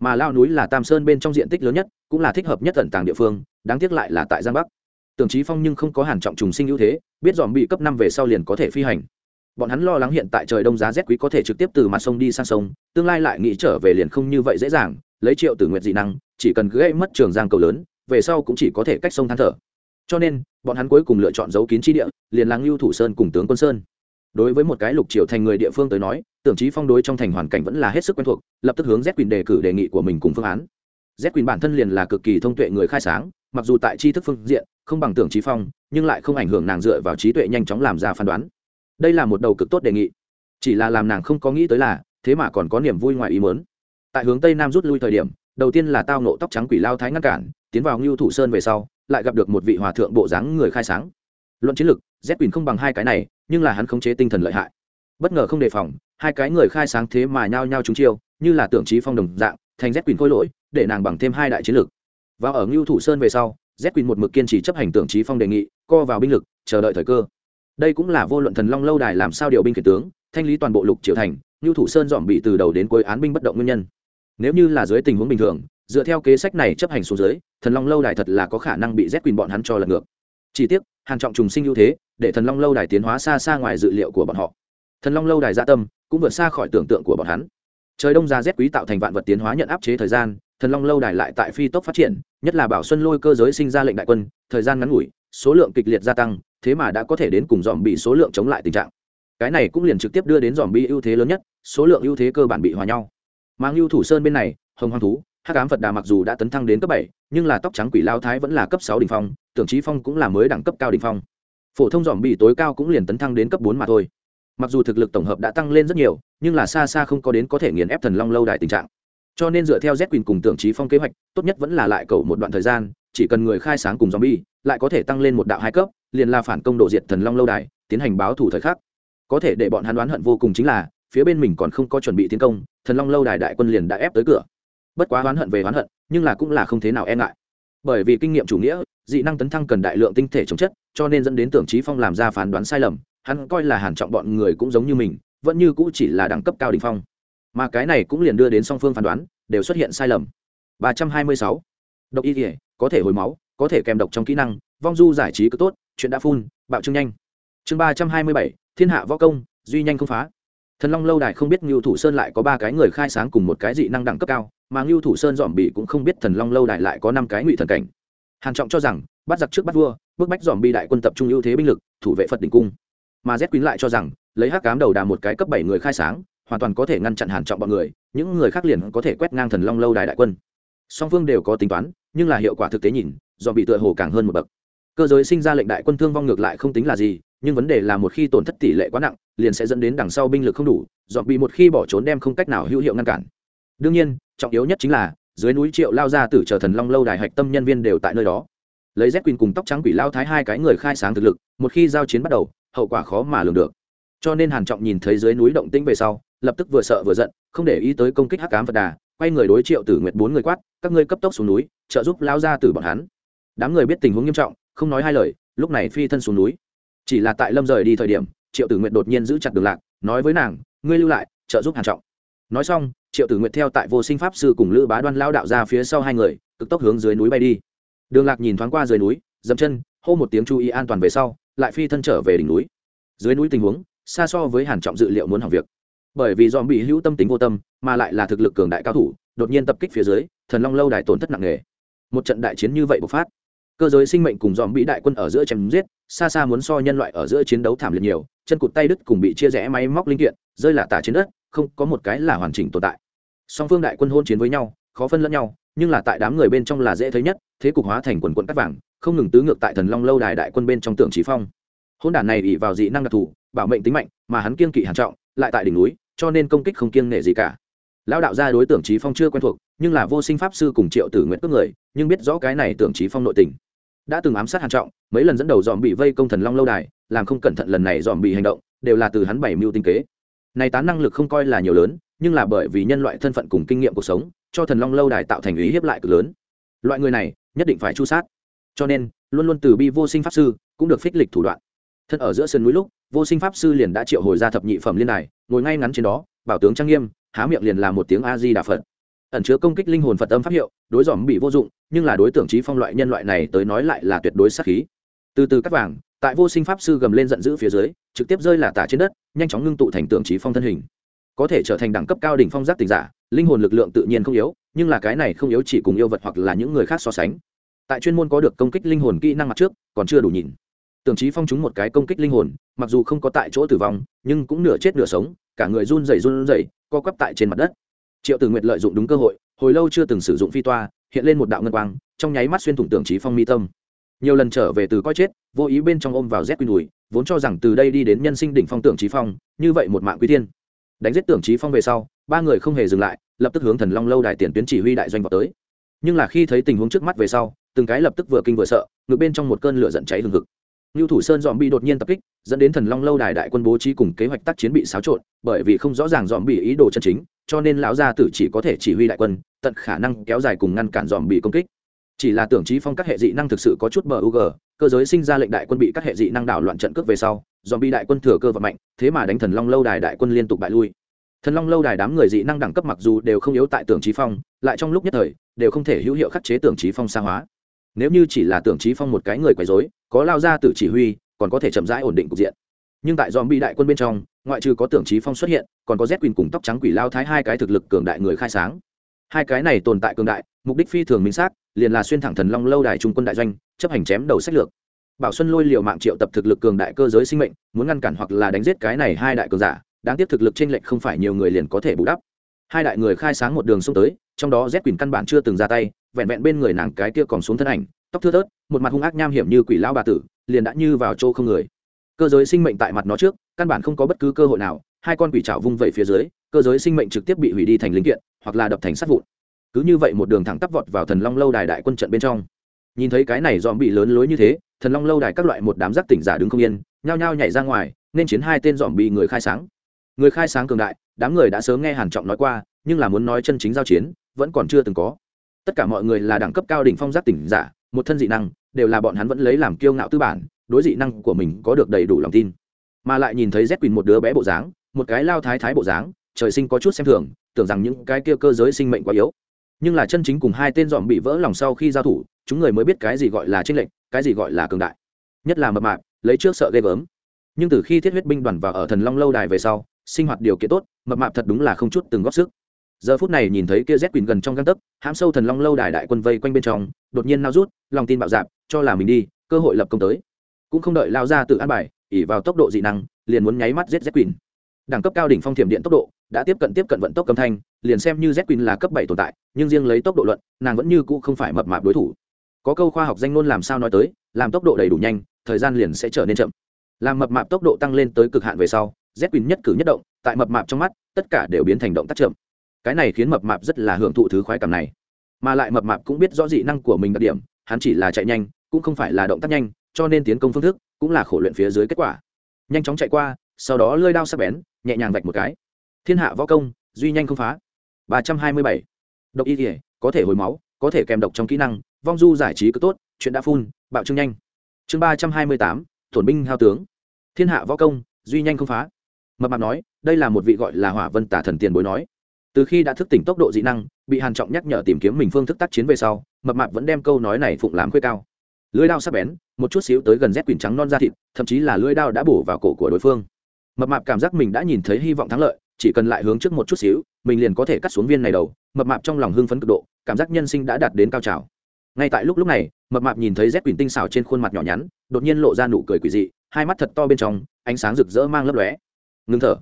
Mà lao núi là tam sơn bên trong diện tích lớn nhất, cũng là thích hợp nhất ẩn tàng địa phương, đáng tiếc lại là tại giang bắc. Tưởng trí phong nhưng không có hàn trọng trùng sinh ưu thế, biết dòm bị cấp năm về sau liền có thể phi hành. Bọn hắn lo lắng hiện tại trời đông giá rét quý có thể trực tiếp từ mặt sông đi sang sông, tương lai lại nghĩ trở về liền không như vậy dễ dàng, lấy triệu tử nguyệt dị năng, chỉ cần gây mất trường giang cầu lớn, về sau cũng chỉ có thể cách sông than thở cho nên, bọn hắn cuối cùng lựa chọn giấu kín chi địa, liền làng lưu thủ sơn cùng tướng quân sơn. Đối với một cái lục triều thành người địa phương tới nói, tưởng trí phong đối trong thành hoàn cảnh vẫn là hết sức quen thuộc, lập tức hướng z quyền đề cử đề nghị của mình cùng phương án. Z quyền bản thân liền là cực kỳ thông tuệ người khai sáng, mặc dù tại tri thức phương diện, không bằng tưởng trí phong, nhưng lại không ảnh hưởng nàng dựa vào trí tuệ nhanh chóng làm ra phán đoán. Đây là một đầu cực tốt đề nghị. Chỉ là làm nàng không có nghĩ tới là, thế mà còn có niềm vui ngoài ý mớn tại hướng tây nam rút lui thời điểm, đầu tiên là tao nộ tóc trắng quỷ lao thái ngăn cản, tiến vào ngưu thủ sơn về sau lại gặp được một vị hòa thượng bộ dáng người khai sáng. Luận chiến lược z Quỳnh không bằng hai cái này, nhưng là hắn khống chế tinh thần lợi hại. Bất ngờ không đề phòng, hai cái người khai sáng thế mà nhao nhao trúng chiêu, như là tưởng trí phong đồng dạng, thành z Quỳnh khôi lỗi, để nàng bằng thêm hai đại chiến lược và ở ngưu thủ sơn về sau, z Quỳnh một mực kiên trì chấp hành tưởng trí phong đề nghị, co vào binh lực, chờ đợi thời cơ. Đây cũng là vô luận thần long lâu đài làm sao điều binh khiển tướng, thanh lý toàn bộ lục triệu thành, ngưu thủ sơn dọn bị từ đầu đến cuối án binh bất động nguyên nhân. Nếu như là dưới tình huống bình thường dựa theo kế sách này chấp hành xuống dưới, thần long lâu đài thật là có khả năng bị rét quỳnh bọn hắn cho lật ngược. Chỉ tiếc hàn trọng trùng sinh ưu thế, để thần long lâu đài tiến hóa xa xa ngoài dự liệu của bọn họ. Thần long lâu đài gia dạ tâm, cũng vượt xa khỏi tưởng tượng của bọn hắn. Trời đông ra rét quý tạo thành vạn vật tiến hóa nhận áp chế thời gian, thần long lâu đài lại tại phi tốc phát triển, nhất là bảo xuân lôi cơ giới sinh ra lệnh đại quân, thời gian ngắn ngủi, số lượng kịch liệt gia tăng, thế mà đã có thể đến cùng dòm bị số lượng chống lại tình trạng. Cái này cũng liền trực tiếp đưa đến dòm bị ưu thế lớn nhất, số lượng ưu thế cơ bản bị hòa nhau. Mang ưu thủ sơn bên này, hồng hoang thú hát cám phật đà mặc dù đã tấn thăng đến cấp bảy, nhưng là tóc trắng quỷ lao thái vẫn là cấp sáu đ ỉ n h phong, tưởng trí phong cũng là mới đẳng cấp cao đ ỉ n h phong. Phổ thông dòm bị tối cao cũng liền tấn thăng đến cấp bốn mà thôi. Mặc dù thực lực tổng hợp đã tăng lên rất nhiều, nhưng là xa xa không có đến có thể nghiền ép thần long lâu đài tình trạng. Cho nên dựa theo z quyền cùng tưởng trí phong kế hoạch, tốt nhất vẫn là lại cầu một đoạn thời gian, chỉ cần người khai sáng cùng zombie, lại có thể tăng lên một đạo hai cấp, liền là phản công độ diệt thần long lâu đài, tiến hành báo thủ thời khắc. Có thể để bọn hắn đoán hận vô cùng chính là, phía bên mình còn không có chuẩn bị tiến công, thần long lâu đài đại quân liền đã ép tới cửa bất quá oán hận về oán hận nhưng là cũng là không thế nào e ngại. Bởi vì kinh nghiệm chủ nghĩa dị năng tấn thăng cần đại lượng tinh thể chống chất cho nên dẫn đến tưởng trí phong làm ra phán đoán sai lầm hắn coi là hàn trọng bọn người cũng giống như mình vẫn như cũ chỉ là đẳng cấp cao đỉnh phong. Mà cái này cũng liền đưa đến song phương phán đoán đều xuất hiện sai lầm. 326. độc y thể có thể hồi máu có thể kèm độc trong kỹ năng vong du giải trí cứ tốt chuyện đã phun bạo trương nhanh. Chương 327, thiên hạ võ công duy nhanh không phá thần long lâu đài không biết ngưu thủ sơn lại có ba cái người khai sáng cùng một cái dị năng đẳng cấp cao, mà ngưu thủ sơn dòm bị cũng không biết thần long lâu đài lại có năm cái ngụy thần cảnh. Hàn trọng cho rằng, bắt giặc trước bắt vua, bức bách dòm bi đại quân tập trung ưu thế binh lực, thủ vệ phật đỉnh cung. Mà z quyến lại cho rằng, lấy hắc cám đầu đà một cái cấp bảy người khai sáng, hoàn toàn có thể ngăn chặn hàn trọng bọn người, những người khác liền có thể quét ngang thần long lâu đài đại quân. Song phương đều có tính toán, nhưng là hiệu quả thực tế nhìn, dòm bị tựa hồ càng hơn một bậc. Cơ giới sinh ra lệnh đại quân thương vong ngược lại không tính là gì nhưng vấn đề là một khi tổn thất tỷ lệ quá nặng, liền sẽ dẫn đến đằng sau binh lực không đủ, dọn bị một khi bỏ trốn đem không cách nào hữu hiệu ngăn cản. Đương nhiên, trọng yếu nhất chính là, dưới núi triệu lao ra tử chờ thần long lâu đài hạch tâm nhân viên đều tại nơi đó. Lấy z quyền cùng tóc trắng quỷ lao thái hai cái người khai sáng thực lực, một khi giao chiến bắt đầu, hậu quả khó mà lường được. Cho nên hàn trọng nhìn thấy dưới núi động tĩnh về sau, lập tức vừa sợ vừa giận, không để ý tới công kích hắc ám phật đà, quay người đối triệu tử nguyệt bốn người quát, các ngươi cấp tốc xuống núi, trợ giúp lao ra tử bọn hắn. Đám người biết tình huống nghiêm trọng, không nói hai lời, lúc này phi thân xuống núi chỉ là tại lâm rời đi thời điểm, triệu tử nguyệt đột nhiên giữ chặt đường lạc, nói với nàng, ngươi lưu lại, trợ giúp hàn trọng. Nói xong, triệu tử nguyệt theo tại vô sinh pháp sư cùng lữ bá đoan lao đạo ra phía sau hai người, cực tốc hướng dưới núi bay đi. Đường lạc nhìn thoáng qua dưới núi, dậm chân, hô một tiếng chú ý an toàn về sau, lại phi thân trở về đỉnh núi. Dưới núi tình huống, xa so với hàn trọng dự liệu muốn hỏng việc. Bởi vì dòm bị hữu tâm tính vô tâm, mà lại là thực lực cường đại cao thủ, đột nhiên tập kích phía dưới, thần long lâu đài tổn thất nặng nề. Một trận đại chiến như vậy bộc phát. Cơ giới sinh mệnh cùng dòm bị đại quân ở giữa chém giết xa xa muốn so nhân loại ở giữa chiến đấu thảm liệt nhiều, chân cụt tay đứt cùng bị chia rẽ máy móc linh kiện, rơi là tả trên đất, không có một cái là hoàn chỉnh tồn tại. Song phương đại quân hôn chiến với nhau, khó phân lẫn nhau, nhưng là tại đám người bên trong là dễ thấy nhất, thế cục hóa thành quần quận cắt vàng, không ngừng tứ ngược tại thần long lâu đài đại quân bên trong tượng trí phong. Hôn đản này ỉ vào dị năng đặc thù, bảo mệnh tính mạnh, mà hắn kiên kỵ hàn trọng, lại tại đỉnh núi, cho nên công kích không kiêng nể gì cả. Lão đạo gia đối tượng trí phong chưa quen thuộc, nhưng là vô sinh pháp sư cùng triệu tử nguyện cướp người, nhưng biết rõ cái này tưởng trí phong nội tình đã từng ám sát hàn trọng, mấy lần dẫn đầu dòm bị vây công thần long lâu đài, làm không cẩn thận lần này dòm bị hành động, đều là từ hắn bảy mưu tinh kế. Này tán năng lực không coi là nhiều lớn, nhưng là bởi vì nhân loại thân phận cùng kinh nghiệm cuộc sống, cho thần long lâu đài tạo thành ý hiếp lại cực lớn. Loại người này, nhất định phải chu sát. Cho nên, luôn luôn từ bi vô sinh pháp sư, cũng được phích lịch thủ đoạn. Thân ở giữa sườn núi lúc, vô sinh pháp sư liền đã triệu hồi ra thập nhị phẩm liên đài, ngồi ngay ngắn trên đó, bảo tướng trang nghiêm, há miệng liền là một tiếng a di đà phật ẩn chứa công kích linh hồn phật âm pháp hiệu, đối dòm bị vô dụng, nhưng là đối tượng trí phong loại nhân loại này tới nói lại là tuyệt đối sát khí. Từ từ cắt vàng, tại vô sinh pháp sư gầm lên giận dữ phía dưới, trực tiếp rơi là tả trên đất, nhanh chóng ngưng tụ thành tượng trí phong thân hình. Có thể trở thành đẳng cấp cao đỉnh phong giác tình giả, linh hồn lực lượng tự nhiên không yếu, nhưng là cái này không yếu chỉ cùng yêu vật hoặc là những người khác so sánh. Tại chuyên môn có được công kích linh hồn kỹ năng mặt trước, còn chưa đủ nhìn. Tưởng trí phong chúng một cái công kích linh hồn, mặc dù không có tại chỗ tử vong, nhưng cũng nửa chết nửa sống, cả người run rẩy run rẩy, co quắp tại trên mặt đất triệu tử nguyệt lợi dụng đúng cơ hội hồi lâu chưa từng sử dụng phi toa hiện lên một đạo ngân quang trong nháy mắt xuyên thủng tưởng trí phong mi tâm. Nhiều lần trở về từ coi chết vô ý bên trong ôm vào rét quy đùi vốn cho rằng từ đây đi đến nhân sinh đỉnh phong tưởng trí phong như vậy một mạng quý tiên đánh giết tưởng trí phong về sau ba người không hề dừng lại lập tức hướng thần long lâu đài tiền tuyến chỉ huy đại doanh vào tới. Nhưng là khi thấy tình huống trước mắt về sau từng cái lập tức vừa kinh vừa sợ ngược bên trong một cơn lửa giận cháy hừng hực. Nưu Thủ Sơn dòm bị đột nhiên tập kích, dẫn đến Thần Long lâu đài đại quân bố trí cùng kế hoạch tác chiến bị xáo trộn, bởi vì không rõ ràng dòm bị ý đồ chân chính, cho nên lão gia tử chỉ có thể chỉ huy đại quân, tận khả năng kéo dài cùng ngăn cản dòm bị công kích. Chỉ là tưởng trí phong các hệ dị năng thực sự có chút bờ UG, cơ giới sinh ra lệnh đại quân bị các hệ dị năng đảo loạn trận cướp về sau, dòm bị đại quân thừa cơ và mạnh, thế mà đánh Thần Long lâu đài đại quân liên tục bại lui. Thần Long lâu đài đám người dị năng đẳng cấp mặc dù đều không yếu tại tưởng trí phong, lại trong lúc nhất thời đều không thể hữu hiệu khắc chế tưởng trí phong xa hóa nếu như chỉ là tưởng trí phong một cái người quấy dối có lao ra từ chỉ huy còn có thể chậm rãi ổn định cục diện nhưng tại dòm bị đại quân bên trong ngoại trừ có tưởng trí phong xuất hiện, còn có z quỳnh cùng tóc trắng quỷ lao thái hai cái thực lực cường đại người khai sáng. Hai cái này tồn tại cường đại, mục đích phi thường minh xác, liền là xuyên thẳng thần long lâu đài trung quân đại doanh, chấp hành chém đầu sách lược. Bảo xuân lôi liều mạng triệu tập thực lực cường đại cơ giới sinh mệnh, muốn ngăn cản hoặc là đánh giết cái này hai đại cường giả, đáng tiếc thực lực trên lệnh không phải nhiều người liền có thể bù đắp. Hai đại người khai sáng một đường xông tới, trong đó z quỳnh căn bản chưa từng ra tay, vẹn vẹn bên người nàng cái kia còn xuống thân ảnh, tóc thưa thớt, một mặt hung ác nham hiểm như quỷ lao bà tử, liền đã như vào chỗ không người. Cơ giới sinh mệnh tại mặt nó trước căn bản không có bất cứ cơ hội nào, hai con quỷ trào vung vẩy phía dưới, cơ giới sinh mệnh trực tiếp bị hủy đi thành linh kiện, hoặc là đập thành sắt vụn. Cứ như vậy một đường thẳng tắp vọt vào thần long lâu đài đại quân trận bên trong. Nhìn thấy cái này dòm bị lớn lối như thế, thần long lâu đài các loại một đám giác tỉnh giả đứng không yên, nhao nhao nhảy ra ngoài, nên chiến hai tên dòm bị người khai sáng. Người khai sáng cường đại, đám người đã sớm nghe hàn trọng nói qua, nhưng là muốn nói chân chính giao chiến, vẫn còn chưa từng có. Tất cả mọi người là đẳng cấp cao đỉnh phong giác tỉnh giả, một thân dị năng, đều là bọn hắn vẫn lấy làm kiêu ngạo tư bản, đối dị năng của mình có được đầy đủ lòng tin mà lại nhìn thấy z quỳnh một đứa bé bộ dáng, một cái lao thái thái bộ dáng, trời sinh có chút xem thường, tưởng rằng những cái kia cơ giới sinh mệnh quá yếu. Nhưng là chân chính cùng hai tên dòm bị vỡ lòng sau khi giao thủ, chúng người mới biết cái gì gọi là tranh lệnh cái gì gọi là cường đại. Nhất là mập mạp, lấy trước sợ ghê gớm. Nhưng từ khi thiết huyết binh đoàn vào ở thần long lâu đài về sau, sinh hoạt điều kiện tốt, mập mạp thật đúng là không chút từng góp sức. Giờ phút này nhìn thấy kia z quỳnh gần trong găng tấc, hãm sâu thần long lâu đài đại quân vây quanh bên trong, đột nhiên nao rút, lòng tin bạo dạp cho là mình đi, cơ hội lập công tới. Cũng không đợi lao ra tự an bài ỉ vào tốc độ dị năng, liền muốn nháy mắt giết z quỳnh đẳng cấp cao đỉnh phong thiểm điện tốc độ, đã tiếp cận tiếp cận vận tốc âm thanh, liền xem như z quỳnh là cấp bảy tồn tại, nhưng riêng lấy tốc độ luận, nàng vẫn như cũ không phải mập mạp đối thủ. Có câu khoa học danh ngôn làm sao nói tới, làm tốc độ đầy đủ nhanh, thời gian liền sẽ trở nên chậm. Làm mập mạp tốc độ tăng lên tới cực hạn về sau, z quỳnh nhất cử nhất động, tại mập mạp trong mắt, tất cả đều biến thành động tác chậm. Cái này khiến mập mạp rất là hưởng thụ thứ khoái cảm này. Mà lại mập mạp cũng biết rõ dị năng của mình đặc điểm, hắn chỉ là chạy nhanh, cũng không phải là động tác nhanh, cho nên tiến công phương thức cũng là khổ luyện phía dưới kết quả. Nhanh chóng chạy qua, sau đó lơi đao sắc bén, nhẹ nhàng vạch một cái. Thiên hạ võ công, duy nhanh không phá. ba trăm hai mươi bảy. Độc y thể có thể hồi máu, có thể kèm độc trong kỹ năng, vong du giải trí cứ tốt, chuyện đã phun, bạo trương nhanh. Chương ba trăm hai mươi tám tổn binh hao tướng. Thiên hạ võ công, duy nhanh không phá. Mập mạp nói, đây là một vị gọi là hỏa vân tả thần tiền bối nói. Từ khi đã thức tỉnh tốc độ dị năng, bị hàn trọng nhắc nhở tìm kiếm mình phương thức tác chiến về sau, mập mạp vẫn đem câu nói này phụng làm khuê cao lưỡi dao sắc bén, một chút xíu tới gần rét quỳnh trắng non da thịt, thậm chí là lưỡi dao đã bổ vào cổ của đối phương. Mập mạp cảm giác mình đã nhìn thấy hy vọng thắng lợi, chỉ cần lại hướng trước một chút xíu, mình liền có thể cắt xuống viên này đầu. Mập mạp trong lòng hưng phấn cực độ, cảm giác nhân sinh đã đạt đến cao trào. Ngay tại lúc lúc này, mập mạp nhìn thấy rét quỳnh tinh xảo trên khuôn mặt nhỏ nhắn, đột nhiên lộ ra nụ cười quỷ dị, hai mắt thật to bên trong, ánh sáng rực rỡ mang lấp lóe. Ngưng thở.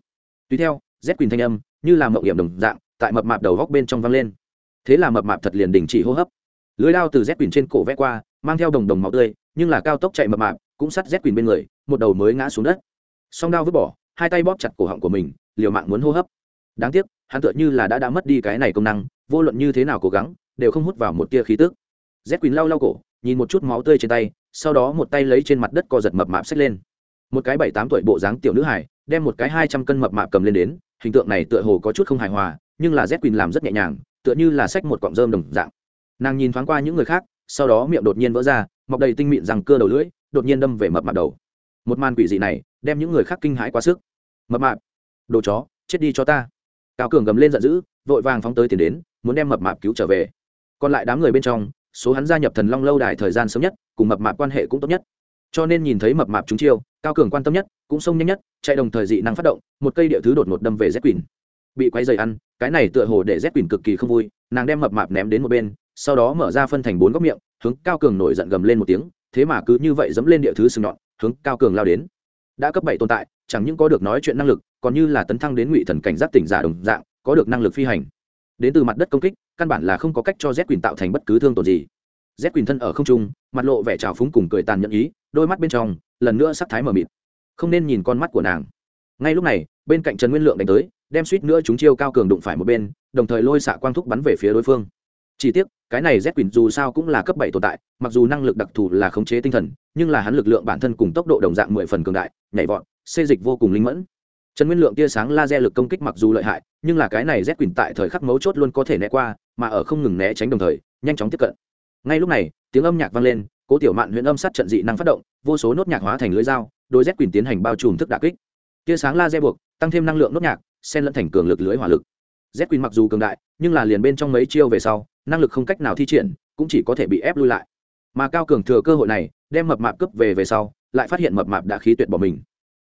Tùy theo, rét quỳnh thanh âm, như là mộng hiểm đồng dạng, tại mập mạp đầu góc bên trong vang lên. Thế là mập mạp thật liền đình chỉ hô hấp. Lưới lao từ rét quỳnh trên cổ vẽ qua mang theo đồng đồng máu tươi, nhưng là cao tốc chạy mập mạp, cũng sắt rét quỳnh bên người, một đầu mới ngã xuống đất. Song đao vứt bỏ, hai tay bóp chặt cổ họng của mình, liều mạng muốn hô hấp. Đáng tiếc, hắn tựa như là đã đã mất đi cái này công năng, vô luận như thế nào cố gắng, đều không hút vào một tia khí tức. Rét quỳnh lau lau cổ, nhìn một chút máu tươi trên tay, sau đó một tay lấy trên mặt đất co giật mập mạp xách lên. Một cái bảy tám tuổi bộ dáng tiểu nữ hải đem một cái hai trăm cân mập mạp cầm lên đến, hình tượng này tựa hồ có chút không hài hòa, nhưng là rét quỳnh làm rất nhẹ nhàng, tựa như là xách một cọng rơm đồng dạng. Nàng nhìn thoáng qua những người khác sau đó miệng đột nhiên vỡ ra, mọc đầy tinh mịn rằng cưa đầu lưỡi, đột nhiên đâm về mập mạp đầu. Một màn quỷ dị này, đem những người khác kinh hãi quá sức. Mập mạp, đồ chó, chết đi cho ta. Cao cường gầm lên giận dữ, vội vàng phóng tới tiền đến, muốn đem mập mạp cứu trở về. Còn lại đám người bên trong, số hắn gia nhập thần long lâu đài thời gian sớm nhất, cùng mập mạp quan hệ cũng tốt nhất. Cho nên nhìn thấy mập mạp chúng chiêu, cao cường quan tâm nhất, cũng sông nhanh nhất, chạy đồng thời dị năng phát động, một cây địa thứ đột ngột đâm về z quỳnh bị quay dày ăn, cái này tựa hồ để z quỳnh cực kỳ không vui, nàng đem mập mạp ném đến một bên sau đó mở ra phân thành bốn góc miệng, hướng cao cường nổi giận gầm lên một tiếng, thế mà cứ như vậy dẫm lên địa thứ sừng nhọn, hướng cao cường lao đến. Đã cấp bảy tồn tại, chẳng những có được nói chuyện năng lực, còn như là tấn thăng đến ngụy thần cảnh giác tỉnh giả đồng dạng, có được năng lực phi hành. Đến từ mặt đất công kích, căn bản là không có cách cho z quỳnh tạo thành bất cứ thương tổn gì. Z quỳnh thân ở không trung, mặt lộ vẻ trào phúng cùng cười tàn nhẫn ý, đôi mắt bên trong, lần nữa sắc thái mờ mịt. Không nên nhìn con mắt của nàng. Ngay lúc này, bên cạnh trần nguyên lượng đánh tới, đem suýt nữa chúng chiêu cao cường đụng phải một bên, đồng thời lôi xạ quang thúc bắn về phía đối phương chỉ tiếc, cái này z quỳnh dù sao cũng là cấp bảy tồn tại, mặc dù năng lực đặc thù là khống chế tinh thần, nhưng là hắn lực lượng bản thân cùng tốc độ đồng dạng mười phần cường đại, nhảy vọt, xê dịch vô cùng linh mẫn. Trần nguyên lượng tia sáng laser lực công kích mặc dù lợi hại, nhưng là cái này z quỳnh tại thời khắc mấu chốt luôn có thể né qua, mà ở không ngừng né tránh đồng thời, nhanh chóng tiếp cận. Ngay lúc này, tiếng âm nhạc vang lên, cố tiểu mạn huyện âm sát trận dị năng phát động, vô số nốt nhạc hóa thành lưới dao đôi z quỳnh tiến hành bao trùm thức đà kích. Tia sáng laser buộc, tăng thêm năng lượng nốt nhạc, xen lẫn thành cường lực lưới hỏa lực. Z quỳnh mặc dù cường đại, nhưng là liền bên trong mấy chiêu về sau năng lực không cách nào thi triển, cũng chỉ có thể bị ép lui lại. Mà cao cường thừa cơ hội này, đem mập mạp cướp về về sau, lại phát hiện mập mạp đã khí tuyệt bỏ mình.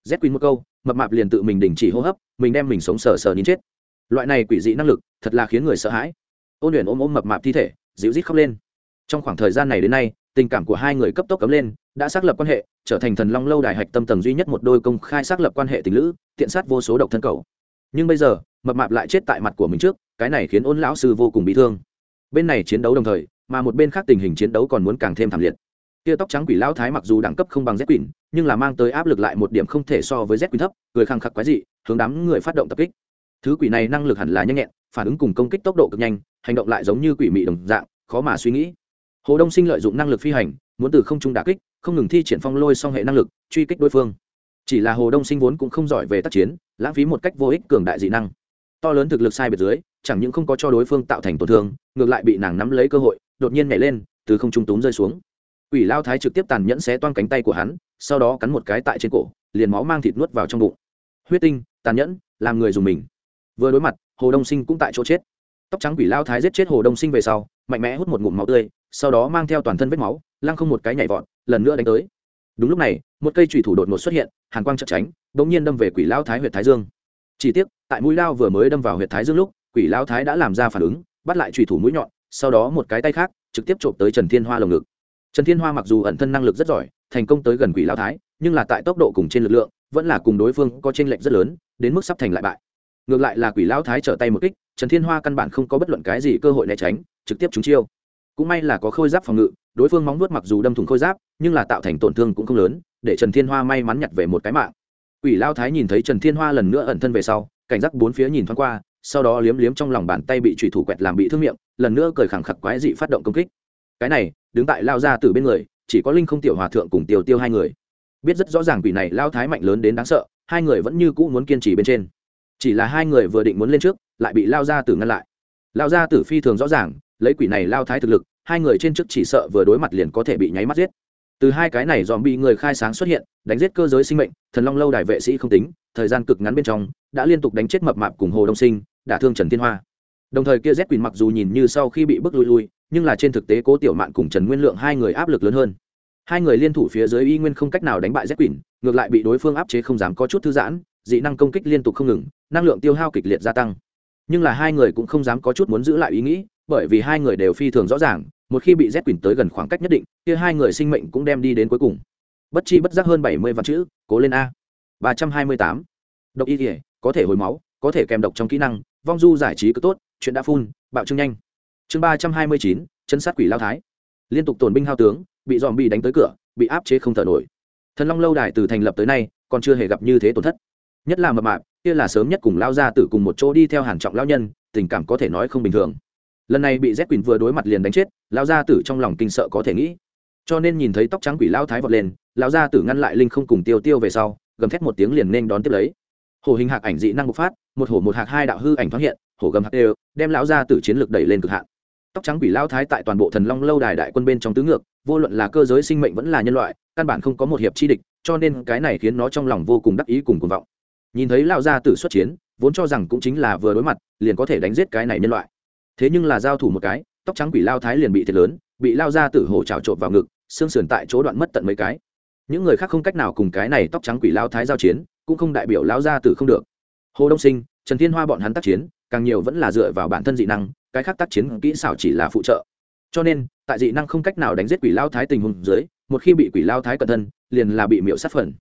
Z quỳnh một câu, mập mạp liền tự mình đình chỉ hô hấp, mình đem mình sống sờ sờ nín chết. Loại này quỷ dị năng lực, thật là khiến người sợ hãi. Ôn luyện ôm ôm mập mạp thi thể, dịu rít khóc lên. Trong khoảng thời gian này đến nay, tình cảm của hai người cấp tốc cấm lên, đã xác lập quan hệ, trở thành thần long lâu đài hạch tâm tầng duy nhất một đôi công khai xác lập quan hệ tình lữ, tiện sát vô số độc thân cầu. Nhưng bây giờ, mập mạp lại chết tại mặt của mình trước, cái này khiến ôn lão sư vô cùng bị thương bên này chiến đấu đồng thời, mà một bên khác tình hình chiến đấu còn muốn càng thêm thảm liệt. Tia tóc trắng quỷ lão thái mặc dù đẳng cấp không bằng z quỷ, nhưng là mang tới áp lực lại một điểm không thể so với z quỷ thấp người khăng khắc quái dị, hướng đám người phát động tập kích. Thứ quỷ này năng lực hẳn là nhanh nhẹn, phản ứng cùng công kích tốc độ cực nhanh, hành động lại giống như quỷ mị đồng dạng, khó mà suy nghĩ. Hồ đông sinh lợi dụng năng lực phi hành, muốn từ không trung đả kích, không ngừng thi triển phong lôi song hệ năng lực, truy kích đối phương. Chỉ là hồ đông sinh vốn cũng không giỏi về tác chiến, lãng phí một cách vô ích cường đại dị năng. To lớn thực lực sai biệt dưới chẳng những không có cho đối phương tạo thành tổn thương, ngược lại bị nàng nắm lấy cơ hội, đột nhiên nhảy lên, từ không trung túm rơi xuống. Quỷ lao thái trực tiếp tàn nhẫn xé toan cánh tay của hắn, sau đó cắn một cái tại trên cổ, liền máu mang thịt nuốt vào trong bụng. Huyết tinh, tàn nhẫn, làm người dùng mình. Vừa đối mặt, hồ đông sinh cũng tại chỗ chết. Tóc trắng quỷ lao thái giết chết hồ đông sinh về sau, mạnh mẽ hút một ngụm máu tươi, sau đó mang theo toàn thân vết máu, lăng không một cái nhảy vọt, lần nữa đánh tới. Đúng lúc này, một cây trùy thủ đột ngột xuất hiện, hàn quang chật tránh đ ỗ n g nhiên đâm về quỷ lao thái huyện thái dương. Chỉ tiếc, tại mũi lao vừa mới đâm vào huyện thái dương lúc quỷ lao thái đã làm ra phản ứng, bắt lại trùy thủ mũi nhọn, sau đó một cái tay khác, trực tiếp trộm tới trần thiên hoa lồng ngực. Trần thiên hoa mặc dù ẩn thân năng lực rất giỏi, thành công tới gần quỷ lao thái, nhưng là tại tốc độ cùng trên lực lượng, vẫn là cùng đối phương có t r ê n lệch rất lớn, đến mức sắp thành lại bại. Ngược lại là quỷ lão thái trở tay một kích, trần thiên hoa căn bản không có bất luận cái gì cơ hội né tránh, trực tiếp trúng chiêu. Cũng may là có khôi giáp phòng ngự, đối phương móng vuốt mặc dù đâm thủng khôi giáp, nhưng là tạo thành tổn thương cũng không lớn, để trần thiên hoa may mắn nhặt về một cái mạng. Quỷ lao thái nhìn thấy trần thiên hoa lần nữa ẩn thân về sau, cảnh giác bốn phía nhìn thoáng qua sau đó liếm liếm trong lòng bàn tay bị trùy thủ quẹt làm bị thương miệng, lần nữa cười khẳng khặc quái dị phát động công kích. Cái này, đứng tại lao ra từ bên người, chỉ có linh không tiểu hòa thượng cùng tiêu tiêu hai người. Biết rất rõ ràng quỷ này lao thái mạnh lớn đến đáng sợ, hai người vẫn như cũ muốn kiên trì bên trên. Chỉ là hai người vừa định muốn lên trước, lại bị lao ra tử ngăn lại. Lao ra tử phi thường rõ ràng, lấy quỷ này lao thái thực lực, hai người trên trước chỉ sợ vừa đối mặt liền có thể bị nháy mắt giết. Từ hai cái này dòm bị người khai sáng xuất hiện, đánh giết cơ giới sinh mệnh, thần long lâu đài vệ sĩ không tính, thời gian cực ngắn bên trong, đã liên tục đánh chết mập mạp cùng hồ đông sinh đả thương trần thiên hoa. Đồng thời kia z quỳnh mặc dù nhìn như sau khi bị bước lui lui, nhưng là trên thực tế cố tiểu mạn cùng trần nguyên lượng hai người áp lực lớn hơn. Hai người liên thủ phía dưới y nguyên không cách nào đánh bại z quỳnh ngược lại bị đối phương áp chế không dám có chút thư giãn, dị năng công kích liên tục không ngừng, năng lượng tiêu hao kịch liệt gia tăng. Nhưng là hai người cũng không dám có chút muốn giữ lại ý nghĩ, bởi vì hai người đều phi thường rõ ràng, một khi bị z quỳnh tới gần khoảng cách nhất định, kia hai người sinh mệnh cũng đem đi đến cuối cùng. Bất chi bất giác hơn bảy mươi vạn chữ, cố lên a. ba trăm hai mươi tám. Độc y thể có thể hồi máu, có thể kèm độc trong kỹ năng vong du giải trí cứ tốt, chuyện đã phun bạo trưng nhanh. Chương ba trăm hai mươi chín, chân sát quỷ lao thái. Liên tục tổn binh hao tướng, bị dòm bị đánh tới cửa, bị áp chế không thở nổi. Thần long lâu đài từ thành lập tới nay, còn chưa hề gặp như thế tổn thất. Nhất là mập mạp, kia là sớm nhất cùng lao ra tử cùng một chỗ đi theo hàn trọng lao nhân, tình cảm có thể nói không bình thường. Lần này bị z quỳnh vừa đối mặt liền đánh chết, lao gia tử trong lòng kinh sợ có thể nghĩ. Cho nên nhìn thấy tóc trắng quỷ lao thái vọt lên, lao gia tử ngăn lại linh không cùng tiêu tiêu về sau, gầm thét một tiếng liền nên đón tiếp lấy hổ hình hạc ảnh dị năng bộc phát, một hổ một hạc hai đạo hư ảnh thoáng hiện, hổ gầm hạc đều, đem lão gia tử chiến lược đẩy lên cực hạn. Tóc trắng quỷ lao thái tại toàn bộ thần long lâu đài đại quân bên trong tứ ngược, vô luận là cơ giới sinh mệnh vẫn là nhân loại, căn bản không có một hiệp chi địch, cho nên cái này khiến nó trong lòng vô cùng đắc ý cùng cuồng vọng. Nhìn thấy lão gia tử xuất chiến, vốn cho rằng cũng chính là vừa đối mặt, liền có thể đánh giết cái này nhân loại. Thế nhưng là giao thủ một cái, tóc trắng quỷ lao thái liền bị thiệt lớn, bị lao ra tử hổ trào trộn vào ngực, xương sườn tại chỗ đoạn mất tận mấy cái. Những người khác không cách nào cùng cái này tóc trắng quỷ lao thái giao chiến cũng không đại biểu Lão gia tử không được. Hồ đông sinh, trần thiên hoa bọn hắn tác chiến, càng nhiều vẫn là dựa vào bản thân dị năng, cái khác tác chiến kỹ xảo chỉ là phụ trợ. Cho nên, tại dị năng không cách nào đánh giết quỷ lao thái tình huống dưới, một khi bị quỷ lao thái cận thân, liền là bị miễu sát phần.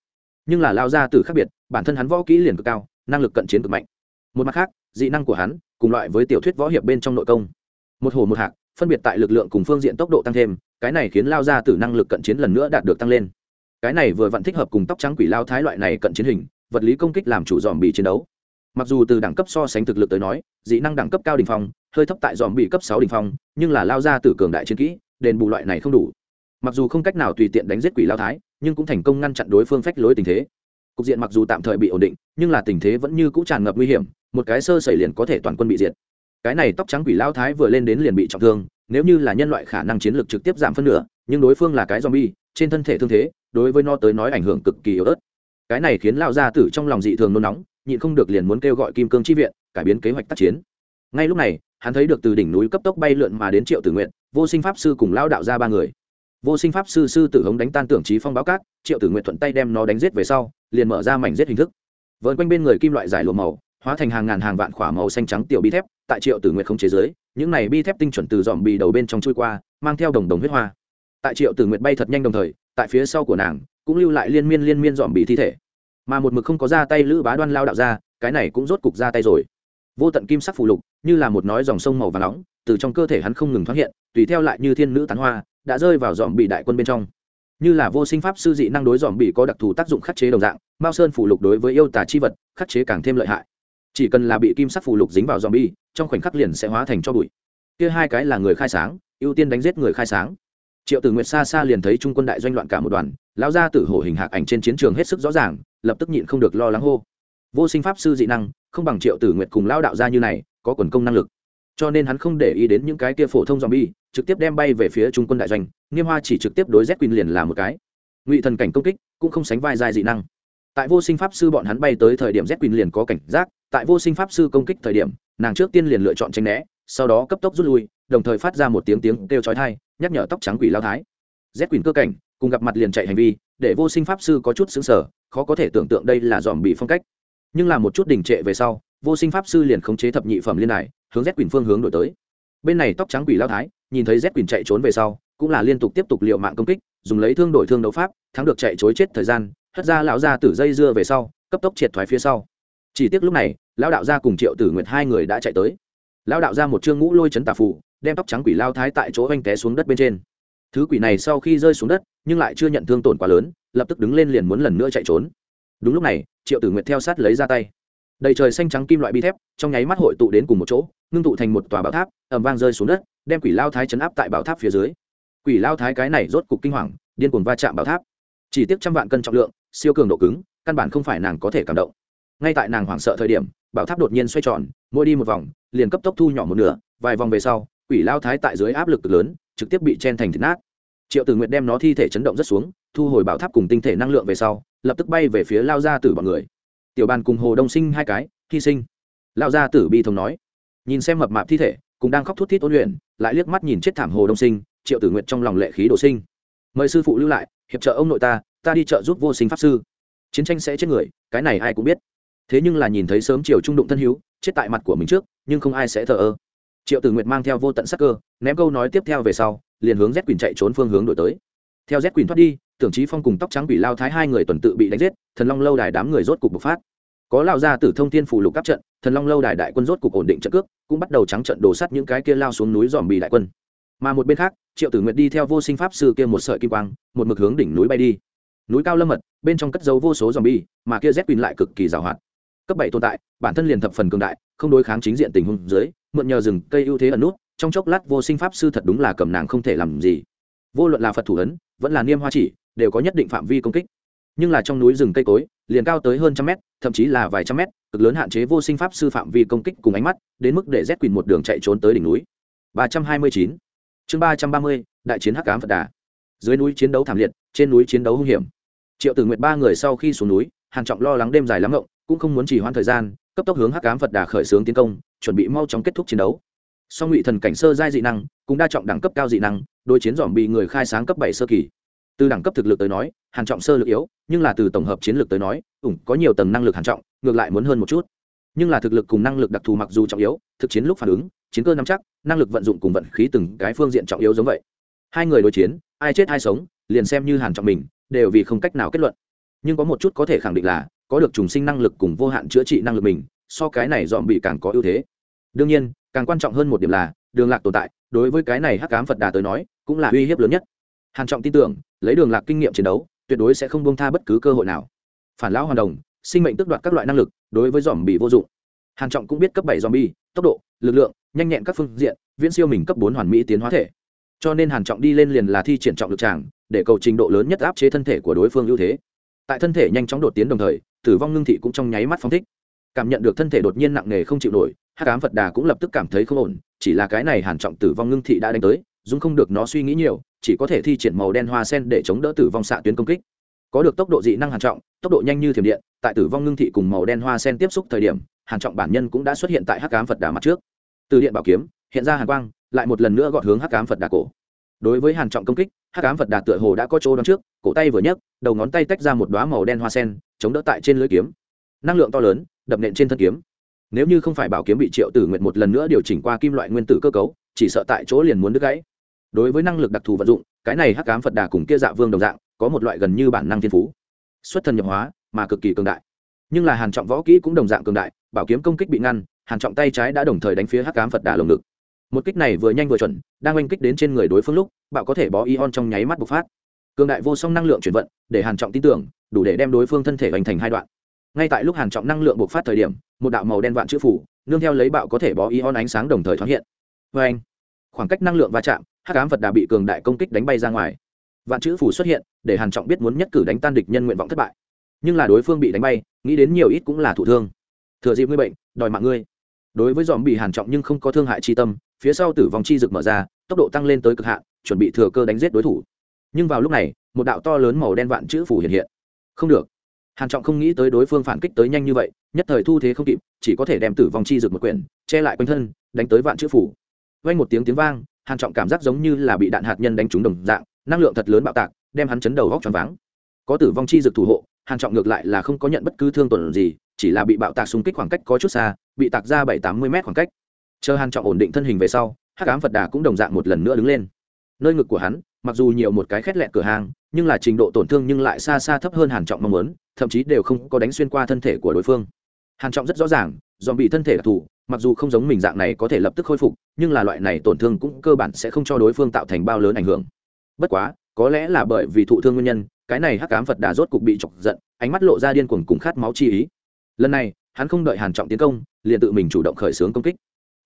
Nhưng là lao gia tử khác biệt, bản thân hắn võ kỹ liền cực cao, năng lực cận chiến cực mạnh. Một mặt khác, dị năng của hắn, cùng loại với tiểu thuyết võ hiệp bên trong nội công. Một hồ một hạc, phân biệt tại lực lượng cùng phương diện tốc độ tăng thêm, cái này khiến lao gia tử năng lực cận chiến lần nữa đạt được tăng lên cái này vừa vặn thích hợp cùng tóc trắng quỷ lao thái loại này cận chiến hình, vật lý công kích làm chủ dòm bị chiến đấu. Mặc dù từ đẳng cấp so sánh thực lực tới nói, dị năng đẳng cấp cao đình phong, hơi thấp tại dòm bị cấp sáu đình phong, nhưng là lao ra từ cường đại chiến kỹ, đền bù loại này không đủ. Mặc dù không cách nào tùy tiện đánh giết quỷ lao thái, nhưng cũng thành công ngăn chặn đối phương phách lối tình thế. Cục diện mặc dù tạm thời bị ổn định, nhưng là tình thế vẫn như cũ tràn ngập nguy hiểm, một cái sơ xảy liền có thể toàn quân bị diệt. Cái này tóc trắng quỷ lao thái vừa lên đến liền bị trọng thương, nếu như là nhân loại khả năng chiến lược trực tiếp giảm phân nửa, nhưng đối phương là cái zombie, trên thân thể thương thế đối với nó tới nói ảnh hưởng cực kỳ yếu ớt. Cái này khiến lao gia tử trong lòng dị thường nôn nóng, nhịn không được liền muốn kêu gọi kim cương chi viện, cải biến kế hoạch tác chiến. Ngay lúc này, hắn thấy được từ đỉnh núi cấp tốc bay lượn mà đến triệu tử nguyện vô sinh pháp sư cùng lao đạo ra ba người. Vô sinh pháp sư sư tử hống đánh tan tưởng trí phong báo cát, triệu tử nguyện thuận tay đem nó đánh giết về sau, liền mở ra mảnh giết hình thức. Vợn quanh bên người kim loại giải lụa màu, hóa thành hàng ngàn hàng vạn khỏa màu xanh trắng tiểu bi thép, tại triệu tử nguyện không chế giới những này bi thép tinh chuẩn từ dòm bì đầu bên trong chui qua, mang theo đồng đồng huyết hoa. Tại triệu tử nguyện bay thật nhanh đồng thời tại phía sau của nàng, cũng lưu lại liên miên liên miên dòm bì thi thể. Mà một mực không có ra tay lữ bá đoan lao đạo ra, cái này cũng rốt cục ra tay rồi. Vô tận kim sắc phù lục, như là một nói dòng sông màu và nóng, từ trong cơ thể hắn không ngừng thoát hiện, tùy theo lại như thiên nữ tán hoa, đã rơi vào dòm bị đại quân bên trong. Như là vô sinh pháp sư dị năng đối dòm bị có đặc thù tác dụng khắc chế đồng dạng, mao sơn phù lục đối với yêu tà chi vật, khắc chế càng thêm lợi hại. Chỉ cần là bị kim sắc phù lục dính vào zombie trong khoảnh khắc liền sẽ hóa thành cho bụi. Kia hai cái là người khai sáng, ưu tiên đánh giết người khai sáng triệu tử nguyệt xa xa liền thấy trung quân đại doanh loạn cả một đoàn, lão gia tử hổ hình hạc ảnh trên chiến trường hết sức rõ ràng, lập tức nhịn không được lo lắng hô. Vô sinh pháp sư dị năng, không bằng triệu tử nguyệt cùng lao đạo gia như này, có quần công năng lực. Cho nên hắn không để ý đến những cái kia phổ thông zombie, trực tiếp đem bay về phía trung quân đại doanh, nghiêm hoa chỉ trực tiếp đối z quỳnh liền là một cái. Ngụy thần cảnh công kích, cũng không sánh vai dài dị năng. Tại vô sinh pháp sư bọn hắn bay tới thời điểm z quỳnh liền có cảnh giác, tại vô sinh pháp sư công kích thời điểm, nàng trước tiên liền lựa chọn tranh né, sau đó cấp tốc rút lui, đồng thời phát ra một tiếng tiếng kêu chói thai nhắc nhở tóc trắng quỷ lao thái. Z quỳnh cơ cảnh, cùng gặp mặt liền chạy hành vi, để vô sinh pháp sư có chút xứng sở khó có thể tưởng tượng đây là dòm bị phong cách. Nhưng là một chút đình trệ về sau, vô sinh pháp sư liền khống chế thập nhị phẩm liên đài, hướng z quỳnh phương hướng đổi tới. Bên này tóc trắng quỷ lao thái, nhìn thấy z quỳnh chạy trốn về sau, cũng là liên tục tiếp tục liệu mạng công kích, dùng lấy thương đổi thương đấu pháp, thắng được chạy chối chết thời gian, hất ra lão ra tử dây dưa về sau, cấp tốc triệt thoái phía sau. Chỉ tiếc lúc này, lão đạo gia cùng triệu tử nguyệt hai người đã chạy tới. Lão đạo gia một chương ngũ lôi chấn tà phủ đem tóc trắng quỷ lao thái tại chỗ oanh té xuống đất bên trên. Thứ quỷ này sau khi rơi xuống đất, nhưng lại chưa nhận thương tổn quá lớn, lập tức đứng lên liền muốn lần nữa chạy trốn. Đúng lúc này, triệu tử nguyệt theo sát lấy ra tay. Đầy trời xanh trắng kim loại bi thép, trong nháy mắt hội tụ đến cùng một chỗ, ngưng tụ thành một tòa bảo tháp ẩm vang rơi xuống đất, đem quỷ lao thái chấn áp tại bảo tháp phía dưới. Quỷ lao thái cái này rốt cục kinh hoàng, điên cuồng va chạm bảo tháp. Chỉ tiếc trăm vạn cân trọng lượng, siêu cường độ cứng, căn bản không phải nàng có thể cảm động. Ngay tại nàng hoảng sợ thời điểm, bảo tháp đột nhiên xoay tròn, mỗi đi một vòng, liền cấp tốc thu nhỏ một nửa, vài vòng về sau quỷ lao thái tại dưới áp lực cực lớn, trực tiếp bị chen thành thịt nát. Triệu tử nguyện đem nó thi thể chấn động rất xuống, thu hồi bảo tháp cùng tinh thể năng lượng về sau, lập tức bay về phía lao gia tử bọn người. Tiểu bàn cùng hồ đông sinh hai cái, hy sinh. Lao gia tử bi thống nói. Nhìn xem mập mạp thi thể, cũng đang khóc thút thít ôn luyện, lại liếc mắt nhìn chết thảm hồ đông sinh, triệu tử nguyện trong lòng lệ khí đồ sinh. Mời sư phụ lưu lại, hiệp trợ ông nội ta ta đi chợ giúp vô sinh pháp sư. Chiến tranh sẽ chết người, cái này ai cũng biết. Thế nhưng là nhìn thấy sớm chiều trung đụng thân hữu, chết tại mặt của mình trước, nhưng không ai sẽ thờ ơ triệu tử nguyệt mang theo vô tận sắc cơ, ném câu nói tiếp theo về sau, liền hướng z quỳnh chạy trốn phương hướng đổi tới. Theo z quỳnh thoát đi, tưởng trí phong cùng tóc trắng bị lao thái hai người tuần tự bị đánh giết, thần long lâu đài đám người rốt cục bộc phát. Có lao ra từ thông thiên phủ lục các trận, thần long lâu đài đại quân rốt cục ổn định trận cước, cũng bắt đầu trắng trận đổ sắt những cái kia lao xuống núi dòm bị đại quân. Mà một bên khác, triệu tử nguyệt đi theo vô sinh pháp sư kia một sợi kim quang, một mực hướng đỉnh núi bay đi. Núi cao lâm mật, bên trong cất dấu vô số dòm bi, mà kia z quỳnh lại cực kỳ giàu hoạt cấp bảy tồn tại, bản thân liền thập phần cường đại, không đối kháng chính diện tình huống dưới, mượn nhờ rừng cây ưu thế ẩn nút, trong chốc lát vô sinh pháp sư thật đúng là cầm nàng không thể làm gì. Vô luận là phật thủ ấn, vẫn là niêm hoa chỉ, đều có nhất định phạm vi công kích. Nhưng là trong núi rừng cây cối, liền cao tới hơn trăm mét, thậm chí là vài trăm mét, cực lớn hạn chế vô sinh pháp sư phạm vi công kích cùng ánh mắt, đến mức để rét quỳnh một đường chạy trốn tới đỉnh núi. ba trăm hai mươi chín. Chương ba trăm ba mươi, đại chiến hắc cám phật đà. Dưới núi chiến đấu thảm liệt, trên núi chiến đấu hung hiểm. Triệu tử nguyệt ba người sau khi xuống núi, hàn trọng lo lắng đêm dài lắm ngộng cũng không muốn chỉ hoãn thời gian, cấp tốc hướng hắc ám phật đà khởi xướng tiến công, chuẩn bị mau chóng kết thúc chiến đấu. Song ngụy thần cảnh sơ giai dị năng, cũng đa trọng đẳng cấp cao dị năng, đối chiến dòm bị người khai sáng cấp bảy sơ kỳ. Từ đẳng cấp thực lực tới nói hàn trọng sơ lực yếu, nhưng là từ tổng hợp chiến lược tới nói, ủng có nhiều tầng năng lực hàn trọng, ngược lại muốn hơn một chút. Nhưng là thực lực cùng năng lực đặc thù mặc dù trọng yếu, thực chiến lúc phản ứng, chiến cơ nắm chắc, năng lực vận dụng cùng vận khí từng cái phương diện trọng yếu giống vậy. Hai người đối chiến, ai chết ai sống, liền xem như hàn trọng mình, đều vì không cách nào kết luận. Nhưng có một chút có thể khẳng định là có được trùng sinh năng lực cùng vô hạn chữa trị năng lực mình, so cái này dọn bị càng có ưu thế. Đương nhiên, càng quan trọng hơn một điểm là, đường lạc tồn tại, đối với cái này hắc cám phật đà tới nói, cũng là uy hiếp lớn nhất. Hàn trọng tin tưởng, lấy đường lạc kinh nghiệm chiến đấu, tuyệt đối sẽ không buông tha bất cứ cơ hội nào. Phản lão hoàn đồng, sinh mệnh tước đoạt các loại năng lực, đối với dòm bị vô dụng. Hàn trọng cũng biết cấp bảy zombie tốc độ, lực lượng, nhanh nhẹn các phương diện, viễn siêu mình cấp bốn hoàn mỹ tiến hóa thể. Cho nên hàn trọng đi lên liền là thi triển trọng lực tràng, để cầu trình độ lớn nhất áp chế thân thể của đối phương ưu thế. Tại thân thể nhanh chóng đột tiến đồng thời tử vong ngưng thị cũng trong nháy mắt phóng thích. Cảm nhận được thân thể đột nhiên nặng nề không chịu nổi, hắc ám phật đà cũng lập tức cảm thấy không ổn, chỉ là cái này hàn trọng tử vong ngưng thị đã đánh tới dung không được nó suy nghĩ nhiều, chỉ có thể thi triển màu đen hoa sen để chống đỡ tử vong xạ tuyến công kích. Có được tốc độ dị năng hàn trọng, tốc độ nhanh như thiểm điện, tại tử vong ngưng thị cùng màu đen hoa sen tiếp xúc thời điểm, hàn trọng bản nhân cũng đã xuất hiện tại hắc ám phật đà mặt trước. Từ điện bảo kiếm, hiện ra hàn quang, lại một lần nữa gọt hướng hắc ám phật đà cổ. Đối với hàn trọng công kích hắc ám phật đà tựa hồ đã có chỗ đón trước, cổ tay vừa nhấc, đầu ngón tay tách ra một đóa màu đen hoa sen, chống đỡ tại trên lưỡi kiếm. Năng lượng to lớn, đập nện trên thân kiếm. Nếu như không phải bảo kiếm bị triệu tử nguyện một lần nữa điều chỉnh qua kim loại nguyên tử cơ cấu, chỉ sợ tại chỗ liền muốn đứt gãy. Đối với năng lực đặc thù vận dụng, cái này hắc ám phật đà cùng kia dạ vương đồng dạng, có một loại gần như bản năng thiên phú. Xuất thần nhập hóa, mà cực kỳ cường đại. Nhưng là hàn trọng võ kỹ cũng đồng dạng cường đại, bảo kiếm công kích bị ngăn, hàn trọng tay trái đã đồng thời đánh phía hắc ám phật đà lồng ngực một kích này vừa nhanh vừa chuẩn, đang oanh kích đến trên người đối phương lúc, bạo có thể bó ion trong nháy mắt bộc phát. Cường đại vô song năng lượng chuyển vận, để hàn trọng tin tưởng, đủ để đem đối phương thân thể hoành thành hai đoạn. Ngay tại lúc hàn trọng năng lượng bộc phát thời điểm, một đạo màu đen vạn chữ phủ, nương theo lấy bạo có thể bó ion ánh sáng đồng thời thoáng hiện. Với anh khoảng cách năng lượng va chạm, hắc ám vật đà bị cường đại công kích đánh bay ra ngoài. Vạn chữ phủ xuất hiện, để hàn trọng biết muốn nhất cử đánh tan địch nhân nguyện vọng thất bại. Nhưng là đối phương bị đánh bay, nghĩ đến nhiều ít cũng là thụ thương. Thừa dịp ngươi bệnh, đòi mạng ngươi. Đối với dòm bị hàn trọng nhưng không có thương hại chi tâm phía sau tử vong chi rực mở ra, tốc độ tăng lên tới cực hạn, chuẩn bị thừa cơ đánh giết đối thủ. Nhưng vào lúc này, một đạo to lớn màu đen vạn chữ phủ hiện hiện. Không được. Hàn trọng không nghĩ tới đối phương phản kích tới nhanh như vậy, nhất thời thu thế không kịp, chỉ có thể đem tử vong chi rực một quyển, che lại quanh thân, đánh tới vạn chữ phủ. Vang một tiếng tiếng vang, hàn trọng cảm giác giống như là bị đạn hạt nhân đánh trúng đồng dạng, năng lượng thật lớn bạo tạc, đem hắn chấn đầu góc tròn váng. Có tử vong chi rực thủ hộ, hàn trọng ngược lại là không có nhận bất cứ thương tổn gì, chỉ là bị bạo tạc xung kích khoảng cách có chút xa, bị tạc ra bảy tám mươi mét khoảng cách chờ hàn trọng ổn định thân hình về sau, hắc ám phật đà cũng đồng dạng một lần nữa đứng lên. Nơi ngực của hắn, mặc dù nhiều một cái khét lẹn cửa hàng, nhưng là trình độ tổn thương nhưng lại xa xa thấp hơn hàn trọng mong muốn, thậm chí đều không có đánh xuyên qua thân thể của đối phương. Hàn trọng rất rõ ràng, dòm bị thân thể đặc thù, mặc dù không giống mình dạng này có thể lập tức khôi phục, nhưng là loại này tổn thương cũng cơ bản sẽ không cho đối phương tạo thành bao lớn ảnh hưởng. Bất quá, có lẽ là bởi vì thụ thương nguyên nhân, cái này hắc ám phật đà rốt cục bị chọc giận, ánh mắt lộ ra điên cuồng cùng khát máu chi ý. Lần này, hắn không đợi hàn trọng tiến công, liền tự mình chủ động khởi xướng công kích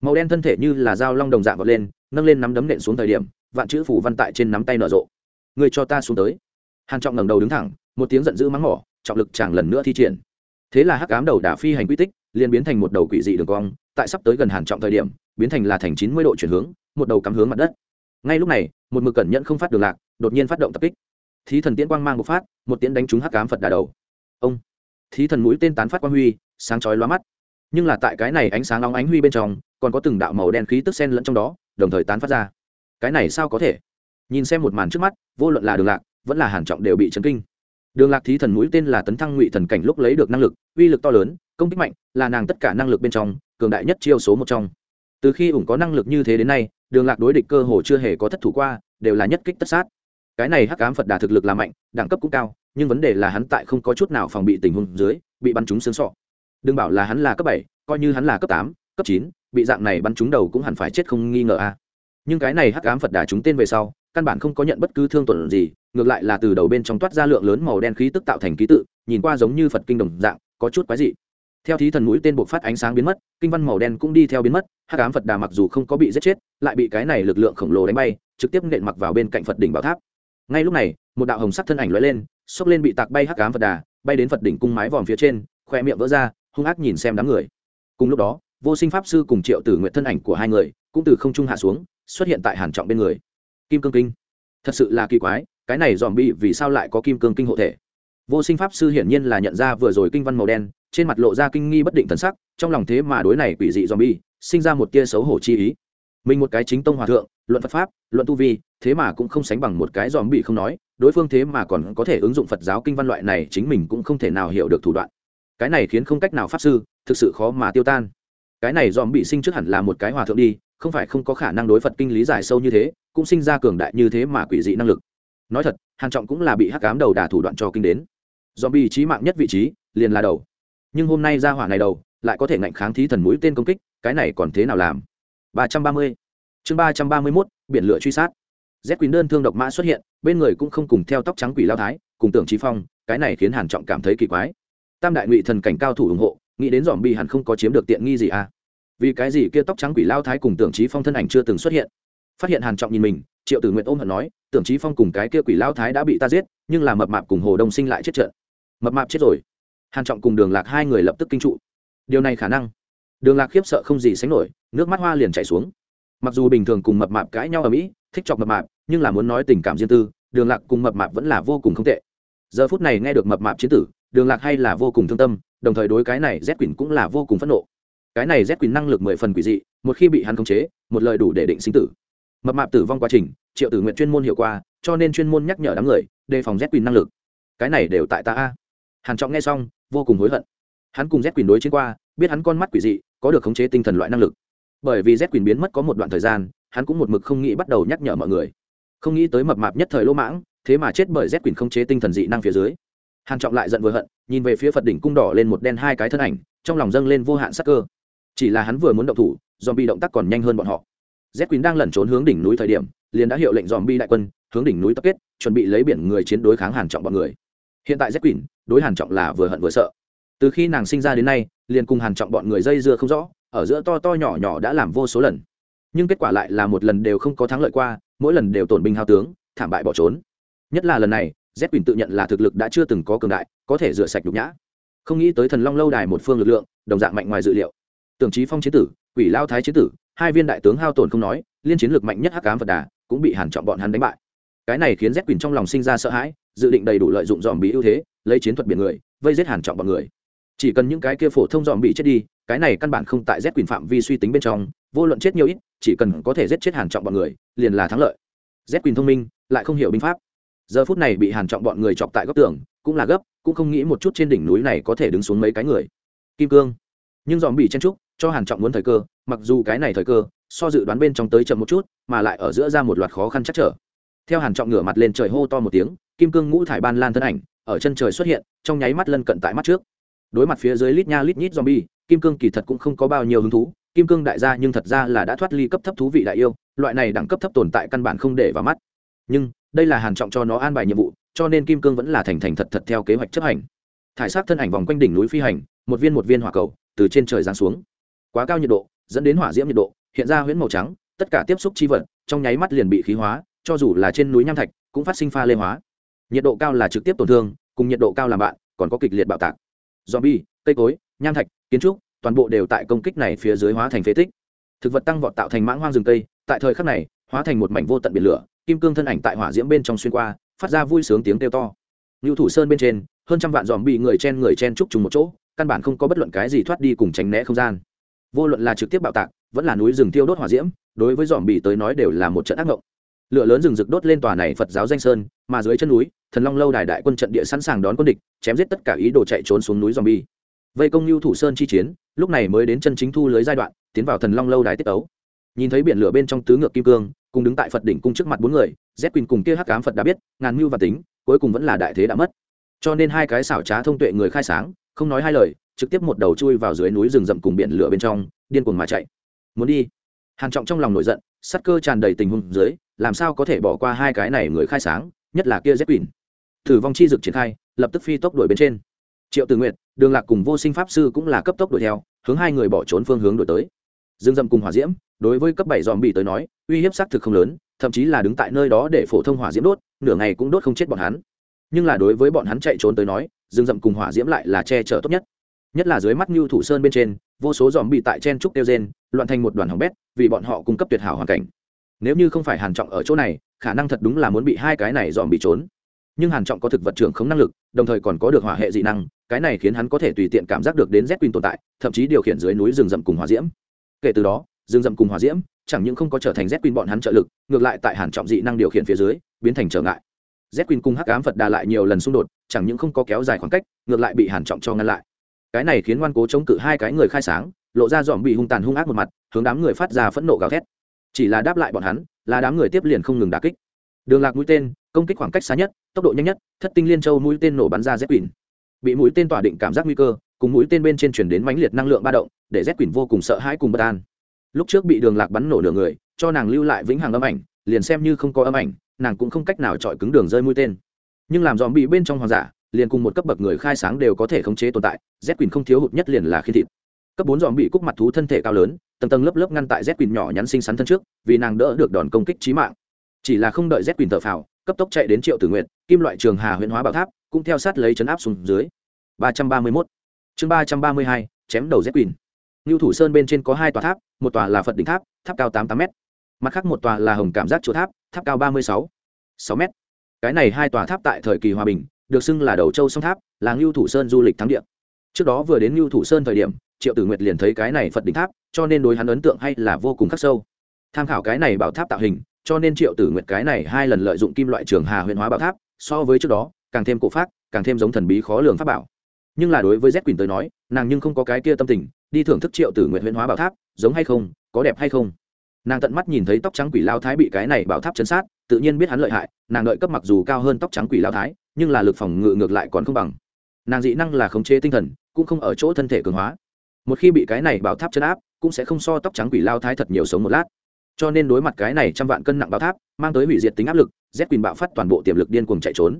màu đen thân thể như là dao long đồng dạng vọt lên, nâng lên nắm đấm nện xuống thời điểm, vạn chữ phủ văn tại trên nắm tay nở rộ. Người cho ta xuống tới. Hàn trọng ngẩng đầu đứng thẳng, một tiếng giận dữ mắng mỏ, trọng lực chàng lần nữa thi triển. Thế là hắc ám đầu đả phi hành quy tích, liền biến thành một đầu quỷ dị đường cong, tại sắp tới gần hàn trọng thời điểm, biến thành là thành chín mươi độ chuyển hướng, một đầu cắm hướng mặt đất. Ngay lúc này, một mực cẩn nhận không phát đường lạc, đột nhiên phát động tập kích. Thí thần tiễn quang mang một phát, một tiễn đánh trúng hắc ám phật đà đầu. Ông! Thí thần mũi tên tán phát quang huy, sáng chói lóa mắt. Nhưng là tại cái này ánh sáng long ánh huy bên trong còn có từng đạo màu đen khí tức sen lẫn trong đó, đồng thời tán phát ra. Cái này sao có thể? Nhìn xem một màn trước mắt, vô luận là đường lạc, vẫn là hàn trọng đều bị chấn kinh. Đường lạc thí thần mũi tên là tấn thăng ngụy thần cảnh lúc lấy được năng lực, uy lực to lớn, công kích mạnh, là nàng tất cả năng lực bên trong, cường đại nhất chiêu số một trong. Từ khi ủng có năng lực như thế đến nay, đường lạc đối địch cơ hồ chưa hề có thất thủ qua, đều là nhất kích tất sát. Cái này hắc ám phật đà thực lực là mạnh, đẳng cấp cũng cao, nhưng vấn đề là hắn tại không có chút nào phòng bị tình huống dưới, bị bắn trúng xương sọ. Đừng bảo là hắn là cấp bảy, coi như hắn là cấp tám cấp chín, bị dạng này bắn trúng đầu cũng hẳn phải chết không nghi ngờ a. Nhưng cái này hắc ám phật đà trúng tên về sau, căn bản không có nhận bất cứ thương tổn gì, ngược lại là từ đầu bên trong toát ra lượng lớn màu đen khí tức tạo thành ký tự, nhìn qua giống như phật kinh đồng dạng, có chút quái dị. Theo thí thần mũi tên buộc phát ánh sáng biến mất, kinh văn màu đen cũng đi theo biến mất, hắc ám phật đà mặc dù không có bị giết chết, lại bị cái này lực lượng khổng lồ đánh bay, trực tiếp nện mặc vào bên cạnh phật đỉnh bảo tháp. Ngay lúc này, một đạo hồng sắc thân ảnh lóe lên, xốc lên bị tạc bay hắc ám phật đà, bay đến phật đỉnh cung mái vòm phía trên, khoe miệng vỡ ra, hung ác nhìn xem đám người. Cùng lúc đó vô sinh pháp sư cùng triệu tử nguyện thân ảnh của hai người cũng từ không trung hạ xuống, xuất hiện tại hàn trọng bên người. Kim cương kinh. Thật sự là kỳ quái, cái này dòm Bị vì sao lại có kim cương kinh hộ thể? Vô sinh pháp sư hiển nhiên là nhận ra vừa rồi kinh văn màu đen, trên mặt lộ ra kinh nghi bất định thần sắc, trong lòng thế mà đối này quỷ dị dòm bi sinh ra một tia xấu hổ chi ý. Mình một cái chính tông hòa thượng, luận phật pháp, luận tu vi, thế mà cũng không sánh bằng một cái dòm bị không nói, đối phương thế mà còn có thể ứng dụng phật giáo kinh văn loại này chính mình cũng không thể nào hiểu được thủ đoạn. Cái này khiến không cách nào pháp sư thực sự khó mà tiêu tan cái này dòm bị sinh trước hẳn là một cái hòa thượng đi, không phải không có khả năng đối phật kinh lý giải sâu như thế, cũng sinh ra cường đại như thế mà quỷ dị năng lực. Nói thật, hàn trọng cũng là bị hắc ám đầu đà thủ đoạn cho kinh đến. Dòm bị trí mạng nhất vị trí, liền là đầu. Nhưng hôm nay ra hỏa này đầu, lại có thể ngạnh kháng thí thần mũi tên công kích, cái này còn thế nào làm? 330 chương 331 biển lửa truy sát. Z quỷ đơn thương độc mã xuất hiện, bên người cũng không cùng theo tóc trắng quỷ lao thái, cùng tưởng trí phong, cái này khiến hàn trọng cảm thấy kỳ quái. Tam đại ngụy thần cảnh cao thủ ủng hộ nghĩ đến dòm bi hẳn không có chiếm được tiện nghi gì à? Vì cái gì kia tóc trắng quỷ lao thái cùng tưởng trí phong thân ảnh chưa từng xuất hiện? Phát hiện hàn trọng nhìn mình, triệu tử nguyện ôm hận nói, tưởng trí phong cùng cái kia quỷ lao thái đã bị ta giết, nhưng là mập mạp cùng hồ đông sinh lại chết trận. Mập mạp chết rồi? Hàn trọng cùng đường lạc hai người lập tức kinh trụ. Điều này khả năng. Đường lạc khiếp sợ không gì sánh nổi, nước mắt hoa liền chảy xuống. Mặc dù bình thường cùng mập mạp cãi nhau ở mỹ, thích chọc mập mạp, nhưng là muốn nói tình cảm riêng tư, đường lạc cùng mập mạp vẫn là vô cùng không tệ. Giờ phút này nghe được mập mạp chiến tử, đường lạc hay là vô cùng thương tâm đồng thời đối cái này z quỳnh cũng là vô cùng phẫn nộ. Cái này z quỳnh năng lực mười phần quỷ dị, một khi bị hắn khống chế, một lời đủ để định sinh tử. Mập mạp tử vong quá trình, triệu tử nguyện chuyên môn hiệu qua, cho nên chuyên môn nhắc nhở đám người, đề phòng z quỳnh năng lực. Cái này đều tại ta a. Hàn trọng nghe xong, vô cùng hối hận. Hắn cùng z quỳnh đối chiến qua, biết hắn con mắt quỷ dị, có được khống chế tinh thần loại năng lực. Bởi vì z quỳnh biến mất có một đoạn thời gian, hắn cũng một mực không nghĩ bắt đầu nhắc nhở mọi người. Không nghĩ tới mập mạp nhất thời lỗ mãng, thế mà chết bởi z quỳnh khống chế tinh thần dị năng phía dưới hàn trọng lại giận vừa hận, nhìn về phía phật đỉnh cung đỏ lên một đen hai cái thân ảnh, trong lòng dâng lên vô hạn sắc cơ. Chỉ là hắn vừa muốn động thủ dòm bi động tác còn nhanh hơn bọn họ. Z quỳnh đang lẩn trốn hướng đỉnh núi thời điểm, liền đã hiệu lệnh dòm bi đại quân, hướng đỉnh núi tập kết, chuẩn bị lấy biển người chiến đối kháng hàn trọng bọn người. Hiện tại z quỳnh đối hàn trọng là vừa hận vừa sợ. Từ khi nàng sinh ra đến nay, liền cùng hàn trọng bọn người dây dưa không rõ, ở giữa to to nhỏ nhỏ đã làm vô số lần. Nhưng kết quả lại là một lần đều không có thắng lợi qua, mỗi lần đều tổn binh hao tướng, thảm bại bỏ trốn. Nhất là lần này z quỳnh tự nhận là thực lực đã chưa từng có cường đại, có thể rửa sạch nhục nhã. Không nghĩ tới thần long lâu đài một phương lực lượng, đồng dạng mạnh ngoài dự liệu. Tưởng trí phong chiến tử, quỷ lao thái chiến tử, hai viên đại tướng hao tổn không nói, liên chiến lực mạnh nhất hắc cám phật đà, cũng bị hàn trọng bọn hắn đánh bại. Cái này khiến z quỳnh trong lòng sinh ra sợ hãi, dự định đầy đủ lợi dụng dòm bị ưu thế, lấy chiến thuật biển người, vây giết hàn trọng bọn người. Chỉ cần những cái kia phổ thông dòm bị chết đi, cái này căn bản không tại z Quỳnh phạm vi suy tính bên trong, vô luận chết nhiều ít, chỉ cần có thể giết chết hàn trọng bọn người, liền là thắng lợi. Z Quỳnh thông minh, lại không hiểu binh pháp giờ phút này bị hàn trọng bọn người chọc tại góc tường, cũng là gấp, cũng không nghĩ một chút trên đỉnh núi này có thể đứng xuống mấy cái người. Kim cương. Nhưng dòm bị chen trúc cho hàn trọng muốn thời cơ, mặc dù cái này thời cơ, so dự đoán bên trong tới chậm một chút, mà lại ở giữa ra một loạt khó khăn chắc trở. Theo hàn trọng ngửa mặt lên trời hô to một tiếng, kim cương ngũ thải ban lan thân ảnh, ở chân trời xuất hiện, trong nháy mắt lân cận tại mắt trước. Đối mặt phía dưới lít nha lít nhít zombie, kim cương kỳ thật cũng không có bao nhiêu hứng thú, kim cương đại gia nhưng thật ra là đã thoát ly cấp thấp thú vị đại yêu, loại này đẳng cấp thấp tồn tại căn bản không để vào mắt. Nhưng đây là hàn trọng cho nó an bài nhiệm vụ, cho nên kim cương vẫn là thành thành thật thật theo kế hoạch chấp hành. Thải sát thân ảnh vòng quanh đỉnh núi phi hành, một viên một viên hỏa cầu, từ trên trời giáng xuống. Quá cao nhiệt độ, dẫn đến hỏa diễm nhiệt độ, hiện ra huyễn màu trắng, tất cả tiếp xúc chi vật, trong nháy mắt liền bị khí hóa, cho dù là trên núi nham thạch, cũng phát sinh pha lê hóa. Nhiệt độ cao là trực tiếp tổn thương, cùng nhiệt độ cao làm bạn, còn có kịch liệt bạo tạc. Zombie, cây cối, nham thạch, kiến trúc, toàn bộ đều tại công kích này phía dưới hóa thành phế tích. Thực vật tăng vọt tạo thành mãng hoang rừng cây, tại thời khắc này, hóa thành một mảnh vô tận biển lửa kim cương thân ảnh tại hỏa diễm bên trong xuyên qua, phát ra vui sướng tiếng kêu to. Lưu thủ sơn bên trên, hơn trăm vạn dòm bị người chen người chen trúc trùng một chỗ, căn bản không có bất luận cái gì thoát đi cùng tránh né không gian. Vô luận là trực tiếp bạo tạc, vẫn là núi rừng tiêu đốt hỏa diễm, đối với dòm bị tới nói đều là một trận ác mộng. Lửa lớn rừng rực đốt lên tòa này phật giáo danh sơn, mà dưới chân núi, thần long lâu đài đại quân trận địa sẵn sàng đón quân địch, chém giết tất cả ý đồ chạy trốn xuống núi dòm bi vây công lưu thủ sơn chi chiến, lúc này mới đến chân chính thu lưới giai đoạn, tiến vào thần long lâu đài tiết ấu nhìn thấy biển lửa bên trong tứ ngược kim cương, cùng đứng tại phật đỉnh cung trước mặt bốn người z quỳnh cùng kia hắc cám phật đã biết, ngàn mưu và tính, cuối cùng vẫn là đại thế đã mất. Cho nên hai cái xảo trá thông tuệ người khai sáng, không nói hai lời, trực tiếp một đầu chui vào dưới núi rừng rậm cùng biển lửa bên trong, điên cuồng mà chạy. Muốn đi? Hàn trọng trong lòng nổi giận sắt cơ tràn đầy tình huống dưới, làm sao có thể bỏ qua hai cái này người khai sáng, nhất là kia z quỳnh. Thử vong chi dực triển khai, lập tức phi tốc đuổi bên trên. Triệu tử nguyệt, đường lạc cùng vô sinh pháp sư cũng là cấp tốc đuổi theo, hướng hai người bỏ trốn phương hướng đuổi tới. Dương dâm cùng hỏa diễm đối với cấp bảy dòm bị tới nói, uy hiếp xác thực không lớn, thậm chí là đứng tại nơi đó để phổ thông hỏa diễm đốt, nửa ngày cũng đốt không chết bọn hắn. Nhưng là đối với bọn hắn chạy trốn tới nói, rừng dậm cùng hỏa diễm lại là che chở tốt nhất. Nhất là dưới mắt như thủ sơn bên trên, vô số dòm bị tại chen trúc tiêu gen loạn thành một đoàn hỏng bét, vì bọn họ cung cấp tuyệt hảo hoàn cảnh. Nếu như không phải hàn trọng ở chỗ này, khả năng thật đúng là muốn bị hai cái này dòm bị trốn. Nhưng hàn trọng có thực vật trưởng không năng lực, đồng thời còn có được hỏa hệ dị năng, cái này khiến hắn có thể tùy tiện cảm giác được đến z quỳnh tồn tại, thậm chí điều khiển dưới núi rừng rậm cùng hỏa diễm. Kể từ đó rừng rậm cùng hòa diễm, chẳng những không có trở thành z quỳnh bọn hắn trợ lực, ngược lại tại hàn trọng dị năng điều khiển phía dưới, biến thành trở ngại. Z quỳnh cùng hắc ám phật đà lại nhiều lần xung đột, chẳng những không có kéo dài khoảng cách, ngược lại bị hàn trọng cho ngăn lại. Cái này khiến ngoan cố chống cự hai cái người khai sáng, lộ ra dòm bị hung tàn hung ác một mặt, hướng đám người phát ra phẫn nộ gào thét. Chỉ là đáp lại bọn hắn, là đám người tiếp liền không ngừng đả kích. Đường lạc mũi tên, công kích khoảng cách xa nhất, tốc độ nhanh nhất, thất tinh liên châu mũi tên nổ bắn ra z quỳnh bị mũi tên tỏa định cảm giác nguy cơ, cùng mũi tên bên trên chuyển đến mãnh liệt năng lượng ba động, để z quỳnh vô cùng sợ hãi cùng bất an lúc trước bị đường lạc bắn nổ nửa người, cho nàng lưu lại vĩnh hằng âm ảnh, liền xem như không có âm ảnh, nàng cũng không cách nào chọi cứng đường rơi mũi tên. Nhưng làm dòm bị bên trong hoàng giả, liền cùng một cấp bậc người khai sáng đều có thể khống chế tồn tại, z quỳnh không thiếu hụt nhất liền là khi thịt. Cấp bốn dòm bị cúc mặt thú thân thể cao lớn, tầng tầng lớp lớp ngăn tại z quỳnh nhỏ nhắn xinh xắn thân trước, vì nàng đỡ được đòn công kích trí mạng. Chỉ là không đợi z quỳnh thở phào, cấp tốc chạy đến triệu tử nguyện kim loại trường hà huyện hóa bảo tháp, cũng theo sát lấy chấn áp xuống dưới. Ba trăm ba mươi mốt. Chương ba trăm ba mươi hai, chém đầu z quỳnh. Nưu Thủ Sơn bên trên có hai tòa tháp, một tòa là Phật đỉnh tháp, tháp cao tám tám m Mặt khác một tòa là Hồng Cảm giác chùa tháp, tháp cao ba mươi sáu sáu m Cái này hai tòa tháp tại thời kỳ hòa bình, được xưng là đầu châu sông tháp, là Nưu Thủ Sơn du lịch thắng địa. Trước đó vừa đến Nưu Thủ Sơn thời điểm, Triệu Tử Nguyệt liền thấy cái này Phật đỉnh tháp, cho nên đối hắn ấn tượng hay là vô cùng khắc sâu. Tham khảo cái này bảo tháp tạo hình, cho nên Triệu Tử Nguyệt cái này hai lần lợi dụng kim loại trường hà huyền hóa bảo tháp, so với trước đó, càng thêm cổ phát, càng thêm giống thần bí khó lường pháp bảo. Nhưng là đối với Z Quỳnh tới nói, nàng nhưng không có cái kia tâm tình, đi thưởng thức triệu tử nguyện huyễn hóa bảo tháp, giống hay không, có đẹp hay không. Nàng tận mắt nhìn thấy tóc trắng quỷ lao thái bị cái này bảo tháp chấn sát, tự nhiên biết hắn lợi hại, nàng đợi cấp mặc dù cao hơn tóc trắng quỷ lao thái, nhưng là lực phòng ngự ngược lại còn không bằng. Nàng dị năng là khống chế tinh thần, cũng không ở chỗ thân thể cường hóa. Một khi bị cái này bảo tháp chấn áp, cũng sẽ không so tóc trắng quỷ lao thái thật nhiều sống một lát. Cho nên đối mặt cái này trăm vạn cân nặng bảo tháp, mang tới hủy diệt tính áp lực, z quỳnh bạo phát toàn bộ tiềm lực điên cuồng chạy trốn.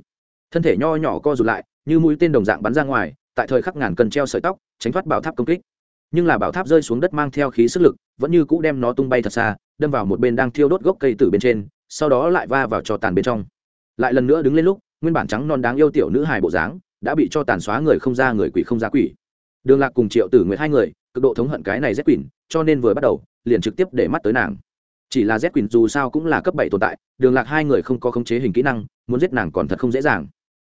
Thân thể nho nhỏ co rụt lại, như mũi tên đồng dạng bắn ra ngoài, tại thời khắc ngàn cân treo sợi tóc, tránh thoát bảo tháp công kích nhưng là bảo tháp rơi xuống đất mang theo khí sức lực, vẫn như cũ đem nó tung bay thật xa, đâm vào một bên đang thiêu đốt gốc cây từ bên trên, sau đó lại va vào cho tàn bên trong. Lại lần nữa đứng lên lúc, nguyên bản trắng non đáng yêu tiểu nữ hài bộ dáng, đã bị cho tàn xóa người không ra người quỷ không ra quỷ. Đường lạc cùng triệu tử nguyệt hai người, cực độ thống hận cái này rét quỷ cho nên vừa bắt đầu, liền trực tiếp để mắt tới nàng. Chỉ là rét quỷ dù sao cũng là cấp bảy tồn tại, đường lạc hai người không có khống chế hình kỹ năng, muốn giết nàng còn thật không dễ dàng.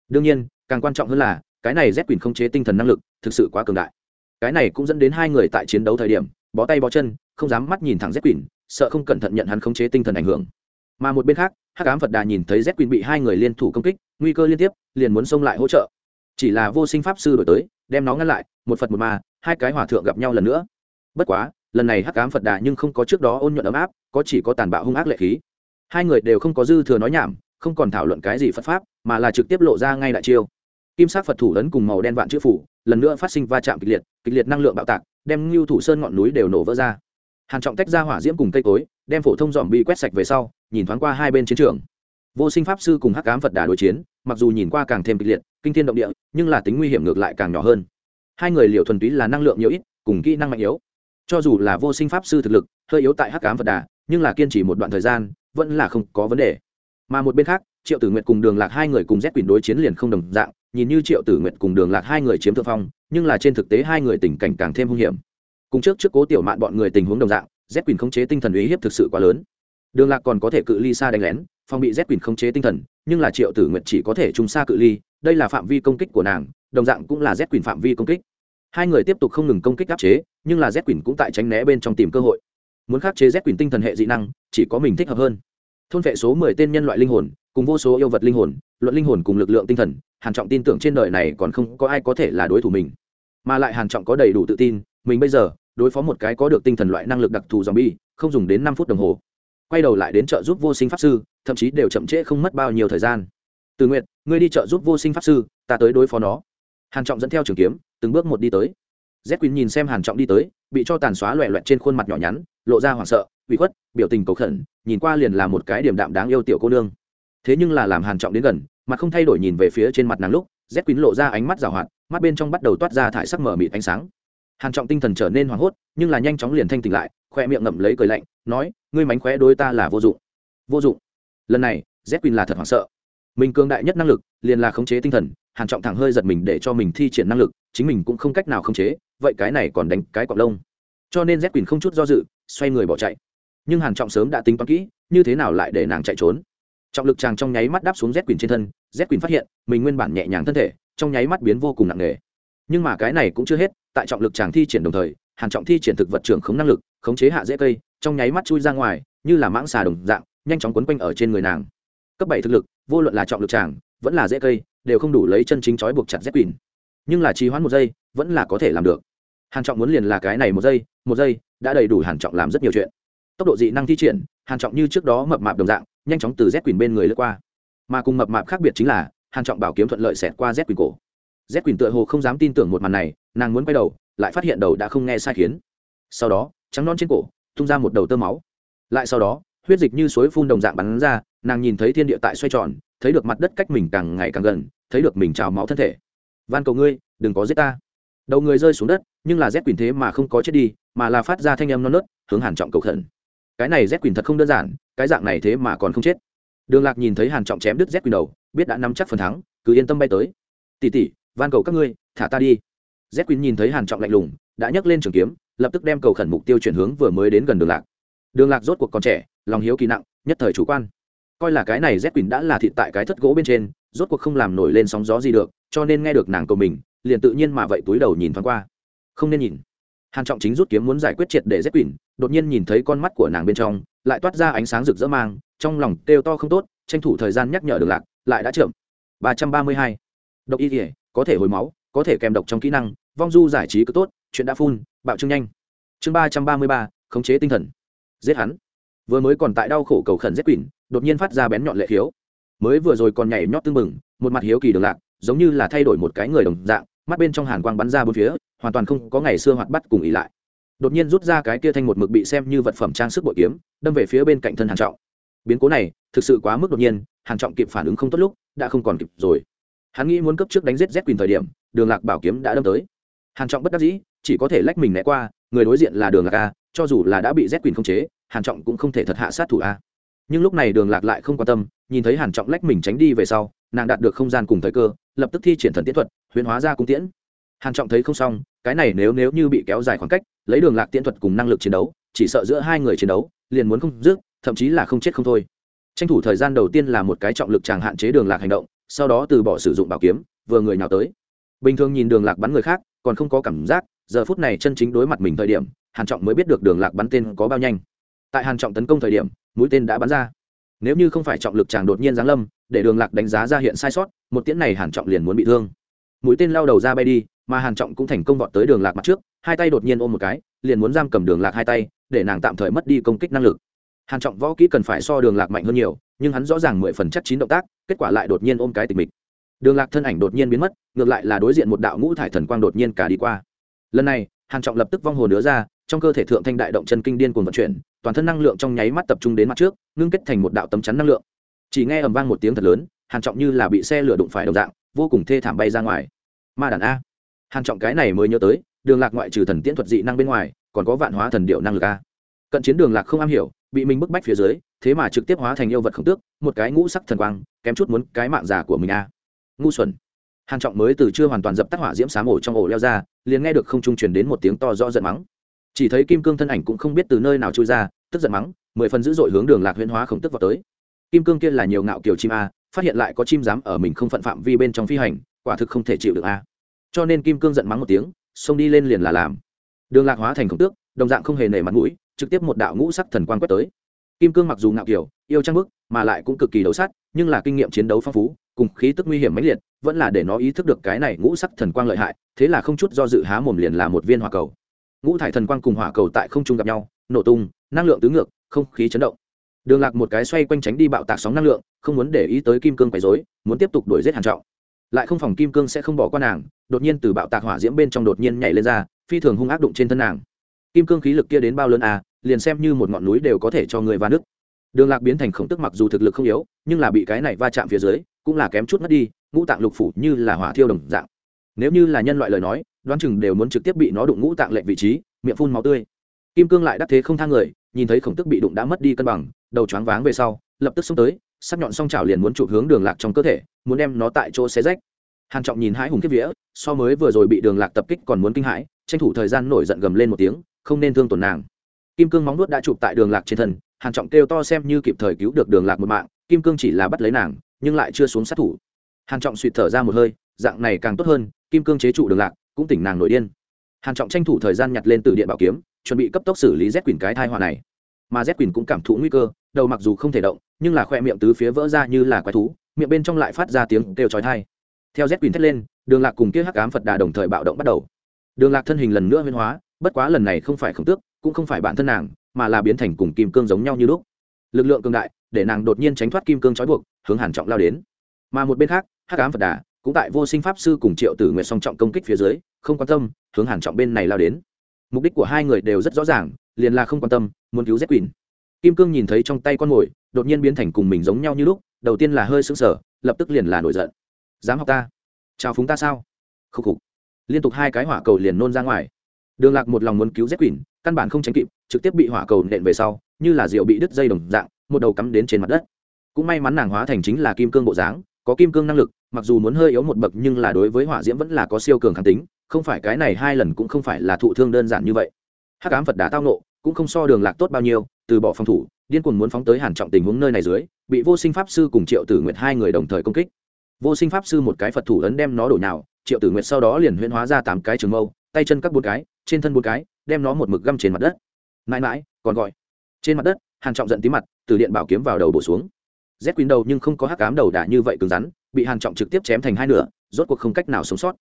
Đương nhiên, càng quan trọng hơn là, cái này rét quỷ khống chế tinh thần năng lực, thực sự quá cường đại cái này cũng dẫn đến hai người tại chiến đấu thời điểm, bó tay bó chân, không dám mắt nhìn thẳng z quỳnh sợ không cẩn thận nhận hắn khống chế tinh thần ảnh hưởng. Mà một bên khác, hắc ám phật đà nhìn thấy z quỳnh bị hai người liên thủ công kích, nguy cơ liên tiếp, liền muốn xông lại hỗ trợ. Chỉ là vô sinh pháp sư đổi tới, đem nó ngăn lại, một phật một ma, hai cái hòa thượng gặp nhau lần nữa. Bất quá, lần này hắc ám phật đà nhưng không có trước đó ôn nhuận ấm áp, có chỉ có tàn bạo hung ác lệ khí. Hai người đều không có dư thừa nói nhảm, không còn thảo luận cái gì phật pháp, mà là trực tiếp lộ ra ngay đại chiêu kim sắc phật thủ ấn cùng màu đen vạn chữ phủ, lần nữa phát sinh va chạm kịch liệt kịch liệt năng lượng bạo tạc, đem ngưu thủ sơn ngọn núi đều nổ vỡ ra. Hàn trọng tách ra hỏa diễm cùng cây cối, đem phổ thông dòm bị quét sạch về sau, nhìn thoáng qua hai bên chiến trường. Vô sinh pháp sư cùng hắc ám phật đà đối chiến, mặc dù nhìn qua càng thêm kịch liệt, kinh thiên động địa, nhưng là tính nguy hiểm ngược lại càng nhỏ hơn. Hai người liệu thuần túy là năng lượng nhiều ít, cùng kỹ năng mạnh yếu. Cho dù là vô sinh pháp sư thực lực, hơi yếu tại hắc ám phật đà, nhưng là kiên trì một đoạn thời gian, vẫn là không có vấn đề. Mà một bên khác, triệu tử nguyệt cùng đường lạc hai người cùng z quỷ đối chiến liền không đồng dạng nhìn như triệu tử nguyệt cùng đường lạc hai người chiếm thượng phong, nhưng là trên thực tế hai người tình cảnh càng thêm hung hiểm. Cùng trước trước cố tiểu mạn bọn người tình huống đồng dạng, z quyền khống chế tinh thần uy hiếp thực sự quá lớn. Đường lạc còn có thể cự ly xa đánh lén phong bị z quyền khống chế tinh thần, nhưng là triệu tử nguyệt chỉ có thể trung xa cự ly, đây là phạm vi công kích của nàng, đồng dạng cũng là z quyền phạm vi công kích. Hai người tiếp tục không ngừng công kích áp chế, nhưng là z quyền cũng tại tránh né bên trong tìm cơ hội. Muốn khắc chế z quyền tinh thần hệ dị năng, chỉ có mình thích hợp hơn. Thôn vệ số mười tên nhân loại linh hồn, cùng vô số yêu vật linh hồn, luận linh hồn cùng lực lượng tinh thần hàn trọng tin tưởng trên đời này còn không có ai có thể là đối thủ mình. Mà lại hàn trọng có đầy đủ tự tin, mình bây giờ, đối phó một cái có được tinh thần loại năng lực đặc thù zombie, không dùng đến năm phút đồng hồ. Quay đầu lại đến trợ giúp vô sinh pháp sư, thậm chí đều chậm trễ không mất bao nhiêu thời gian. Từ nguyện ngươi đi trợ giúp vô sinh pháp sư, ta tới đối phó nó. Hàn trọng dẫn theo trường kiếm, từng bước một đi tới. Z quỳnh nhìn xem hàn trọng đi tới, bị cho tàn xóa loẹ loẹt trên khuôn mặt nhỏ nhắn, lộ ra hoảng sợ bị khuất, biểu tình cầu khẩn, nhìn qua liền là một cái điểm đạm đáng yêu tiểu cô nương thế nhưng là làm hàn trọng đến gần mặt không thay đổi nhìn về phía trên mặt nàng lúc, z quỳnh lộ ra ánh mắt rào hoạt, mắt bên trong bắt đầu toát ra thải sắc mở mịt ánh sáng. Hàn trọng tinh thần trở nên hoảng hốt, nhưng là nhanh chóng liền thanh tỉnh lại, khoe miệng ngậm lấy cười lạnh, nói, ngươi mánh khóe đối ta là vô dụng. Vô dụng? Lần này, z quỳnh là thật hoảng sợ. Mình cường đại nhất năng lực, liền là khống chế tinh thần, hàn trọng thẳng hơi giật mình để cho mình thi triển năng lực, chính mình cũng không cách nào khống chế, vậy cái này còn đánh cái cọp lông. Cho nên z quỳnh không chút do dự, xoay người bỏ chạy. Nhưng hàn trọng sớm đã tính toán kỹ, như thế nào lại để nàng chạy trốn? Trọng lực chàng trong nháy mắt đáp xuống z quyền trên thân, z quyền phát hiện, mình nguyên bản nhẹ nhàng thân thể, trong nháy mắt biến vô cùng nặng nề. Nhưng mà cái này cũng chưa hết, tại trọng lực chàng thi triển đồng thời, hàn trọng thi triển thực vật trưởng khống năng lực, khống chế hạ dễ cây, trong nháy mắt chui ra ngoài, như là mãng xà đồng dạng, nhanh chóng quấn quanh ở trên người nàng. Cấp bảy thực lực, vô luận là trọng lực chàng, vẫn là dễ cây, đều không đủ lấy chân chính chói buộc chặt z quyền nhưng là trì hoãn một giây, vẫn là có thể làm được. Hàn trọng muốn liền là cái này một giây một giây, đã đầy đủ hàn trọng làm rất nhiều chuyện. Tốc độ dị năng thi triển hàn trọng như trước đó mập mạp đồng dạng, nhanh chóng từ z quỳnh bên người lướt qua. Mà cùng mập mạp khác biệt chính là, hàn trọng bảo kiếm thuận lợi xẹt qua z quỳnh cổ. Z quỳnh tựa hồ không dám tin tưởng một màn này, nàng muốn quay đầu, lại phát hiện đầu đã không nghe sai khiến. Sau đó, trắng non trên cổ, tung ra một đầu tơ máu. Lại sau đó, huyết dịch như suối phun đồng dạng bắn ra, nàng nhìn thấy thiên địa tại xoay tròn, thấy được mặt đất cách mình càng ngày càng gần, thấy được mình trào máu thân thể. Van cầu ngươi, đừng có giết ta. Đầu người rơi xuống đất, nhưng là z quỳnh thế mà không có chết đi, mà là phát ra thanh âm non nớt, hướng hàn trọng cầu khẩn cái này z quỳnh thật không đơn giản, cái dạng này thế mà còn không chết. Đường lạc nhìn thấy hàn trọng chém đứt z quỳnh đầu, biết đã nắm chắc phần thắng, cứ yên tâm bay tới. Tỷ tỷ, van cầu các ngươi, thả ta đi. Z quỳnh nhìn thấy hàn trọng lạnh lùng, đã nhấc lên trường kiếm, lập tức đem cầu khẩn mục tiêu chuyển hướng vừa mới đến gần đường lạc. Đường lạc rốt cuộc còn trẻ, lòng hiếu kỳ nặng, nhất thời chủ quan. Coi là cái này z quỳnh đã là thịt tại cái thất gỗ bên trên, rốt cuộc không làm nổi lên sóng gió gì được, cho nên nghe được nàng cầu mình, liền tự nhiên mà vậy túi đầu nhìn thoáng qua. Không nên nhìn hàn trọng chính rút kiếm muốn giải quyết triệt để giết quỷ, đột nhiên nhìn thấy con mắt của nàng bên trong lại toát ra ánh sáng rực rỡ mang trong lòng kêu to không tốt tranh thủ thời gian nhắc nhở đường lạc lại đã chậm. Ba trăm ba mươi hai. Độc y thể có thể hồi máu có thể kèm độc trong kỹ năng vong du giải trí cứ tốt chuyện đã phun bạo trương nhanh. Chương ba trăm ba mươi ba khống chế tinh thần. Giết hắn. Vừa mới còn tại đau khổ cầu khẩn giết quỷ đột nhiên phát ra bén nhọn lệ khiếu. Mới vừa rồi còn nhảy nhót tương mừng một mặt hiếu kỳ đường lạc giống như là thay đổi một cái người đồng dạng mắt bên trong hàn quang bắn ra bốn phía hoàn toàn không có ngày xưa hoạt bắt cùng ý lại. Đột nhiên rút ra cái kia thanh một mực bị xem như vật phẩm trang sức bội kiếm, đâm về phía bên cạnh thân hàn trọng. Biến cố này thực sự quá mức đột nhiên, hàn trọng kịp phản ứng không tốt lúc, đã không còn kịp rồi. Hắn nghĩ muốn cấp trước đánh giết z quyền thời điểm, đường lạc bảo kiếm đã đâm tới. Hàn trọng bất đắc dĩ, chỉ có thể lách mình né qua, người đối diện là đường lạc a, cho dù là đã bị z quyền không chế, hàn trọng cũng không thể thật hạ sát thủ a. Nhưng lúc này đường lạc lại không quan tâm, nhìn thấy hàn trọng lách mình tránh đi về sau, nàng đạt được không gian cùng thời cơ, lập tức thi triển thần tiễn thuật, huyễn hóa ra cung tiễn hàn trọng thấy không xong, cái này nếu nếu như bị kéo dài khoảng cách, lấy đường lạc tiễn thuật cùng năng lực chiến đấu, chỉ sợ giữa hai người chiến đấu, liền muốn không dứt, thậm chí là không chết không thôi. Tranh thủ thời gian đầu tiên là một cái trọng lực chàng hạn chế đường lạc hành động, sau đó từ bỏ sử dụng bảo kiếm, vừa người nào tới. Bình thường nhìn đường lạc bắn người khác, còn không có cảm giác, giờ phút này chân chính đối mặt mình thời điểm, hàn trọng mới biết được đường lạc bắn tên có bao nhanh. Tại hàn trọng tấn công thời điểm, mũi tên đã bắn ra. Nếu như không phải trọng lực chàng đột nhiên giáng lâm, để đường lạc đánh giá ra hiện sai sót, một tiễn này hàn trọng liền muốn bị thương. Mũi tên lao đầu ra bay đi mà hàn trọng cũng thành công vọt tới đường lạc mặt trước hai tay đột nhiên ôm một cái liền muốn giam cầm đường lạc hai tay để nàng tạm thời mất đi công kích năng lực hàn trọng võ kỹ cần phải so đường lạc mạnh hơn nhiều nhưng hắn rõ ràng mười phần chắc chín động tác kết quả lại đột nhiên ôm cái tịch mịch đường lạc thân ảnh đột nhiên biến mất ngược lại là đối diện một đạo ngũ thải thần quang đột nhiên cả đi qua lần này hàn trọng lập tức vong hồn nữa ra trong cơ thể thượng thanh đại động chân kinh điên cuồng vận chuyển toàn thân năng lượng trong nháy mắt tập trung đến mặt trước ngưng kết thành một đạo tấm chắn năng lượng chỉ nghe ầm vang một tiếng thật lớn hàn trọng như là bị xe lửa đụng phải đồng dạng vô cùng thê thảm bay ra ngoài ma đàn a hàn trọng cái này mới nhớ tới, đường lạc ngoại trừ thần tiễn thuật dị năng bên ngoài, còn có vạn hóa thần điệu năng lực a. Cận chiến đường lạc không am hiểu, bị mình bức bách phía dưới, thế mà trực tiếp hóa thành yêu vật khổng tước, một cái ngũ sắc thần quang, kém chút muốn cái mạng giả của mình a. Ngu xuẩn. Hàn trọng mới từ chưa hoàn toàn dập tắt hỏa diễm xám ổ trong ổ leo ra, liền nghe được không trung truyền đến một tiếng to rõ giận mắng. Chỉ thấy kim cương thân ảnh cũng không biết từ nơi nào chui ra, tức giận mắng, mười phần dữ dội hướng đường lạc huyễn hóa khổng tức vào tới. Kim cương kia là nhiều ngạo kiểu chim a, phát hiện lại có chim dám ở mình không phận phạm vi bên trong phi hành, quả thực không thể chịu được a cho nên kim cương giận mắng một tiếng, xông đi lên liền là làm. Đường lạc hóa thành khổng tước, đồng dạng không hề nể mặt mũi, trực tiếp một đạo ngũ sắc thần quang quét tới. Kim cương mặc dù ngạo kiểu, yêu trang bức, mà lại cũng cực kỳ đấu sát, nhưng là kinh nghiệm chiến đấu phong phú, cùng khí tức nguy hiểm mãnh liệt, vẫn là để nó ý thức được cái này ngũ sắc thần quang lợi hại, thế là không chút do dự há mồm liền là một viên hỏa cầu. Ngũ thải thần quang cùng hỏa cầu tại không trung gặp nhau, nổ tung, năng lượng tứ ngược, không khí chấn động. Đường lạc một cái xoay quanh tránh đi bạo tạc sóng năng lượng, không muốn để ý tới kim cương quấy dối muốn tiếp tục đuổi giết hàn trọng. Lại không phòng kim cương sẽ không bỏ qua nàng đột nhiên từ bạo tạc hỏa diễm bên trong đột nhiên nhảy lên ra, phi thường hung ác đụng trên thân nàng. Kim cương khí lực kia đến bao lớn à liền xem như một ngọn núi đều có thể cho người va nước đường lạc biến thành khổng tức mặc dù thực lực không yếu, nhưng là bị cái này va chạm phía dưới, cũng là kém chút mất đi, ngũ tạng lục phủ như là hỏa thiêu đồng dạng. Nếu như là nhân loại lời nói, đoán chừng đều muốn trực tiếp bị nó đụng ngũ tạng lệnh vị trí, miệng phun máu tươi. Kim cương lại đắc thế không thang người, nhìn thấy khổng tức bị đụng đã mất đi cân bằng, đầu choáng váng về sau, lập tức xông tới, sắc nhọn song trào liền muốn chụp hướng đường lạc trong cơ thể, muốn đem nó tại chỗ xé rách. Hàn trọng nhìn hãi hùng kiếp vía so mới vừa rồi bị đường lạc tập kích còn muốn kinh hãi, tranh thủ thời gian nổi giận gầm lên một tiếng, không nên thương tổn nàng. Kim cương móng nuốt đã chụp tại đường lạc trên thân, hàn trọng kêu to xem như kịp thời cứu được đường lạc một mạng, kim cương chỉ là bắt lấy nàng, nhưng lại chưa xuống sát thủ. Hàn trọng suýt thở ra một hơi, dạng này càng tốt hơn, kim cương chế trụ đường lạc, cũng tỉnh nàng nổi điên. Hàn trọng tranh thủ thời gian nhặt lên từ điện bảo kiếm, chuẩn bị cấp tốc xử lý z Quyển cái thai họa này. Mà z Quyển cũng cảm thụ nguy cơ, đầu mặc dù không thể động, nhưng là khoe miệng tứ phía vỡ ra như là quái thú, miệng bên trong lại phát ra tiếng kêu chói tai. Theo z Quyển thét lên đường lạc cùng kia hắc ám phật đà đồng thời bạo động bắt đầu. Đường lạc thân hình lần nữa biến hóa, bất quá lần này không phải khổng tước, cũng không phải bản thân nàng, mà là biến thành cùng kim cương giống nhau như lúc. Lực lượng cường đại, để nàng đột nhiên tránh thoát kim cương trói buộc, hướng hàn trọng lao đến. Mà một bên khác, hắc ám phật đà, cũng tại vô sinh pháp sư cùng triệu tử nguyện song trọng công kích phía dưới, không quan tâm, hướng hàn trọng bên này lao đến. Mục đích của hai người đều rất rõ ràng, liền là không quan tâm, muốn cứu z quỳnh. Kim cương nhìn thấy trong tay con mồi, đột nhiên biến thành cùng mình giống nhau như lúc, đầu tiên là hơi sững sờ, lập tức liền là nổi giận. Dám học ta? Chào phúng ta sao? Khúc khục. Liên tục hai cái hỏa cầu liền nôn ra ngoài. Đường lạc một lòng muốn cứu z quỳnh, căn bản không tránh kịp, trực tiếp bị hỏa cầu nện về sau, như là rượu bị đứt dây đồng dạng, một đầu cắm đến trên mặt đất. Cũng may mắn nàng hóa thành chính là kim cương bộ dáng, có kim cương năng lực, mặc dù muốn hơi yếu một bậc nhưng là đối với hỏa diễm vẫn là có siêu cường kháng tính, không phải cái này hai lần cũng không phải là thụ thương đơn giản như vậy. Hắc ám phật đá tao nộ cũng không so đường lạc tốt bao nhiêu, từ bỏ phòng thủ, điên cuồng muốn phóng tới hàn trọng tình huống nơi này dưới, bị vô sinh pháp sư cùng triệu tử nguyệt hai người đồng thời công kích vô sinh pháp sư một cái phật thủ ấn đem nó đổ nào, triệu tử nguyệt sau đó liền huyễn hóa ra tám cái trường mâu tay chân các bốn cái trên thân bốn cái đem nó một mực găm trên mặt đất. Mãi mãi còn gọi. Trên mặt đất hàn trọng giận tí mặt từ điện bảo kiếm vào đầu bổ xuống. Z quyến đầu nhưng không có hắc cám đầu đả như vậy cứng rắn bị hàn trọng trực tiếp chém thành hai nửa rốt cuộc không cách nào sống sót.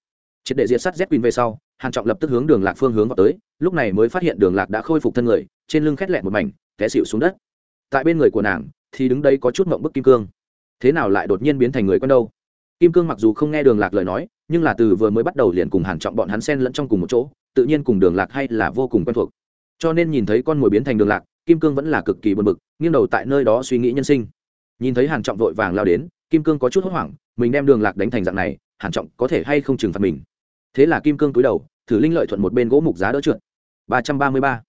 Triệt để diệt sát z quyến về sau hàn trọng lập tức hướng đường lạc phương hướng vào tới lúc này mới phát hiện đường lạc đã khôi phục thân người trên lưng khét lẹt một mảnh té xịu xuống đất. Tại bên người của nàng thì đứng đây có chút mộng bức kim cương. Thế nào lại đột nhiên biến thành người quen đâu? Kim cương mặc dù không nghe đường lạc lời nói, nhưng là từ vừa mới bắt đầu liền cùng hàn trọng bọn hắn xen lẫn trong cùng một chỗ, tự nhiên cùng đường lạc hay là vô cùng quen thuộc. Cho nên nhìn thấy con mồi biến thành đường lạc, kim cương vẫn là cực kỳ buồn bực, nghiêng đầu tại nơi đó suy nghĩ nhân sinh. Nhìn thấy hàn trọng vội vàng lao đến, kim cương có chút hốt hoảng, mình đem đường lạc đánh thành dạng này, hàn trọng có thể hay không trừng phạt mình? Thế là kim cương cúi đầu, thử linh lợi thuận một bên gỗ mục giá đỡ trượt. ba trăm ba mươi ba.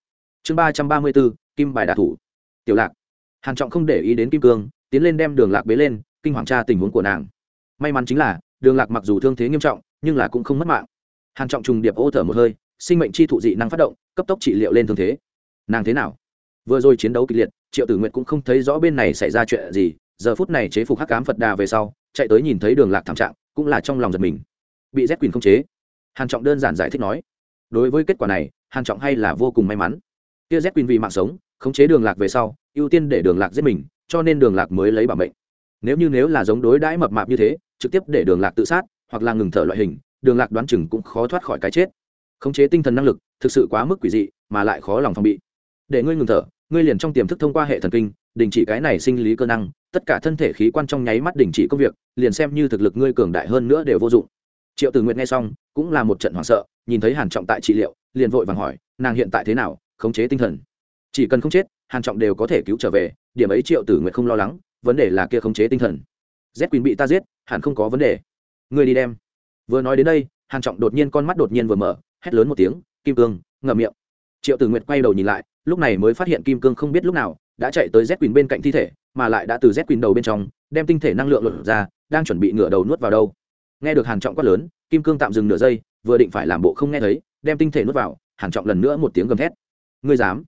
Chương ba trăm ba mươi bốn, kim bài đả thủ. Tiểu lạc. Hàn trọng không để ý đến kim cương, tiến lên đem đường lạc bế lên, kinh hoàng tra tình huống của nàng may mắn chính là, đường lạc mặc dù thương thế nghiêm trọng, nhưng là cũng không mất mạng. Hàn trọng trùng điệp ô thở một hơi, sinh mệnh chi thụ dị năng phát động, cấp tốc trị liệu lên thương thế. Nàng thế nào? Vừa rồi chiến đấu kịch liệt, triệu tử Nguyệt cũng không thấy rõ bên này xảy ra chuyện gì, giờ phút này chế phục hắc cám phật đà về sau, chạy tới nhìn thấy đường lạc thảm trạng, cũng là trong lòng giật mình. Bị rét quyền không chế. Hàn trọng đơn giản giải thích nói, đối với kết quả này, hàn trọng hay là vô cùng may mắn. Kia rét quyền vì mạng sống, khống chế đường lạc về sau, ưu tiên để đường lạc giết mình, cho nên đường lạc mới lấy bảo mệnh nếu như nếu là giống đối đãi mập mạp như thế, trực tiếp để đường lạc tự sát, hoặc là ngừng thở loại hình, đường lạc đoán chừng cũng khó thoát khỏi cái chết. Khống chế tinh thần năng lực, thực sự quá mức quỷ dị, mà lại khó lòng phòng bị. Để ngươi ngừng thở, ngươi liền trong tiềm thức thông qua hệ thần kinh, đình chỉ cái này sinh lý cơ năng, tất cả thân thể khí quan trong nháy mắt đình chỉ công việc, liền xem như thực lực ngươi cường đại hơn nữa đều vô dụng. Triệu tử nguyện nghe xong, cũng là một trận hoảng sợ, nhìn thấy hàn trọng tại trị liệu, liền vội vàng hỏi, nàng hiện tại thế nào, khống chế tinh thần? Chỉ cần không chết, hàn trọng đều có thể cứu trở về, điểm ấy triệu tử nguyện không lo lắng vấn đề là kia khống chế tinh thần. Z quỳnh bị ta giết, hẳn không có vấn đề. Ngươi đi đem. Vừa nói đến đây, hàn trọng đột nhiên con mắt đột nhiên vừa mở, hét lớn một tiếng, kim cương, ngậm miệng. Triệu tử nguyệt quay đầu nhìn lại, lúc này mới phát hiện kim cương không biết lúc nào đã chạy tới z quỳnh bên cạnh thi thể, mà lại đã từ z quỳnh đầu bên trong đem tinh thể năng lượng lột ra, đang chuẩn bị ngửa đầu nuốt vào đâu. Nghe được hàn trọng quát lớn, kim cương tạm dừng nửa giây, vừa định phải làm bộ không nghe thấy, đem tinh thể nuốt vào, hàn trọng lần nữa một tiếng gầm thét. Ngươi dám?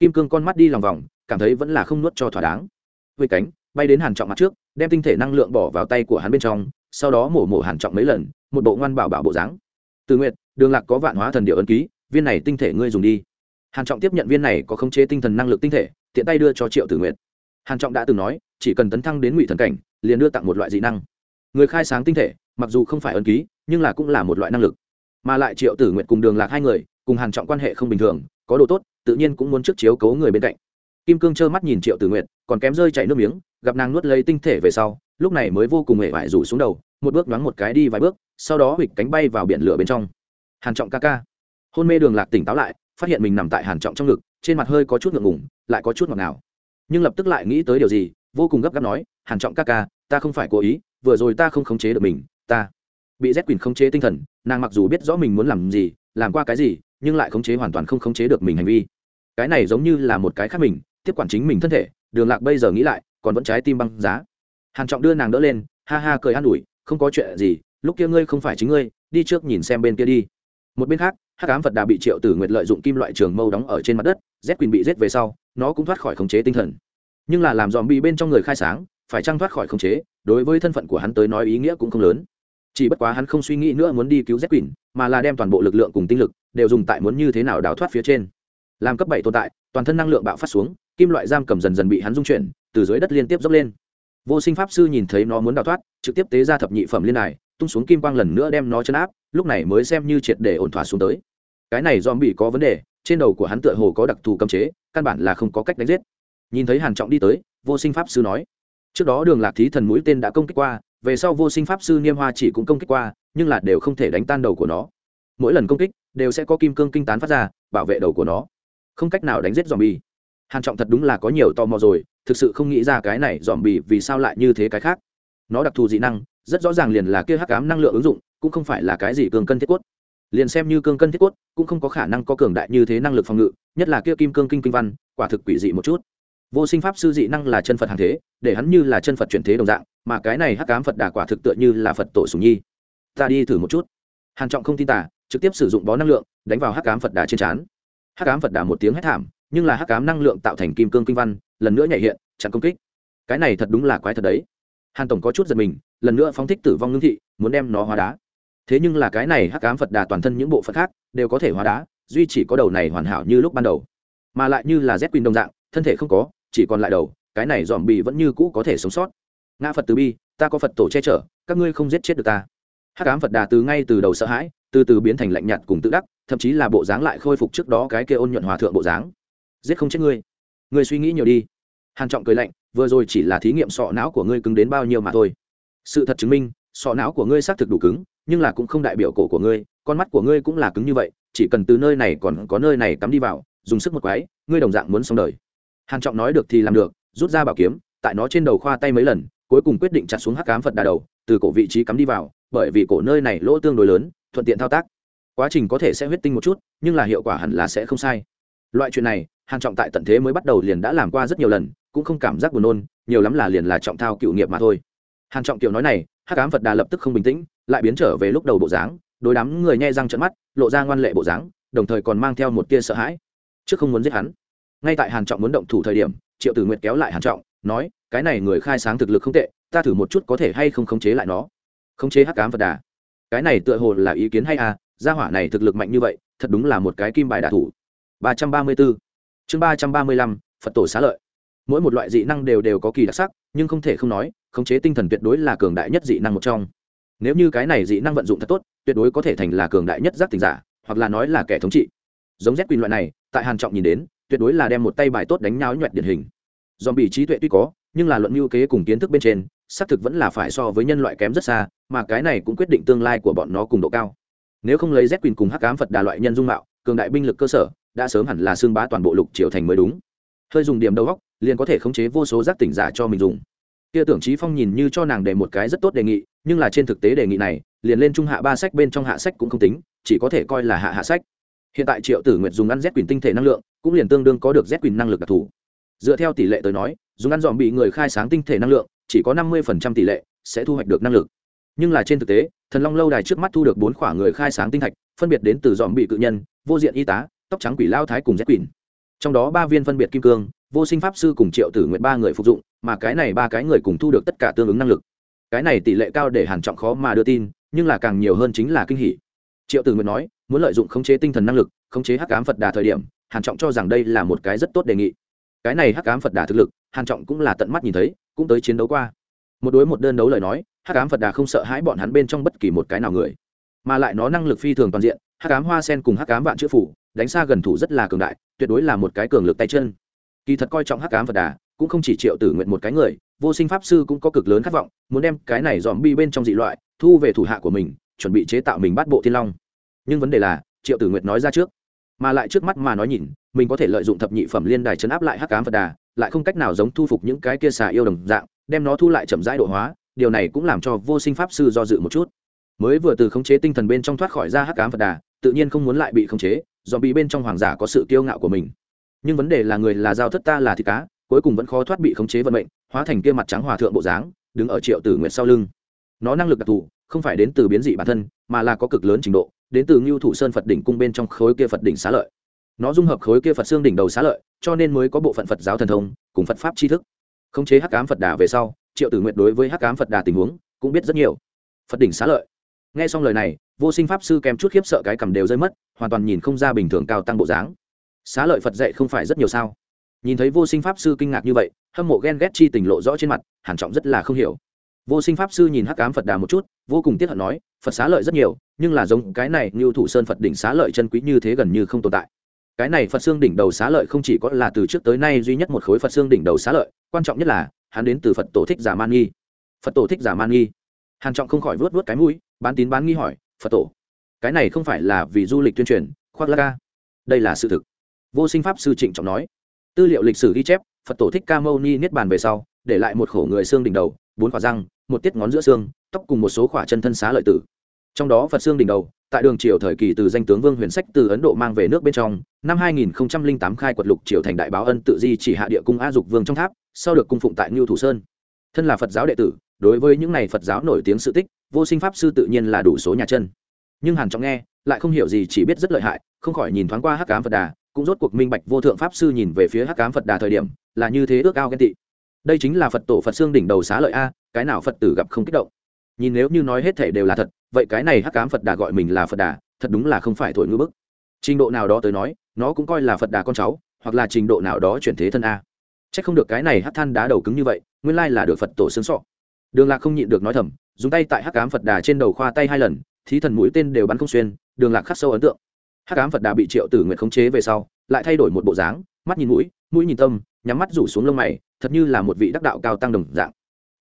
Kim cương con mắt đi lòng vòng, cảm thấy vẫn là không nuốt cho thỏa đáng. Vây cánh bay đến hàn trọng mặt trước, đem tinh thể năng lượng bỏ vào tay của hắn bên trong, sau đó mổ mổ hàn trọng mấy lần, một bộ ngoan bảo bảo bộ dáng. Từ nguyệt, đường lạc có vạn hóa thần điệu ấn ký, viên này tinh thể ngươi dùng đi. Hàn trọng tiếp nhận viên này có khống chế tinh thần năng lực tinh thể, tiện tay đưa cho triệu tử nguyệt. Hàn trọng đã từng nói, chỉ cần tấn thăng đến ngụy thần cảnh, liền đưa tặng một loại dị năng. Người khai sáng tinh thể, mặc dù không phải ấn ký, nhưng là cũng là một loại năng lực. Mà lại triệu tử nguyệt cùng đường lạc hai người, cùng hàn trọng quan hệ không bình thường, có đồ tốt, tự nhiên cũng muốn trước chiếu cố người bên cạnh kim cương trơ mắt nhìn triệu tử nguyện, còn kém rơi chảy nước miếng gặp nàng nuốt lấy tinh thể về sau lúc này mới vô cùng hề vải rủ xuống đầu một bước nhoáng một cái đi vài bước sau đó hịch cánh bay vào biển lửa bên trong. Hàn trọng ca ca. Hôn mê đường lạc tỉnh táo lại phát hiện mình nằm tại hàn trọng trong ngực trên mặt hơi có chút ngượng ngùng lại có chút ngọt ngào. Nhưng lập tức lại nghĩ tới điều gì vô cùng gấp gáp nói hàn trọng ca ca ta không phải cố ý vừa rồi ta không khống chế được mình ta bị rét quỳnh khống chế tinh thần nàng mặc dù biết rõ mình muốn làm gì làm qua cái gì nhưng lại khống chế hoàn toàn không khống chế được mình hành vi. Cái này giống như là một cái khác mình tiếp quản chính mình thân thể, đường lạc bây giờ nghĩ lại, còn vẫn trái tim băng giá. Hàn trọng đưa nàng đỡ lên, ha ha cười an ủi, không có chuyện gì, lúc kia ngươi không phải chính ngươi, đi trước nhìn xem bên kia đi. Một bên khác, hắc ám phật đà bị triệu tử nguyệt lợi dụng kim loại trường mâu đóng ở trên mặt đất, z quỳnh bị giết về sau, nó cũng thoát khỏi khống chế tinh thần. Nhưng là làm dòm bị bên trong người khai sáng, phải trăng thoát khỏi khống chế, đối với thân phận của hắn tới nói ý nghĩa cũng không lớn. Chỉ bất quá hắn không suy nghĩ nữa muốn đi cứu z quỳnh mà là đem toàn bộ lực lượng cùng tinh lực đều dùng tại muốn như thế nào đào thoát phía trên. Làm cấp bảy tồn tại toàn thân năng lượng bạo phát xuống, kim loại giam cầm dần dần bị hắn dung chuyển, từ dưới đất liên tiếp dốc lên. Vô sinh pháp sư nhìn thấy nó muốn đào thoát, trực tiếp tế ra thập nhị phẩm liên đài, tung xuống kim quang lần nữa đem nó chấn áp, lúc này mới xem như triệt để ổn thỏa xuống tới. Cái này dòm bị có vấn đề, trên đầu của hắn tựa hồ có đặc thù cấm chế, căn bản là không có cách đánh giết. Nhìn thấy hàn trọng đi tới, vô sinh pháp sư nói, trước đó đường lạc thí thần mũi tên đã công kích qua, về sau vô sinh pháp sư niêm hoa chỉ cũng công kích qua, nhưng là đều không thể đánh tan đầu của nó. Mỗi lần công kích, đều sẽ có kim cương kinh tán phát ra, bảo vệ đầu của nó không cách nào đánh giết dòm bi hàn trọng thật đúng là có nhiều tò mò rồi, thực sự không nghĩ ra cái này dòm bi vì sao lại như thế cái khác. Nó đặc thù dị năng, rất rõ ràng liền là kia hắc ám năng lượng ứng dụng, cũng không phải là cái gì cường cân thiết cốt. Liền xem như cương cân thiết cốt, cũng không có khả năng có cường đại như thế năng lực phòng ngự, nhất là kia kim cương kinh kinh văn, quả thực quỷ dị một chút. Vô sinh pháp sư dị năng là chân phật hàng thế, để hắn như là chân phật chuyển thế đồng dạng, mà cái này hắc ám phật đà quả thực tựa như là phật tổ sùng nhi. Ta đi thử một chút. Hàn trọng không tin tả trực tiếp sử dụng bó năng lượng, đánh vào hắc ám phật đà trên trán hắc ám phật đà một tiếng hét thảm, nhưng là hắc ám năng lượng tạo thành kim cương kinh văn, lần nữa nhảy hiện chặn công kích. Cái này thật đúng là quái thật đấy. Hàn tổng có chút giật mình, lần nữa phóng thích tử vong ngưng thị, muốn đem nó hóa đá. Thế nhưng là cái này hắc ám phật đà toàn thân những bộ phận khác đều có thể hóa đá, duy chỉ có đầu này hoàn hảo như lúc ban đầu. Mà lại như là z quỳnh đồng dạng, thân thể không có, chỉ còn lại đầu, cái này dòm bị vẫn như cũ có thể sống sót. Ngã phật từ bi, ta có phật tổ che chở, các ngươi không giết chết được ta. Hắc ám phật đà từ ngay từ đầu sợ hãi, từ từ biến thành lạnh nhạt cùng tự đắc thậm chí là bộ dáng lại khôi phục trước đó cái kia ôn nhuận hòa thượng bộ dáng. Giết không chết ngươi. Ngươi suy nghĩ nhiều đi. Hàn trọng cười lạnh, vừa rồi chỉ là thí nghiệm sọ não của ngươi cứng đến bao nhiêu mà thôi. Sự thật chứng minh, sọ não của ngươi xác thực đủ cứng, nhưng là cũng không đại biểu cổ của ngươi, con mắt của ngươi cũng là cứng như vậy, chỉ cần từ nơi này còn có nơi này cắm đi vào, dùng sức một quái, ngươi đồng dạng muốn xong đời. Hàn trọng nói được thì làm được, rút ra bảo kiếm, tại nó trên đầu khoa tay mấy lần, cuối cùng quyết định chặt xuống hắc cám phật đà đầu, từ cổ vị trí cắm đi vào, bởi vì cổ nơi này lỗ tương đối lớn, thuận tiện thao tác quá trình có thể sẽ huyết tinh một chút, nhưng là hiệu quả hẳn là sẽ không sai. Loại chuyện này, hàn trọng tại tận thế mới bắt đầu liền đã làm qua rất nhiều lần, cũng không cảm giác buồn nôn, nhiều lắm là liền là trọng thao cựu nghiệp mà thôi. Hàn trọng tiểu nói này, hắc ám phật đà lập tức không bình tĩnh, lại biến trở về lúc đầu bộ dáng, đối đám người nhe răng trợn mắt, lộ ra ngoan lệ bộ dáng, đồng thời còn mang theo một tia sợ hãi. Trước không muốn giết hắn. Ngay tại hàn trọng muốn động thủ thời điểm, triệu tử nguyệt kéo lại hàn trọng, nói, cái này người khai sáng thực lực không tệ, ta thử một chút có thể hay không khống chế lại nó. Khống chế hắc ám phật đà? Cái này tựa hồ là ý kiến hay à gia hỏa này thực lực mạnh như vậy, thật đúng là một cái kim bài đả thủ. 334 chương 335 phật tổ xá lợi. Mỗi một loại dị năng đều đều có kỳ đặc sắc, nhưng không thể không nói, khống chế tinh thần tuyệt đối là cường đại nhất dị năng một trong. Nếu như cái này dị năng vận dụng thật tốt, tuyệt đối có thể thành là cường đại nhất giác tình giả, hoặc là nói là kẻ thống trị. Giống z quyền loại này, tại hàn trọng nhìn đến, tuyệt đối là đem một tay bài tốt đánh nháo nhoẹt điển hình. Dòm bị trí tuệ tuy có, nhưng là luận mưu kế cùng kiến thức bên trên, xác thực vẫn là phải so với nhân loại kém rất xa, mà cái này cũng quyết định tương lai của bọn nó cùng độ cao nếu không lấy z quyền cùng hắc ám phật đà loại nhân dung mạo, cường đại binh lực cơ sở, đã sớm hẳn là xương bá toàn bộ lục triều thành mới đúng. Hơi dùng điểm đầu góc liền có thể khống chế vô số giác tỉnh giả cho mình dùng. Kia tưởng trí phong nhìn như cho nàng để một cái rất tốt đề nghị, nhưng là trên thực tế đề nghị này, liền lên trung hạ ba sách bên trong hạ sách cũng không tính, chỉ có thể coi là hạ hạ sách. Hiện tại triệu tử nguyệt dùng ăn z quyền tinh thể năng lượng, cũng liền tương đương có được z quyền năng lực đặc thù. Dựa theo tỷ lệ tới nói, dùng ăn dòm bị người khai sáng tinh thể năng lượng, chỉ có năm mươi tỷ lệ sẽ thu hoạch được năng lực nhưng là trên thực tế, thần long lâu đài trước mắt thu được bốn khoả người khai sáng tinh thạch, phân biệt đến từ dòm bị cự nhân, vô diện y tá, tóc trắng quỷ lao thái cùng z quỳnh trong đó ba viên phân biệt kim cương, vô sinh pháp sư cùng triệu tử nguyện ba người phục dụng, mà cái này ba cái người cùng thu được tất cả tương ứng năng lực. Cái này tỷ lệ cao để hàn trọng khó mà đưa tin, nhưng là càng nhiều hơn chính là kinh hỉ. Triệu tử nguyện nói, muốn lợi dụng khống chế tinh thần năng lực, khống chế hắc ám phật đà thời điểm, hàn trọng cho rằng đây là một cái rất tốt đề nghị. Cái này hắc ám phật đà thực lực, hàn trọng cũng là tận mắt nhìn thấy, cũng tới chiến đấu qua. Một đối một đơn đấu lời nói hắc ám phật đà không sợ hãi bọn hắn bên trong bất kỳ một cái nào người, mà lại nó năng lực phi thường toàn diện, hắc ám hoa sen cùng hắc ám vạn chữ phủ, đánh xa gần thủ rất là cường đại, tuyệt đối là một cái cường lực tay chân. Kỳ thật coi trọng hắc ám phật đà, cũng không chỉ triệu tử nguyện một cái người, vô sinh pháp sư cũng có cực lớn khát vọng, muốn đem cái này dòm bi bên trong dị loại, thu về thủ hạ của mình, chuẩn bị chế tạo mình bắt bộ thiên long. Nhưng vấn đề là, triệu tử nguyệt nói ra trước, mà lại trước mắt mà nói nhìn, mình có thể lợi dụng thập nhị phẩm liên đài chấn áp lại hắc ám phật đà, lại không cách nào giống thu phục những cái kia xà yêu đồng dạng, đem nó thu lại chậm rãi độ hóa điều này cũng làm cho vô sinh pháp sư do dự một chút. Mới vừa từ khống chế tinh thần bên trong thoát khỏi ra hắc ám phật đà, tự nhiên không muốn lại bị khống chế do bị bên trong hoàng giả có sự kiêu ngạo của mình. Nhưng vấn đề là người là giao thất ta là thịt cá, cuối cùng vẫn khó thoát bị khống chế vận mệnh, hóa thành kia mặt trắng hòa thượng bộ dáng, đứng ở triệu tử nguyệt sau lưng. Nó năng lực đặc thù, không phải đến từ biến dị bản thân, mà là có cực lớn trình độ, đến từ ngưu thủ sơn phật đỉnh cung bên trong khối kia phật đỉnh xá lợi. Nó dung hợp khối kia phật xương đỉnh đầu xá lợi, cho nên mới có bộ phận phật giáo thần thông, cùng phật pháp tri thức. Khống chế hắc ám phật đà về sau triệu tử nguyện đối với hắc ám phật đà tình huống cũng biết rất nhiều phật đỉnh xá lợi nghe xong lời này vô sinh pháp sư kèm chút khiếp sợ cái cầm đều rơi mất hoàn toàn nhìn không ra bình thường cao tăng bộ dáng xá lợi phật dạy không phải rất nhiều sao nhìn thấy vô sinh pháp sư kinh ngạc như vậy hâm mộ ghen ghét chi tình lộ rõ trên mặt hàn trọng rất là không hiểu vô sinh pháp sư nhìn hắc ám phật đà một chút vô cùng tiếc hận nói phật xá lợi rất nhiều nhưng là giống cái này như thủ sơn phật đỉnh xá lợi chân quý như thế gần như không tồn tại cái này phật xương đỉnh đầu xá lợi không chỉ có là từ trước tới nay duy nhất một khối phật xương đỉnh đầu xá lợi quan trọng nhất là hắn đến từ phật tổ thích giả man nghi. Phật tổ thích giả man nghi. Hàn trọng không khỏi vớt vớt cái mũi, bán tín bán nghi hỏi, phật tổ, cái này không phải là vì du lịch tuyên truyền, khoác la ca? Đây là sự thực. Vô sinh pháp sư trịnh trọng nói, tư liệu lịch sử ghi chép, phật tổ thích ca mâu ni niết bàn về sau, để lại một khổ người xương đỉnh đầu, bốn quả răng, một tiết ngón giữa xương, tóc cùng một số khỏa chân thân xá lợi tử trong đó phật xương đỉnh đầu, tại đường triều thời kỳ từ danh tướng vương huyền sách từ ấn độ mang về nước bên trong, năm 2008 khai quật lục triều thành đại báo ân tự di chỉ hạ địa cung a dục vương trong tháp, sau được cung phụng tại ngưu thủ sơn. Thân là phật giáo đệ tử, đối với những này phật giáo nổi tiếng sự tích, vô sinh pháp sư tự nhiên là đủ số nhà chân. Nhưng hàn trọng nghe, lại không hiểu gì, chỉ biết rất lợi hại, không khỏi nhìn thoáng qua hắc ám phật đà, cũng rốt cuộc minh bạch vô thượng pháp sư nhìn về phía hắc ám phật đà thời điểm, là như thế ước ao ghen tị. Đây chính là phật tổ phật xương đỉnh đầu xá lợi a, cái nào phật tử gặp không kích động nhìn nếu như nói hết thể đều là thật, vậy cái này hắc ám phật đà gọi mình là phật đà, thật đúng là không phải thổi ngữ bức. Trình độ nào đó tới nói, nó cũng coi là phật đà con cháu, hoặc là trình độ nào đó chuyển thế thân a. C h ắ c không được cái này hắc than đá đầu cứng như vậy, nguyên lai là được phật tổ xương sọ. Đường lạc không nhịn được nói thầm, dùng tay tại hắc ám phật đà trên đầu khoa tay hai lần, thí thần mũi tên đều bắn không xuyên, đường lạc khắc sâu ấn tượng. Hắc ám phật đà bị triệu tử nguyện khống chế về sau, lại thay đổi một bộ dáng, mắt nhìn mũi mũi nhìn tâm, nhắm mắt rủ xuống lông mày, thật như là một vị đắc đạo cao tăng đồng dạng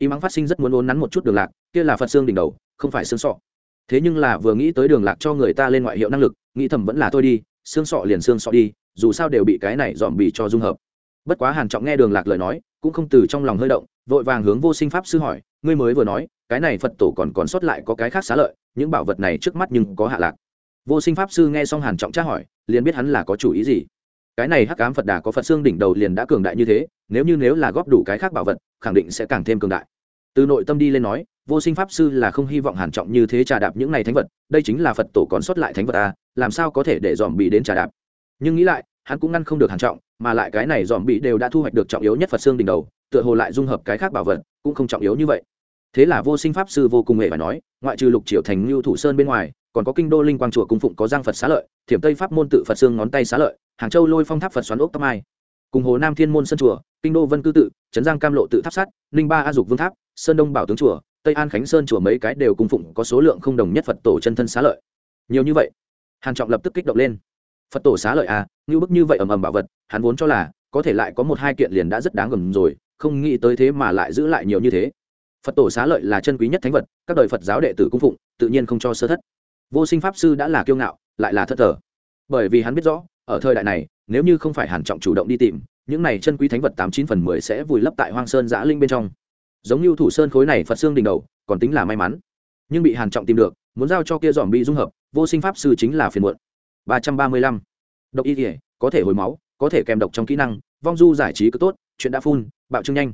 y mắng phát sinh rất muốn ốn nắn một chút đường lạc, kia là phật xương đỉnh đầu, không phải xương sọ. Thế nhưng là vừa nghĩ tới đường lạc cho người ta lên ngoại hiệu năng lực, nghĩ thầm vẫn là tôi đi, xương sọ liền xương sọ đi, dù sao đều bị cái này dòm bị cho dung hợp. Bất quá hàn trọng nghe đường lạc lời nói, cũng không từ trong lòng hơi động, vội vàng hướng vô sinh pháp sư hỏi, ngươi mới vừa nói, cái này phật tổ còn còn sót lại có cái khác xá lợi, những bảo vật này trước mắt nhưng có hạ lạc. Vô sinh pháp sư nghe xong hàn trọng tra hỏi, liền biết hắn là có chủ ý gì cái này hắc ám phật đà có phật xương đỉnh đầu liền đã cường đại như thế, nếu như nếu là góp đủ cái khác bảo vật, khẳng định sẽ càng thêm cường đại. Từ nội tâm đi lên nói, vô sinh pháp sư là không hy vọng hàn trọng như thế trà đạp những này thánh vật, đây chính là phật tổ còn sót lại thánh vật à làm sao có thể để dòm bị đến trà đạp. Nhưng nghĩ lại, hắn cũng ngăn không được hàn trọng, mà lại cái này dòm bị đều đã thu hoạch được trọng yếu nhất phật xương đỉnh đầu, tựa hồ lại dung hợp cái khác bảo vật, cũng không trọng yếu như vậy. Thế là vô sinh pháp sư vô cùng hề phải nói, ngoại trừ lục triều thành lưu thủ sơn bên ngoài còn có kinh đô linh quang chùa cung phụng có giang phật xá lợi, thiểm tây pháp môn tự phật xương ngón tay xá lợi, hàng châu lôi phong tháp phật xoắn ốc tóc mai. Cùng hồ nam thiên môn sân chùa, kinh đô vân cư tự, trấn giang cam lộ tự tháp sắt, ninh ba a dục vương tháp, sơn đông bảo tướng chùa, tây an khánh sơn chùa mấy cái đều cung phụng có số lượng không đồng nhất phật tổ chân thân xá lợi. Nhiều như vậy, hàn trọng lập tức kích động lên. Phật tổ xá lợi à như bức như vậy ầm ầm bảo vật, hắn vốn cho là có thể lại có một hai kiện liền đã rất đáng gầm rồi, không nghĩ tới thế mà lại giữ lại nhiều như thế. Phật tổ xá lợi là chân quý nhất thánh vật, các đời phật giáo đệ tử cung phụng, tự nhiên không cho sơ thất vô sinh pháp sư đã là kiêu ngạo, lại là thất thờ. Bởi vì hắn biết rõ, ở thời đại này, nếu như không phải hàn trọng chủ động đi tìm, những này chân quý thánh vật tám chín phần mười sẽ vùi lấp tại hoang sơn giã linh bên trong. Giống như thủ sơn khối này phật xương đỉnh đầu, còn tính là may mắn. Nhưng bị hàn trọng tìm được, muốn giao cho kia dòm bị dung hợp, vô sinh pháp sư chính là phiền muộn. Ba trăm ba mươi lăm. Độc y thể có thể hồi máu, có thể kèm độc trong kỹ năng, vong du giải trí cứ tốt, chuyện đã phun, bạo trương nhanh.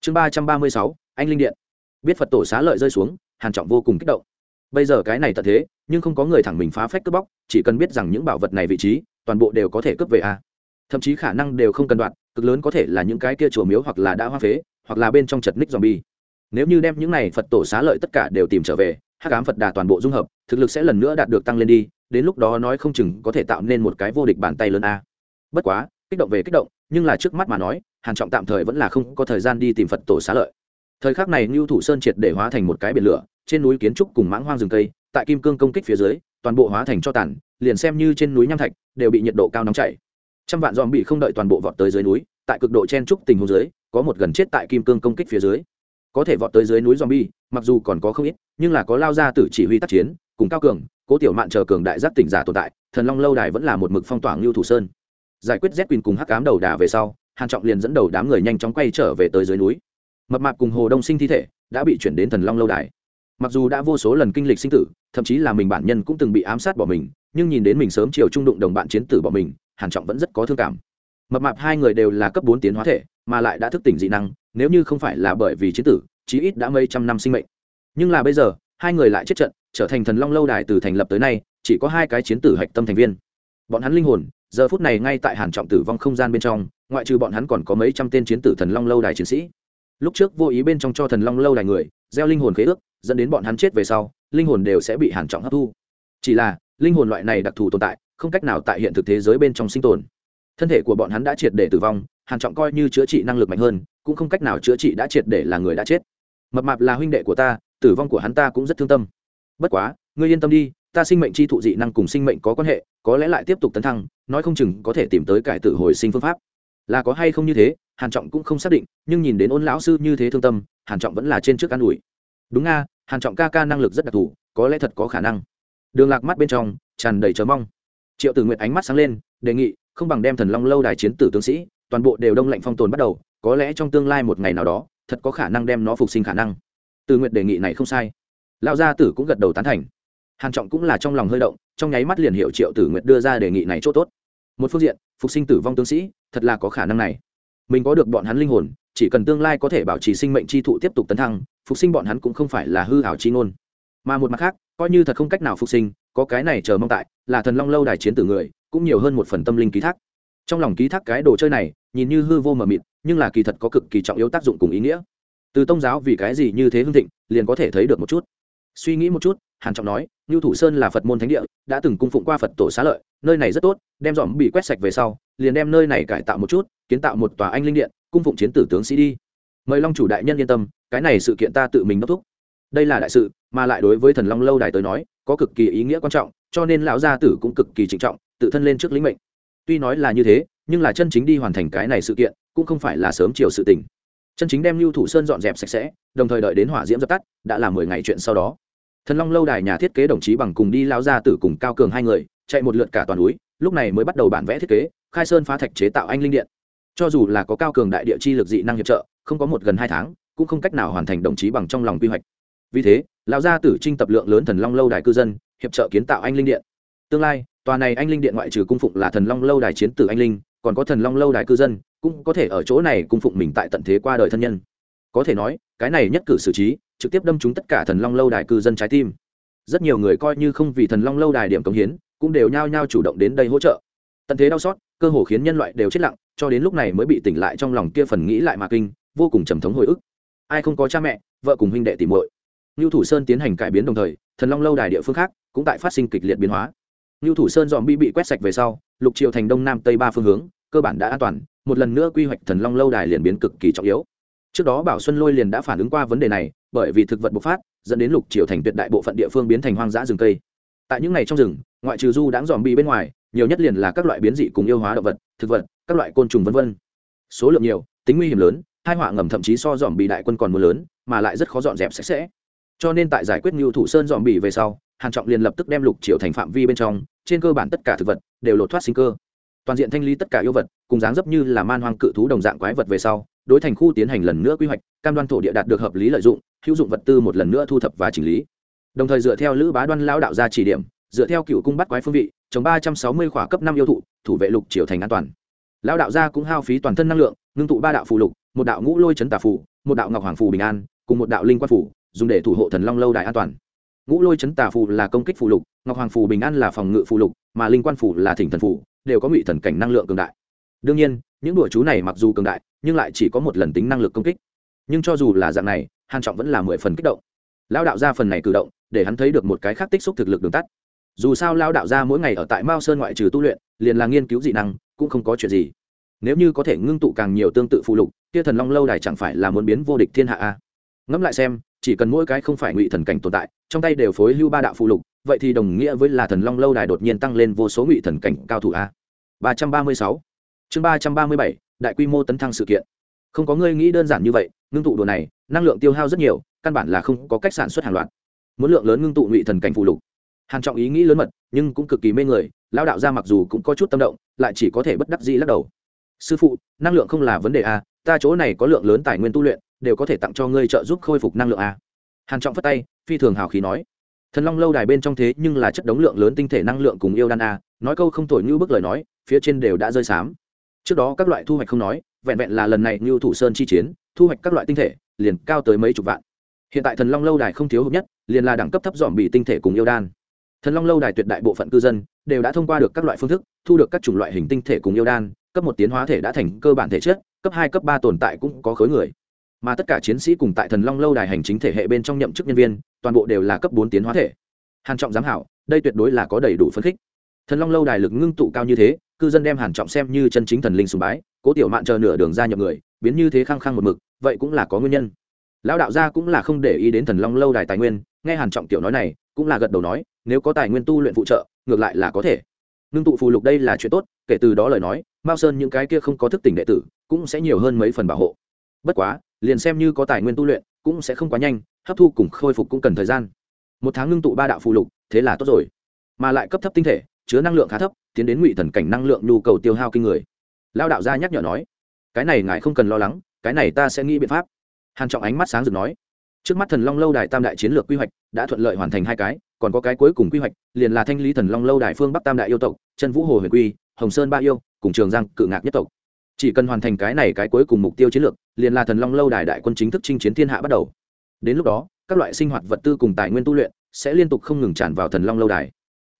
Chương ba trăm ba mươi sáu, anh linh điện. Biết phật tổ xá lợi rơi xuống, hàn trọng vô cùng kích động bây giờ cái này tận thế, nhưng không có người thẳng mình phá phách cướp bóc, chỉ cần biết rằng những bảo vật này vị trí, toàn bộ đều có thể cướp về a thậm chí khả năng đều không cần đoạn cực lớn có thể là những cái kia chùa miếu hoặc là đã hoa phế, hoặc là bên trong chật ních zombie. Nếu như đem những này phật tổ xá lợi tất cả đều tìm trở về, hắc ám phật đà toàn bộ dung hợp, thực lực sẽ lần nữa đạt được tăng lên đi, đến lúc đó nói không chừng có thể tạo nên một cái vô địch bàn tay lớn a. Bất quá, kích động về kích động, nhưng là trước mắt mà nói, hàn trọng tạm thời vẫn là không có thời gian đi tìm phật tổ xá lợi. Thời khắc này ngưu thủ sơn triệt để hóa thành một cái biển lửa trên núi kiến trúc cùng mãng hoang rừng cây tại kim cương công kích phía dưới toàn bộ hóa thành cho tàn liền xem như trên núi nham thạch đều bị nhiệt độ cao nóng chảy trăm vạn dòm bị không đợi toàn bộ vọt tới dưới núi tại cực độ chen trúc tình huống dưới có một gần chết tại kim cương công kích phía dưới có thể vọt tới dưới núi zombie, mặc dù còn có không ít, nhưng là có lao ra từ chỉ huy tác chiến, cùng cao cường, cố tiểu mạn chờ cường đại giác tỉnh giả tồn tại, thần long lâu đài vẫn là một mực phong tỏa lưu thủ sơn. Giải quyết Z Queen cùng Hắc cám đầu đà về sau, Hàn Trọng liền dẫn đầu đám người nhanh chóng quay trở về tới dưới núi. Mập mạp cùng Hồ Đông Sinh thi thể đã bị chuyển đến thần long lâu đài. Mặc dù đã vô số lần kinh lịch sinh tử, thậm chí là mình bản nhân cũng từng bị ám sát bỏ mình, nhưng nhìn đến mình sớm chiều trung đụng đồng bạn chiến tử bỏ mình, Hàn Trọng vẫn rất có thương cảm. Mập mạp hai người đều là cấp bốn tiến hóa thể, mà lại đã thức tỉnh dị năng, nếu như không phải là bởi vì chiến tử, chí ít đã mấy trăm năm sinh mệnh. Nhưng là bây giờ hai người lại chết trận trở thành thần long lâu đài từ thành lập tới nay chỉ có hai cái chiến tử hạch tâm thành viên. Bọn hắn linh hồn giờ phút này ngay tại hàn trọng tử vong không gian bên trong ngoại trừ bọn hắn còn có mấy trăm tên chiến tử thần long lâu đài chiến sĩ. Lúc trước vô ý bên trong cho thần long lâu đài người gieo linh hồn khế ước dẫn đến bọn hắn chết về sau, linh hồn đều sẽ bị hàn trọng hấp thu. Chỉ là, linh hồn loại này đặc thù tồn tại, không cách nào tại hiện thực thế giới bên trong sinh tồn. Thân thể của bọn hắn đã triệt để tử vong, hàn trọng coi như chữa trị năng lực mạnh hơn, cũng không cách nào chữa trị đã triệt để là người đã chết. Mập mạp là huynh đệ của ta, tử vong của hắn ta cũng rất thương tâm. Bất quá, ngươi yên tâm đi, ta sinh mệnh chi thụ dị năng cùng sinh mệnh có quan hệ, có lẽ lại tiếp tục tấn thăng, nói không chừng có thể tìm tới cải tử hồi sinh phương pháp. Là có hay không như thế, hàn trọng cũng không xác định, nhưng nhìn đến ôn lão sư như thế thương tâm, hàn trọng vẫn là trên trước an ủi. Đúng nga hàn trọng ca ca năng lực rất đặc thù, có lẽ thật có khả năng. Đường lạc mắt bên trong tràn đầy chờ mong. Triệu tử nguyện ánh mắt sáng lên, đề nghị, không bằng đem thần long lâu đài chiến tử tướng sĩ, toàn bộ đều đông lạnh phong tồn bắt đầu, có lẽ trong tương lai một ngày nào đó, thật có khả năng đem nó phục sinh khả năng. Từ nguyện đề nghị này không sai. Lão gia tử cũng gật đầu tán thành. Hàn trọng cũng là trong lòng hơi động, trong nháy mắt liền hiệu triệu tử nguyện đưa ra đề nghị này chỗ tốt. Một phương diện, phục sinh tử vong tướng sĩ, thật là có khả năng này. Mình có được bọn hắn linh hồn chỉ cần tương lai có thể bảo trì sinh mệnh chi thụ tiếp tục tấn thăng, phục sinh bọn hắn cũng không phải là hư hảo chi ngôn. Mà một mặt khác, coi như thật không cách nào phục sinh, có cái này chờ mong tại, là thần long lâu đài chiến tử người, cũng nhiều hơn một phần tâm linh ký thác. Trong lòng ký thác cái đồ chơi này, nhìn như hư vô mờ mịt, nhưng là kỳ thật có cực kỳ trọng yếu tác dụng cùng ý nghĩa. Từ tông giáo vì cái gì như thế hưng thịnh, liền có thể thấy được một chút. Suy nghĩ một chút, hàn trọng nói như thủ sơn là phật môn thánh địa, đã từng cung phụng qua phật tổ xá lợi, nơi này rất tốt, đem dòm bị quét sạch về sau, liền đem nơi này cải tạo một chút, kiến tạo một tòa anh linh điện cung phụng chiến tử tướng sĩ đi. Mời long chủ đại nhân yên tâm, cái này sự kiện ta tự mình đốc thúc. Đây là đại sự, mà lại đối với thần long lâu đài tới nói, có cực kỳ ý nghĩa quan trọng, cho nên lão gia tử cũng cực kỳ trịnh trọng, tự thân lên trước lĩnh mệnh. Tuy nói là như thế, nhưng là chân chính đi hoàn thành cái này sự kiện, cũng không phải là sớm chiều sự tình. Chân chính đem lưu thủ sơn dọn dẹp sạch sẽ, đồng thời đợi đến hỏa diễm dập tắt, đã là mười ngày chuyện sau đó. Thần long lâu đài nhà thiết kế đồng chí bằng cùng đi lao ra tử cùng cao cường hai người, chạy một lượt cả toàn núi, lúc này mới bắt đầu bản vẽ thiết kế, khai sơn phá thạch chế tạo anh linh điện cho dù là có cao cường đại địa chi lực dị năng hiệp trợ, không có một gần hai tháng, cũng không cách nào hoàn thành đồng chí bằng trong lòng quy hoạch. Vì thế, lão gia tử trinh tập lượng lớn thần long lâu đài cư dân, hiệp trợ kiến tạo anh linh điện. Tương lai, tòa này anh linh điện ngoại trừ cung phụng là thần long lâu đài chiến tử anh linh, còn có thần long lâu đài cư dân, cũng có thể ở chỗ này cung phụng mình tại tận thế qua đời thân nhân. Có thể nói, cái này nhất cử xử trí, trực tiếp đâm trúng tất cả thần long lâu đài cư dân trái tim. Rất nhiều người coi như không vì thần long lâu đài điểm cống hiến, cũng đều nhao nhao chủ động đến đây hỗ trợ tận thế đau xót cơ hồ khiến nhân loại đều chết lặng cho đến lúc này mới bị tỉnh lại trong lòng kia phần nghĩ lại mà kinh vô cùng trầm thống hồi ức ai không có cha mẹ vợ cùng huynh đệ tìm muội Nưu Thủ Sơn tiến hành cải biến đồng thời, Thần Long lâu đài địa phương khác cũng tại phát sinh kịch liệt biến hóa. Nưu Thủ Sơn dòm bi bị quét sạch về sau, lục triều thành đông nam tây ba phương hướng, cơ bản đã an toàn, một lần nữa quy hoạch Thần Long lâu đài liền biến cực kỳ trọng yếu. Trước đó Bảo Xuân Lôi liền đã phản ứng qua vấn đề này, bởi vì thực vật bộc phát, dẫn đến lục triều thành tuyệt đại bộ phận địa phương biến thành hoang dã rừng cây. Tại những ngày trong rừng, ngoại trừ du đãng dòm bi bên ngoài, nhiều nhất liền là các loại biến dị cùng yêu hóa động vật, thực vật, các loại côn trùng vân vân. số lượng nhiều tính nguy hiểm lớn hai họa ngầm thậm chí so dòm bị đại quân còn mưa lớn mà lại rất khó dọn dẹp sạch sẽ. Cho nên tại giải quyết ngưu thủ sơn dòm bị về sau hàn trọng liền lập tức đem lục triều thành phạm vi bên trong trên cơ bản tất cả thực vật đều lột thoát sinh cơ. Toàn diện thanh lý tất cả yêu vật cùng dáng dấp như là man hoang cự thú đồng dạng quái vật về sau đối thành khu tiến hành lần nữa quy hoạch cam đoan thổ địa đạt được hợp lý lợi dụng hữu dụng vật tư một lần nữa thu thập và chỉnh lý. Đồng thời dựa theo lữ bá đoan lao đạo ra chỉ điểm dựa theo cựu cung bắt quái phương vị trồng ba trăm sáu mươi khỏa cấp năm yêu thụ, thủ vệ lục triều thành an toàn. Lão đạo gia cũng hao phí toàn thân năng lượng, ngưng tụ ba đạo phù lục, một đạo ngũ lôi chấn tà phù, một đạo ngọc hoàng phù bình an, cùng một đạo linh quan phù, dùng để thủ hộ thần long lâu đài an toàn. Ngũ lôi chấn tà phù là công kích phù lục, ngọc hoàng phù bình an là phòng ngự phù lục, mà linh quan phù là thỉnh thần phù, đều có ngụy thần cảnh năng lượng cường đại. Đương nhiên, những đùa chú này mặc dù cường đại, nhưng lại chỉ có một lần tính năng lực công kích. Nhưng cho dù là dạng này, hàn trọng vẫn là mười phần kích động. Lão đạo gia phần này cử động, để hắn thấy được một cái khác tích xúc thực lực đường tắt dù sao lao đạo gia mỗi ngày ở tại mao sơn ngoại trừ tu luyện, liền là nghiên cứu dị năng, cũng không có chuyện gì. Nếu như có thể ngưng tụ càng nhiều tương tự phụ lục, kia thần long lâu đài chẳng phải là muốn biến vô địch thiên hạ a? Ngẫm lại xem, chỉ cần mỗi cái không phải ngụy thần cảnh tồn tại, trong tay đều phối hưu ba đạo phụ lục, vậy thì đồng nghĩa với là thần long lâu đài đột nhiên tăng lên vô số ngụy thần cảnh cao thủ a? ba trăm ba mươi sáu. Chương ba trăm ba mươi bảy, đại quy mô tấn thăng sự kiện. Không có ngươi nghĩ đơn giản như vậy, ngưng tụ đồ này, năng lượng tiêu hao rất nhiều, căn bản là không có cách sản xuất hàng loạt. Muốn lượng lớn ngưng tụ ngụy thần cảnh phụ lục hàn trọng ý nghĩ lớn mật, nhưng cũng cực kỳ mê người lao đạo ra mặc dù cũng có chút tâm động, lại chỉ có thể bất đắc dĩ lắc đầu. Sư phụ, năng lượng không là vấn đề a ta chỗ này có lượng lớn tài nguyên tu luyện, đều có thể tặng cho ngươi trợ giúp khôi phục năng lượng a hàn trọng phất tay, phi thường hào khí nói. Thần long lâu đài bên trong thế nhưng là chất đống lượng lớn tinh thể năng lượng cùng yêu đan a nói câu không thổi như bức lời nói, phía trên đều đã rơi sám trước đó các loại thu hoạch không nói, vẹn vẹn là lần này như thủ sơn chi chiến, thu hoạch các loại tinh thể, liền cao tới mấy chục vạn. Hiện tại thần long lâu đài không thiếu hợp nhất, liền là đẳng cấp thấp dòm bị tinh thể cùng yêu đan thần long lâu đài tuyệt đại bộ phận cư dân đều đã thông qua được các loại phương thức, thu được các chủng loại hình tinh thể cùng yêu đan, cấp một tiến hóa thể đã thành cơ bản thể chất, cấp hai, cấp ba tồn tại cũng có khối người. Mà tất cả chiến sĩ cùng tại thần long lâu đài hành chính thể hệ bên trong nhậm chức nhân viên, toàn bộ đều là cấp bốn tiến hóa thể. Hàn trọng giám hảo đây tuyệt đối là có đầy đủ phân khích. Thần long lâu đài lực ngưng tụ cao như thế, cư dân đem hàn trọng xem như chân chính thần linh sùng bái, cố tiểu mạn chờ nửa đường ra nhập người, biến như thế khăng khăng một mực, vậy cũng là có nguyên nhân. Lão đạo gia cũng là không để ý đến thần long lâu đài tài nguyên, nghe hàn trọng tiểu nói này, cũng là gật đầu nói nếu có tài nguyên tu luyện phụ trợ, ngược lại là có thể. Ngưng tụ phù lục đây là chuyện tốt, kể từ đó lời nói, mao sơn những cái kia không có thức tỉnh đệ tử, cũng sẽ nhiều hơn mấy phần bảo hộ. Bất quá, liền xem như có tài nguyên tu luyện, cũng sẽ không quá nhanh, hấp thu cùng khôi phục cũng cần thời gian. Một tháng ngưng tụ ba đạo phù lục, thế là tốt rồi. Mà lại cấp thấp tinh thể, chứa năng lượng khá thấp, tiến đến ngụy thần cảnh năng lượng nhu cầu tiêu hao kinh người. Lao đạo gia nhắc nhở nói, cái này ngài không cần lo lắng, cái này ta sẽ nghĩ biện pháp. Hàn trọng ánh mắt sáng rực nói, trước mắt thần long lâu đài tam đại chiến lược quy hoạch đã thuận lợi hoàn thành hai cái còn có cái cuối cùng quy hoạch, liền là thanh lý thần long lâu đài phương bắc tam đại yêu tộc, chân vũ hồ huyền quy, hồng sơn ba yêu, cùng trường giang cự ngạc nhất tộc. Chỉ cần hoàn thành cái này cái cuối cùng mục tiêu chiến lược, liền là thần long lâu đài đại quân chính thức chinh chiến thiên hạ bắt đầu. Đến lúc đó, các loại sinh hoạt vật tư cùng tài nguyên tu luyện sẽ liên tục không ngừng tràn vào thần long lâu đài.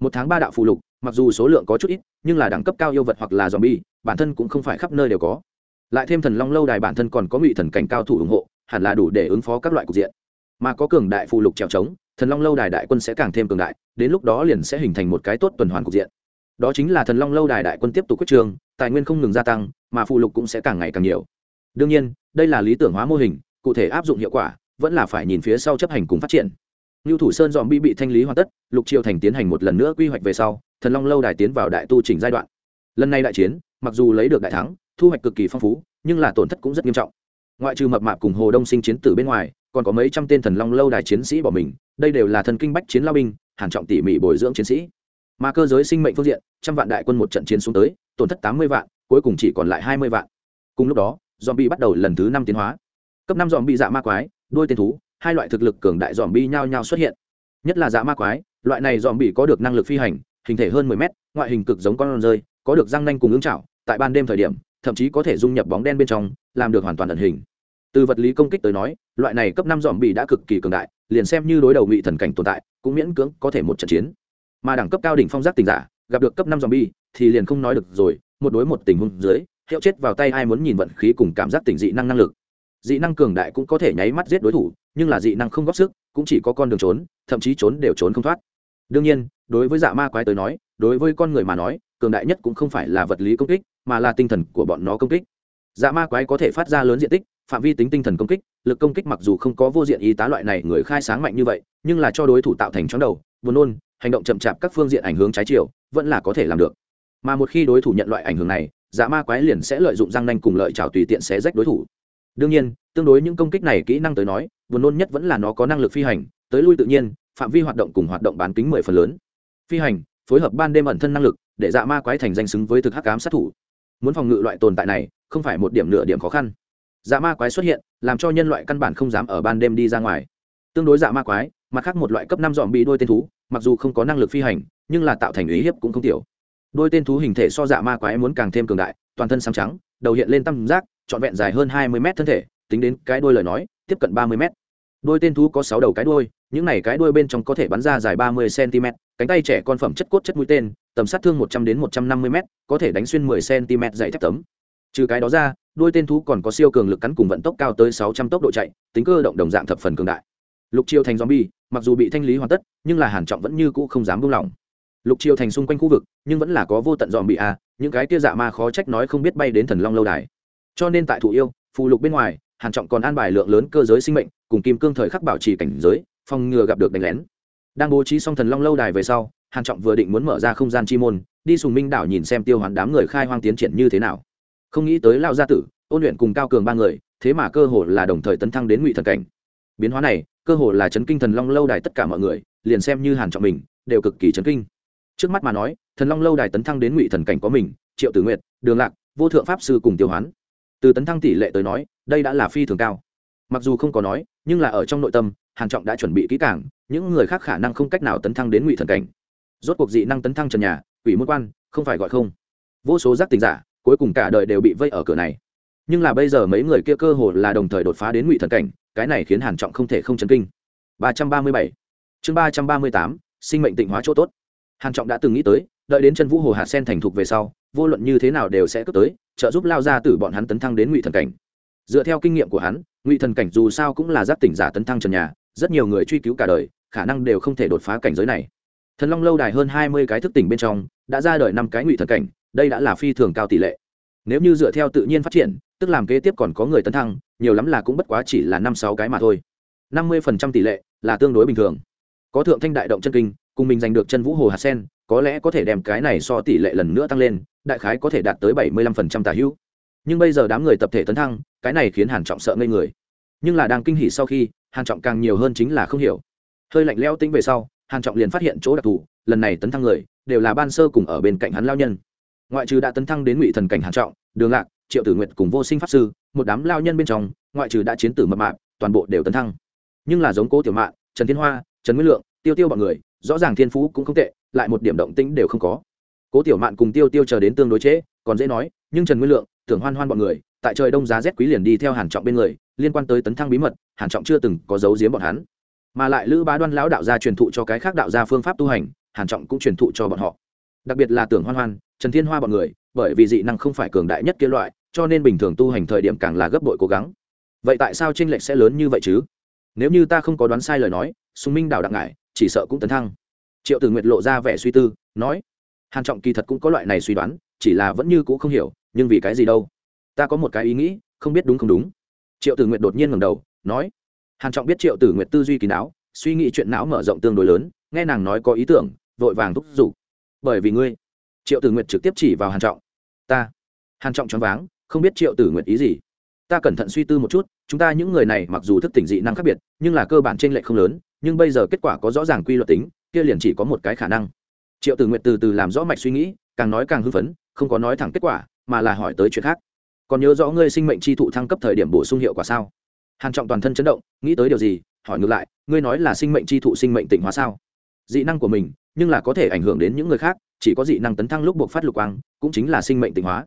Một tháng ba đạo phụ lục, mặc dù số lượng có chút ít, nhưng là đẳng cấp cao yêu vật hoặc là zombie, bản thân cũng không phải khắp nơi đều có. Lại thêm thần long lâu đài bản thân còn có ngụy thần cảnh cao thủ ủng hộ, hẳn là đủ để ứng phó các loại cục diện mà có cường đại phụ lục trèo trống thần long lâu đài đại quân sẽ càng thêm cường đại đến lúc đó liền sẽ hình thành một cái tốt tuần hoàn cục diện đó chính là thần long lâu đài đại quân tiếp tục quyết trường tài nguyên không ngừng gia tăng mà phụ lục cũng sẽ càng ngày càng nhiều đương nhiên đây là lý tưởng hóa mô hình cụ thể áp dụng hiệu quả vẫn là phải nhìn phía sau chấp hành cùng phát triển Lưu Thủ Sơn dòm bi bị thanh lý hoàn tất, Lục Triều Thành tiến hành một lần nữa quy hoạch về sau, Thần Long lâu đài tiến vào đại tu chỉnh giai đoạn. Lần này đại chiến, mặc dù lấy được đại thắng, thu hoạch cực kỳ phong phú, nhưng là tổn thất cũng rất nghiêm trọng. Ngoại trừ mập mạp cùng Hồ Đông Sinh chiến tử bên ngoài, còn có mấy trăm tên Thần Long lâu đài chiến sĩ bỏ mình, đây đều là thần kinh bách chiến lao binh, hàn trọng tỉ mỉ bồi dưỡng chiến sĩ. Mà cơ giới sinh mệnh phương diện, trăm vạn đại quân một trận chiến xuống tới, tổn thất tám mươi vạn, cuối cùng chỉ còn lại hai mươi vạn. Cùng lúc đó, zombie bắt đầu lần thứ năm tiến hóa. Cấp năm zombie dạ ma quái, đuôi tên thú, hai loại thực lực cường đại dòm bi nhao nhao xuất hiện nhất là dạ ma quái loại này dòm bị có được năng lực phi hành hình thể hơn mười mét ngoại hình cực giống con rơi có được răng nanh cùng ứng chảo tại ban đêm thời điểm thậm chí có thể dung nhập bóng đen bên trong làm được hoàn toàn ẩn hình từ vật lý công kích tới nói, loại này cấp năm dòm bị đã cực kỳ cường đại, liền xem như đối đầu ngụy thần cảnh tồn tại, cũng miễn cưỡng có thể một trận chiến. Mà đẳng cấp cao đỉnh phong giác tình giả, gặp được cấp năm dòm bi thì liền không nói được rồi, một đối một tình huống dưới, hiệu chết vào tay ai muốn nhìn vận khí cùng cảm giác tình dị năng năng lực. Dị năng cường đại cũng có thể nháy mắt giết đối thủ, nhưng là dị năng không góp sức, cũng chỉ có con đường trốn, thậm chí trốn đều trốn không thoát. Đương nhiên, đối với dạ ma quái tới nói, đối với con người mà nói, cường đại nhất cũng không phải là vật lý công kích, mà là tinh thần của bọn nó công kích. Dạ ma quái có thể phát ra lớn diện tích phạm vi tính tinh thần công kích, lực công kích mặc dù không có vô diện y tá loại này người khai sáng mạnh như vậy, nhưng là cho đối thủ tạo thành chóng đầu, buồn nôn, hành động chậm chạp các phương diện ảnh hướng trái chiều, vẫn là có thể làm được. Mà một khi đối thủ nhận loại ảnh hưởng này dạ ma quái liền sẽ lợi dụng răng nanh cùng lợi trào tùy tiện xé rách đối thủ. Đương nhiên, tương đối những công kích này kỹ năng tới nói, buồn nôn nhất vẫn là nó có năng lực phi hành, tới lui tự nhiên, phạm vi hoạt động cùng hoạt động bán kính mười phần lớn. Phi hành, phối hợp ban đêm ẩn thân năng lực, để dạ ma quái thành danh xứng với thực hắc cám sát thủ. Muốn phòng ngự loại tồn tại này, không phải một điểm nửa điểm khó khăn dạ ma quái xuất hiện, làm cho nhân loại căn bản không dám ở ban đêm đi ra ngoài. Tương đối dạ ma quái, mặt khác một loại cấp năm dòm bị đôi tên thú, mặc dù không có năng lực phi hành, nhưng là tạo thành ý hiếp cũng không tiểu. Đôi tên thú hình thể so dạ ma quái muốn càng thêm cường đại, toàn thân sáng trắng, đầu hiện lên tăm giác, trọn vẹn dài hơn hai mươi mét thân thể, tính đến cái đôi lời nói, tiếp cận ba mươi mét. Đôi tên thú có sáu đầu cái đuôi, những này cái đuôi bên trong có thể bắn ra dài ba mươi cm cánh tay trẻ con phẩm chất cốt chất mũi tên, tầm sát thương một trăm đến một trăm năm mươi m có thể đánh xuyên mười cm dày thép tấm trừ cái đó ra đuôi tên thú còn có siêu cường lực cắn cùng vận tốc cao tới sáu trăm tốc độ chạy, tính cơ động đồng dạng thập phần cường đại. Lục chiêu thành zombie, mặc dù bị thanh lý hoàn tất, nhưng là hàn trọng vẫn như cũ không dám buông lỏng. Lục chiêu thành xung quanh khu vực, nhưng vẫn là có vô tận dòm bị a những cái tia dạ ma khó trách nói không biết bay đến thần long lâu đài. Cho nên tại thủ yêu, phù lục bên ngoài, hàn trọng còn an bài lượng lớn cơ giới sinh mệnh, cùng kim cương thời khắc bảo trì cảnh giới, phòng ngừa gặp được đánh lén. Đang bố trí xong thần long lâu đài về sau, hàn trọng vừa định muốn mở ra không gian chi môn, đi sùng minh đảo nhìn xem tiêu hoàn đám người khai hoang tiến triển như thế nào không nghĩ tới lao gia tử, ôn luyện cùng cao cường ba người, thế mà cơ hồ là đồng thời tấn thăng đến ngụy thần cảnh. Biến hóa này, cơ hồ là chấn kinh thần long lâu đài tất cả mọi người, liền xem như hàn trọng mình đều cực kỳ chấn kinh. Trước mắt mà nói, thần long lâu đài tấn thăng đến ngụy thần cảnh có mình, triệu tử nguyệt, đường lạc, vô thượng pháp sư cùng tiêu hoán từ tấn thăng tỷ lệ tới nói, đây đã là phi thường cao. Mặc dù không có nói, nhưng là ở trong nội tâm, hàn trọng đã chuẩn bị kỹ càng, những người khác khả năng không cách nào tấn thăng đến ngụy thần cảnh. Rốt cuộc dị năng tấn thăng trần nhà, quỷ môn quan, không phải gọi không. Vô số giác tình giả cuối cùng cả đời đều bị vây ở cửa này. Nhưng là bây giờ mấy người kia cơ hồ là đồng thời đột phá đến ngụy thần cảnh, cái này khiến hàn trọng không thể không chấn kinh. 337 chương 338 sinh mệnh tịnh hóa chỗ tốt. Hàn trọng đã từng nghĩ tới, đợi đến chân vũ hồ hạt sen thành thục về sau, vô luận như thế nào đều sẽ cướp tới, trợ giúp lao ra từ bọn hắn tấn thăng đến ngụy thần cảnh. Dựa theo kinh nghiệm của hắn, ngụy thần cảnh dù sao cũng là giáp tỉnh giả tấn thăng trần nhà, rất nhiều người truy cứu cả đời, khả năng đều không thể đột phá cảnh giới này. Thần long lâu đài hơn hai mươi cái thức tỉnh bên trong, đã ra đời năm cái ngụy thần cảnh đây đã là phi thường cao tỷ lệ. Nếu như dựa theo tự nhiên phát triển, tức làm kế tiếp còn có người tấn thăng, nhiều lắm là cũng bất quá chỉ là năm sáu cái mà thôi. Năm mươi phần trăm tỷ lệ là tương đối bình thường. Có thượng thanh đại động chân kinh, cùng mình giành được chân vũ hồ hạt sen, có lẽ có thể đem cái này so tỷ lệ lần nữa tăng lên, đại khái có thể đạt tới bảy mươi lăm phần trăm tả hữu. Nhưng bây giờ đám người tập thể tấn thăng, cái này khiến hàn trọng sợ ngây người. Nhưng là đang kinh hỉ sau khi, hàn trọng càng nhiều hơn chính là không hiểu. Hơi lạnh lẽo tính về sau, hàn trọng liền phát hiện chỗ đặc thù, lần này tấn thăng người, đều là ban sơ cùng ở bên cạnh hắn lao nhân ngoại trừ đã tấn thăng đến ngụy thần cảnh hàn trọng đường lạc triệu tử nguyệt cùng vô sinh pháp sư một đám lao nhân bên trong ngoại trừ đã chiến tử mập mạp toàn bộ đều tấn thăng. Nhưng là giống cố tiểu mạn trần thiên hoa trần nguyên lượng tiêu tiêu bọn người rõ ràng thiên phú cũng không tệ lại một điểm động tĩnh đều không có. Cố tiểu mạn cùng tiêu tiêu chờ đến tương đối chế, còn dễ nói nhưng trần nguyên lượng tưởng hoan hoan bọn người tại trời đông giá rét quý liền đi theo hàn trọng bên người liên quan tới tấn thăng bí mật hàn trọng chưa từng có giấu giếm bọn hắn. Mà lại lữ bá đoan lão đạo gia truyền thụ cho cái khác đạo gia phương pháp tu hành hàn trọng cũng truyền thụ cho bọn họ đặc biệt là tưởng hoan hoan, trần thiên hoa bọn người, bởi vì dị năng không phải cường đại nhất kia loại, cho nên bình thường tu hành thời điểm càng là gấp bội cố gắng. Vậy tại sao tranh lệch sẽ lớn như vậy chứ? Nếu như ta không có đoán sai lời nói, sùng minh đảo đặng ngải, chỉ sợ cũng tấn thăng. Triệu tử nguyệt lộ ra vẻ suy tư, nói, hàn trọng kỳ thật cũng có loại này suy đoán, chỉ là vẫn như cũ không hiểu, nhưng vì cái gì đâu? Ta có một cái ý nghĩ, không biết đúng không đúng. Triệu tử nguyệt đột nhiên ngẩng đầu, nói, hàn trọng biết triệu tử nguyệt tư duy kỳ não, suy nghĩ chuyện não mở rộng tương đối lớn, nghe nàng nói có ý tưởng, vội vàng thúc giục bởi vì ngươi. Triệu tử nguyệt trực tiếp chỉ vào hàn trọng. Ta. Hàn trọng choáng váng, không biết triệu tử nguyệt ý gì. Ta cẩn thận suy tư một chút, chúng ta những người này mặc dù thức tỉnh dị năng khác biệt, nhưng là cơ bản trên lệ không lớn, nhưng bây giờ kết quả có rõ ràng quy luật tính, kia liền chỉ có một cái khả năng. Triệu tử nguyệt từ từ làm rõ mạch suy nghĩ, càng nói càng hưng phấn, không có nói thẳng kết quả, mà là hỏi tới chuyện khác. Còn nhớ rõ ngươi sinh mệnh chi thụ thăng cấp thời điểm bổ sung hiệu quả sao? Hàn trọng toàn thân chấn động, nghĩ tới điều gì, hỏi ngược lại, ngươi nói là sinh mệnh chi thụ sinh mệnh tỉnh hóa sao? Dị năng của mình, nhưng là có thể ảnh hưởng đến những người khác, chỉ có dị năng tấn thăng lúc buộc phát lục quang, cũng chính là sinh mệnh tịnh hóa.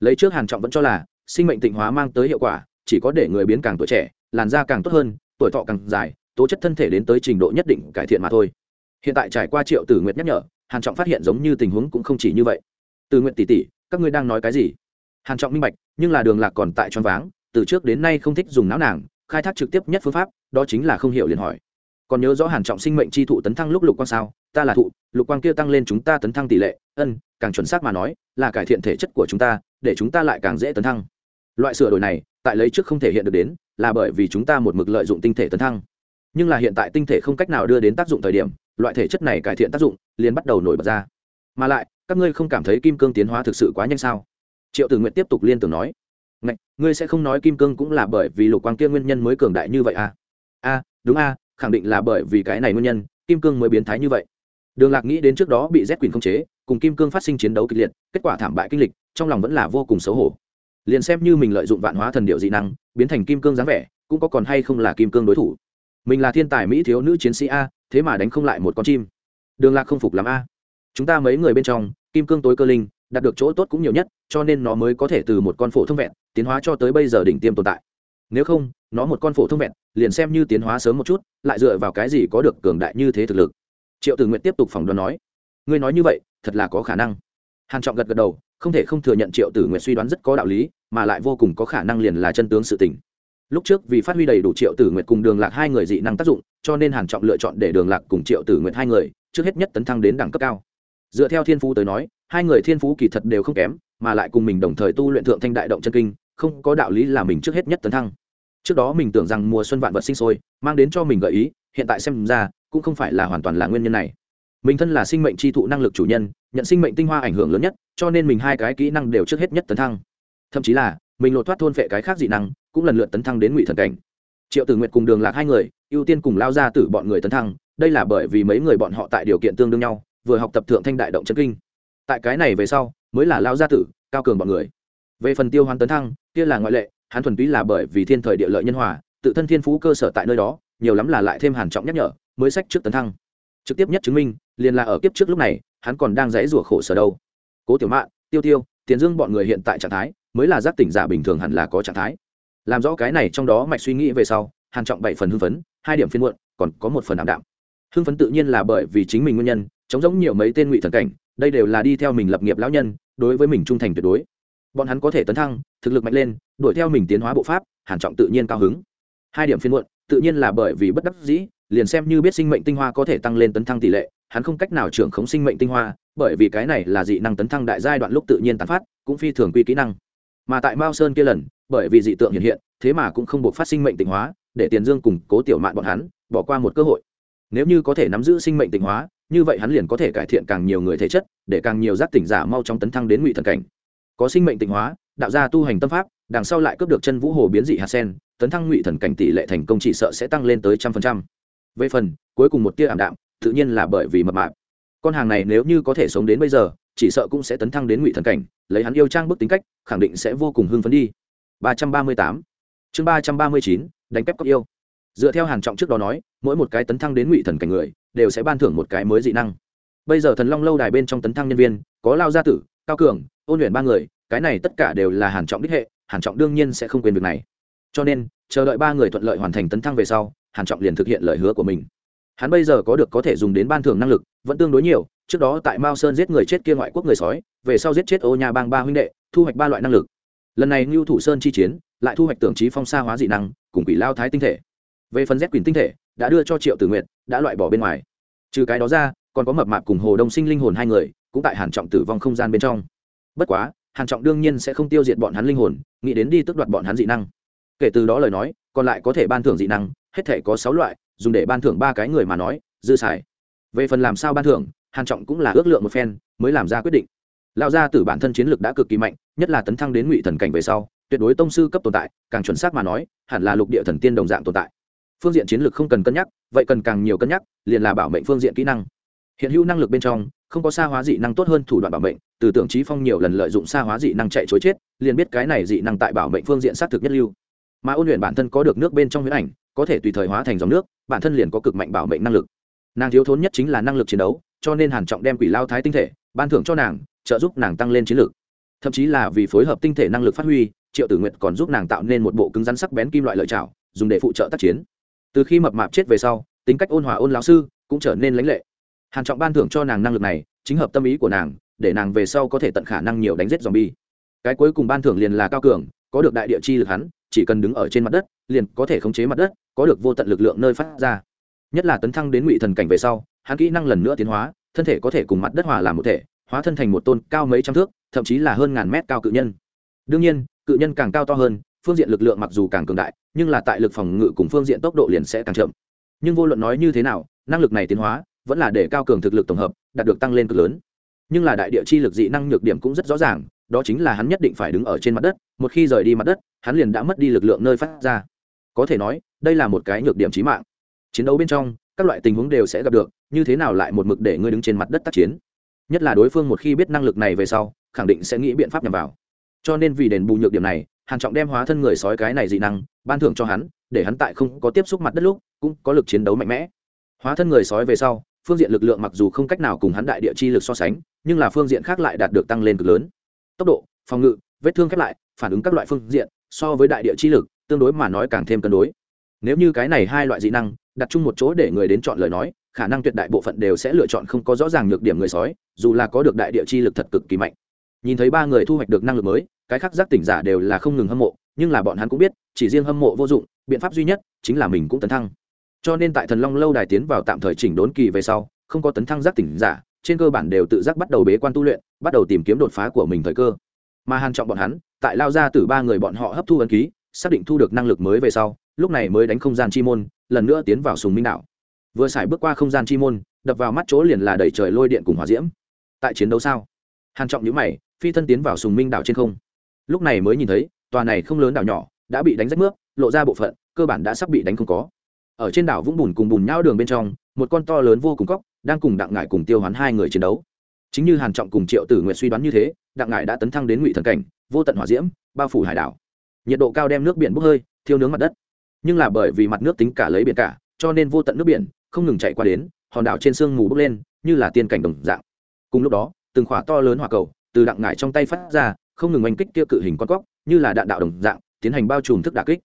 Lấy trước hàn trọng vẫn cho là, sinh mệnh tịnh hóa mang tới hiệu quả, chỉ có để người biến càng tuổi trẻ, làn da càng tốt hơn, tuổi thọ càng dài, tố chất thân thể đến tới trình độ nhất định cải thiện mà thôi. Hiện tại trải qua triệu tử nguyệt nhắc nhở, hàn trọng phát hiện giống như tình huống cũng không chỉ như vậy. Từ nguyện tỷ tỷ, các ngươi đang nói cái gì? Hàn trọng minh bạch, nhưng là đường lạc còn tại choáng váng, từ trước đến nay không thích dùng não nàng, khai thác trực tiếp nhất phương pháp, đó chính là không hiểu liền hỏi còn nhớ rõ hàn trọng sinh mệnh chi thụ tấn thăng lúc lục quang sao? Ta là thụ lục quang kia tăng lên chúng ta tấn thăng tỷ lệ. Ân càng chuẩn xác mà nói là cải thiện thể chất của chúng ta để chúng ta lại càng dễ tấn thăng. Loại sửa đổi này tại lấy trước không thể hiện được đến là bởi vì chúng ta một mực lợi dụng tinh thể tấn thăng. Nhưng là hiện tại tinh thể không cách nào đưa đến tác dụng thời điểm loại thể chất này cải thiện tác dụng liền bắt đầu nổi bật ra. Mà lại các ngươi không cảm thấy kim cương tiến hóa thực sự quá nhanh sao? Triệu tử nguyện tiếp tục liên tưởng nói. Ngạch, ngươi sẽ không nói kim cương cũng là bởi vì lục quang kia nguyên nhân mới cường đại như vậy à? A đúng a khẳng định là bởi vì cái này nguyên nhân, kim cương mới biến thái như vậy. Đường lạc nghĩ đến trước đó bị z quyền khống chế, cùng kim cương phát sinh chiến đấu kịch liệt, kết quả thảm bại kinh lịch, trong lòng vẫn là vô cùng xấu hổ. Liền xem như mình lợi dụng vạn hóa thần điệu dị năng, biến thành kim cương dáng vẻ, cũng có còn hay không là kim cương đối thủ. Mình là thiên tài mỹ thiếu nữ chiến sĩ a, thế mà đánh không lại một con chim. Đường lạc không phục làm a. Chúng ta mấy người bên trong, kim cương tối cơ linh, đạt được chỗ tốt cũng nhiều nhất, cho nên nó mới có thể từ một con phổ thông vẹn, tiến hóa cho tới bây giờ đỉnh tiêm tồn tại. Nếu không nó một con phổ thông vẹn, liền xem như tiến hóa sớm một chút, lại dựa vào cái gì có được cường đại như thế thực lực. Triệu tử nguyện tiếp tục phỏng đoán nói, ngươi nói như vậy, thật là có khả năng. Hàn trọng gật gật đầu, không thể không thừa nhận triệu tử nguyện suy đoán rất có đạo lý, mà lại vô cùng có khả năng liền là chân tướng sự tình. Lúc trước vì phát huy đầy đủ triệu tử nguyện cùng đường lạc hai người dị năng tác dụng, cho nên hàn trọng lựa chọn để đường lạc cùng triệu tử nguyện hai người, trước hết nhất tấn thăng đến đẳng cấp cao. Dựa theo thiên phú tới nói, hai người thiên phú kỳ thật đều không kém, mà lại cùng mình đồng thời tu luyện thượng thanh đại động chân kinh, không có đạo lý là mình trước hết nhất tấn thăng trước đó mình tưởng rằng mùa xuân vạn vật sinh sôi, mang đến cho mình gợi ý, hiện tại xem ra, cũng không phải là hoàn toàn là nguyên nhân này. Mình thân là sinh mệnh tri thụ năng lực chủ nhân, nhận sinh mệnh tinh hoa ảnh hưởng lớn nhất, cho nên mình hai cái kỹ năng đều trước hết nhất tấn thăng. Thậm chí là, mình lột thoát thôn phệ cái khác dị năng, cũng lần lượt tấn thăng đến ngụy thần cảnh. Triệu tử nguyện cùng đường lạc hai người, ưu tiên cùng lao ra từ bọn người tấn thăng, đây là bởi vì mấy người bọn họ tại điều kiện tương đương nhau, vừa học tập thượng thanh đại động chân kinh. Tại cái này về sau, mới là lao gia tử, cao cường bọn người. Về phần tiêu hoán tấn thăng, kia là ngoại lệ hắn thuần túy là bởi vì thiên thời địa lợi nhân hòa, tự thân thiên phú cơ sở tại nơi đó, nhiều lắm là lại thêm hàn trọng nhắc nhở, mới sách trước tấn thăng. Trực tiếp nhất chứng minh, liền là ở kiếp trước lúc này, hắn còn đang dãy rủa khổ sở đâu. Cố tiểu mạn, tiêu tiêu, tiền dương bọn người hiện tại trạng thái, mới là giác tỉnh giả bình thường hẳn là có trạng thái. Làm rõ cái này trong đó mạch suy nghĩ về sau, hàn trọng bảy phần hưng phấn, hai điểm phiên muộn, còn có một phần ảm đạm. Hưng phấn tự nhiên là bởi vì chính mình nguyên nhân, chống giống nhiều mấy tên ngụy thần cảnh, đây đều là đi theo mình lập nghiệp lão nhân, đối với mình trung thành tuyệt đối bọn hắn có thể tấn thăng, thực lực mạnh lên, đuổi theo mình tiến hóa bộ pháp, hàn trọng tự nhiên cao hứng. Hai điểm phiên muộn, tự nhiên là bởi vì bất đắc dĩ, liền xem như biết sinh mệnh tinh hoa có thể tăng lên tấn thăng tỷ lệ, hắn không cách nào trưởng khống sinh mệnh tinh hoa, bởi vì cái này là dị năng tấn thăng đại giai đoạn lúc tự nhiên tán phát, cũng phi thường quy kỹ năng. Mà tại mao sơn kia lần, bởi vì dị tượng hiện hiện, thế mà cũng không buộc phát sinh mệnh tịnh hóa, để tiền dương củng cố tiểu mạn bọn hắn bỏ qua một cơ hội. Nếu như có thể nắm giữ sinh mệnh tịnh hóa, như vậy hắn liền có thể cải thiện càng nhiều người thể chất, để càng nhiều giác tỉnh giả mau chóng tấn thăng đến ngụy thần cảnh có sinh mệnh tịnh hóa, đạo gia tu hành tâm pháp, đằng sau lại cướp được chân vũ hồ biến dị hạt sen, tấn thăng ngụy thần cảnh tỷ lệ thành công chỉ sợ sẽ tăng lên tới trăm phần trăm. Về phần, cuối cùng một tia ảm đạm, tự nhiên là bởi vì mập mạp. Con hàng này nếu như có thể sống đến bây giờ, chỉ sợ cũng sẽ tấn thăng đến ngụy thần cảnh, lấy hắn yêu trang bức tính cách, khẳng định sẽ vô cùng hưng phấn đi. ba trăm ba mươi tám. Chương ba trăm ba mươi chín, đánh kép cóc yêu. Dựa theo hàng trọng trước đó nói, mỗi một cái tấn thăng đến ngụy thần cảnh người, đều sẽ ban thưởng một cái mới dị năng. Bây giờ thần long lâu đài bên trong tấn thăng nhân viên, có lao gia tử cao cường, ôn luyện ba người, cái này tất cả đều là hàn trọng đích hệ, hàn trọng đương nhiên sẽ không quên việc này. Cho nên, chờ đợi ba người thuận lợi hoàn thành tấn thăng về sau, hàn trọng liền thực hiện lời hứa của mình. Hắn bây giờ có được có thể dùng đến ban thưởng năng lực, vẫn tương đối nhiều, trước đó tại mao sơn giết người chết kia ngoại quốc người sói, về sau giết chết ô nhà bang ba huynh đệ, thu hoạch ba loại năng lực. Lần này ngưu thủ sơn chi chiến, lại thu hoạch tưởng trí phong sa hóa dị năng, cùng quỷ lao thái tinh thể. Về phần rét quỳnh tinh thể, đã đưa cho triệu tử nguyện đã loại bỏ bên ngoài. Trừ cái đó ra, còn có mập mạp cùng hồ đông sinh linh hồn hai người cũng tại hàn trọng tử vong không gian bên trong. Bất quá, hàn trọng đương nhiên sẽ không tiêu diệt bọn hắn linh hồn, nghĩ đến đi tước đoạt bọn hắn dị năng. Kể từ đó lời nói, còn lại có thể ban thưởng dị năng, hết thể có sáu loại, dùng để ban thưởng ba cái người mà nói, dư xài. Về phần làm sao ban thưởng, hàn trọng cũng là ước lượng một phen, mới làm ra quyết định. Lão gia tử bản thân chiến lực đã cực kỳ mạnh, nhất là tấn thăng đến ngụy thần cảnh về sau, tuyệt đối tông sư cấp tồn tại, càng chuẩn xác mà nói, hẳn là lục địa thần tiên đồng dạng tồn tại. Phương diện chiến lược không cần cân nhắc, vậy cần càng nhiều cân nhắc, liền là bảo mệnh phương diện kỹ năng. Hiện hữu năng lực bên trong không có xa hóa dị năng tốt hơn thủ đoạn bảo mệnh, từ tưởng trí phong nhiều lần lợi dụng xa hóa dị năng chạy chối chết, liền biết cái này dị năng tại bảo mệnh phương diện xác thực nhất lưu. Mà ôn luyện bản thân có được nước bên trong huyễn ảnh, có thể tùy thời hóa thành dòng nước, bản thân liền có cực mạnh bảo mệnh năng lực. Nàng thiếu thốn nhất chính là năng lực chiến đấu, cho nên hàn trọng đem quỷ lao thái tinh thể, ban thưởng cho nàng, trợ giúp nàng tăng lên chiến lược thậm chí là vì phối hợp tinh thể năng lực phát huy, triệu tử nguyện còn giúp nàng tạo nên một bộ cứng rắn sắc bén kim loại lợi chảo dùng để phụ trợ tác chiến. Từ khi mập mạp chết về sau, tính cách ôn hòa ôn lão sư cũng trở nên lãnh lệ hàn trọng ban thưởng cho nàng năng lực này, chính hợp tâm ý của nàng, để nàng về sau có thể tận khả năng nhiều đánh giết zombie. Cái cuối cùng ban thưởng liền là cao cường, có được đại địa chi lực hắn, chỉ cần đứng ở trên mặt đất, liền có thể khống chế mặt đất, có được vô tận lực lượng nơi phát ra. Nhất là tấn thăng đến ngụy thần cảnh về sau, hắn kỹ năng lần nữa tiến hóa, thân thể có thể cùng mặt đất hòa làm một thể, hóa thân thành một tôn cao mấy trăm thước, thậm chí là hơn ngàn mét cao cự nhân. Đương nhiên, cự nhân càng cao to hơn, phương diện lực lượng mặc dù càng cường đại, nhưng là tại lực phòng ngự cùng phương diện tốc độ liền sẽ càng chậm. Nhưng vô luận nói như thế nào, năng lực này tiến hóa vẫn là để cao cường thực lực tổng hợp, đạt được tăng lên cực lớn. Nhưng là đại địa chi lực dị năng nhược điểm cũng rất rõ ràng, đó chính là hắn nhất định phải đứng ở trên mặt đất, một khi rời đi mặt đất, hắn liền đã mất đi lực lượng nơi phát ra. Có thể nói, đây là một cái nhược điểm trí mạng. Chiến đấu bên trong, các loại tình huống đều sẽ gặp được, như thế nào lại một mực để ngươi đứng trên mặt đất tác chiến? Nhất là đối phương một khi biết năng lực này về sau, khẳng định sẽ nghĩ biện pháp nhằm vào. Cho nên vì đền bù nhược điểm này, hàn trọng đem hóa thân người sói cái này dị năng, ban thưởng cho hắn, để hắn tại không có tiếp xúc mặt đất lúc, cũng có lực chiến đấu mạnh mẽ. Hóa thân người sói về sau phương diện lực lượng mặc dù không cách nào cùng hắn đại địa chi lực so sánh, nhưng là phương diện khác lại đạt được tăng lên cực lớn. Tốc độ, phòng ngự, vết thương khép lại, phản ứng các loại phương diện, so với đại địa chi lực, tương đối mà nói càng thêm cân đối. Nếu như cái này hai loại dị năng, đặt chung một chỗ để người đến chọn lời nói, khả năng tuyệt đại bộ phận đều sẽ lựa chọn không có rõ ràng nhược điểm người sói, dù là có được đại địa chi lực thật cực kỳ mạnh. Nhìn thấy ba người thu hoạch được năng lực mới, cái khác giác tỉnh giả đều là không ngừng hâm mộ, nhưng là bọn hắn cũng biết, chỉ riêng hâm mộ vô dụng, biện pháp duy nhất chính là mình cũng tấn thăng cho nên tại thần long lâu đài tiến vào tạm thời chỉnh đốn kỳ về sau, không có tấn thăng giác tỉnh giả, trên cơ bản đều tự giác bắt đầu bế quan tu luyện, bắt đầu tìm kiếm đột phá của mình thời cơ. Mà hàn trọng bọn hắn, tại lao ra từ ba người bọn họ hấp thu ấn ký, xác định thu được năng lực mới về sau, lúc này mới đánh không gian chi môn, lần nữa tiến vào sùng minh đảo vừa xài bước qua không gian chi môn, đập vào mắt chỗ liền là đẩy trời lôi điện cùng hỏa diễm. Tại chiến đấu sao? Hàn trọng nhíu mày, phi thân tiến vào sùng minh đảo trên không. Lúc này mới nhìn thấy, tòa này không lớn đảo nhỏ, đã bị đánh rách nước lộ ra bộ phận, cơ bản đã sắp bị đánh không có ở trên đảo vũng bùn cùng bùn nhau đường bên trong, một con to lớn vô cùng cóc đang cùng đặng ngải cùng tiêu hoán hai người chiến đấu. Chính như hàn trọng cùng triệu tử nguyện suy đoán như thế, đặng ngải đã tấn thăng đến ngụy thần cảnh, vô tận hỏa diễm, bao phủ hải đảo. Nhiệt độ cao đem nước biển bốc hơi, thiêu nướng mặt đất. Nhưng là bởi vì mặt nước tính cả lấy biển cả, cho nên vô tận nước biển không ngừng chạy qua đến, hòn đảo trên sương mù bốc lên, như là tiên cảnh đồng dạng. Cùng lúc đó, từng khỏa to lớn hỏa cầu từ đặng ngải trong tay phát ra, không ngừng oanh kích kia cự hình con cóc, như là đạn đạo đồng dạng, tiến hành bao trùm thức đà kích.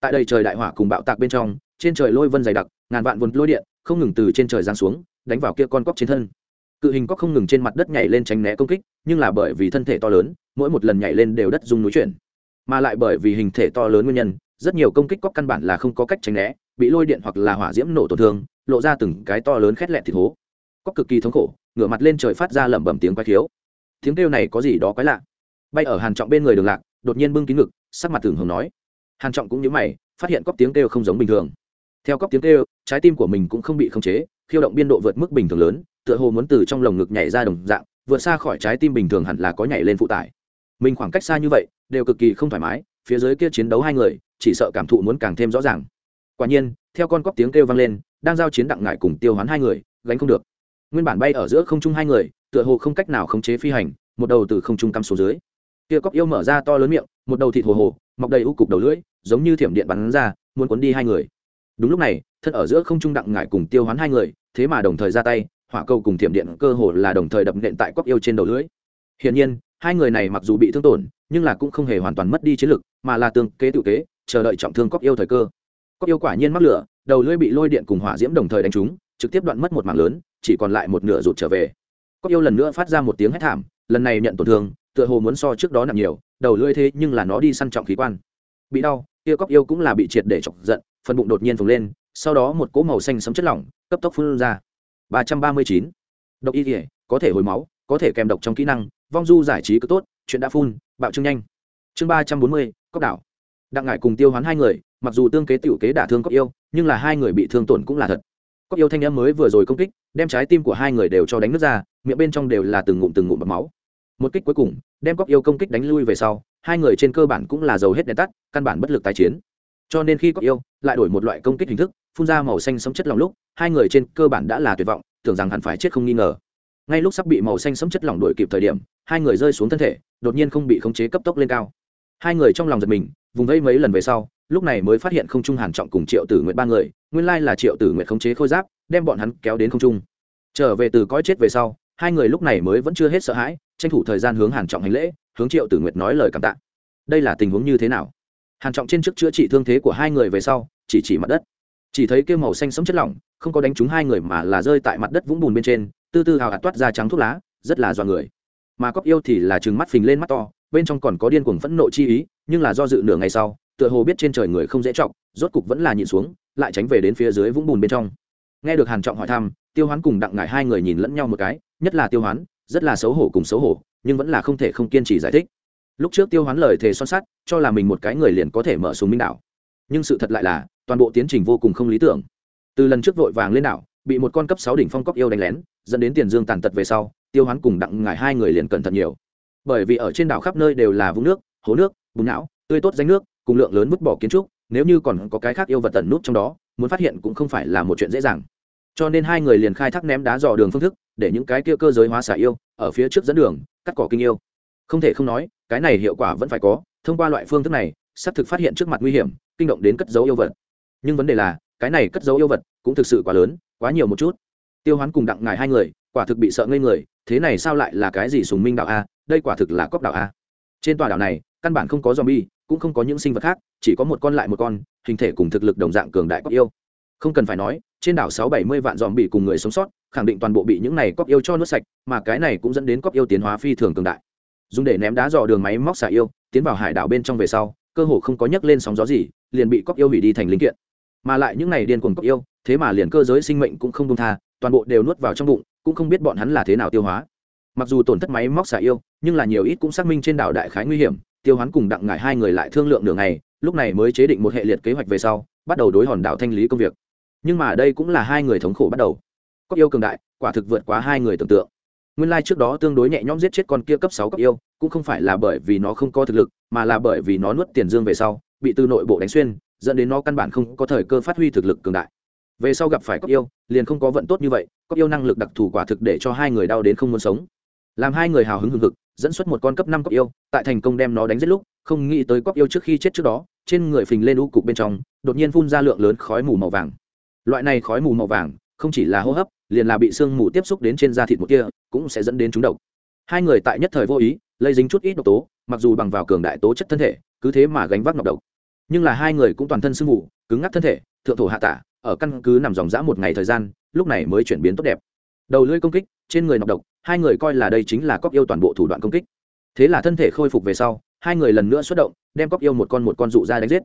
Tại đây trời đại hỏa cùng bạo tạc bên trong trên trời lôi vân dày đặc, ngàn vạn vốn lôi điện không ngừng từ trên trời giáng xuống, đánh vào kia con cóc trên thân. Cự hình cóc không ngừng trên mặt đất nhảy lên tránh né công kích, nhưng là bởi vì thân thể to lớn, mỗi một lần nhảy lên đều đất dung núi chuyển. Mà lại bởi vì hình thể to lớn nguyên nhân, rất nhiều công kích cóc căn bản là không có cách tránh né, bị lôi điện hoặc là hỏa diễm nổ tổn thương, lộ ra từng cái to lớn khét lẹt thịt hố. Cóc cực kỳ thống khổ, ngửa mặt lên trời phát ra lẩm bẩm tiếng quái thiếu tiếng kêu này có gì đó quái lạ. Bay ở hàn trọng bên người đường lạc, đột nhiên bưng kín ngực, sắc mặt thường hồng nói. Hàn trọng cũng nhíu mày, phát hiện cóc tiếng kêu không giống bình thường theo cóc tiếng kêu, trái tim của mình cũng không bị khống chế, khiêu động biên độ vượt mức bình thường lớn, tựa hồ muốn từ trong lồng ngực nhảy ra đồng dạng, vượt xa khỏi trái tim bình thường hẳn là có nhảy lên phụ tải. Mình khoảng cách xa như vậy, đều cực kỳ không thoải mái, phía dưới kia chiến đấu hai người, chỉ sợ cảm thụ muốn càng thêm rõ ràng. Quả nhiên, theo con cóc tiếng kêu vang lên, đang giao chiến đặng ngại cùng tiêu hoán hai người, gánh không được. Nguyên bản bay ở giữa không trung hai người, tựa hồ không cách nào khống chế phi hành, một đầu từ không trung cắm xuống dưới. Kia cóc yêu mở ra to lớn miệng, một đầu thịt hồ hồ, mọc đầy u cục đầu lưỡi, giống như thiểm điện bắn ra, muốn cuốn đi hai người đúng lúc này, thân ở giữa không trung đặng ngải cùng tiêu hoán hai người, thế mà đồng thời ra tay, hỏa cầu cùng thiểm điện cơ hồ là đồng thời đập nện tại cóc yêu trên đầu lưỡi. Hiển nhiên, hai người này mặc dù bị thương tổn, nhưng là cũng không hề hoàn toàn mất đi chiến lực, mà là tương kế tự kế, chờ đợi trọng thương cóc yêu thời cơ. Cóc yêu quả nhiên mắc lửa, đầu lưỡi bị lôi điện cùng hỏa diễm đồng thời đánh trúng, trực tiếp đoạn mất một mảng lớn, chỉ còn lại một nửa rụt trở về. Cóc yêu lần nữa phát ra một tiếng hét thảm, lần này nhận tổn thương, tựa hồ muốn so trước đó nặng nhiều, đầu lưỡi thế nhưng là nó đi săn trọng khí quan. Bị đau kia cóc yêu cũng là bị triệt để chọc giận, phần bụng đột nhiên phồng lên, sau đó một cỗ màu xanh sấm chất lỏng, cấp tốc phun ra. ba trăm ba mươi chín. Độc y thể có thể hồi máu, có thể kèm độc trong kỹ năng, vong du giải trí cứ tốt, chuyện đã phun, bạo trưng nhanh. Chương ba trăm bốn mươi cốc đảo. Đặng ngải cùng tiêu hoán hai người, mặc dù tương kế t i ể u kế đả thương cóc yêu, nhưng là hai người bị thương tổn cũng là thật. Cóc yêu thanh em mới vừa rồi công kích, đem trái tim của hai người đều cho đánh nước ra, miệng bên trong đều là từng ngụm từng ngụm bọc máu. Một kích cuối cùng, đem cóc yêu công kích đánh lui về sau hai người trên cơ bản cũng là dầu hết đèn tắt, căn bản bất lực tái chiến. Cho nên khi có yêu, lại đổi một loại công kích hình thức, phun ra màu xanh sống chất lòng lúc, hai người trên cơ bản đã là tuyệt vọng, tưởng rằng hẳn phải chết không nghi ngờ. Ngay lúc sắp bị màu xanh sống chất lỏng đuổi kịp thời điểm, hai người rơi xuống thân thể, đột nhiên không bị khống chế cấp tốc lên cao. Hai người trong lòng giật mình, vùng vây mấy lần về sau, lúc này mới phát hiện không trung hàn trọng cùng triệu tử nguyệt ba người, nguyên lai là triệu tử nguyệt khống chế khôi giáp, đem bọn hắn kéo đến không trung. Trở về từ cõi chết về sau, hai người lúc này mới vẫn chưa hết sợ hãi, tranh thủ thời gian hướng hàn trọng hành lễ hướng triệu tử nguyệt nói lời cảm tạ. Đây là tình huống như thế nào? Hàn trọng trên trước chữa trị thương thế của hai người về sau, chỉ chỉ mặt đất. Chỉ thấy kêu màu xanh sống chất lỏng, không có đánh trúng hai người mà là rơi tại mặt đất vũng bùn bên trên tư tư hào hạt toát ra trắng thuốc lá, rất là dọa người. Mà cóc yêu thì là trừng mắt phình lên mắt to, bên trong còn có điên cuồng phẫn nộ chi ý, nhưng là do dự nửa ngày sau, tựa hồ biết trên trời người không dễ trọng rốt cục vẫn là nhịn xuống, lại tránh về đến phía dưới vũng bùn bên trong. Nghe được hàn trọng hỏi thăm, tiêu hoán cùng đặng ngải hai người nhìn lẫn nhau một cái, nhất là tiêu hoán, rất là xấu hổ cùng xấu hổ nhưng vẫn là không thể không kiên trì giải thích. Lúc trước tiêu hoán lời thề son sắt, cho là mình một cái người liền có thể mở súng minh đảo. Nhưng sự thật lại là, toàn bộ tiến trình vô cùng không lý tưởng. Từ lần trước vội vàng lên đảo, bị một con cấp sáu đỉnh phong cóc yêu đánh lén, dẫn đến tiền dương tàn tật về sau, tiêu hoán cùng đặng ngải hai người liền cẩn thận nhiều. Bởi vì ở trên đảo khắp nơi đều là vũng nước, hố nước, bùn não, tươi tốt danh nước, cùng lượng lớn vứt bỏ kiến trúc, nếu như còn có cái khác yêu vật tận nút trong đó, muốn phát hiện cũng không phải là một chuyện dễ dàng. Cho nên hai người liền khai thác ném đá dò đường phương thức, để những cái kia cơ giới hóa xả yêu, ở phía trước dẫn đường cắt cỏ kinh yêu. Không thể không nói, cái này hiệu quả vẫn phải có, thông qua loại phương thức này, xác thực phát hiện trước mặt nguy hiểm, kinh động đến cất dấu yêu vật. Nhưng vấn đề là, cái này cất dấu yêu vật cũng thực sự quá lớn, quá nhiều một chút. Tiêu hoán cùng đặng ngài hai người, quả thực bị sợ ngây người, thế này sao lại là cái gì sùng minh đạo a, đây quả thực là cóc đạo a. Trên tòa đảo này, căn bản không có zombie, cũng không có những sinh vật khác, chỉ có một con lại một con, hình thể cùng thực lực đồng dạng cường đại cóc yêu. Không cần phải nói trên đảo sáu bảy mươi vạn dòm bị cùng người sống sót, khẳng định toàn bộ bị những này cóc yêu cho nước sạch, mà cái này cũng dẫn đến cóc yêu tiến hóa phi thường cường đại. Dùng để ném đá dò đường máy móc xả yêu, tiến vào hải đảo bên trong về sau, cơ hồ không có nhấc lên sóng gió gì, liền bị cóc yêu hủy đi thành linh kiện. Mà lại những này điên cuồng cóc yêu, thế mà liền cơ giới sinh mệnh cũng không đông tha, toàn bộ đều nuốt vào trong bụng, cũng không biết bọn hắn là thế nào tiêu hóa. Mặc dù tổn thất máy móc xả yêu, nhưng là nhiều ít cũng xác minh trên đảo đại khái nguy hiểm, tiêu hoán cùng đặng ngải hai người lại thương lượng đường này lúc này mới chế định một hệ liệt kế hoạch về sau, bắt đầu đối hòn đảo thanh lý công việc nhưng mà đây cũng là hai người thống khổ bắt đầu. Cóc yêu cường đại, quả thực vượt quá hai người tưởng tượng. Nguyên lai trước đó tương đối nhẹ nhõm giết chết con kia cấp sáu cóc yêu, cũng không phải là bởi vì nó không có thực lực, mà là bởi vì nó nuốt tiền dương về sau, bị từ nội bộ đánh xuyên, dẫn đến nó căn bản không có thời cơ phát huy thực lực cường đại. Về sau gặp phải cóc yêu, liền không có vận tốt như vậy cóc yêu năng lực đặc thù quả thực để cho hai người đau đến không muốn sống. Làm hai người hào hứng hừng hực, dẫn xuất một con cấp năm cóc yêu, tại thành công đem nó đánh giết lúc, không nghĩ tới cóc yêu trước khi chết trước đó, trên người phình lên u cục bên trong, đột nhiên phun ra lượng lớn khói mù màu vàng loại này khói mù màu vàng, không chỉ là hô hấp, liền là bị sương mù tiếp xúc đến trên da thịt một kia, cũng sẽ dẫn đến trúng độc. Hai người tại nhất thời vô ý, lây dính chút ít độc tố, mặc dù bằng vào cường đại tố chất thân thể, cứ thế mà gánh vác nọc độc. Nhưng là hai người cũng toàn thân sương mù, cứng ngắc thân thể, thượng thổ hạ tả, ở căn cứ nằm dòng dã một ngày thời gian, lúc này mới chuyển biến tốt đẹp. Đầu lưỡi công kích, trên người nọc độc, hai người coi là đây chính là cóc yêu toàn bộ thủ đoạn công kích. Thế là thân thể khôi phục về sau, hai người lần nữa xuất động, đem cóc yêu một con một con dụ ra đánh giết.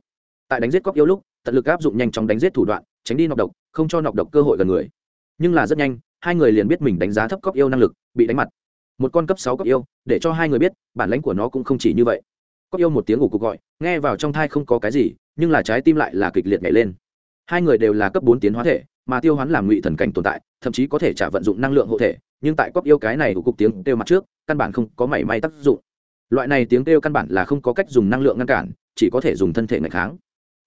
Tại đánh giết cóc yêu lúc, tận lực áp dụng nhanh chóng đánh giết thủ đoạn tránh đi nọc độc, không cho nọc độc cơ hội gần người. Nhưng là rất nhanh, hai người liền biết mình đánh giá thấp cóc yêu năng lực, bị đánh mặt. Một con cấp sáu cóc yêu, để cho hai người biết, bản lãnh của nó cũng không chỉ như vậy. Cóc yêu một tiếng ngủ cuộc gọi, nghe vào trong thai không có cái gì, nhưng là trái tim lại là kịch liệt nhảy lên. Hai người đều là cấp bốn tiến hóa thể, mà tiêu hoán làm ngụy thần cảnh tồn tại, thậm chí có thể trả vận dụng năng lượng hộ thể, nhưng tại cóc yêu cái này của cục tiếng kêu mặt trước, căn bản không có mảy may tác dụng. Loại này tiếng kêu căn bản là không có cách dùng năng lượng ngăn cản, chỉ có thể dùng thân thể ngày kháng.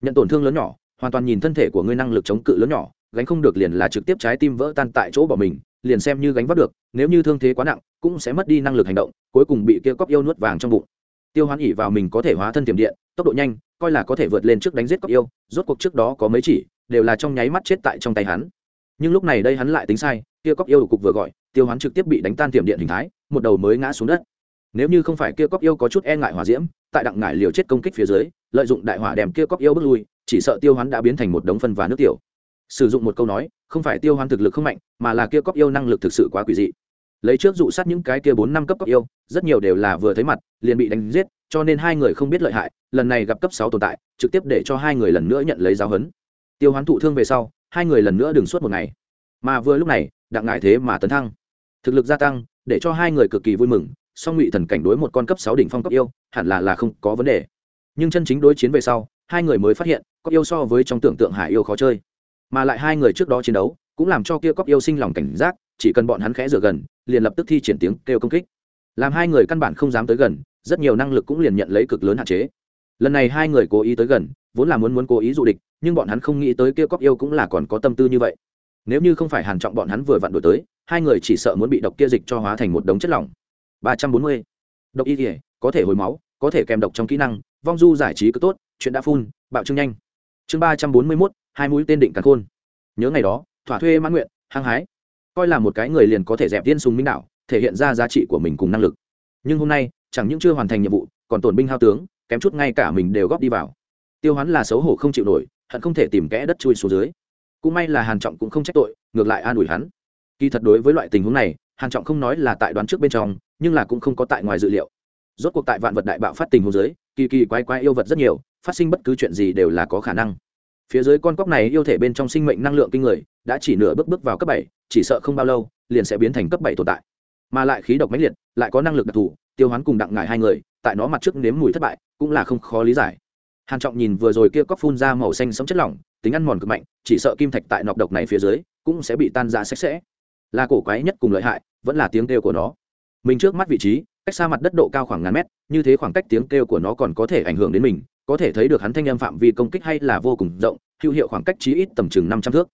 Nhận tổn thương lớn nhỏ hoàn toàn nhìn thân thể của ngươi năng lực chống cự lớn nhỏ, gánh không được liền là trực tiếp trái tim vỡ tan tại chỗ bỏ mình, liền xem như gánh vác được, nếu như thương thế quá nặng, cũng sẽ mất đi năng lực hành động, cuối cùng bị kia cóc yêu nuốt vàng trong bụng. Tiêu hoán ỉ vào mình có thể hóa thân tiềm điện, tốc độ nhanh, coi là có thể vượt lên trước đánh giết cóc yêu, rốt cuộc trước đó có mấy chỉ, đều là trong nháy mắt chết tại trong tay hắn. Nhưng lúc này đây hắn lại tính sai, kia cóc yêu cục vừa gọi, tiêu hoán trực tiếp bị đánh tan tiềm điện hình thái, một đầu mới ngã xuống đất. Nếu như không phải kia cóc yêu có chút e ngại hỏa diễm, tại đặng ngải liều chết công kích phía dưới, lợi dụng đại hỏa đem kia cóc yêu bước lui chỉ sợ tiêu hoán đã biến thành một đống phân và nước tiểu. Sử dụng một câu nói, không phải tiêu hoán thực lực không mạnh, mà là kia cóc yêu năng lực thực sự quá quỷ dị. Lấy trước dụ sát những cái kia bốn năm cấp cóc yêu, rất nhiều đều là vừa thấy mặt, liền bị đánh giết, cho nên hai người không biết lợi hại, lần này gặp cấp sáu tồn tại, trực tiếp để cho hai người lần nữa nhận lấy giáo huấn. Tiêu hoán thụ thương về sau, hai người lần nữa đừng suốt một ngày. Mà vừa lúc này, đặng ngại thế mà tấn thăng. Thực lực gia tăng, để cho hai người cực kỳ vui mừng, song ngụy thần cảnh đối một con cấp sáu đỉnh phong cấp yêu, hẳn là là không có vấn đề. Nhưng chân chính đối chiến về sau hai người mới phát hiện cóc yêu so với trong tưởng tượng hải yêu khó chơi. Mà lại hai người trước đó chiến đấu, cũng làm cho kia cóc yêu sinh lòng cảnh giác, chỉ cần bọn hắn khẽ rửa gần, liền lập tức thi triển tiếng kêu công kích. Làm hai người căn bản không dám tới gần, rất nhiều năng lực cũng liền nhận lấy cực lớn hạn chế. Lần này hai người cố ý tới gần, vốn là muốn muốn cố ý dụ địch, nhưng bọn hắn không nghĩ tới kia cóc yêu cũng là còn có tâm tư như vậy. Nếu như không phải hàn trọng bọn hắn vừa vặn đổi tới, hai người chỉ sợ muốn bị độc kia dịch cho hóa thành một đống chất lỏng. Ba trăm bốn mươi. Độc y thể có thể hồi máu, có thể kèm độc trong kỹ năng, vong du giải trí cứ tốt chuyện đã phun, bạo trương nhanh. Chương ba trăm bốn mươi mốt, hai mũi tên định cắn khôn. Nhớ ngày đó, thỏa thuê mãn nguyện, hăng hái. Coi là một cái người liền có thể dẹp tiên sùng minh đạo, thể hiện ra giá trị của mình cùng năng lực. Nhưng hôm nay, chẳng những chưa hoàn thành nhiệm vụ, còn tổn binh hao tướng, kém chút ngay cả mình đều góp đi vào. Tiêu hoán là xấu hổ không chịu nổi, hận không thể tìm kẽ đất chui xuống dưới. Cũng may là hàn trọng cũng không trách tội, ngược lại an ủi hắn. Kỳ thật đối với loại tình huống này, hàn trọng không nói là tại đoán trước bên trong, nhưng là cũng không có tại ngoài dự liệu rốt cuộc tại vạn vật đại bạo phát tình hồ dưới, kỳ kỳ quái quái yêu vật rất nhiều, phát sinh bất cứ chuyện gì đều là có khả năng. Phía dưới con cóc này yêu thể bên trong sinh mệnh năng lượng kinh người, đã chỉ nửa bước bước vào cấp bảy, chỉ sợ không bao lâu, liền sẽ biến thành cấp bảy tồn tại. Mà lại khí độc mãnh liệt, lại có năng lực đặc thù, tiêu hoán cùng đặng ngải hai người, tại nó mặt trước nếm mùi thất bại, cũng là không khó lý giải. Hàn trọng nhìn vừa rồi kia cóc phun ra màu xanh sống chất lỏng, tính ăn mòn cực mạnh, chỉ sợ kim thạch tại nọc độc này phía dưới, cũng sẽ bị tan ra sạch sẽ. Là cổ quái nhất cùng lợi hại, vẫn là tiếng kêu của nó. Mình trước mắt vị trí cách xa mặt đất độ cao khoảng ngàn mét, như thế khoảng cách tiếng kêu của nó còn có thể ảnh hưởng đến mình, có thể thấy được hắn thanh âm phạm vi công kích hay là vô cùng rộng, hữu hiệu khoảng cách chí ít tầm chừng năm trăm thước.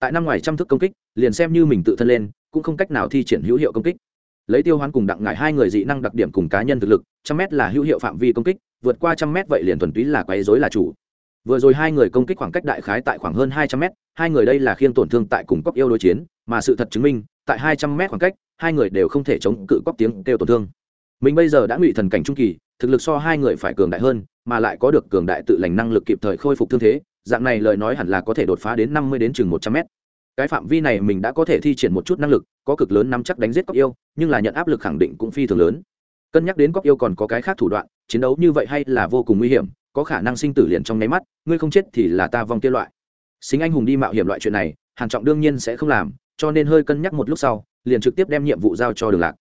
Tại năm ngoài trăm thước công kích, liền xem như mình tự thân lên, cũng không cách nào thi triển hữu hiệu công kích. Lấy tiêu hoán cùng đặng ngải hai người dị năng đặc điểm cùng cá nhân thực lực, trăm mét là hữu hiệu phạm vi công kích, vượt qua trăm mét vậy liền thuần túy là quấy dối là chủ. Vừa rồi hai người công kích khoảng cách đại khái tại khoảng hơn hai trăm mét, hai người đây là khiêng tổn thương tại cùng cóc yêu đối chiến, mà sự thật chứng minh, tại hai trăm mét khoảng cách, hai người đều không thể chống cự cóc tiếng kêu tổn thương mình bây giờ đã ngụy thần cảnh trung kỳ, thực lực so hai người phải cường đại hơn, mà lại có được cường đại tự lành năng lực kịp thời khôi phục thương thế, dạng này lời nói hẳn là có thể đột phá đến năm mươi đến chừng một trăm mét. Cái phạm vi này mình đã có thể thi triển một chút năng lực, có cực lớn nắm chắc đánh giết cóc yêu, nhưng là nhận áp lực khẳng định cũng phi thường lớn. Cân nhắc đến cóc yêu còn có cái khác thủ đoạn, chiến đấu như vậy hay là vô cùng nguy hiểm, có khả năng sinh tử liền trong nháy mắt, ngươi không chết thì là ta vong kia loại. Xính anh hùng đi mạo hiểm loại chuyện này, hàn trọng đương nhiên sẽ không làm, cho nên hơi cân nhắc một lúc sau, liền trực tiếp đem nhiệm vụ giao cho đường lạc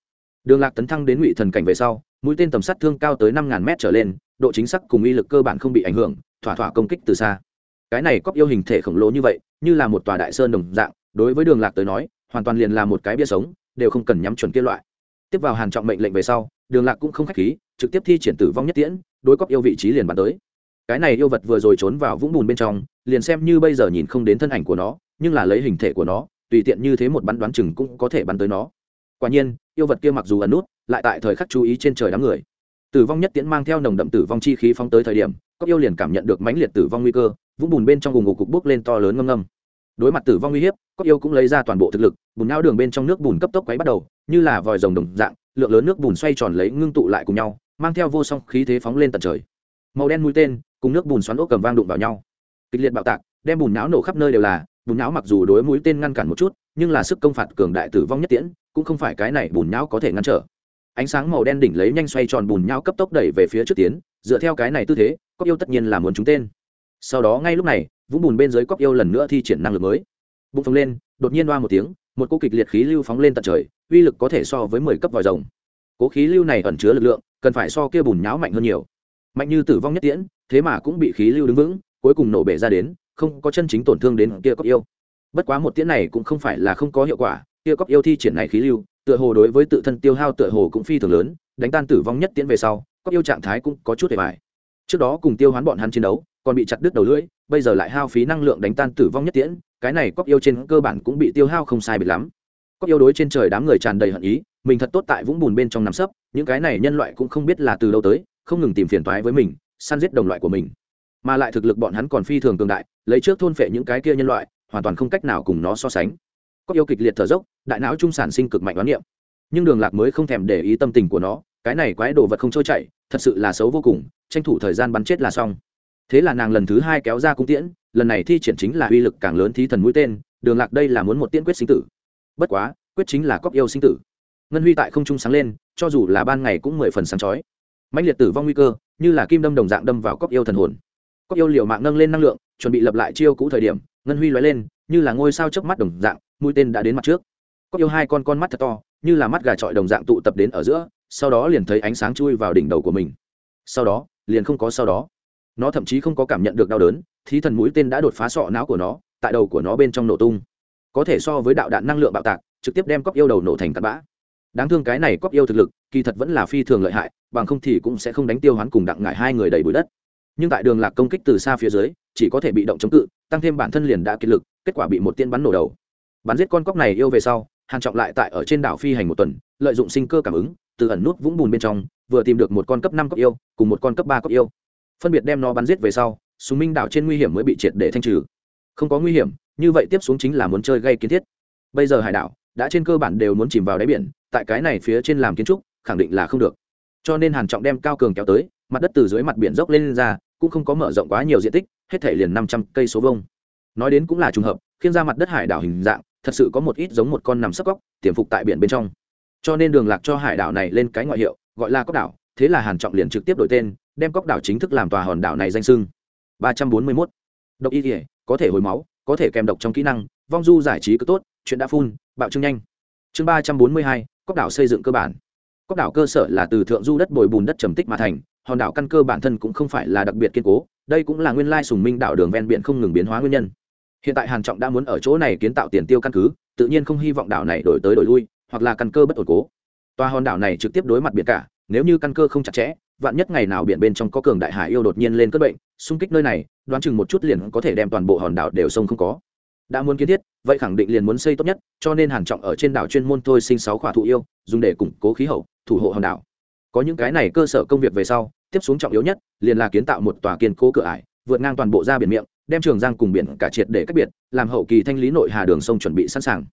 đường lạc tấn thăng đến ngụy thần cảnh về sau, mũi tên tầm sát thương cao tới năm ngàn mét trở lên, độ chính xác cùng uy lực cơ bản không bị ảnh hưởng, thỏa thỏa công kích từ xa. Cái này cóc yêu hình thể khổng lồ như vậy, như là một tòa đại sơn đồng dạng, đối với đường lạc tới nói, hoàn toàn liền là một cái bia sống, đều không cần nhắm chuẩn kia loại. Tiếp vào hàn trọng mệnh lệnh về sau, đường lạc cũng không khách khí, trực tiếp thi triển tử vong nhất tiễn, đối cóc yêu vị trí liền bắn tới. Cái này yêu vật vừa rồi trốn vào vũng bùn bên trong, liền xem như bây giờ nhìn không đến thân ảnh của nó, nhưng là lấy hình thể của nó, tùy tiện như thế một bắn đoán chừng cũng có thể bắn tới nó. Quả nhiên yêu vật kia mặc dù ẩn nút, lại tại thời khắc chú ý trên trời đám người. Tử vong nhất tiễn mang theo nồng đậm tử vong chi khí phóng tới thời điểm cóc yêu liền cảm nhận được mãnh liệt tử vong nguy cơ, vũng bùn bên trong vùng ngục cục bốc lên to lớn ngâm ngâm. Đối mặt tử vong uy hiếp cóc yêu cũng lấy ra toàn bộ thực lực, bùn não đường bên trong nước bùn cấp tốc quấy bắt đầu, như là vòi rồng đồng dạng, lượng lớn nước bùn xoay tròn lấy ngưng tụ lại cùng nhau, mang theo vô song khí thế phóng lên tận trời. Màu đen mũi tên, cùng nước bùn xoắn ốc cầm vang đụng vào nhau. Kịch liệt bạo tạc, đem bùn não nổ khắp nơi đều là, bùn não mặc dù đối mũi tên ngăn cản một chút, nhưng là sức công phạt cường đại tử vong nhất tiễn cũng không phải cái này bùn nhão có thể ngăn trở. Ánh sáng màu đen đỉnh lấy nhanh xoay tròn bùn nhão cấp tốc đẩy về phía trước tiến, dựa theo cái này tư thế cóc yêu tất nhiên là muốn trúng tên. Sau đó ngay lúc này, vũng bùn bên dưới cóc yêu lần nữa thi triển năng lực mới. Bụng phồng lên, đột nhiên đoa một tiếng, một cô kịch liệt khí lưu phóng lên tận trời, uy lực có thể so với mười cấp vòi rồng. Cố khí lưu này ẩn chứa lực lượng, cần phải so kia bùn nháo mạnh hơn nhiều. Mạnh như tử vong nhất tiễn, thế mà cũng bị khí lưu đứng vững, cuối cùng nổ bể ra đến, không có chân chính tổn thương đến kia cóc yêu. Bất quá một tiễn này cũng không phải là không có hiệu quả kia cóc yêu thi triển này khí lưu, tựa hồ đối với tự thân tiêu hao tựa hồ cũng phi thường lớn, đánh tan tử vong nhất tiễn về sau, cóc yêu trạng thái cũng có chút để bài trước đó cùng tiêu hoán bọn hắn chiến đấu, còn bị chặt đứt đầu lưỡi, bây giờ lại hao phí năng lượng đánh tan tử vong nhất tiễn, cái này cóc yêu trên cơ bản cũng bị tiêu hao không sai biệt lắm. Cóc yêu đối trên trời đám người tràn đầy hận ý, mình thật tốt tại vũng bùn bên trong nằm sấp, những cái này nhân loại cũng không biết là từ đâu tới, không ngừng tìm phiền toái với mình, săn giết đồng loại của mình. Mà lại thực lực bọn hắn còn phi thường cường đại, lấy trước thôn phệ những cái kia nhân loại, hoàn toàn không cách nào cùng nó so sánh có yêu kịch liệt thở dốc, đại não trung sản sinh cực mạnh đoán niệm. Nhưng đường lạc mới không thèm để ý tâm tình của nó, cái này quái đồ vật không trôi chạy thật sự là xấu vô cùng, tranh thủ thời gian bắn chết là xong. Thế là nàng lần thứ hai kéo ra cung tiễn, lần này thi triển chính là uy lực càng lớn thí thần mũi tên, đường lạc đây là muốn một tiễn quyết sinh tử. Bất quá, quyết chính là cóc yêu sinh tử. Ngân huy tại không trung sáng lên, cho dù là ban ngày cũng mười phần sáng chói. Mạnh liệt tử vong nguy cơ, như là kim đâm đồng dạng đâm vào cóc yêu thần hồn. Cóc yêu liều mạng nâng lên năng lượng, chuẩn bị lập lại chiêu cũ thời điểm, ngân huy lóe lên, như là ngôi sao chớp mắt đồng dạng mũi tên đã đến mặt trước. Có yêu hai con con mắt thật to, như là mắt gà trọi đồng dạng tụ tập đến ở giữa, sau đó liền thấy ánh sáng chui vào đỉnh đầu của mình. Sau đó, liền không có sau đó. Nó thậm chí không có cảm nhận được đau đớn, thí thần mũi tên đã đột phá sọ não của nó, tại đầu của nó bên trong nổ tung. Có thể so với đạo đạn năng lượng bạo tạc, trực tiếp đem cóc yêu đầu nổ thành tạt bã. Đáng thương cái này cóc yêu thực lực, kỳ thật vẫn là phi thường lợi hại, bằng không thì cũng sẽ không đánh tiêu hoán cùng đặng ngại hai người đầy bụi đất. Nhưng tại đường lạc công kích từ xa phía dưới, chỉ có thể bị động chống cự, tăng thêm bản thân liền đã kiệt lực, kết quả bị một tiên bắn nổ đầu bắn giết con cóc này yêu về sau hàn trọng lại tại ở trên đảo phi hành một tuần lợi dụng sinh cơ cảm ứng từ ẩn nút vũng bùn bên trong vừa tìm được một con cấp năm cóc yêu cùng một con cấp ba cóc yêu. Phân biệt đem nó bắn giết về sau súng minh đảo trên nguy hiểm mới bị triệt để thanh trừ. Không có nguy hiểm như vậy tiếp xuống chính là muốn chơi gây kiến thiết. Bây giờ hải đảo đã trên cơ bản đều muốn chìm vào đáy biển tại cái này phía trên làm kiến trúc khẳng định là không được. Cho nên hàn trọng đem cao cường kéo tới mặt đất từ dưới mặt biển dốc lên, lên ra cũng không có mở rộng quá nhiều diện tích hết thể liền năm trăm cây số vông nói đến cũng là trùng hợp khiến ra mặt đất hải đảo hình dạng thật sự có một ít giống một con nằm sấp góc, tiềm phục tại biển bên trong. Cho nên đường lạc cho hải đảo này lên cái ngoại hiệu, gọi là cốc đảo, thế là hàn trọng liền trực tiếp đổi tên, đem cốc đảo chính thức làm tòa hòn đảo này danh sưng ba trăm bốn mươi 341. độc y thể có thể hồi máu, có thể kèm độc trong kỹ năng, vong du giải trí cứ tốt, chuyện đã phun, bạo trương nhanh. Chương ba trăm bốn mươi hai, cốc đảo xây dựng cơ bản. Cốc đảo cơ sở là từ thượng du đất bồi bùn đất trầm tích mà thành, hòn đảo căn cơ bản thân cũng không phải là đặc biệt kiên cố, đây cũng là nguyên lai sùng minh đảo đường ven biển không ngừng biến hóa nguyên nhân hiện tại hàn trọng đã muốn ở chỗ này kiến tạo tiền tiêu căn cứ, tự nhiên không hy vọng đảo này đổi tới đổi lui, hoặc là căn cơ bất ổn cố. Tòa hòn đảo này trực tiếp đối mặt biển cả, nếu như căn cơ không chặt chẽ, vạn nhất ngày nào biển bên trong có cường đại hải yêu đột nhiên lên cất bệnh, xung kích nơi này, đoán chừng một chút liền có thể đem toàn bộ hòn đảo đều sông không có. Đã muốn kiến thiết, vậy khẳng định liền muốn xây tốt nhất, cho nên hàn trọng ở trên đảo chuyên môn thôi sinh sáu khỏa thụ yêu, dùng để củng cố khí hậu, thủ hộ hòn đảo. Có những cái này cơ sở công việc về sau, tiếp xuống trọng yếu nhất, liền là kiến tạo một tòa kiên cố cửa ải, vượt ngang toàn bộ ra biển miệng đem trường giang cùng biển cả triệt để cách biệt, làm hậu kỳ thanh lý nội hà đường sông chuẩn bị sẵn sàng.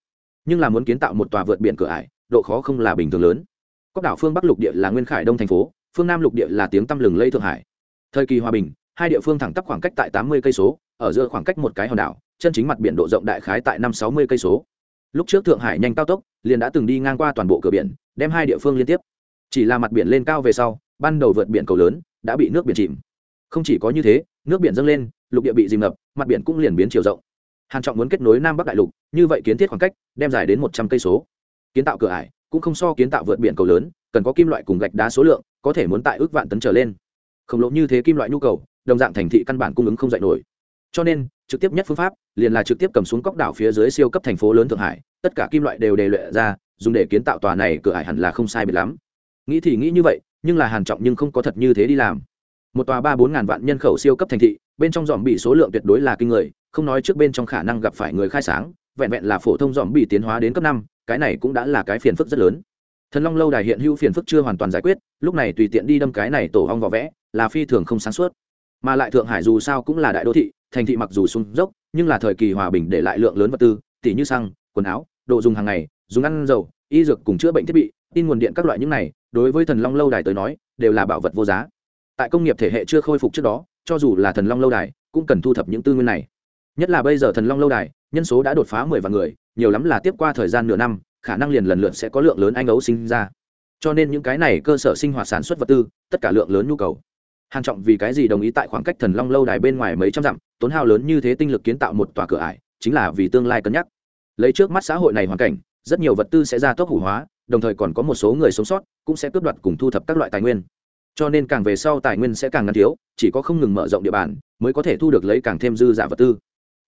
Nhưng là muốn kiến tạo một tòa vượt biển cửa ải, độ khó không là bình thường lớn. Cốc đảo phương bắc lục địa là nguyên khải đông thành phố, phương nam lục địa là tiếng tăm lừng lây thượng hải. Thời kỳ hòa bình, hai địa phương thẳng tắp khoảng cách tại tám mươi cây số, ở giữa khoảng cách một cái hòn đảo, chân chính mặt biển độ rộng đại khái tại năm sáu mươi cây số. Lúc trước thượng hải nhanh cao tốc, liền đã từng đi ngang qua toàn bộ cửa biển, đem hai địa phương liên tiếp. Chỉ là mặt biển lên cao về sau, ban đầu vượt biển cầu lớn, đã bị nước biển chìm. Không chỉ có như thế, nước biển dâng lên lục địa bị dìm ngập, mặt biển cũng liền biến chiều rộng. Hàn trọng muốn kết nối nam bắc đại lục, như vậy kiến thiết khoảng cách, đem dài đến một trăm cây số. Kiến tạo cửa ải, cũng không so kiến tạo vượt biển cầu lớn, cần có kim loại cùng gạch đá số lượng, có thể muốn tại ước vạn tấn trở lên. Khổng lồ như thế kim loại nhu cầu, đồng dạng thành thị căn bản cung ứng không dạy nổi. Cho nên, trực tiếp nhất phương pháp, liền là trực tiếp cầm xuống cốc đảo phía dưới siêu cấp thành phố lớn thượng hải, tất cả kim loại đều đề luyện ra, dùng để kiến tạo tòa này cửa ải hẳn là không sai biệt lắm. Nghĩ thì nghĩ như vậy, nhưng là hàn trọng nhưng không có thật như thế đi làm. Một tòa ba bốn ngàn vạn nhân khẩu siêu cấp thành thị bên trong dòm bị số lượng tuyệt đối là kinh người, không nói trước bên trong khả năng gặp phải người khai sáng, vẹn vẹn là phổ thông dòm bị tiến hóa đến cấp năm, cái này cũng đã là cái phiền phức rất lớn. Thần long lâu đài hiện hữu phiền phức chưa hoàn toàn giải quyết, lúc này tùy tiện đi đâm cái này tổ hong vỏ vẽ, là phi thường không sáng suốt. Mà lại thượng hải dù sao cũng là đại đô thị, thành thị mặc dù sung dốc, nhưng là thời kỳ hòa bình để lại lượng lớn vật tư, tỉ như xăng, quần áo, đồ dùng hàng ngày, dùng ăn dầu, y dược cùng chữa bệnh thiết bị, tin nguồn điện các loại những này, đối với thần long lâu đài tới nói, đều là bảo vật vô giá. Tại công nghiệp thể hệ chưa khôi phục trước đó cho dù là thần long lâu đài, cũng cần thu thập những tư nguyên này. Nhất là bây giờ thần long lâu đài, nhân số đã đột phá mười vạn người, nhiều lắm là tiếp qua thời gian nửa năm, khả năng liền lần lượt sẽ có lượng lớn anh ấu sinh ra. Cho nên những cái này cơ sở sinh hoạt sản xuất vật tư, tất cả lượng lớn nhu cầu. Hàn trọng vì cái gì đồng ý tại khoảng cách thần long lâu đài bên ngoài mấy trăm dặm, tốn hao lớn như thế tinh lực kiến tạo một tòa cửa ải, chính là vì tương lai cân nhắc. Lấy trước mắt xã hội này hoàn cảnh, rất nhiều vật tư sẽ ra tốc hủ hóa, đồng thời còn có một số người sống sót, cũng sẽ cướp đoạt cùng thu thập các loại tài nguyên cho nên càng về sau tài nguyên sẽ càng ngăn thiếu, chỉ có không ngừng mở rộng địa bàn mới có thể thu được lấy càng thêm dư giả vật tư.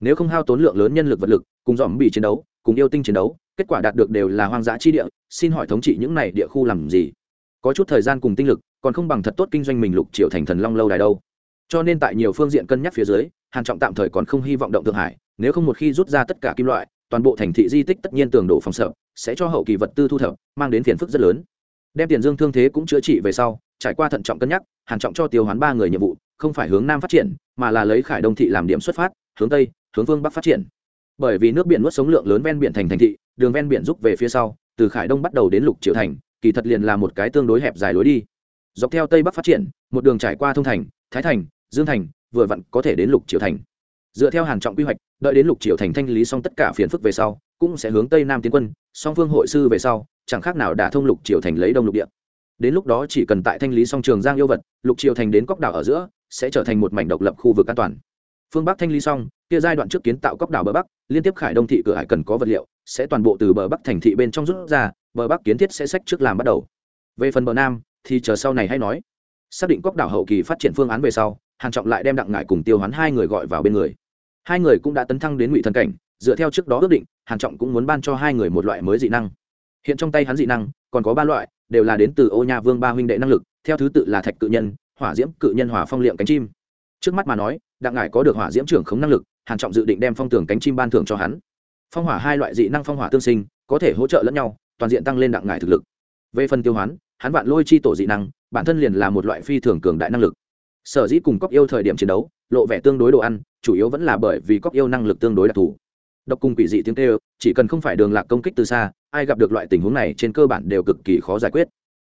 Nếu không hao tốn lượng lớn nhân lực vật lực, cùng dòm bị chiến đấu, cùng yêu tinh chiến đấu, kết quả đạt được đều là hoang dã chi địa, xin hỏi thống trị những này địa khu làm gì? Có chút thời gian cùng tinh lực, còn không bằng thật tốt kinh doanh mình lục triệu thành thần long lâu đài đâu. Cho nên tại nhiều phương diện cân nhắc phía dưới, hàn trọng tạm thời còn không hy vọng động thượng hải, nếu không một khi rút ra tất cả kim loại, toàn bộ thành thị di tích tất nhiên tường đổ phòng sợ, sẽ cho hậu kỳ vật tư thu thập, mang đến phiền phức rất lớn. Đem tiền dương thương thế cũng chữa trị về sau trải qua thận trọng cân nhắc, hàn trọng cho tiêu hoán ba người nhiệm vụ, không phải hướng nam phát triển, mà là lấy khải đông thị làm điểm xuất phát, hướng tây, hướng phương bắc phát triển. Bởi vì nước biển nuốt sống lượng lớn ven biển thành thành thị, đường ven biển rút về phía sau, từ khải đông bắt đầu đến lục triệu thành, kỳ thật liền là một cái tương đối hẹp dài lối đi. Dọc theo tây bắc phát triển, một đường trải qua thông thành, thái thành, dương thành, vừa vặn có thể đến lục triệu thành. Dựa theo hàn trọng quy hoạch, đợi đến lục triệu thành thanh lý xong tất cả phiền phức về sau, cũng sẽ hướng tây nam tiến quân, song phương hội sư về sau, chẳng khác nào đã thông lục triệu thành lấy đông lục địa đến lúc đó chỉ cần tại thanh lý xong trường giang yêu vật, lục triều thành đến cốc đảo ở giữa, sẽ trở thành một mảnh độc lập khu vực an toàn. Phương bắc thanh lý xong, kia giai đoạn trước kiến tạo cốc đảo bờ bắc, liên tiếp khải đông thị cửa hải cần có vật liệu, sẽ toàn bộ từ bờ bắc thành thị bên trong rút ra, bờ bắc kiến thiết sẽ sách trước làm bắt đầu. Về phần bờ nam, thì chờ sau này hay nói. Xác định cốc đảo hậu kỳ phát triển phương án về sau hàn trọng lại đem đặng ngải cùng tiêu hoán hai người gọi vào bên người. Hai người cũng đã tấn thăng đến ngụy thần cảnh, dựa theo trước đó ước định hàn trọng cũng muốn ban cho hai người một loại mới dị năng. Hiện trong tay hắn dị năng, còn có ba loại đều là đến từ ô nha vương ba huynh đệ năng lực, theo thứ tự là thạch cự nhân, hỏa diễm cự nhân hỏa phong liệm cánh chim. Trước mắt mà nói, đặng ngải có được hỏa diễm trưởng khống năng lực, hàn trọng dự định đem phong tường cánh chim ban thưởng cho hắn. Phong hỏa hai loại dị năng phong hỏa tương sinh, có thể hỗ trợ lẫn nhau, toàn diện tăng lên đặng ngải thực lực. Về phần tiêu hoán, hắn vạn lôi chi tổ dị năng, bản thân liền là một loại phi thường cường đại năng lực. Sở dĩ cùng cóc yêu thời điểm chiến đấu, lộ vẻ tương đối đồ ăn, chủ yếu vẫn là bởi vì cóc yêu năng lực tương đối đặc thù độc cùng quỷ dị tiếng tê chỉ cần không phải đường lạc công kích từ xa, ai gặp được loại tình huống này trên cơ bản đều cực kỳ khó giải quyết.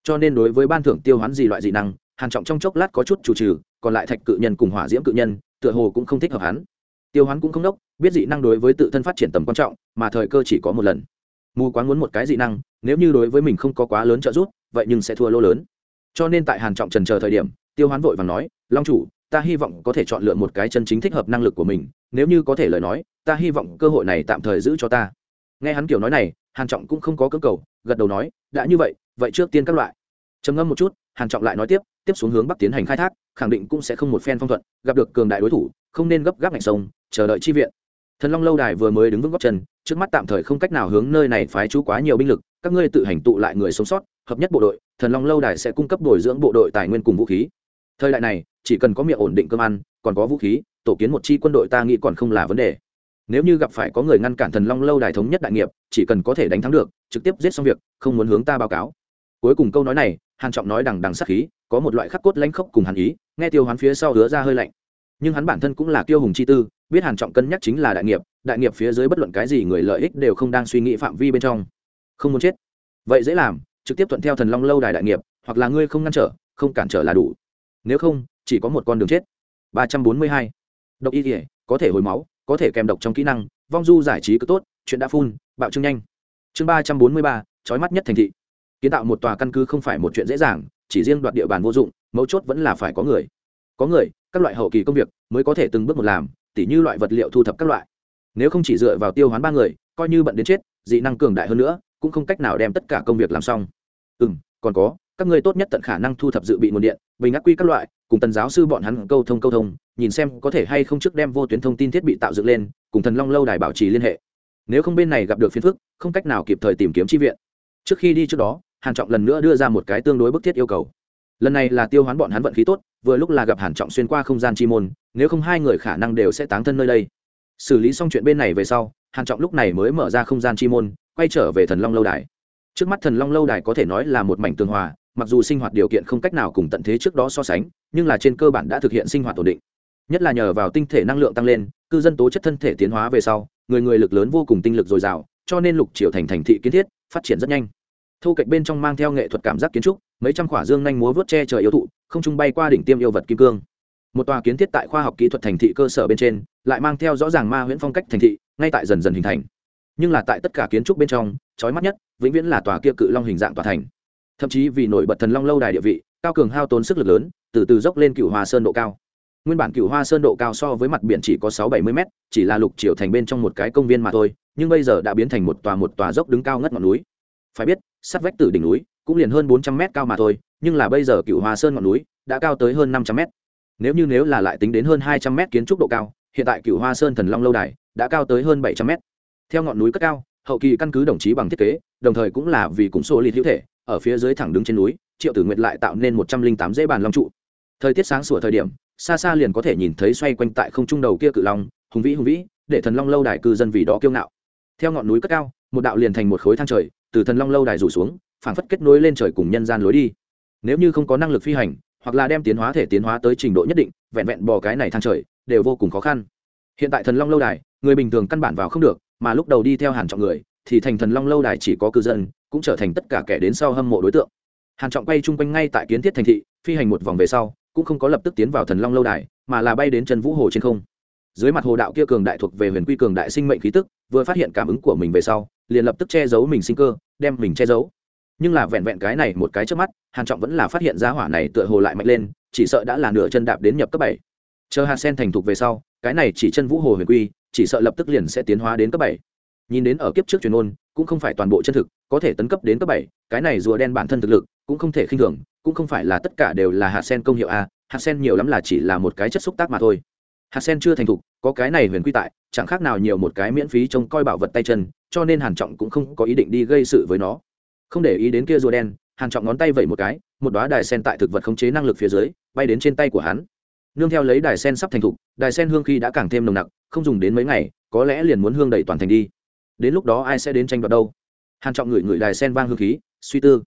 Cho nên đối với ban thưởng tiêu hoán gì loại dị năng, hàn trọng trong chốc lát có chút chủ trừ, còn lại thạch cự nhân cùng hỏa diễm cự nhân, tựa hồ cũng không thích hợp hắn. Tiêu hoán cũng không đốc, biết dị năng đối với tự thân phát triển tầm quan trọng, mà thời cơ chỉ có một lần. Mù quán muốn một cái dị năng, nếu như đối với mình không có quá lớn trợ giúp, vậy nhưng sẽ thua lô lớn. Cho nên tại hàn trọng trần chờ thời điểm, tiêu hoán vội và nói, long chủ, ta hy vọng có thể chọn lựa một cái chân chính thích hợp năng lực của mình nếu như có thể lời nói, ta hy vọng cơ hội này tạm thời giữ cho ta. Nghe hắn kiểu nói này, hàn trọng cũng không có cơ cầu, gật đầu nói, đã như vậy vậy trước tiên các loại. Trầm ngâm một chút, hàn trọng lại nói tiếp tiếp xuống hướng bắc tiến hành khai thác, khẳng định cũng sẽ không một phen phong thuận, gặp được cường đại đối thủ, không nên gấp gáp ngạch sông, chờ đợi chi viện. Thần long lâu đài vừa mới đứng vững góc chân, trước mắt tạm thời không cách nào hướng nơi này phái chú quá nhiều binh lực, các ngươi tự hành tụ lại người sống sót, hợp nhất bộ đội, thần long lâu đài sẽ cung cấp bồi dưỡng bộ đội tài nguyên cùng vũ khí. Thời đại này, chỉ cần có miệng ổn định cơm ăn, còn có vũ khí tổ kiến một chi quân đội ta nghĩ còn không là vấn đề. Nếu như gặp phải có người ngăn cản thần long lâu đài thống nhất đại nghiệp, chỉ cần có thể đánh thắng được, trực tiếp giết xong việc, không muốn hướng ta báo cáo. Cuối cùng câu nói này, hàn trọng nói đằng đằng sắc khí, có một loại khắc cốt lãnh khốc cùng hàn ý, nghe tiêu hoán phía sau hứa ra hơi lạnh. Nhưng hắn bản thân cũng là Tiêu hùng chi tư, biết hàn trọng cân nhắc chính là đại nghiệp đại nghiệp phía dưới bất luận cái gì người lợi ích đều không đang suy nghĩ phạm vi bên trong. Không muốn chết. Vậy dễ làm, trực tiếp thuận theo thần long lâu đài đại nghiệp, hoặc là ngươi không ngăn trở, không cản trở là đủ. Nếu không, chỉ có một con đường chết. 342 độc y thể có thể hồi máu có thể kèm độc trong kỹ năng vong du giải trí cứ tốt chuyện đã phun bạo trương nhanh. Chương 343, chói mắt nhất thành thị. Kiến tạo một tòa căn cứ không phải một chuyện dễ dàng chỉ riêng đoạt địa bàn vô dụng mấu chốt vẫn là phải có người. Có người các loại hậu kỳ công việc mới có thể từng bước một làm tỉ như loại vật liệu thu thập các loại. Nếu không chỉ dựa vào tiêu hoán ba người coi như bận đến chết dị năng cường đại hơn nữa cũng không cách nào đem tất cả công việc làm xong. Ừ m còn có các người tốt nhất tận khả năng thu thập dự bị nguồn điện bình ác quy các loại cùng tần giáo sư bọn hắn câu thông câu thông, nhìn xem có thể hay không trước đem vô tuyến thông tin thiết bị tạo dựng lên, cùng thần long lâu đài bảo trì liên hệ. Nếu không bên này gặp được phiền phức, không cách nào kịp thời tìm kiếm tri viện. Trước khi đi trước đó, hàn trọng lần nữa đưa ra một cái tương đối bức thiết yêu cầu. Lần này là tiêu hoán bọn hắn vận khí tốt, vừa lúc là gặp hàn trọng xuyên qua không gian chi môn, nếu không hai người khả năng đều sẽ táng thân nơi đây. Xử lý xong chuyện bên này về sau, hàn trọng lúc này mới mở ra không gian chi môn, quay trở về thần long lâu đài. Trước mắt thần long lâu đài có thể nói là một mảnh tường hòa mặc dù sinh hoạt điều kiện không cách nào cùng tận thế trước đó so sánh, nhưng là trên cơ bản đã thực hiện sinh hoạt ổn định. Nhất là nhờ vào tinh thể năng lượng tăng lên, cư dân tố chất thân thể tiến hóa về sau, người người lực lớn vô cùng tinh lực dồi dào, cho nên lục triều thành thành thị kiến thiết, phát triển rất nhanh. Thu cạnh bên trong mang theo nghệ thuật cảm giác kiến trúc, mấy trăm khỏa dương nhanh múa vớt che trời yêu thụ, không trung bay qua đỉnh tiêm yêu vật kim cương. Một tòa kiến thiết tại khoa học kỹ thuật thành thị cơ sở bên trên, lại mang theo rõ ràng ma huyễn phong cách thành thị, ngay tại dần dần hình thành. Nhưng là tại tất cả kiến trúc bên trong trói mắt nhất, vĩnh viễn là tòa kia cự long hình dạng tòa thành thậm chí vì nổi bật thần long lâu đài địa vị, cao cường hao tốn sức lực lớn, từ từ dốc lên cựu hoa sơn độ cao. Nguyên bản cựu hoa sơn độ cao so với mặt biển chỉ có sáu bảy mươi m chỉ là lục triệu thành bên trong một cái công viên mà thôi, nhưng bây giờ đã biến thành một tòa một tòa dốc đứng cao ngất ngọn núi. Phải biết sát vách từ đỉnh núi cũng liền hơn bốn trăm mét cao mà thôi, nhưng là bây giờ cựu hoa sơn ngọn núi đã cao tới hơn năm trăm mét. Nếu như nếu là lại tính đến hơn hai trăm mét kiến trúc độ cao, hiện tại cựu hoa sơn thần long lâu đài đã cao tới hơn bảy trăm mét. Theo ngọn núi cất cao, hậu kỳ căn cứ đồng chí bằng thiết kế, đồng thời cũng là vì cùng số lịt hữu thể ở phía dưới thẳng đứng trên núi, triệu tử nguyệt lại tạo nên một trăm linh tám dãy bàn long trụ. Thời tiết sáng sủa thời điểm, xa xa liền có thể nhìn thấy xoay quanh tại không trung đầu kia cự long, hùng vĩ hùng vĩ, để thần long lâu đài cư dân vì đó kiêu ngạo. Theo ngọn núi cất cao, một đạo liền thành một khối thang trời, từ thần long lâu đài rủ xuống, phảng phất kết nối lên trời cùng nhân gian lối đi. Nếu như không có năng lực phi hành, hoặc là đem tiến hóa thể tiến hóa tới trình độ nhất định, vẹn vẹn bò cái này thang trời, đều vô cùng khó khăn. Hiện tại thần long lâu đài, người bình thường căn bản vào không được, mà lúc đầu đi theo hàn trọng người thì thành thần long lâu đài chỉ có cư dân, cũng trở thành tất cả kẻ đến sau hâm mộ đối tượng. Hàn trọng quay chung quanh ngay tại kiến thiết thành thị, phi hành một vòng về sau, cũng không có lập tức tiến vào thần long lâu đài, mà là bay đến chân vũ hồ trên không. Dưới mặt hồ đạo kia cường đại thuộc về huyền quy cường đại sinh mệnh khí tức, vừa phát hiện cảm ứng của mình về sau, liền lập tức che giấu mình sinh cơ, đem mình che giấu. Nhưng là vẹn vẹn cái này một cái trước mắt, hàn trọng vẫn là phát hiện ra hỏa này tựa hồ lại mạnh lên, chỉ sợ đã là nửa chân đạp đến nhập cấp bảy. Chờ hạt sen thành thục về sau, cái này chỉ chân vũ hồ huyền quy, chỉ sợ lập tức liền sẽ tiến hóa đến cấp bảy nhìn đến ở kiếp trước truyền ôn, cũng không phải toàn bộ chân thực, có thể tấn cấp đến cấp bảy, cái này rùa đen bản thân thực lực, cũng không thể khinh thường, cũng không phải là tất cả đều là hạt sen công hiệu a, hạt sen nhiều lắm là chỉ là một cái chất xúc tác mà thôi. Hạt sen chưa thành thục, có cái này huyền quy tại, chẳng khác nào nhiều một cái miễn phí trông coi bảo vật tay chân, cho nên hàn trọng cũng không có ý định đi gây sự với nó. Không để ý đến kia rùa đen, hàn trọng ngón tay vẩy một cái, một đóa đài sen tại thực vật khống chế năng lực phía dưới, bay đến trên tay của hắn. Nương theo lấy đài sen sắp thành thục, đài sen hương khi đã càng thêm nồng nặc, không dùng đến mấy ngày, có lẽ liền muốn hương đầy toàn thành đi đến lúc đó ai sẽ đến tranh đoạt đâu? Hàn trọng ngửi ngửi đài sen vang hương khí, suy tư.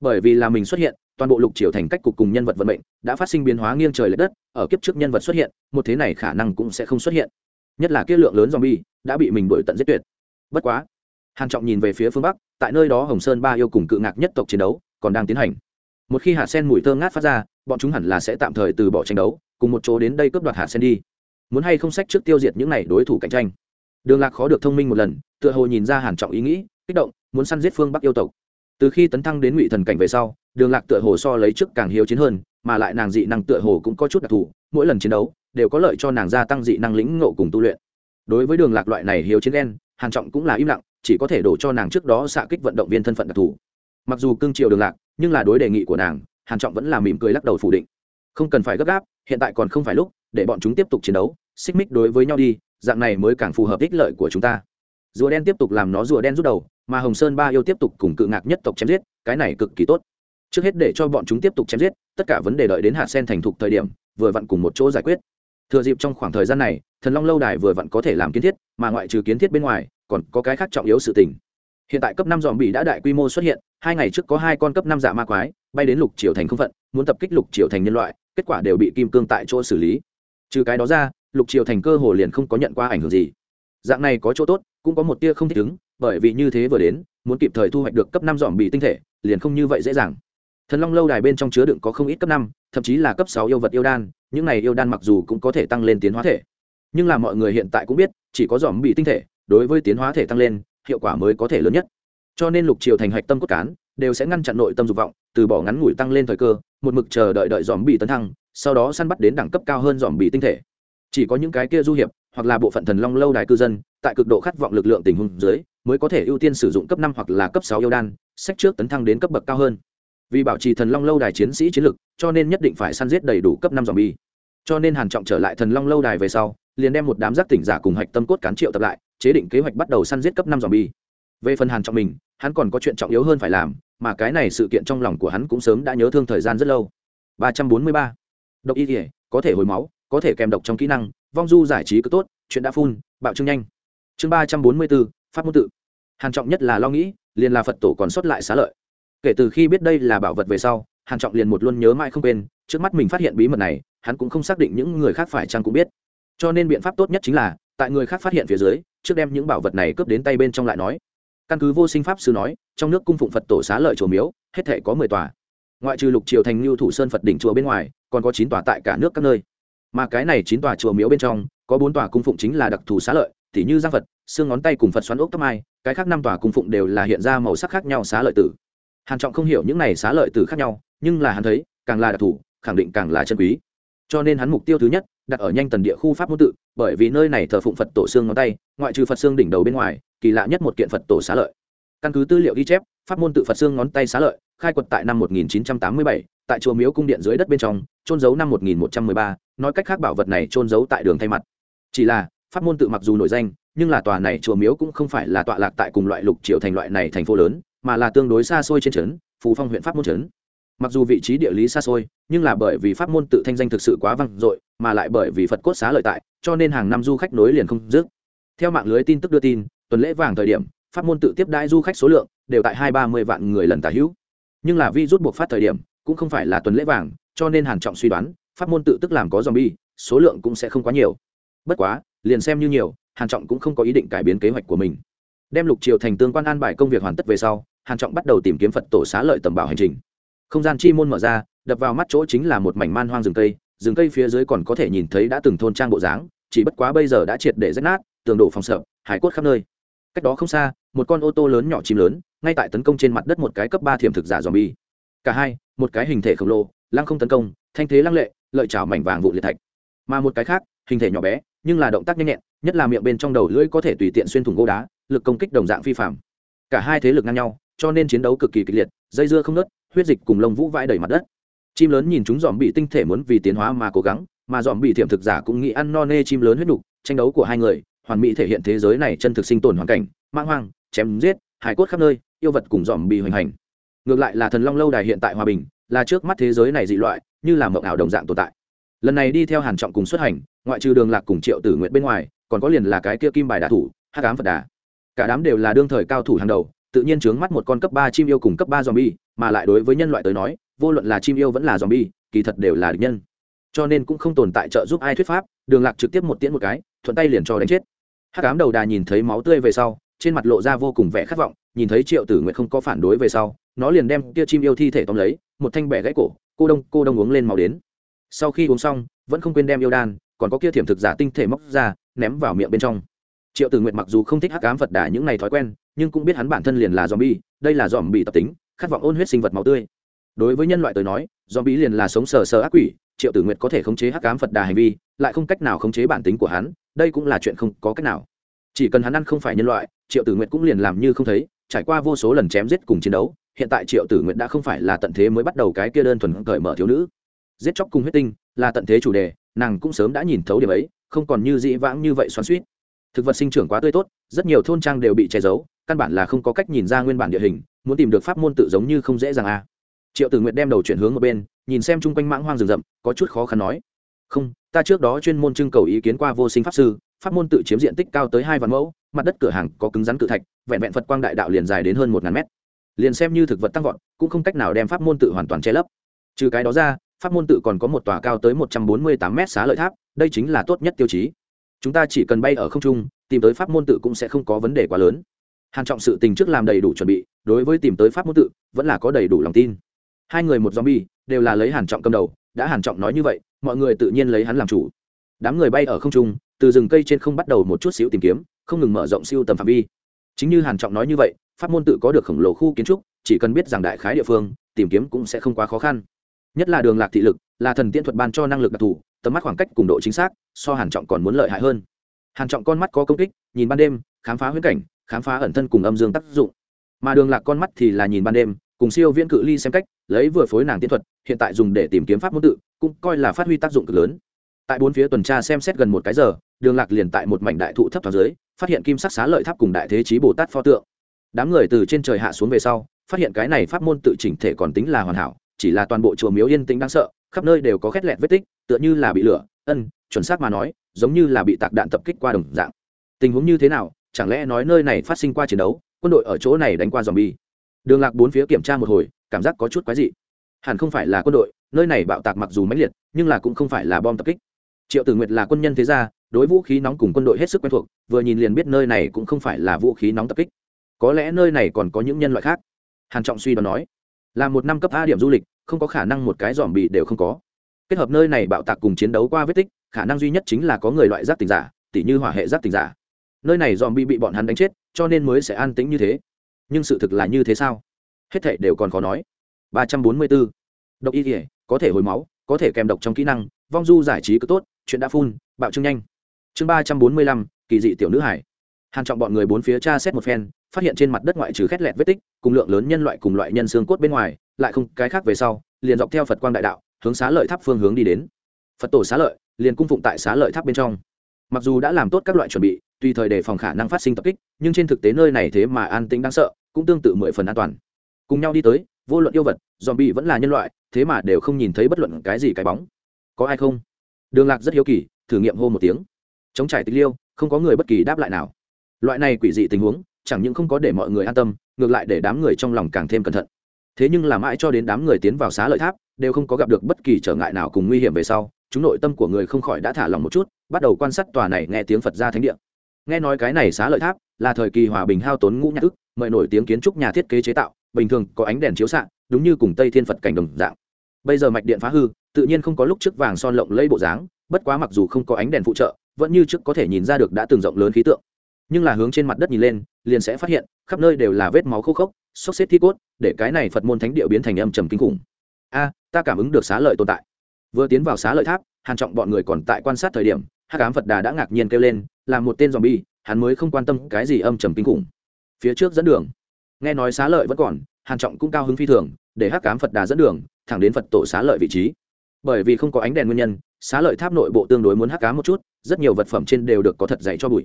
Bởi vì là mình xuất hiện, toàn bộ lục triều thành cách cục cùng nhân vật vận mệnh đã phát sinh biến hóa nghiêng trời lệch đất, ở kiếp trước nhân vật xuất hiện, một thế này khả năng cũng sẽ không xuất hiện. Nhất là kia lượng lớn zombie đã bị mình đuổi tận giết tuyệt. Bất quá, hàn trọng nhìn về phía phương bắc, tại nơi đó hồng sơn ba yêu cùng cự ngạc nhất tộc chiến đấu còn đang tiến hành. Một khi hạt sen mùi thơm ngát phát ra, bọn chúng hẳn là sẽ tạm thời từ bỏ tranh đấu, cùng một chỗ đến đây cướp đoạt hạt sen đi. Muốn hay không sách trước tiêu diệt những này đối thủ cạnh tranh đường lạc khó được thông minh một lần, tựa hồ nhìn ra hàn trọng ý nghĩ, kích động, muốn săn giết phương bắc yêu tộc. Từ khi tấn thăng đến ngụy thần cảnh về sau, đường lạc tựa hồ so lấy trước càng hiếu chiến hơn, mà lại nàng dị năng tựa hồ cũng có chút đặc thù, mỗi lần chiến đấu, đều có lợi cho nàng gia tăng dị năng lĩnh ngộ cùng tu luyện. Đối với đường lạc loại này hiếu chiến đen hàn trọng cũng là im lặng, chỉ có thể đổ cho nàng trước đó xạ kích vận động viên thân phận đặc thù. Mặc dù cương triều đường lạc, nhưng là đối đề nghị của nàng, hàn trọng vẫn là mỉm cười lắc đầu phủ định. Không cần phải gấp gáp, hiện tại còn không phải lúc, để bọn chúng tiếp tục chiến đấu, xích mích đối với nhau đi dạng này mới càng phù hợp ích lợi của chúng ta. Rùa đen tiếp tục làm nó rùa đen rút đầu, mà hồng sơn ba yêu tiếp tục cùng cự ngạc nhất tộc chém giết, cái này cực kỳ tốt. Trước hết để cho bọn chúng tiếp tục chém giết, tất cả vấn đề đợi đến hạ sen thành thục thời điểm, vừa vặn cùng một chỗ giải quyết. Thừa dịp trong khoảng thời gian này, thần long lâu đài vừa vặn có thể làm kiến thiết, mà ngoại trừ kiến thiết bên ngoài, còn có cái khác trọng yếu sự tình. Hiện tại cấp năm dòm bị đã đại quy mô xuất hiện, hai ngày trước có hai con cấp năm dạ ma quái, bay đến lục triều thành không phận, muốn tập kích lục triều thành nhân loại, kết quả đều bị kim cương tại chỗ xử lý. Trừ cái đó ra lục triều thành cơ hồ liền không có nhận qua ảnh hưởng gì. Dạng này có chỗ tốt, cũng có một tia không thích ứng, bởi vì như thế vừa đến, muốn kịp thời thu hoạch được cấp năm dòm bị tinh thể, liền không như vậy dễ dàng. Thần long lâu đài bên trong chứa đựng có không ít cấp năm, thậm chí là cấp sáu yêu vật yêu đan, những này yêu đan mặc dù cũng có thể tăng lên tiến hóa thể. Nhưng là mọi người hiện tại cũng biết, chỉ có dòm bị tinh thể, đối với tiến hóa thể tăng lên, hiệu quả mới có thể lớn nhất. Cho nên lục triều thành hạch tâm cốt cán, đều sẽ ngăn chặn nội tâm dục vọng, từ bỏ ngắn ngủi tăng lên thời cơ, một mực chờ đợi đợi dòm bị tấn thăng, sau đó săn bắt đến đẳng cấp cao hơn dòm bị tinh thể chỉ có những cái kia du hiệp, hoặc là bộ phận thần long lâu đài cư dân, tại cực độ khát vọng lực lượng tình huống dưới, mới có thể ưu tiên sử dụng cấp năm hoặc là cấp sáu yêu đan, sách trước tấn thăng đến cấp bậc cao hơn. Vì bảo trì thần long lâu đài chiến sĩ chiến lực, cho nên nhất định phải săn giết đầy đủ cấp năm dòng bi cho nên hàn trọng trở lại thần long lâu đài về sau, liền đem một đám giác tỉnh giả cùng hạch tâm cốt cán triệu tập lại, chế định kế hoạch bắt đầu săn giết cấp năm dòng bi về phần hàn trọng mình, hắn còn có chuyện trọng yếu hơn phải làm, mà cái này sự kiện trong lòng của hắn cũng sớm đã nhớ thương thời gian rất lâu. 343. độc y thể có thể hồi máu có thể kèm độc trong kỹ năng vong du giải trí cứ tốt chuyện đã phun bạo trương nhanh. Chương 344, pháp môn tự. Hàn trọng nhất là lo nghĩ liền là phật tổ còn sót lại xá lợi. Kể từ khi biết đây là bảo vật về sau hàn trọng liền một luôn nhớ mãi không quên trước mắt mình phát hiện bí mật này hắn cũng không xác định những người khác phải chăng cũng biết. Cho nên biện pháp tốt nhất chính là tại người khác phát hiện phía dưới trước đem những bảo vật này cướp đến tay bên trong lại nói. Căn cứ vô sinh pháp sư nói trong nước cung phụng phật tổ xá lợi chùa miếu hết thể có mười tòa. Ngoại trừ lục triều thành lưu thủ sơn phật đỉnh chùa bên ngoài còn có chín tòa tại cả nước các nơi mà cái này chín tòa chùa miếu bên trong, có bốn tòa cung phụng chính là đặc thù xá lợi t như giang phật xương ngón tay cùng phật xoắn ốc tóc mai, cái khác năm tòa cung phụng đều là hiện ra màu sắc khác nhau xá lợi tử. Hàn trọng không hiểu những này xá lợi tử khác nhau, nhưng là hắn thấy, càng là đặc thù, khẳng định càng là chân quý. Cho nên hắn mục tiêu thứ nhất, đặt ở nhanh tần địa khu pháp môn tự, bởi vì nơi này thờ phụng phật tổ xương ngón tay, ngoại trừ phật xương đỉnh đầu bên ngoài, kỳ lạ nhất một kiện phật tổ xá lợi. Căn cứ tư liệu ghi chép pháp môn tự phật xương ngón tay xá lợi khai quật tại năm 1987, tại chùa miếu cung điện dưới đất bên trong trôn giấu năm 1113, nói cách khác bảo vật này trôn giấu tại đường thay mặt. Chỉ là pháp môn tự mặc dù nổi danh nhưng là tòa này chùa miếu cũng không phải là tọa lạc tại cùng loại lục triệu thành loại này thành phố lớn mà là tương đối xa xôi trên trấn phù phong huyện pháp môn trấn. Mặc dù vị trí địa lý xa xôi nhưng là bởi vì pháp môn tự thanh danh thực sự quá vang dội mà lại bởi vì phật cốt xá lợi tại cho nên hàng năm du khách nối liền không dứt. Theo mạng lưới tin tức đưa tin tuần lễ vàng thời điểm pháp môn tự tiếp đãi du khách số lượng đều tại hai ba mươi vạn người lần tả hữu. Nhưng là vi rút buộc phát thời điểm, cũng không phải là tuần lễ vàng, cho nên hàn trọng suy đoán, pháp môn tự tức làm có zombie, số lượng cũng sẽ không quá nhiều. Bất quá, liền xem như nhiều, hàn trọng cũng không có ý định cải biến kế hoạch của mình. Đem lục triều thành tương quan an bài công việc hoàn tất về sau, hàn trọng bắt đầu tìm kiếm phật tổ xá lợi tầm bảo hành trình. Không gian chi môn mở ra, đập vào mắt chỗ chính là một mảnh man hoang rừng cây rừng cây phía dưới còn có thể nhìn thấy đã từng thôn trang bộ dáng, chỉ bất quá bây giờ đã triệt để rách nát, tường đổ phòng sợ, hải cốt khắp nơi. Cách đó không xa, một con ô tô lớn nhỏ chim lớn ngay tại tấn công trên mặt đất một cái cấp ba thiểm thực giả dòm bi cả hai một cái hình thể khổng lồ lăng không tấn công thanh thế lăng lệ lợi chảo mảnh vàng vụ liệt thạch. Mà một cái khác hình thể nhỏ bé nhưng là động tác nhanh nhẹn nhất là miệng bên trong đầu lưỡi có thể tùy tiện xuyên thủng gỗ đá lực công kích đồng dạng phi phạm cả hai thế lực ngang nhau cho nên chiến đấu cực kỳ kịch liệt dây dưa không nớt huyết dịch cùng lông vũ vãi đầy mặt đất. Chim lớn nhìn chúng dòm bị tinh thể muốn vì tiến hóa mà cố gắng mà dòm bị thiểm thực giả cũng nghĩ ăn no nê chim lớn huyết đủ, tranh đấu của hai người hoàn mỹ thể hiện thế giới này chân thực sinh tồn hoàn cảnh mang hoang chém giết hải cốt khắp nơi yêu vật cùng dòm bị hoành hành ngược lại là thần long lâu đài hiện tại hòa bình là trước mắt thế giới này dị loại như là mộng ảo đồng dạng tồn tại lần này đi theo hàn trọng cùng xuất hành ngoại trừ đường lạc cùng triệu tử nguyện bên ngoài còn có liền là cái kia kim bài đả thủ hát cám phật đà cả đám đều là đương thời cao thủ hàng đầu tự nhiên trướng mắt một con cấp ba chim yêu cùng cấp ba zombie, mà lại đối với nhân loại tới nói, vô luận là chim yêu vẫn là zombie, kỳ thật đều là địch nhân. Cho nên cũng không tồn tại trợ giúp ai thuyết pháp, Đường Lạc trực tiếp một tiễn một cái, thuận tay liền cho đánh chết. Hắc ám đầu đà nhìn thấy máu tươi về sau, trên mặt lộ ra vô cùng vẻ khát vọng, nhìn thấy Triệu Tử Nguyệt không có phản đối về sau, nó liền đem kia chim yêu thi thể tóm lấy, một thanh bẻ gãy cổ, cô đông cô đông uống lên máu đến. Sau khi uống xong, vẫn không quên đem yêu đan, còn có kia thiểm thực giả tinh thể móc ra, ném vào miệng bên trong. Triệu Tử Nguyệt mặc dù không thích hắc ám Phật đà những này thói quen, nhưng cũng biết hắn bản thân liền là zombie, đây là zombie tập tính, khát vọng ôn huyết sinh vật máu tươi. Đối với nhân loại tới nói, zombie liền là sống sờ sờ ác quỷ, Triệu Tử Nguyệt có thể khống chế hắc ám Phật đà hành vi, lại không cách nào khống chế bản tính của hắn, đây cũng là chuyện không có cách nào. Chỉ cần hắn ăn không phải nhân loại, Triệu Tử Nguyệt cũng liền làm như không thấy, trải qua vô số lần chém giết cùng chiến đấu, hiện tại Triệu Tử Nguyệt đã không phải là tận thế mới bắt đầu cái kia đơn thuần cởi mở thiếu nữ. Giết chóc cùng huyết tinh, là tận thế chủ đề, nàng cũng sớm đã nhìn thấu điểm ấy, không còn như dĩ vãng như vậy xoắn suýt thực vật sinh trưởng quá tươi tốt rất nhiều thôn trang đều bị che giấu căn bản là không có cách nhìn ra nguyên bản địa hình muốn tìm được pháp môn tự giống như không dễ dàng à? triệu tử nguyện đem đầu chuyển hướng ở bên nhìn xem chung quanh mãng hoang rừng rậm có chút khó khăn nói không ta trước đó chuyên môn trưng cầu ý kiến qua vô sinh pháp sư pháp môn tự chiếm diện tích cao tới hai vạn mẫu, mặt đất cửa hàng có cứng rắn cự thạch, vẹn vẹn phật quang đại đạo liền dài đến hơn một ngàn mét. Liền xem như thực vật tăng vọt, cũng không cách nào đem pháp môn tự hoàn toàn che lấp. Trừ cái đó ra, pháp môn tự còn có một tòa cao tới một trăm bốn mươi tám mét xá lợi tháp, đây chính là tốt nhất tiêu chí. Chúng ta chỉ cần bay ở không trung, tìm tới pháp môn tự cũng sẽ không có vấn đề quá lớn. Hàn trọng sự tình trước làm đầy đủ chuẩn bị, đối với tìm tới pháp môn tự, vẫn là có đầy đủ lòng tin. Hai người một zombie, đều là lấy hàn trọng cầm đầu, đã hàn trọng nói như vậy, mọi người tự nhiên lấy hắn làm chủ. Đám người bay ở không trung từ rừng cây trên không bắt đầu một chút xíu tìm kiếm, không ngừng mở rộng siêu tầm phạm vi. Chính như hàn trọng nói như vậy, pháp môn tự có được khổng lồ khu kiến trúc, chỉ cần biết rằng đại khái địa phương, tìm kiếm cũng sẽ không quá khó khăn. Nhất là đường lạc thị lực, là thần tiễn thuật ban cho năng lực đặc thù, tầm mắt khoảng cách cùng độ chính xác, so hàn trọng còn muốn lợi hại hơn. Hàn trọng con mắt có công kích, nhìn ban đêm, khám phá huyễn cảnh, khám phá ẩn thân cùng âm dương tác dụng. Mà đường lạc con mắt thì là nhìn ban đêm, cùng siêu viễn cự ly xem cách, lấy vừa phối nàng tiến thuật, hiện tại dùng để tìm kiếm pháp môn tự, cũng coi là phát huy tác dụng cực lớn tại bốn phía tuần tra xem xét gần một cái giờ, đường lạc liền tại một mảnh đại thụ thấp thoáng dưới, phát hiện kim sắc xá lợi tháp cùng đại thế chí bồ tát pho tượng. Đám người từ trên trời hạ xuống về sau, phát hiện cái này pháp môn tự chỉnh thể còn tính là hoàn hảo, chỉ là toàn bộ chùa miếu yên tĩnh đáng sợ, khắp nơi đều có khét lẹt vết tích, tựa như là bị lửa, ân, chuẩn xác mà nói, giống như là bị tạc đạn tập kích qua đồng dạng. Tình huống như thế nào, chẳng lẽ nói nơi này phát sinh qua chiến đấu, quân đội ở chỗ này đánh qua dòm bi đường lạc bốn phía kiểm tra một hồi, cảm giác có chút quái dị. Hẳn không phải là quân đội, nơi này bạo tạc mặc dù mãnh liệt, nhưng là cũng không phải là bom tập kích triệu tử nguyệt là quân nhân thế gia, đối vũ khí nóng cùng quân đội hết sức quen thuộc, vừa nhìn liền biết nơi này cũng không phải là vũ khí nóng tập kích. Có lẽ nơi này còn có những nhân loại khác. Hàn trọng suy đoán nói, là một năm cấp a điểm du lịch, không có khả năng một cái dòm bị đều không có. Kết hợp nơi này bạo tạc cùng chiến đấu qua vết tích, khả năng duy nhất chính là có người loại giác tình giả, tỉ như hỏa hệ giác tình giả. Nơi này dòm bị bị bọn hắn đánh chết, cho nên mới sẽ an tĩnh như thế. Nhưng sự thực là như thế sao? Hết thảy đều còn khó nói. Ba trăm bốn mươi bốn. Độc y thể có thể hồi máu, có thể kèm độc trong kỹ năng vong du giải trí cứ tốt, chuyện đã phun, bạo trương nhanh. Chương ba trăm bốn mươi lăm, kỳ dị tiểu nữ hải. Hàn trọng bọn người bốn phía tra xét một phen, phát hiện trên mặt đất ngoại trừ khét lẹt vết tích, cùng lượng lớn nhân loại cùng loại nhân xương cốt bên ngoài, lại không cái khác về sau, liền dọc theo phật quang đại đạo, hướng xá lợi tháp phương hướng đi đến. Phật tổ xá lợi, liền cung phụng tại xá lợi tháp bên trong. Mặc dù đã làm tốt các loại chuẩn bị, tùy thời đề phòng khả năng phát sinh tập kích, nhưng trên thực tế nơi này thế mà an tĩnh đáng sợ, cũng tương tự mười phần an toàn. Cùng nhau đi tới, vô luận yêu vật dòm bị vẫn là nhân loại, thế mà đều không nhìn thấy bất luận cái gì cái bóng có ai không? Đường lạc rất hiếu kỳ, thử nghiệm hô một tiếng. Chống trải tịch liêu, không có người bất kỳ đáp lại nào. Loại này quỷ dị tình huống, chẳng những không có để mọi người an tâm, ngược lại để đám người trong lòng càng thêm cẩn thận. Thế nhưng làm mãi cho đến đám người tiến vào xá lợi tháp, đều không có gặp được bất kỳ trở ngại nào cùng nguy hiểm về sau, chúng nội tâm của người không khỏi đã thả lòng một chút, bắt đầu quan sát tòa này nghe tiếng phật ra thánh địa. Nghe nói cái này xá lợi tháp là thời kỳ hòa bình hao tốn ngũ nhạc ức, mời nổi tiếng kiến trúc nhà thiết kế chế tạo, bình thường có ánh đèn chiếu xạ, đúng như cùng tây thiên phật cảnh đồng dạng. Bây giờ mạch điện phá hư tự nhiên không có lúc trước vàng son lộng lẫy bộ dáng, bất quá mặc dù không có ánh đèn phụ trợ, vẫn như trước có thể nhìn ra được đã từng rộng lớn khí tượng. Nhưng là hướng trên mặt đất nhìn lên, liền sẽ phát hiện, khắp nơi đều là vết máu khô khốc, xốc xếp thi cốt, để cái này phật môn thánh địa biến thành âm trầm kinh khủng. A, ta cảm ứng được xá lợi tồn tại. Vừa tiến vào xá lợi tháp, hàn trọng bọn người còn tại quan sát thời điểm, hắc ám phật đà đã ngạc nhiên kêu lên, là một tên zombie, hắn mới không quan tâm cái gì âm trầm kinh khủng. Phía trước dẫn đường. Nghe nói xá lợi vẫn còn, hàn trọng cũng cao hứng phi thường, để hắc ám phật đà dẫn đường, thẳng đến phật tổ xá lợi vị trí bởi vì không có ánh đèn nguyên nhân, xá lợi tháp nội bộ tương đối muốn hắc ám một chút, rất nhiều vật phẩm trên đều được có thật dày cho bụi.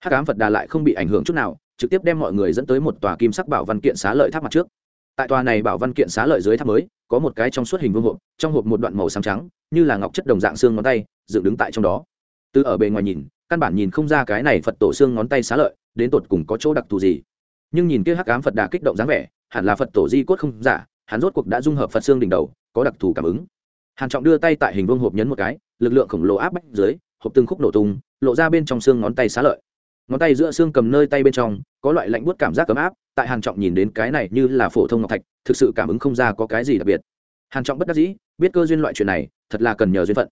Hắc ám phật đà lại không bị ảnh hưởng chút nào, trực tiếp đem mọi người dẫn tới một tòa kim sắc bảo văn kiện xá lợi tháp mặt trước. Tại tòa này bảo văn kiện xá lợi dưới tháp mới, có một cái trong suốt hình vương hộp, trong hộp một đoạn màu xám trắng, như là ngọc chất đồng dạng xương ngón tay, dựng đứng tại trong đó. Từ ở bề ngoài nhìn, căn bản nhìn không ra cái này phật tổ xương ngón tay xá lợi, đến tột cùng có chỗ đặc thù gì. Nhưng nhìn kia hắc ám phật đà kích động dáng vẻ, hẳn là phật tổ di cốt không giả, hắn rốt cuộc đã dung hợp phật xương đỉnh đầu, có đặc thù cảm ứng hàn trọng đưa tay tại hình vuông hộp nhấn một cái, lực lượng khổng lồ áp bách dưới, hộp từng khúc nổ tung, lộ ra bên trong xương ngón tay xá lợi. Ngón tay giữa xương cầm nơi tay bên trong, có loại lạnh buốt cảm giác cấm áp, tại hàn trọng nhìn đến cái này như là phổ thông ngọc thạch, thực sự cảm ứng không ra có cái gì đặc biệt. Hàn trọng bất đắc dĩ, biết cơ duyên loại chuyện này, thật là cần nhờ duyên phận.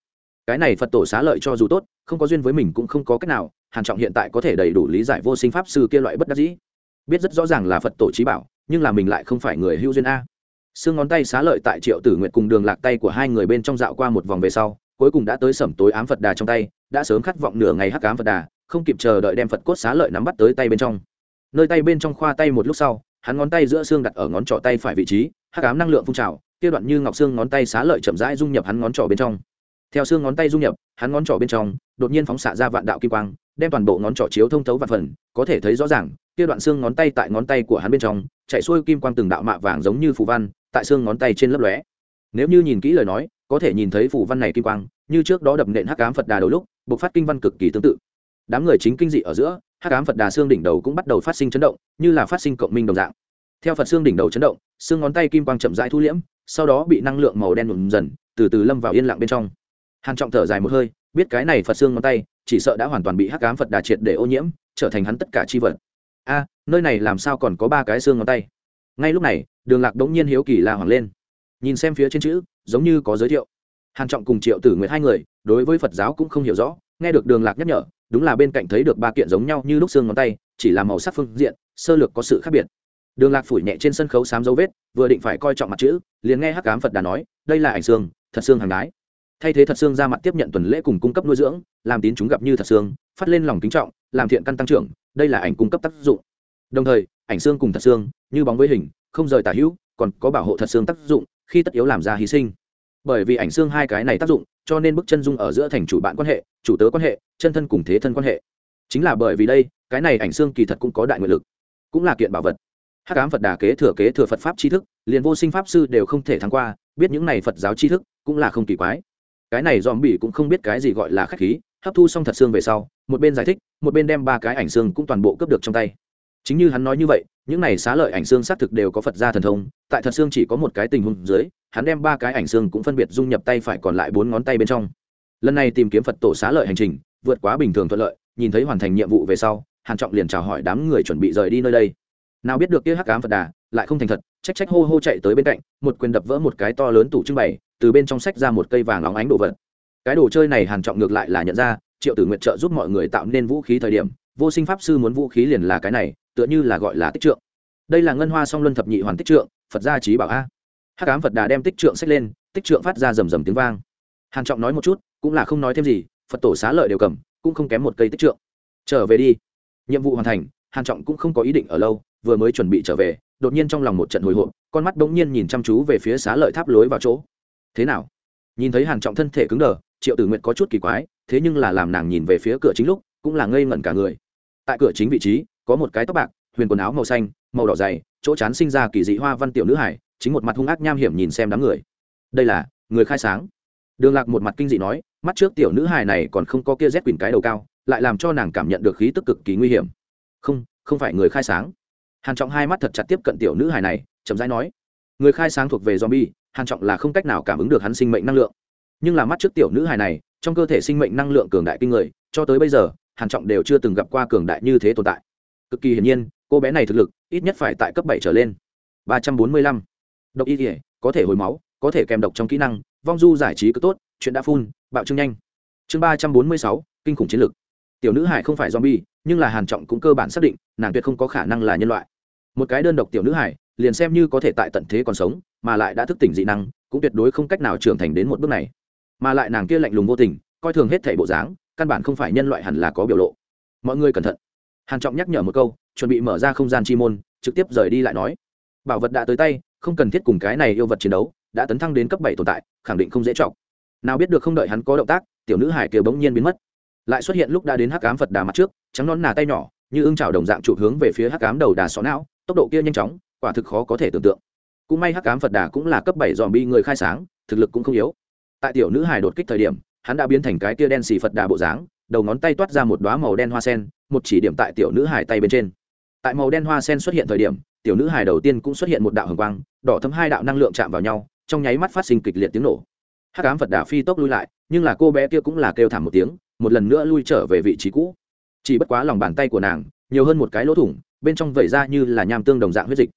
Cái này phật tổ xá lợi cho dù tốt, không có duyên với mình cũng không có cách nào, hàn trọng hiện tại có thể đầy đủ lý giải vô sinh pháp sư kia loại bất đắc dĩ. Biết rất rõ ràng là phật tổ trí bảo, nhưng là mình lại không phải người hữu duyên a xương ngón tay xá lợi tại triệu tử nguyện cùng đường lạc tay của hai người bên trong dạo qua một vòng về sau, cuối cùng đã tới sẩm tối ám phật đà trong tay, đã sớm khát vọng nửa ngày hắc ám phật đà, không kịp chờ đợi đem phật cốt xá lợi nắm bắt tới tay bên trong. Nơi tay bên trong khoa tay một lúc sau, hắn ngón tay giữa xương đặt ở ngón trỏ tay phải vị trí, hắc ám năng lượng phun trào, kia đoạn như ngọc xương ngón tay xá lợi chậm rãi dung nhập hắn ngón trỏ bên trong. Theo xương ngón tay dung nhập, hắn ngón trỏ bên trong, đột nhiên phóng xạ ra vạn đạo kim quang, đem toàn bộ ngón trỏ chiếu thông thấu vạn phần, có thể thấy rõ ràng, kia đoạn xương ngón tay tại ngón tay của hắn bên trong, chạy xuôi kim quang từng đạo mạ vàng giống như phù văn tại xương ngón tay trên lấp lóe. Nếu như nhìn kỹ lời nói, có thể nhìn thấy phủ văn này kim quang, như trước đó đập nện hắc ám phật đà đầu lúc, bộc phát kinh văn cực kỳ tương tự. Đám người chính kinh dị ở giữa, hắc ám phật đà xương đỉnh đầu cũng bắt đầu phát sinh chấn động, như là phát sinh cộng minh đồng dạng. Theo phật xương đỉnh đầu chấn động, xương ngón tay kim quang chậm rãi thu liễm, sau đó bị năng lượng màu đen nhuộm dần, từ từ lâm vào yên lặng bên trong. Hàn trọng thở dài một hơi, biết cái này phật xương ngón tay, chỉ sợ đã hoàn toàn bị hắc ám phật đà triệt để ô nhiễm, trở thành hắn tất cả chi vật. A, nơi này làm sao còn có ba cái xương ngón tay? Ngay lúc này, đường lạc đống nhiên hiếu kỳ la hoàng lên. Nhìn xem phía trên chữ, giống như có giới thiệu. Hàn trọng cùng triệu tử nguyệt hai người, đối với phật giáo cũng không hiểu rõ, nghe được đường lạc nhắc nhở, đúng là bên cạnh thấy được ba kiện giống nhau như lúc xương ngón tay, chỉ là màu sắc phương diện, sơ lược có sự khác biệt. Đường lạc phủi nhẹ trên sân khấu sám dấu vết, vừa định phải coi trọng mặt chữ, liền nghe hắc cám phật đà nói, đây là ảnh xương, thật xương hàng gái. Thay thế thật xương ra mặt tiếp nhận tuần lễ cùng cung cấp nuôi dưỡng, làm tín chúng gặp như thật xương, phát lên lòng kính trọng, làm thiện căn tăng trưởng, đây là ảnh cung cấp tác dụng đồng thời, ảnh xương cùng thật xương, như bóng với hình, không rời tả hữu, còn có bảo hộ thật xương tác dụng, khi tất yếu làm ra hy sinh. Bởi vì ảnh xương hai cái này tác dụng, cho nên bức chân dung ở giữa thành chủ bạn quan hệ, chủ tớ quan hệ, chân thân cùng thế thân quan hệ. Chính là bởi vì đây, cái này ảnh xương kỳ thật cũng có đại nguyện lực, cũng là kiện bảo vật. Hát cám phật đà kế thừa kế thừa phật pháp tri thức, liền vô sinh pháp sư đều không thể thắng qua, biết những này phật giáo tri thức cũng là không kỳ quái. Cái này dòm bỉ cũng không biết cái gì gọi là khách khí, hấp thu xong thật xương về sau, một bên giải thích, một bên đem ba cái ảnh xương cũng toàn bộ cướp được trong tay chính như hắn nói như vậy, những này xá lợi ảnh xương xác thực đều có phật gia thần thông, tại thật xương chỉ có một cái tình huống dưới, hắn đem ba cái ảnh xương cũng phân biệt dung nhập tay phải còn lại bốn ngón tay bên trong. Lần này tìm kiếm phật tổ xá lợi hành trình, vượt quá bình thường thuận lợi, nhìn thấy hoàn thành nhiệm vụ về sau, hàn trọng liền chào hỏi đám người chuẩn bị rời đi nơi đây. Nào biết được kia hắc ám phật đà, lại không thành thật trách trách hô hô chạy tới bên cạnh, một quyền đập vỡ một cái to lớn tủ trưng bày, từ bên trong sách ra một cây vàng óng ánh đồ vật. Cái đồ chơi này hàn trọng ngược lại là nhận ra, triệu tử Nguyệt trợ giúp mọi người tạo nên vũ khí thời điểm vô sinh pháp sư muốn vũ khí liền là cái này, tựa như là gọi là tích trượng. Đây là ngân hoa song luân thập nhị hoàn tích trượng, phật gia trí bảo a. Hắc ám phật đà đem tích trượng xách lên, tích trượng phát ra rầm rầm tiếng vang. Hàn trọng nói một chút, cũng là không nói thêm gì, phật tổ xá lợi đều cầm, cũng không kém một cây tích trượng. Trở về đi. Nhiệm vụ hoàn thành, hàn trọng cũng không có ý định ở lâu, vừa mới chuẩn bị trở về, đột nhiên trong lòng một trận hồi hộp, con mắt bỗng nhiên nhìn chăm chú về phía xá lợi tháp lối vào chỗ. Thế nào? Nhìn thấy hàn trọng thân thể cứng đờ, triệu tử nguyện có chút kỳ quái, thế nhưng là làm nàng nhìn về phía cửa chính lúc, cũng là ngây ngẩn cả người tại cửa chính vị trí, có một cái tóc bạc, huyền quần áo màu xanh, màu đỏ dày, chỗ chán sinh ra kỳ dị hoa văn tiểu nữ hải, chính một mặt hung ác nham hiểm nhìn xem đám người. Đây là, người khai sáng. Đường lạc một mặt kinh dị nói, mắt trước tiểu nữ hải này còn không có kia rét quỳnh cái đầu cao, lại làm cho nàng cảm nhận được khí tức cực kỳ nguy hiểm. Không không phải người khai sáng. Hàn trọng hai mắt thật chặt tiếp cận tiểu nữ hải này, chậm rãi nói, người khai sáng thuộc về zombie, hàn trọng là không cách nào cảm ứng được hắn sinh mệnh năng lượng. Nhưng là mắt trước tiểu nữ hải này, trong cơ thể sinh mệnh năng lượng cường đại kinh người, cho tới bây giờ hàn trọng đều chưa từng gặp qua cường đại như thế tồn tại. Cực kỳ hiển nhiên, cô bé này thực lực ít nhất phải tại cấp bảy trở lên. ba trăm bốn mươi lăm. Độc y thể có thể hồi máu, có thể kèm độc trong kỹ năng, vong du giải trí cứ tốt, chuyện đã phun bạo trương nhanh. Chương ba trăm bốn mươi sáu, kinh khủng chiến lược. Tiểu nữ hải không phải zombie, nhưng là hàn trọng cũng cơ bản xác định, nàng tuyệt không có khả năng là nhân loại. Một cái đơn độc tiểu nữ hải, liền xem như có thể tại tận thế còn sống, mà lại đã thức tỉnh dị năng, cũng tuyệt đối không cách nào trưởng thành đến một bước này. Mà lại nàng kia lạnh lùng vô tình, coi thường hết thảy bộ dáng căn bản không phải nhân loại hẳn là có biểu lộ. Mọi người cẩn thận. Hàn trọng nhắc nhở một câu, chuẩn bị mở ra không gian chi môn, trực tiếp rời đi lại nói. Bảo vật đã tới tay, không cần thiết cùng cái này yêu vật chiến đấu, đã tấn thăng đến cấp bảy tồn tại, khẳng định không dễ trọng nào biết được không đợi hắn có động tác, tiểu nữ hải kiều bỗng nhiên biến mất. Lại xuất hiện lúc đã đến hắc ám phật đà mặt trước, trắng nón nà tay nhỏ, như ưng chảo đồng dạng chụp hướng về phía hắc ám đầu đà xó não, tốc độ kia nhanh chóng, quả thực khó có thể tưởng tượng. Cũng may hắc ám phật đà cũng là cấp bảy dòm bi người khai sáng, thực lực cũng không yếu. Tại tiểu nữ hải đột kích thời điểm hắn đã biến thành cái kia đen xì phật đà bộ dáng, đầu ngón tay toát ra một đoá màu đen hoa sen, một chỉ điểm tại tiểu nữ hải tay bên trên. Tại màu đen hoa sen xuất hiện thời điểm, tiểu nữ hải đầu tiên cũng xuất hiện một đạo hồng quang, đỏ thấm hai đạo năng lượng chạm vào nhau, trong nháy mắt phát sinh kịch liệt tiếng nổ. Hắc ám phật đà phi tốc lui lại, nhưng là cô bé kia cũng là kêu thảm một tiếng, một lần nữa lui trở về vị trí cũ. Chỉ bất quá lòng bàn tay của nàng, nhiều hơn một cái lỗ thủng, bên trong vẩy ra như là nham tương đồng dạng huyết dịch.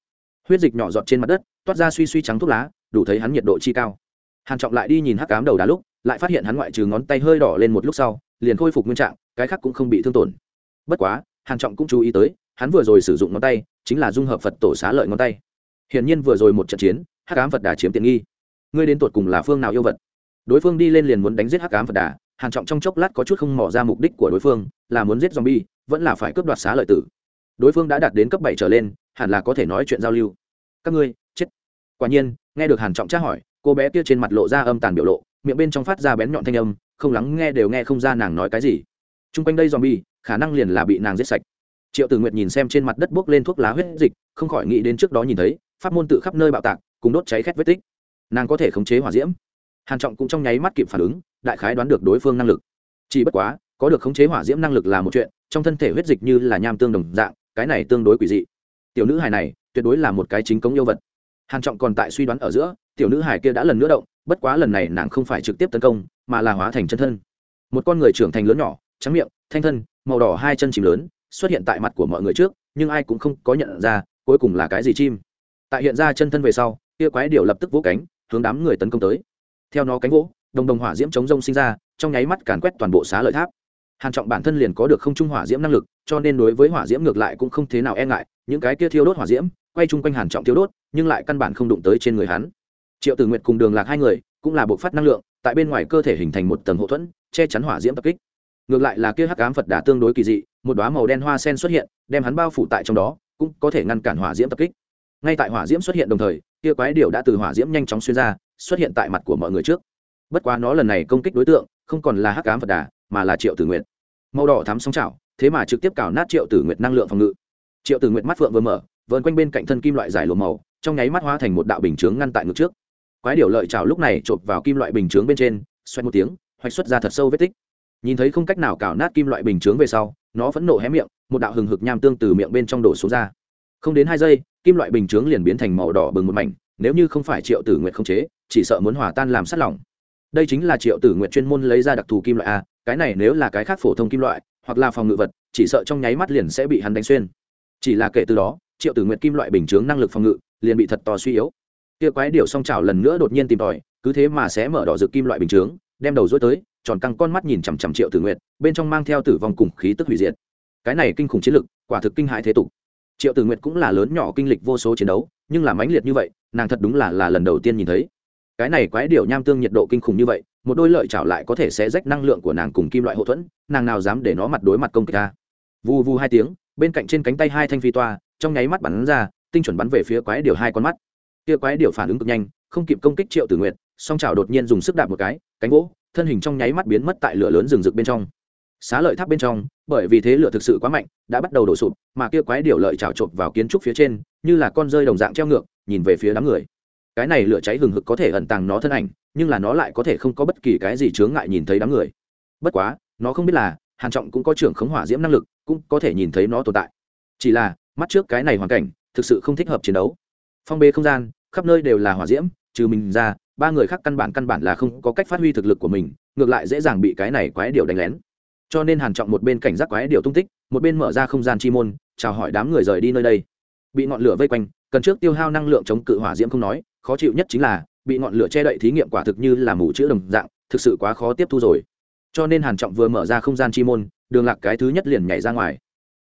Huyết dịch nhỏ giọt trên mặt đất, toát ra suy suy trắng thuốc lá, đủ thấy hắn nhiệt độ chi cao hàn trọng lại đi nhìn hắc ám đầu đá lúc, lại phát hiện hắn ngoại trừ ngón tay hơi đỏ lên một lúc sau, liền khôi phục nguyên trạng, cái khác cũng không bị thương tổn. Bất quá, hàn trọng cũng chú ý tới, hắn vừa rồi sử dụng ngón tay, chính là dung hợp phật tổ xá lợi ngón tay. Hiển nhiên vừa rồi một trận chiến, hắc ám phật đà chiếm tiện nghi. Ngươi đến tuột cùng là phương nào yêu vật? Đối phương đi lên liền muốn đánh giết hắc ám phật đà, hàn trọng trong chốc lát có chút không mò ra mục đích của đối phương, là muốn giết zombie, vẫn là phải cướp đoạt xá lợi tử. Đối phương đã đạt đến cấp bảy trở lên, hẳn là có thể nói chuyện giao lưu. Các ngươi, chết. Quả nhiên, nghe được hàn trọng tra hỏi cô bé kia trên mặt lộ ra âm tàn biểu lộ, miệng bên trong phát ra bén nhọn thanh âm, không lắng nghe đều nghe không ra nàng nói cái gì. Trung quanh đây zombie, khả năng liền là bị nàng giết sạch. Triệu tử nguyệt nhìn xem trên mặt đất bốc lên thuốc lá huyết dịch, không khỏi nghĩ đến trước đó nhìn thấy, pháp môn tự khắp nơi bạo tạc, cùng đốt cháy khét vết tích. Nàng có thể khống chế hỏa diễm. Hàn trọng cũng trong nháy mắt kịp phản ứng, đại khái đoán được đối phương năng lực. Chỉ bất quá, có được khống chế hỏa diễm năng lực là một chuyện, trong thân thể huyết dịch như là nham tương đồng dạng, cái này tương đối quỷ dị. Tiểu nữ hài này, tuyệt đối là một cái chính cống yêu vật hàn trọng còn tại suy đoán ở giữa, tiểu nữ hài kia đã lần nữa động, bất quá lần này nàng không phải trực tiếp tấn công, mà là hóa thành chân thân. Một con người trưởng thành lớn nhỏ, trắng miệng, thanh thân, màu đỏ hai chân chìm lớn, xuất hiện tại mặt của mọi người trước, nhưng ai cũng không có nhận ra, cuối cùng là cái gì chim. Tại hiện ra chân thân về sau, kia quái điểu lập tức vỗ cánh, hướng đám người tấn công tới. Theo nó cánh vỗ, đồng đồng hỏa diễm chống rông sinh ra, trong nháy mắt càn quét toàn bộ xá lợi tháp. Hàn trọng bản thân liền có được không trung hỏa diễm năng lực, cho nên đối với hỏa diễm ngược lại cũng không thế nào e ngại, những cái kia thiêu đốt hỏa diễm quay chung quanh hàn trọng thiếu đốt, nhưng lại căn bản không đụng tới trên người hắn. Triệu tử nguyệt cùng đường lạc hai người cũng là bộ phát năng lượng, tại bên ngoài cơ thể hình thành một tầng hộ thuẫn, che chắn hỏa diễm tập kích. Ngược lại là kia hắc ám phật đà tương đối kỳ dị, một đóa màu đen hoa sen xuất hiện, đem hắn bao phủ tại trong đó, cũng có thể ngăn cản hỏa diễm tập kích. Ngay tại hỏa diễm xuất hiện đồng thời, kia quái điểu đã từ hỏa diễm nhanh chóng xuyên ra, xuất hiện tại mặt của mọi người trước. Bất quá nó lần này công kích đối tượng, không còn là hắc ám phật đà, mà là triệu tử nguyệt. Màu đỏ thắm sóng chảo, thế mà trực tiếp cào nát triệu tử nguyệt năng lượng phòng ngự. Triệu tử nguyệt mắt phượng vừa mở vờn quanh bên cạnh thân kim loại dài lùa màu, trong nháy mắt hóa thành một đạo bình chướng ngăn tại ngực trước. Quái điểu lợi chảo lúc này chộp vào kim loại bình chướng bên trên xoay một tiếng, hoạch xuất ra thật sâu vết tích. Nhìn thấy không cách nào cào nát kim loại bình chướng về sau, nó phẫn nộ hé miệng, một đạo hừng hực nham tương từ miệng bên trong đổ xuống ra. Không đến hai giây, kim loại bình chướng liền biến thành màu đỏ bừng một mảnh, nếu như không phải triệu tử nguyệt không chế, chỉ sợ muốn hòa tan làm sắt lỏng. Đây chính là triệu tử nguyệt chuyên môn lấy ra đặc thù kim loại a, cái này nếu là cái khác phổ thông kim loại, hoặc là phòng ngự vật, chỉ sợ trong nháy mắt liền sẽ bị hắn đánh xuyên. Chỉ là kể từ đó triệu tử nguyệt kim loại bình chướng năng lực phòng ngự, liền bị thật to suy yếu. Kia quái điểu song trào lần nữa đột nhiên tìm tòi, cứ thế mà sẽ mở đỏ rực kim loại bình chướng, đem đầu dối tới, tròn căng con mắt nhìn chằm chằm triệu tử nguyệt, bên trong mang theo tử vong cùng khí tức hủy diệt. Cái này kinh khủng chiến lực, quả thực kinh hại thế tục. Triệu tử nguyệt cũng là lớn nhỏ kinh lịch vô số chiến đấu, nhưng là mãnh liệt như vậy, nàng thật đúng là là lần đầu tiên nhìn thấy. Cái này quái điểu nham tương nhiệt độ kinh khủng như vậy, một đôi lợi chảo lại có thể sẽ rách năng lượng của nàng cùng kim loại hậu thuẫn, nàng nào dám để nó mặt đối mặt công kích ta. Vù vù hai tiếng, bên cạnh trên cánh tay hai thanh phi toa trong nháy mắt bắn ra, tinh chuẩn bắn về phía quái điểu hai con mắt. Kia quái điểu phản ứng cực nhanh, không kịp công kích triệu tử nguyệt, song chảo đột nhiên dùng sức đạp một cái, cánh gỗ, thân hình trong nháy mắt biến mất tại lửa lớn rừng rực bên trong. Xá lợi tháp bên trong, bởi vì thế lửa thực sự quá mạnh, đã bắt đầu đổ sụp, mà kia quái điểu lợi trào trộn vào kiến trúc phía trên, như là con rơi đồng dạng treo ngược, nhìn về phía đám người. Cái này lửa cháy hừng hực có thể ẩn tàng nó thân ảnh, nhưng là nó lại có thể không có bất kỳ cái gì chướng ngại nhìn thấy đám người. Bất quá, nó không biết là, hàn trọng cũng có trưởng khống hỏa diễm năng lực, cũng có thể nhìn thấy nó tồn tại. Chỉ là mắt trước cái này hoàn cảnh, thực sự không thích hợp chiến đấu. Phong bê không gian, khắp nơi đều là hỏa diễm, trừ mình ra, ba người khác căn bản căn bản là không có cách phát huy thực lực của mình, ngược lại dễ dàng bị cái này quái điều đánh lén. Cho nên hàn trọng một bên cảnh giác quái điều tung tích, một bên mở ra không gian chi môn, chào hỏi đám người rời đi nơi đây. Bị ngọn lửa vây quanh, cần trước tiêu hao năng lượng chống cự hỏa diễm không nói, khó chịu nhất chính là, bị ngọn lửa che đậy thí nghiệm quả thực như là mù chữ đồng dạng, thực sự quá khó tiếp thu rồi. Cho nên hàn trọng vừa mở ra không gian chi môn, đường lạc cái thứ nhất liền nhảy ra ngoài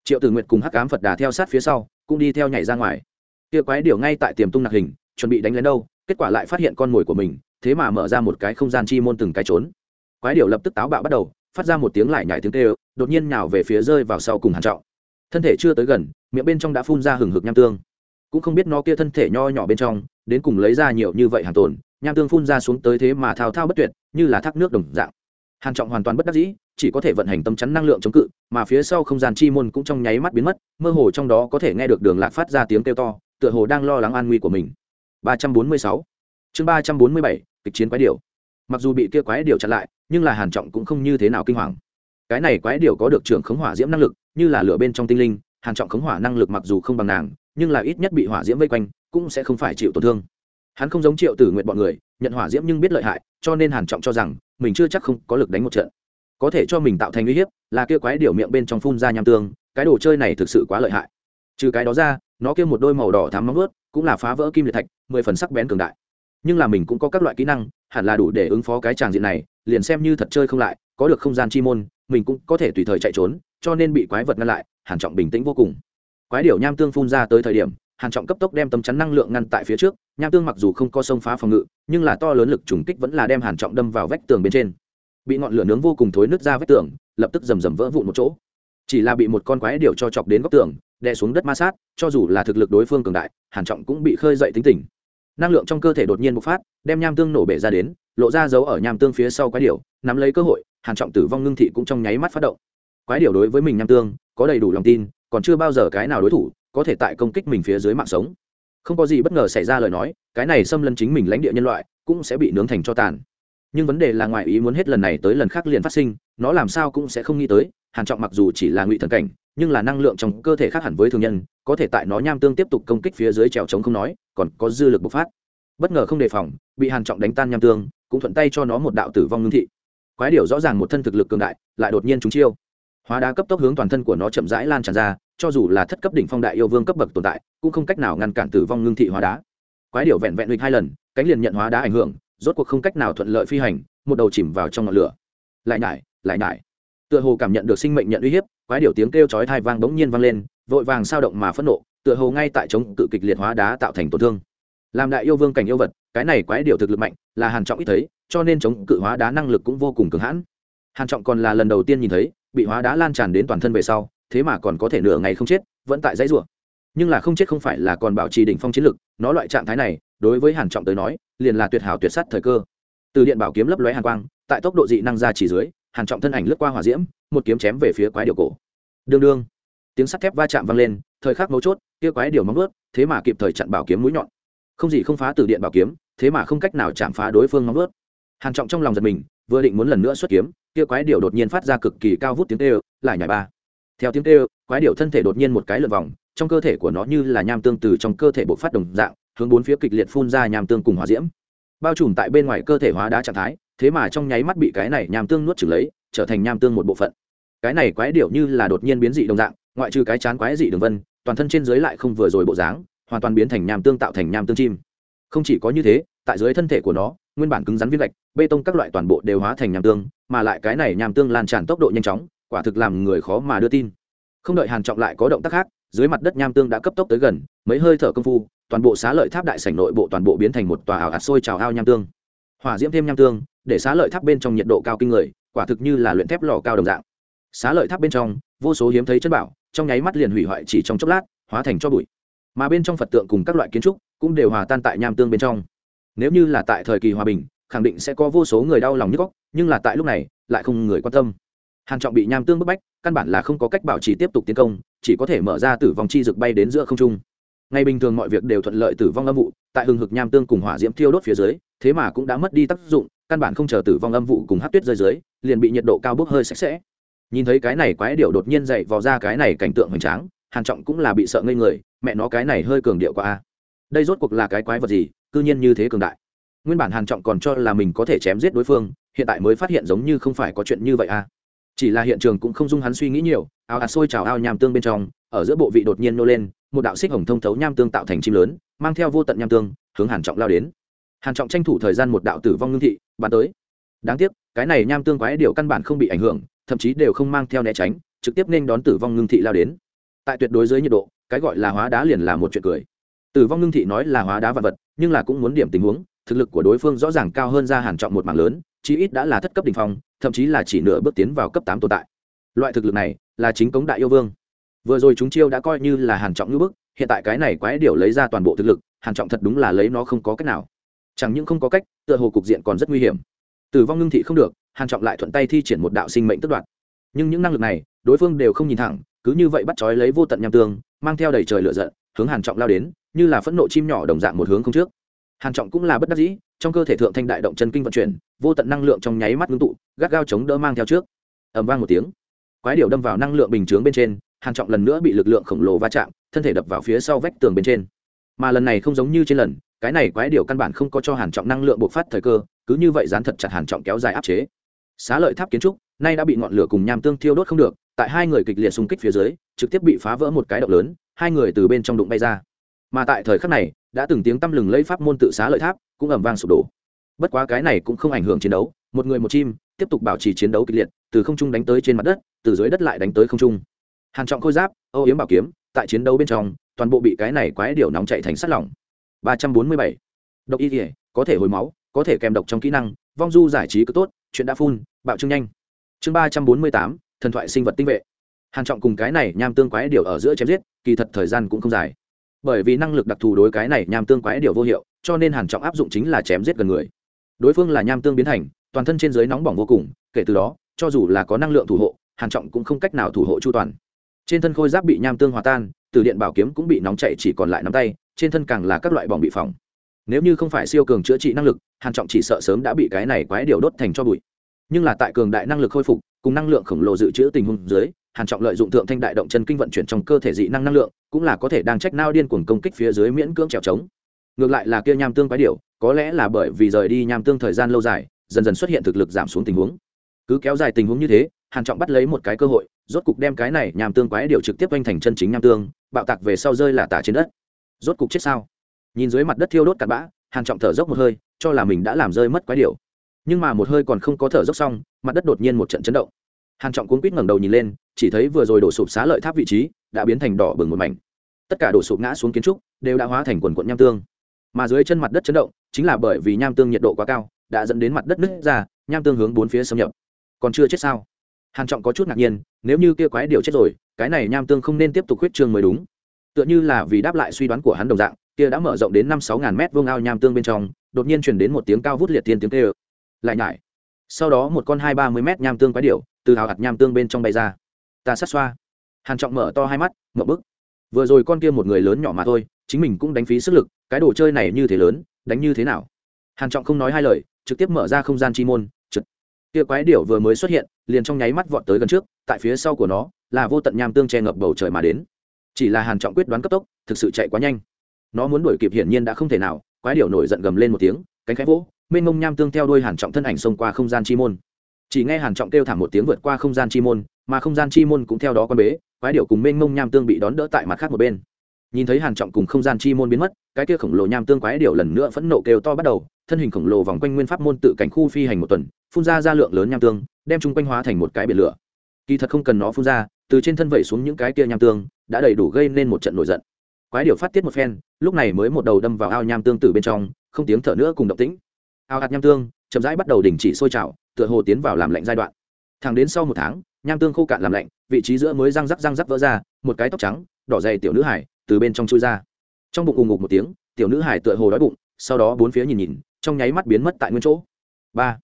triệu tử nguyệt cùng hắc ám phật đà theo sát phía sau, cũng đi theo nhảy ra ngoài. Kia quái điểu ngay tại tiềm tung nạc hình, chuẩn bị đánh lén đâu, kết quả lại phát hiện con mồi của mình, thế mà mở ra một cái không gian chi môn từng cái trốn. Quái điểu lập tức táo bạo bắt đầu, phát ra một tiếng lại nhảy tiếng kêu, đột nhiên nhào về phía rơi vào sau cùng hàn trọng. Thân thể chưa tới gần, miệng bên trong đã phun ra hừng hực nham tương. Cũng không biết nó kia thân thể nho nhỏ bên trong, đến cùng lấy ra nhiều như vậy hàng tồn, nham tương phun ra xuống tới thế mà thao thao bất tuyệt, như là thác nước đồng dạng. Hàn trọng hoàn toàn bất đắc dĩ chỉ có thể vận hành tâm chắn năng lượng chống cự, mà phía sau không gian chi môn cũng trong nháy mắt biến mất, mơ hồ trong đó có thể nghe được đường lạc phát ra tiếng kêu to, tựa hồ đang lo lắng an nguy của mình. 346 chương 347 kịch chiến quái điểu. Mặc dù bị kia quái điểu chặn lại, nhưng là hàn trọng cũng không như thế nào kinh hoàng. Cái này quái điểu có được trưởng khống hỏa diễm năng lực, như là lửa bên trong tinh linh, hàn trọng khống hỏa năng lực mặc dù không bằng nàng, nhưng là ít nhất bị hỏa diễm vây quanh, cũng sẽ không phải chịu tổn thương. Hắn không giống triệu tử nguyện bọn người, nhận hỏa diễm nhưng biết lợi hại, cho nên hàn trọng cho rằng, mình chưa chắc không có lực đánh một trận có thể cho mình tạo thành uy hiếp, là kia quái điểu miệng bên trong phun ra nham tương, cái đồ chơi này thực sự quá lợi hại. Trừ cái đó ra, nó kia một đôi màu đỏ thắm móng vuốt cũng là phá vỡ kim liệt thạch, mười phần sắc bén cường đại. Nhưng là mình cũng có các loại kỹ năng, hẳn là đủ để ứng phó cái tràng diện này, liền xem như thật chơi không lại, có được không gian chi môn, mình cũng có thể tùy thời chạy trốn, cho nên bị quái vật ngăn lại, hàn trọng bình tĩnh vô cùng. Quái điểu nham tương phun ra tới thời điểm, hàn trọng cấp tốc đem tấm chắn năng lượng ngăn tại phía trước, nham tương mặc dù không có sông phá phòng ngự, nhưng là to lớn lực trùng kích vẫn là đem hàn trọng đâm vào vách tường bên trên bị ngọn lửa nướng vô cùng thối nứt ra vách tường, lập tức rầm rầm vỡ vụn một chỗ. Chỉ là bị một con quái điểu cho chọc đến góc tường, đè xuống đất ma sát, cho dù là thực lực đối phương cường đại, hàn trọng cũng bị khơi dậy tính tình. Năng lượng trong cơ thể đột nhiên bộc phát, đem nham tương nổ bể ra đến, lộ ra dấu ở nham tương phía sau quái điểu, nắm lấy cơ hội, hàn trọng tử vong ngưng thị cũng trong nháy mắt phát động. Quái điểu đối với mình nham tương, có đầy đủ lòng tin, còn chưa bao giờ cái nào đối thủ, có thể tại công kích mình phía dưới mạng sống. Không có gì bất ngờ xảy ra lời nói, cái này xâm lấn chính mình lãnh địa nhân loại, cũng sẽ bị nướng thành cho tàn nhưng vấn đề là ngoài ý muốn hết lần này tới lần khác liền phát sinh, nó làm sao cũng sẽ không nghĩ tới, hàn trọng mặc dù chỉ là ngụy thần cảnh, nhưng là năng lượng trong cơ thể khác hẳn với thường nhân, có thể tại nó nham tương tiếp tục công kích phía dưới trèo trống không nói, còn có dư lực bộc phát. Bất ngờ không đề phòng, bị hàn trọng đánh tan nham tương, cũng thuận tay cho nó một đạo tử vong ngưng thị. Quái điều rõ ràng một thân thực lực cường đại, lại đột nhiên trúng chiêu. Hóa đá cấp tốc hướng toàn thân của nó chậm rãi lan tràn ra, cho dù là thất cấp đỉnh phong đại yêu vương cấp bậc tồn tại, cũng không cách nào ngăn cản tử vong ngưng thị hóa đá. Quái điều vẹn vẹn lịch hai lần, cánh liền nhận hóa đá ảnh hưởng rốt cuộc không cách nào thuận lợi phi hành, một đầu chìm vào trong ngọn lửa. Lại nhải lại nhải. Tựa hồ cảm nhận được sinh mệnh nhận uy hiếp, quái điểu tiếng kêu chói thai vang bỗng nhiên vang lên, vội vàng sao động mà phẫn nộ, tựa hồ ngay tại chống cự kịch liệt hóa đá tạo thành tổn thương. Làm đại yêu vương cảnh yêu vật, cái này quái điểu thực lực mạnh, là hàn trọng ít thấy, cho nên chống cự hóa đá năng lực cũng vô cùng cường hãn. Hàn trọng còn là lần đầu tiên nhìn thấy, bị hóa đá lan tràn đến toàn thân về sau, thế mà còn có thể nửa ngày không chết, vẫn tại dãy rủa. Nhưng là không chết không phải là còn bảo trì đỉnh phong chiến lực, nó loại trạng thái này, đối với hàn trọng tới nói liền là tuyệt hảo tuyệt sắt thời cơ. Từ điện bảo kiếm lấp lóe hàn quang, tại tốc độ dị năng ra chỉ dưới, hàn trọng thân ảnh lướt qua hỏa diễm, một kiếm chém về phía quái điểu cổ. Đương đương. Tiếng sắt thép va chạm vang lên, thời khắc mấu chốt, kia quái điểu móng vuốt, thế mà kịp thời chặn bảo kiếm mũi nhọn. Không gì không phá từ điện bảo kiếm, thế mà không cách nào chạm phá đối phương móng vuốt. Hàn trọng trong lòng giật mình, vừa định muốn lần nữa xuất kiếm, kia quái điểu đột nhiên phát ra cực kỳ cao vút tiếng kêu, lại nhảy ba. Theo tiếng kêu, quái điểu thân thể đột nhiên một cái lượn vòng, trong cơ thể của nó như là nham tương từ trong cơ thể bộc phát đồng dạng hướng bốn phía kịch liệt phun ra nham tương cùng hỏa diễm. Bao trùm tại bên ngoài cơ thể hóa đá trạng thái, thế mà trong nháy mắt bị cái này nham tương nuốt trừng lấy, trở thành nham tương một bộ phận. Cái này quái điệu như là đột nhiên biến dị đồng dạng, ngoại trừ cái chán quái dị đường vân, toàn thân trên dưới lại không vừa rồi bộ dáng, hoàn toàn biến thành nham tương tạo thành nham tương chim. Không chỉ có như thế, tại dưới thân thể của nó, nguyên bản cứng rắn viên gạch, bê tông các loại toàn bộ đều hóa thành nham tương, mà lại cái này nham tương lan tràn tốc độ nhanh chóng, quả thực làm người khó mà đưa tin. Không đợi hàn trọng lại có động tác khác, dưới mặt đất nham tương đã cấp tốc tới gần, mấy hơi thở công phu toàn bộ xá lợi tháp đại sảnh nội bộ toàn bộ biến thành một tòa ảo ạt sôi trào ao nham tương. Hỏa diễm thêm nham tương, để xá lợi tháp bên trong nhiệt độ cao kinh người, quả thực như là luyện thép lò cao đồng dạng. Xá lợi tháp bên trong, vô số hiếm thấy chất bảo, trong nháy mắt liền hủy hoại chỉ trong chốc lát, hóa thành cho bụi. Mà bên trong phật tượng cùng các loại kiến trúc cũng đều hòa tan tại nham tương bên trong. Nếu như là tại thời kỳ hòa bình, khẳng định sẽ có vô số người đau lòng nhức góc nhưng là tại lúc này, lại không người quan tâm. Hàn trọng bị nham tương bức bách, căn bản là không có cách bảo trì tiếp tục tiến công, chỉ có thể mở ra tử vong chi rực bay đến giữa không trung ngày bình thường mọi việc đều thuận lợi tử vong âm vụ, tại hừng hực nham tương cùng hỏa diễm thiêu đốt phía dưới, thế mà cũng đã mất đi tác dụng, căn bản không chờ tử vong âm vụ cùng hát tuyết rơi dưới, liền bị nhiệt độ cao bốc hơi sạch sẽ. Nhìn thấy cái này quái điệu đột nhiên dậy vò ra cái này cảnh tượng hoành tráng, hàn trọng cũng là bị sợ ngây người, mẹ nó cái này hơi cường điệu quá a. Đây rốt cuộc là cái quái vật gì, cư nhiên như thế cường đại. Nguyên bản hàn trọng còn cho là mình có thể chém giết đối phương, hiện tại mới phát hiện giống như không phải có chuyện như vậy a. Chỉ là hiện trường cũng không dung hắn suy nghĩ nhiều, ao à ạt sôi trào ao nhàm tương bên trong, ở giữa bộ vị đột nhiên nô lên một đạo xích hồng thông thấu nham tương tạo thành chim lớn, mang theo vô tận nham tương, hướng hàn trọng lao đến. Hàn trọng tranh thủ thời gian một đạo tử vong ngưng thị, bắn tới. Đáng tiếc, cái này nham tương quái điều căn bản không bị ảnh hưởng, thậm chí đều không mang theo né tránh, trực tiếp nên đón tử vong ngưng thị lao đến. Tại tuyệt đối dưới nhiệt độ, cái gọi là hóa đá liền là một chuyện cười. Tử vong ngưng thị nói là hóa đá vật vật, nhưng là cũng muốn điểm tình huống, thực lực của đối phương rõ ràng cao hơn ra hàn trọng một mảng lớn, chí ít đã là thất cấp đỉnh phong, thậm chí là chỉ nửa bước tiến vào cấp tám tồn tại. Loại thực lực này là chính cống đại yêu vương vừa rồi chúng chiêu đã coi như là hàn trọng như bức, hiện tại cái này quái điều lấy ra toàn bộ thực lực, hàn trọng thật đúng là lấy nó không có cách nào. Chẳng những không có cách, tựa hồ cục diện còn rất nguy hiểm. Tử vong ngưng thị không được, hàn trọng lại thuận tay thi triển một đạo sinh mệnh tức đoạt. Nhưng những năng lực này, đối phương đều không nhìn thẳng, cứ như vậy bắt chói lấy vô tận nham tương, mang theo đầy trời lửa giận, hướng hàn trọng lao đến, như là phẫn nộ chim nhỏ đồng dạng một hướng không trước. Hàn trọng cũng là bất đắc dĩ, trong cơ thể thượng thanh đại động chân kinh vận chuyển, vô tận năng lượng trong nháy mắt ngưng tụ, gắt gao chống đỡ mang theo trước. Ầm vang một tiếng. Quái điểu đâm vào năng lượng bình chướng bên trên hàn trọng lần nữa bị lực lượng khổng lồ va chạm, thân thể đập vào phía sau vách tường bên trên. Mà lần này không giống như trên lần, cái này quái điều căn bản không có cho hàn trọng năng lượng bộc phát thời cơ, cứ như vậy dán thật chặt hàn trọng kéo dài áp chế. Xá lợi tháp kiến trúc, nay đã bị ngọn lửa cùng nham tương thiêu đốt không được, tại hai người kịch liệt xung kích phía dưới, trực tiếp bị phá vỡ một cái động lớn, hai người từ bên trong đụng bay ra. Mà tại thời khắc này, đã từng tiếng tăm lừng lấy pháp môn tự xá lợi tháp cũng ầm vang sụp đổ. Bất quá cái này cũng không ảnh hưởng chiến đấu, một người một chim, tiếp tục bảo trì chiến đấu kịch liệt, từ không trung đánh tới trên mặt đất, từ dưới đất lại đánh tới không trung hàn trọng khôi giáp âu yếm bảo kiếm tại chiến đấu bên trong toàn bộ bị cái này quái điểu nóng chạy thành sắt lỏng. 347. độc y thể có thể hồi máu có thể kèm độc trong kỹ năng vong du giải trí cứ tốt chuyện đã phun bạo trương nhanh. Chương 348, thần thoại sinh vật tinh vệ. Hàn trọng cùng cái này nham tương quái điểu ở giữa chém giết kỳ thật thời gian cũng không dài. Bởi vì năng lực đặc thù đối cái này nham tương quái điểu vô hiệu cho nên hàn trọng áp dụng chính là chém giết gần người. Đối phương là nham tương biến thành toàn thân trên dưới nóng bỏng vô cùng kể từ đó cho dù là có năng lượng thủ hộ hàn trọng cũng không cách nào thủ hộ chu toàn trên thân khôi giáp bị nham tương hòa tan, từ điện bảo kiếm cũng bị nóng chạy chỉ còn lại nắm tay, trên thân càng là các loại bỏng bị phỏng. Nếu như không phải siêu cường chữa trị năng lực, hàn trọng chỉ sợ sớm đã bị cái này quái điều đốt thành cho bụi. Nhưng là tại cường đại năng lực khôi phục, cùng năng lượng khổng lồ dự trữ tình huống dưới, hàn trọng lợi dụng thượng thanh đại động chân kinh vận chuyển trong cơ thể dị năng năng lượng, cũng là có thể đang trách nao điên cuồng công kích phía dưới miễn cưỡng trèo trống. Ngược lại là kia nham tương quái điểu có lẽ là bởi vì rời đi nham tương thời gian lâu dài, dần dần xuất hiện thực lực giảm xuống tình huống. Cứ kéo dài tình huống như thế hàn trọng bắt lấy một cái cơ hội, rốt cục đem cái này nhàm tương quái điểu trực tiếp quanh thành chân chính nham tương, bạo tạc về sau rơi là tả trên đất. Rốt cục chết sao? Nhìn dưới mặt đất thiêu đốt cặn bã, hàn trọng thở dốc một hơi, cho là mình đã làm rơi mất quái điểu nhưng mà một hơi còn không có thở dốc xong, mặt đất đột nhiên một trận chấn động. Hàn trọng cuống quýt ngẩng đầu nhìn lên, chỉ thấy vừa rồi đổ sụp xá lợi tháp vị trí, đã biến thành đỏ bừng một mảnh. Tất cả đổ sụp ngã xuống kiến trúc, đều đã hóa thành quần quận nham tương. Mà dưới chân mặt đất chấn động, chính là bởi vì nham tương nhiệt độ quá cao, đã dẫn đến mặt đất nứt ra, nham tương hướng bốn phía xâm nhập. Còn chưa chết sao? Hàn trọng có chút ngạc nhiên, nếu như kia quái điều chết rồi, cái này nham tương không nên tiếp tục huyết trương mới đúng. Tựa như là vì đáp lại suy đoán của hắn đồng dạng, kia đã mở rộng đến năm sáu ngàn mét vuông ao nham tương bên trong, đột nhiên truyền đến một tiếng cao vút liệt tiên tiếng kêu. Lại nhải. Sau đó một con hai ba mươi mét nham tương quái điểu từ hào hạt nham tương bên trong bay ra. Ta sát xoa. Hàn trọng mở to hai mắt, mở bức. Vừa rồi con kia một người lớn nhỏ mà thôi, chính mình cũng đánh phí sức lực, cái đồ chơi này như thế lớn, đánh như thế nào? Hàn trọng không nói hai lời, trực tiếp mở ra không gian chi môn trực kia quái điểu vừa mới xuất hiện liền trong nháy mắt vọt tới gần trước, tại phía sau của nó, là vô tận nham tương che ngập bầu trời mà đến. Chỉ là hàn trọng quyết đoán cấp tốc, thực sự chạy quá nhanh. Nó muốn đuổi kịp hiển nhiên đã không thể nào, quái điểu nổi giận gầm lên một tiếng, cánh khẽ vỗ, mênh mông nham tương theo đuôi hàn trọng thân ảnh xông qua không gian chi môn. Chỉ nghe hàn trọng kêu thảm một tiếng vượt qua không gian chi môn, mà không gian chi môn cũng theo đó quan bế, quái điểu cùng mênh mông nham tương bị đón đỡ tại mặt khác một bên. Nhìn thấy hàn trọng cùng không gian chi môn biến mất, cái kia khổng lồ nham tương quái điểu lần nữa phẫn nộ kêu to bắt đầu thân hình khổng lồ vòng quanh nguyên pháp môn tự cảnh khu phi hành một tuần, phun ra ra lượng lớn nham tương, đem chung quanh hóa thành một cái biển lửa. Kỳ thật không cần nó phun ra, từ trên thân vẩy xuống những cái kia nham tương, đã đầy đủ gây nên một trận nổi giận. Quái điều phát tiết một phen, lúc này mới một đầu đâm vào ao nham tương từ bên trong, không tiếng thở nữa cùng động tĩnh. Ao hạt nham tương, chậm rãi bắt đầu đình chỉ sôi trào, tựa hồ tiến vào làm lạnh giai đoạn. Thẳng đến sau một tháng, nham tương khô cạn làm lạnh, vị trí giữa mới răng rắc răng rắc vỡ ra, một cái tóc trắng, đỏ dày tiểu nữ hải từ bên trong chui ra. Trong bụng ù ngục một tiếng, tiểu nữ hải tựa hồ đói bụng, sau đó bốn phía nhìn nhìn trong nháy mắt biến mất tại nguyên chỗ. Ba.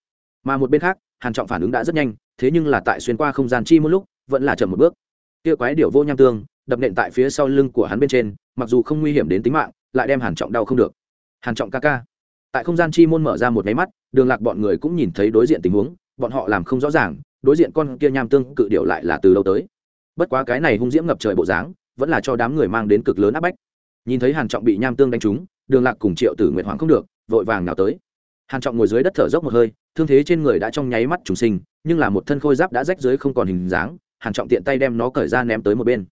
Mà một bên khác, hàn trọng phản ứng đã rất nhanh, thế nhưng là tại xuyên qua không gian chi một lúc, vẫn là chậm một bước. Kia quái điểu vô nham tương, đập nện tại phía sau lưng của hắn bên trên, mặc dù không nguy hiểm đến tính mạng, lại đem hàn trọng đau không được. Hàn trọng ca ca. Tại không gian chi môn mở ra một máy mắt, đường lạc bọn người cũng nhìn thấy đối diện tình huống, bọn họ làm không rõ ràng, đối diện con kia nham tương cự điệu lại là từ đâu tới. Bất quá cái này hung diễm ngập trời bộ dáng, vẫn là cho đám người mang đến cực lớn áp bách. Nhìn thấy hàn trọng bị nham tương đánh trúng, đường lạc cùng triệu tử nguyện hoàng không được vội vàng nào tới. Hàn trọng ngồi dưới đất thở dốc một hơi, thương thế trên người đã trong nháy mắt trùng sinh, nhưng là một thân khôi giáp đã rách dưới không còn hình dáng, hàn trọng tiện tay đem nó cởi ra ném tới một bên.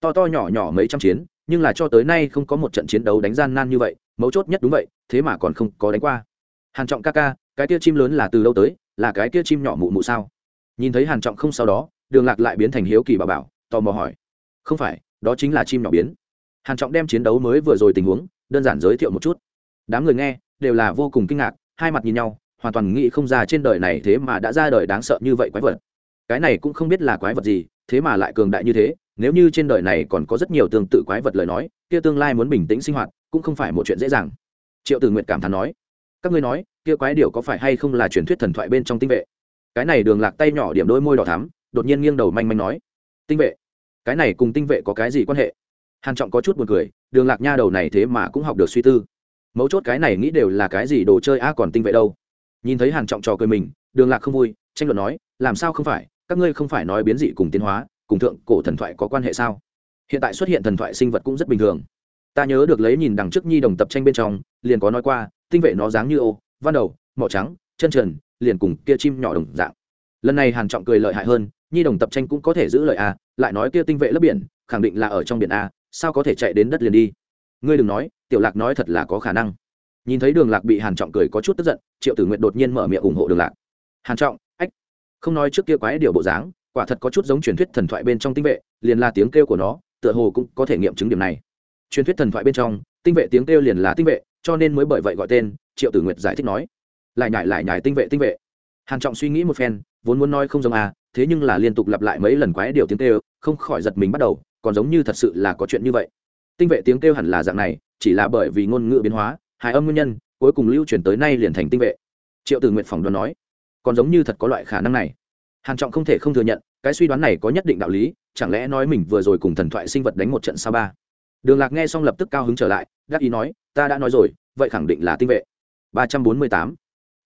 To to nhỏ nhỏ mấy trăm chiến, nhưng là cho tới nay không có một trận chiến đấu đánh gian nan như vậy, mấu chốt nhất đúng vậy, thế mà còn không có đánh qua. Hàn trọng ca ca, cái kia chim lớn là từ đâu tới, là cái kia chim nhỏ mụ mụ sao? Nhìn thấy hàn trọng không sau đó, đường lạc lại biến thành hiếu kỳ bà bảo, tò mò hỏi. Không phải, đó chính là chim nhỏ biến. Hàn trọng đem chiến đấu mới vừa rồi tình huống, đơn giản giới thiệu một chút. Đám người nghe đều là vô cùng kinh ngạc, hai mặt nhìn nhau, hoàn toàn nghĩ không ra trên đời này thế mà đã ra đời đáng sợ như vậy quái vật. Cái này cũng không biết là quái vật gì, thế mà lại cường đại như thế, nếu như trên đời này còn có rất nhiều tương tự quái vật lời nói, kia tương lai muốn bình tĩnh sinh hoạt, cũng không phải một chuyện dễ dàng. Triệu tử nguyện cảm thán nói, các ngươi nói, kia quái điểu có phải hay không là truyền thuyết thần thoại bên trong tinh vệ? Cái này đường lạc tay nhỏ điểm đôi môi đỏ thắm, đột nhiên nghiêng đầu manh manh nói, tinh vệ? Cái này cùng tinh vệ có cái gì quan hệ? Hàn trọng có chút buồn cười, đường lạc nha đầu này thế mà cũng học được suy tư mấu chốt cái này nghĩ đều là cái gì đồ chơi a à còn tinh vệ đâu. Nhìn thấy hàn trọng trò cười mình, đường lạc không vui, tranh luận nói, làm sao không phải? Các ngươi không phải nói biến dị cùng tiến hóa, cùng thượng cổ thần thoại có quan hệ sao? Hiện tại xuất hiện thần thoại sinh vật cũng rất bình thường. Ta nhớ được lấy nhìn đằng trước nhi đồng tập tranh bên trong, liền có nói qua, tinh vệ nó dáng như ô, văn đầu, mỏ trắng, chân trần, liền cùng kia chim nhỏ đồng dạng. Lần này hàn trọng cười lợi hại hơn, nhi đồng tập tranh cũng có thể giữ lời a, lại nói kia tinh vệ lớp biển, khẳng định là ở trong biển a, sao có thể chạy đến đất liền đi? Ngươi đừng nói tiểu lạc nói thật là có khả năng. Nhìn thấy đường lạc bị hàn trọng cười có chút tức giận, triệu tử nguyện đột nhiên mở miệng ủng hộ đường lạc. Hàn trọng, ách, không nói trước kia quái điều bộ dáng, quả thật có chút giống truyền thuyết thần thoại bên trong tinh vệ, liền là tiếng kêu của nó, tựa hồ cũng có thể nghiệm chứng điểm này. Truyền thuyết thần thoại bên trong, tinh vệ tiếng kêu liền là tinh vệ, cho nên mới bởi vậy gọi tên, triệu tử nguyệt giải thích nói. Lại nhải lại nhải tinh vệ tinh vệ. Hàn trọng suy nghĩ một phen, vốn muốn nói không giống à thế nhưng là liên tục lặp lại mấy lần quái điều tiếng kêu, không khỏi giật mình bắt đầu, còn giống như thật sự là có chuyện như vậy. Tinh vệ tiếng kêu hẳn là dạng này chỉ là bởi vì ngôn ngữ biến hóa, hài âm nguyên nhân, cuối cùng lưu truyền tới nay liền thành tinh vệ. Triệu tử nguyện phỏng đoán nói, còn giống như thật có loại khả năng này. Hàn trọng không thể không thừa nhận, cái suy đoán này có nhất định đạo lý, chẳng lẽ nói mình vừa rồi cùng thần thoại sinh vật đánh một trận sao ba? Đường lạc nghe xong lập tức cao hứng trở lại gác ý nói, ta đã nói rồi, vậy khẳng định là tinh vệ. Ba trăm bốn mươi tám.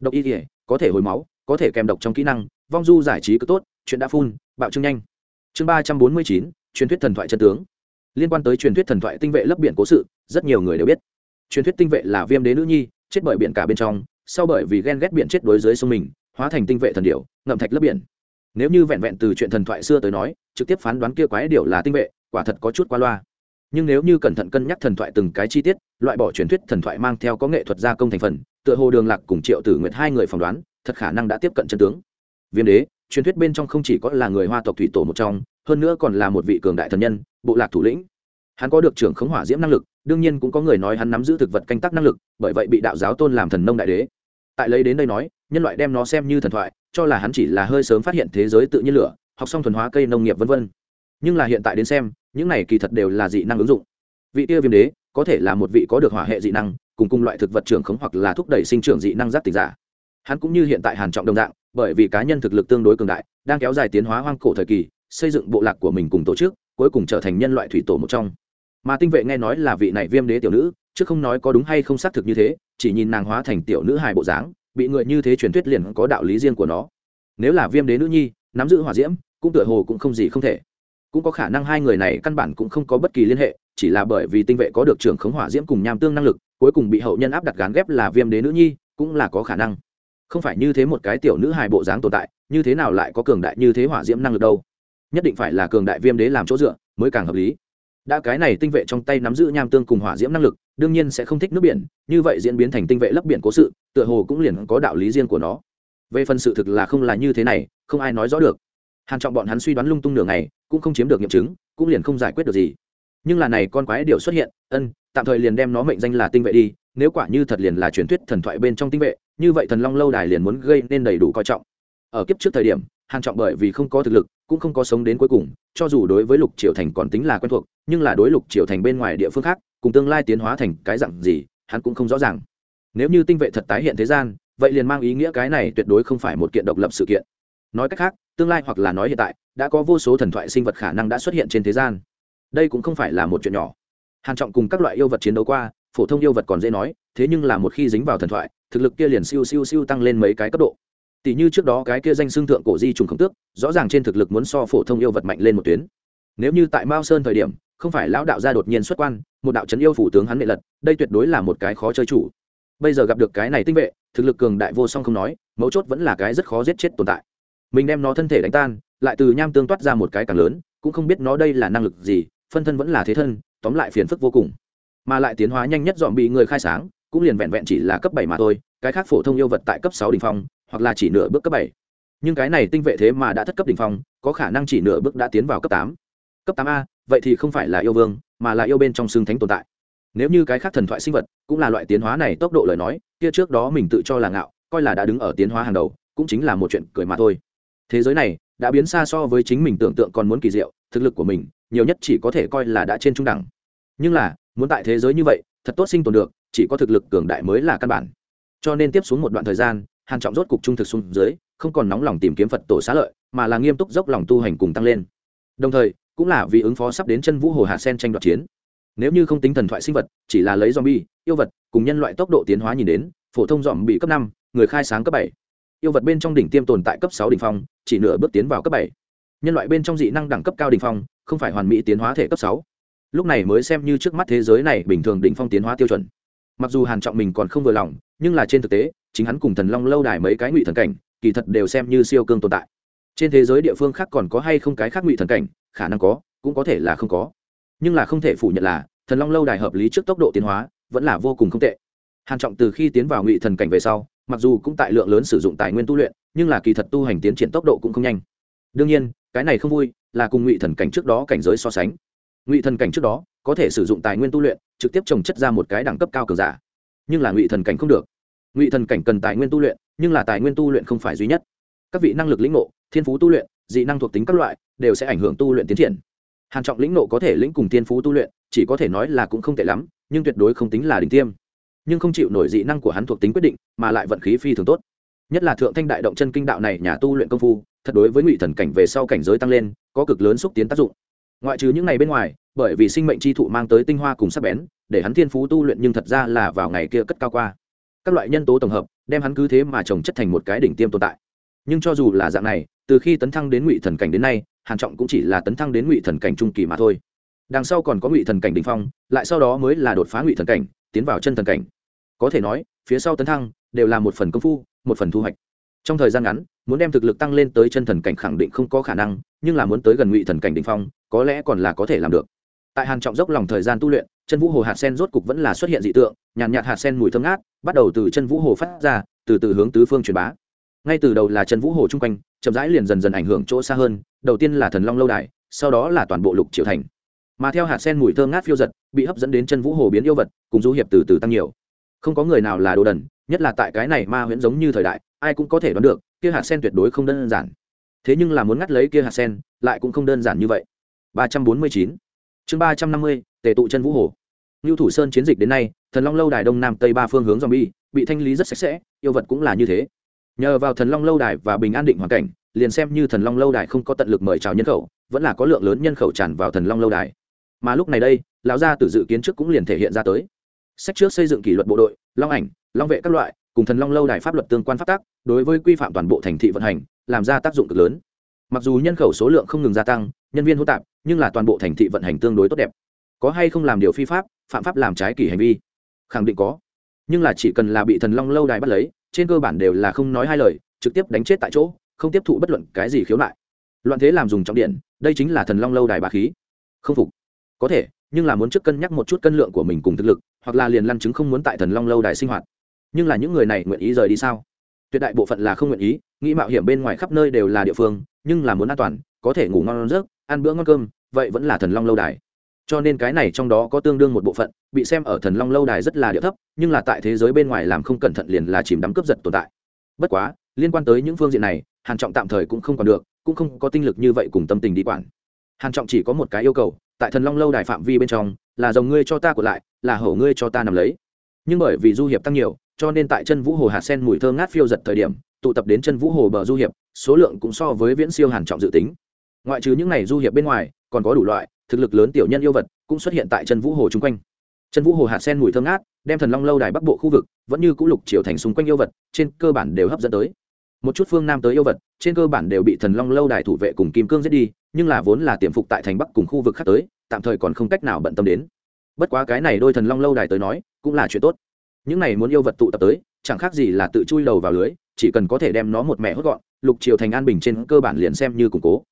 Độc y thể có thể hồi máu, có thể kèm độc trong kỹ năng, vong du giải trí cứ tốt, chuyện đã phun, bạo trương nhanh. Chương ba trăm bốn mươi chín, truyền thuyết thần thoại chân tướng liên quan tới truyền thuyết thần thoại tinh vệ lấp biển cố sự, rất nhiều người đều biết. Truyền thuyết tinh vệ là viêm đế nữ nhi, chết bởi biển cả bên trong, sau bởi vì ghen ghét biển chết đối dưới sông mình, hóa thành tinh vệ thần điểu, ngậm thạch lấp biển. Nếu như vẹn vẹn từ chuyện thần thoại xưa tới nói, trực tiếp phán đoán kia quái điểu là tinh vệ, quả thật có chút qua loa. Nhưng nếu như cẩn thận cân nhắc thần thoại từng cái chi tiết, loại bỏ truyền thuyết thần thoại mang theo có nghệ thuật gia công thành phần, tựa hồ đường lạc cùng triệu tử nguyệt hai người phỏng đoán, thật khả năng đã tiếp cận chân tướng. Viêm đế truyền thuyết bên trong không chỉ có là người hoa tộc thủy tổ một trong, hơn nữa còn là một vị cường đại thần nhân, bộ lạc thủ lĩnh. Hắn có được trưởng khống hỏa diễm năng lực, đương nhiên cũng có người nói hắn nắm giữ thực vật canh tác năng lực, bởi vậy bị đạo giáo tôn làm thần nông đại đế. Tại lấy đến đây nói, nhân loại đem nó xem như thần thoại, cho là hắn chỉ là hơi sớm phát hiện thế giới tự nhiên lửa, học xong thuần hóa cây nông nghiệp v v nhưng là hiện tại đến xem, những này kỳ thật đều là dị năng ứng dụng. Vị tia viêm đế, có thể là một vị có được hỏa hệ dị năng, cùng cùng loại thực vật trưởng khống hoặc là thúc đẩy sinh trưởng dị năng giác tịch giả. Hắn cũng như hiện tại hàn trọng đồng dạng bởi vì cá nhân thực lực tương đối cường đại, đang kéo dài tiến hóa hoang cổ thời kỳ, xây dựng bộ lạc của mình cùng tổ chức, cuối cùng trở thành nhân loại thủy tổ một trong. Mà tinh vệ nghe nói là vị này viêm đế tiểu nữ, chứ không nói có đúng hay không xác thực như thế, chỉ nhìn nàng hóa thành tiểu nữ hài bộ dáng, bị người như thế truyền thuyết liền có đạo lý riêng của nó. Nếu là viêm đế nữ nhi, nắm giữ hỏa diễm, cũng tựa hồ cũng không gì không thể. Cũng có khả năng hai người này căn bản cũng không có bất kỳ liên hệ, chỉ là bởi vì tinh vệ có được trưởng khống hỏa diễm cùng nham tương năng lực, cuối cùng bị hậu nhân áp đặt gán ghép là viêm đế nữ nhi, cũng là có khả năng không phải như thế một cái tiểu nữ hài bộ dáng tồn tại, như thế nào lại có cường đại như thế hỏa diễm năng lực đâu? Nhất định phải là cường đại viêm đế làm chỗ dựa mới càng hợp lý. Đã cái này tinh vệ trong tay nắm giữ nham tương cùng hỏa diễm năng lực, đương nhiên sẽ không thích nước biển, như vậy diễn biến thành tinh vệ lấp biển cố sự, tựa hồ cũng liền có đạo lý riêng của nó. Về phần sự thực là không là như thế này, không ai nói rõ được. Hàn trọng bọn hắn suy đoán lung tung nửa ngày, cũng không chiếm được nghiệm chứng, cũng liền không giải quyết được gì. Nhưng là này con quái điều xuất hiện, ân, tạm thời liền đem nó mệnh danh là tinh vệ đi nếu quả như thật liền là truyền thuyết thần thoại bên trong tinh vệ, như vậy thần long lâu đài liền muốn gây nên đầy đủ coi trọng. Ở kiếp trước thời điểm, hàn trọng bởi vì không có thực lực, cũng không có sống đến cuối cùng, cho dù đối với lục triều thành còn tính là quen thuộc, nhưng là đối lục triều thành bên ngoài địa phương khác, cùng tương lai tiến hóa thành cái dạng gì, hắn cũng không rõ ràng. Nếu như tinh vệ thật tái hiện thế gian, vậy liền mang ý nghĩa cái này tuyệt đối không phải một kiện độc lập sự kiện. Nói cách khác, tương lai hoặc là nói hiện tại, đã có vô số thần thoại sinh vật khả năng đã xuất hiện trên thế gian. Đây cũng không phải là một chuyện nhỏ. Hàn trọng cùng các loại yêu vật chiến đấu qua phổ thông yêu vật còn dễ nói, thế nhưng là một khi dính vào thần thoại, thực lực kia liền siêu siêu siêu tăng lên mấy cái cấp độ. Tỷ như trước đó cái kia danh xương thượng cổ di trùng khổng tước, rõ ràng trên thực lực muốn so phổ thông yêu vật mạnh lên một tuyến. Nếu như tại mao sơn thời điểm, không phải lão đạo gia đột nhiên xuất quan, một đạo trấn yêu phủ tướng hắn nệ lật, đây tuyệt đối là một cái khó chơi chủ. Bây giờ gặp được cái này tinh vệ, thực lực cường đại vô song không nói, mấu chốt vẫn là cái rất khó giết chết tồn tại. Mình đem nó thân thể đánh tan, lại từ nham tương toát ra một cái càng lớn, cũng không biết nó đây là năng lực gì, phân thân vẫn là thế thân, tóm lại phiền phức vô cùng mà lại tiến hóa nhanh nhất dọn bị người khai sáng, cũng liền vẹn vẹn chỉ là cấp bảy mà thôi, cái khác phổ thông yêu vật tại cấp sáu đ ỉ n h phong, hoặc là chỉ nửa bước cấp bảy. Nhưng cái này tinh vệ thế mà đã thất cấp đ ỉ n h phong, có khả năng chỉ nửa bước đã tiến vào cấp tám. Cấp tám a, vậy thì không phải là yêu vương, mà là yêu bên trong xương thánh tồn tại. Nếu như cái khác thần thoại sinh vật cũng là loại tiến hóa này tốc độ lời nói, kia trước đó mình tự cho là ngạo, coi là đã đứng ở tiến hóa hàng đầu, cũng chính là một chuyện cười mà thôi. Thế giới này đã biến xa so với chính mình tưởng tượng còn muốn kỳ diệu, thực lực của mình, nhiều nhất chỉ có thể coi là đã trên trung đẳng. Nhưng là muốn tại thế giới như vậy, thật tốt sinh tồn được, chỉ có thực lực cường đại mới là căn bản. Cho nên tiếp xuống một đoạn thời gian, hàn trọng rốt cục trung thực xuống dưới, không còn nóng lòng tìm kiếm phật tổ xá lợi, mà là nghiêm túc dốc lòng tu hành cùng tăng lên. Đồng thời, cũng là vì ứng phó sắp đến chân vũ hồ hạ sen tranh đoạt chiến. Nếu như không tính thần thoại sinh vật, chỉ là lấy zombie, yêu vật, cùng nhân loại tốc độ tiến hóa nhìn đến, phổ thông dòm bị cấp năm, người khai sáng cấp bảy. Yêu vật bên trong đỉnh tiêm tồn tại cấp sáu đỉnh phong, chỉ nửa bước tiến vào cấp bảy. Nhân loại bên trong dị năng đẳng cấp cao đỉnh phong, không phải hoàn mỹ tiến hóa thể cấp sáu lúc này mới xem như trước mắt thế giới này bình thường đỉnh phong tiến hóa tiêu chuẩn. Mặc dù hàn trọng mình còn không vừa lòng, nhưng là trên thực tế, chính hắn cùng thần long lâu đài mấy cái ngụy thần cảnh, kỳ thật đều xem như siêu cương tồn tại. Trên thế giới địa phương khác còn có hay không cái khác ngụy thần cảnh, khả năng có, cũng có thể là không có. Nhưng là không thể phủ nhận là, thần long lâu đài hợp lý trước tốc độ tiến hóa, vẫn là vô cùng không tệ. Hàn trọng từ khi tiến vào ngụy thần cảnh về sau, mặc dù cũng tại lượng lớn sử dụng tài nguyên tu luyện, nhưng là kỳ thật tu hành tiến triển tốc độ cũng không nhanh. Đương nhiên, cái này không vui, là cùng ngụy thần cảnh trước đó cảnh giới so sánh ngụy thần cảnh trước đó có thể sử dụng tài nguyên tu luyện trực tiếp trồng chất ra một cái đẳng cấp cao cường giả nhưng là ngụy thần cảnh không được ngụy thần cảnh cần tài nguyên tu luyện nhưng là tài nguyên tu luyện không phải duy nhất các vị năng lực lĩnh ngộ thiên phú tu luyện dị năng thuộc tính các loại đều sẽ ảnh hưởng tu luyện tiến triển hàn trọng lĩnh ngộ có thể lĩnh cùng thiên phú tu luyện chỉ có thể nói là cũng không tệ lắm nhưng tuyệt đối không tính là đỉnh tiêm nhưng không chịu nổi dị năng của hắn thuộc tính quyết định mà lại vận khí phi thường tốt nhất là thượng thanh đại động chân kinh đạo này nhà tu luyện công phu thật đối với ngụy thần cảnh về sau cảnh giới tăng lên có cực lớn xúc tiến tác dụng ngoại trừ những ngày bên ngoài, bởi vì sinh mệnh chi thụ mang tới tinh hoa cùng sắc bén, để hắn thiên phú tu luyện nhưng thật ra là vào ngày kia cất cao qua. Các loại nhân tố tổng hợp, đem hắn cứ thế mà trồng chất thành một cái đỉnh tiêm tồn tại. Nhưng cho dù là dạng này, từ khi tấn thăng đến ngụy thần cảnh đến nay, hàn trọng cũng chỉ là tấn thăng đến ngụy thần cảnh trung kỳ mà thôi. Đằng sau còn có ngụy thần cảnh đỉnh phong, lại sau đó mới là đột phá ngụy thần cảnh, tiến vào chân thần cảnh. Có thể nói, phía sau tấn thăng, đều là một phần công phu, một phần thu hoạch. Trong thời gian ngắn, muốn đem thực lực tăng lên tới chân thần cảnh khẳng định không có khả năng, nhưng là muốn tới gần ngụy thần cảnh đỉnh phong có lẽ còn là có thể làm được. Tại hàn trọng dốc lòng thời gian tu luyện, chân vũ hồ hạt sen rốt cục vẫn là xuất hiện dị tượng, nhàn nhạt hạt sen mùi thơm ngát, bắt đầu từ chân vũ hồ phát ra, từ từ hướng tứ phương truyền bá. Ngay từ đầu là chân vũ hồ chung quanh, chậm rãi liền dần dần ảnh hưởng chỗ xa hơn, đầu tiên là thần long lâu đài, sau đó là toàn bộ lục triều thành. Mà theo hạt sen mùi thơm ngát phiêu giật, bị hấp dẫn đến chân vũ hồ biến yêu vật, cùng du hiệp từ từ tăng nhiều. Không có người nào là đồ đần, nhất là tại cái này ma huyễn giống như thời đại, ai cũng có thể đoán được, kia hạt sen tuyệt đối không đơn giản. Thế nhưng là muốn ngắt lấy kia hạt sen, lại cũng không đơn giản như vậy. 349 chương 350 tề tụ chân vũ hồ Nưu Thủ Sơn chiến dịch đến nay, Thần Long lâu đài đông nam tây ba phương hướng zombie bị thanh lý rất sạch sẽ, yêu vật cũng là như thế. Nhờ vào Thần Long lâu đài và bình an định hoàn cảnh, liền xem như Thần Long lâu đài không có tận lực mời chào nhân khẩu, vẫn là có lượng lớn nhân khẩu tràn vào Thần Long lâu đài. Mà lúc này đây, lão gia tử dự kiến trước cũng liền thể hiện ra tới. Sách trước xây dựng kỷ luật bộ đội, long ảnh, long vệ các loại, cùng Thần Long lâu đài pháp luật tương quan pháp tắc, đối với quy phạm toàn bộ thành thị vận hành, làm ra tác dụng cực lớn. Mặc dù nhân khẩu số lượng không ngừng gia tăng, nhân viên hỗn tạp, nhưng là toàn bộ thành thị vận hành tương đối tốt đẹp. Có hay không làm điều phi pháp, phạm pháp làm trái kỷ hành vi? Khẳng định có. Nhưng là chỉ cần là bị thần long lâu đài bắt lấy trên cơ bản đều là không nói hai lời trực tiếp đánh chết tại chỗ không tiếp thụ bất luận cái gì khiếu nại. Loạn thế làm dùng trọng điện đây chính là thần long lâu đài bà khí. Không phục. Có thể nhưng là muốn trước cân nhắc một chút cân lượng của mình cùng thực lực hoặc là liền lăn chứng không muốn tại thần long lâu đài sinh hoạt. Nhưng là những người này nguyện ý rời đi sao? Tuyệt đại bộ phận là không nguyện ý nghĩ mạo hiểm bên ngoài khắp nơi đều là địa phương nhưng là muốn an toàn có thể ngủ ngon giấc ăn bữa ngon cơm, vậy vẫn là thần long lâu đài. Cho nên cái này trong đó có tương đương một bộ phận, bị xem ở thần long lâu đài rất là địa thấp, nhưng là tại thế giới bên ngoài làm không cẩn thận liền là chìm đắm cướp giật tồn tại. Bất quá, liên quan tới những phương diện này, hàn trọng tạm thời cũng không còn được, cũng không có tinh lực như vậy cùng tâm tình đi quản. Hàn trọng chỉ có một cái yêu cầu, tại thần long lâu đài phạm vi bên trong, là dòng ngươi cho ta của lại, là hổ ngươi cho ta nằm lấy. Nhưng bởi vì du hiệp tăng nhiều, cho nên tại chân vũ hồ hạt sen mùi thơm ngát phiêu giật thời điểm, tụ tập đến chân vũ hồ bờ du hiệp, số lượng cũng so với viễn siêu hàn trọng dự tính ngoại trừ những này du hiệp bên ngoài, còn có đủ loại, thực lực lớn tiểu nhân yêu vật cũng xuất hiện tại chân vũ hồ chung quanh. Chân vũ hồ hạ sen mùi thơm ngát, đem thần long lâu đài bắc bộ khu vực, vẫn như cũ lục triều thành xung quanh yêu vật, trên cơ bản đều hấp dẫn tới. Một chút phương nam tới yêu vật, trên cơ bản đều bị thần long lâu đài thủ vệ cùng kim cương giết đi, nhưng là vốn là tiềm phục tại thành bắc cùng khu vực khác tới, tạm thời còn không cách nào bận tâm đến. Bất quá cái này đôi thần long lâu đài tới nói, cũng là chuyện tốt. Những này muốn yêu vật tụ tập tới, chẳng khác gì là tự chui đầu vào lưới, chỉ cần có thể đem nó một mẹ hốt gọn, lục triều thành an bình trên cơ bản liền xem như củng cố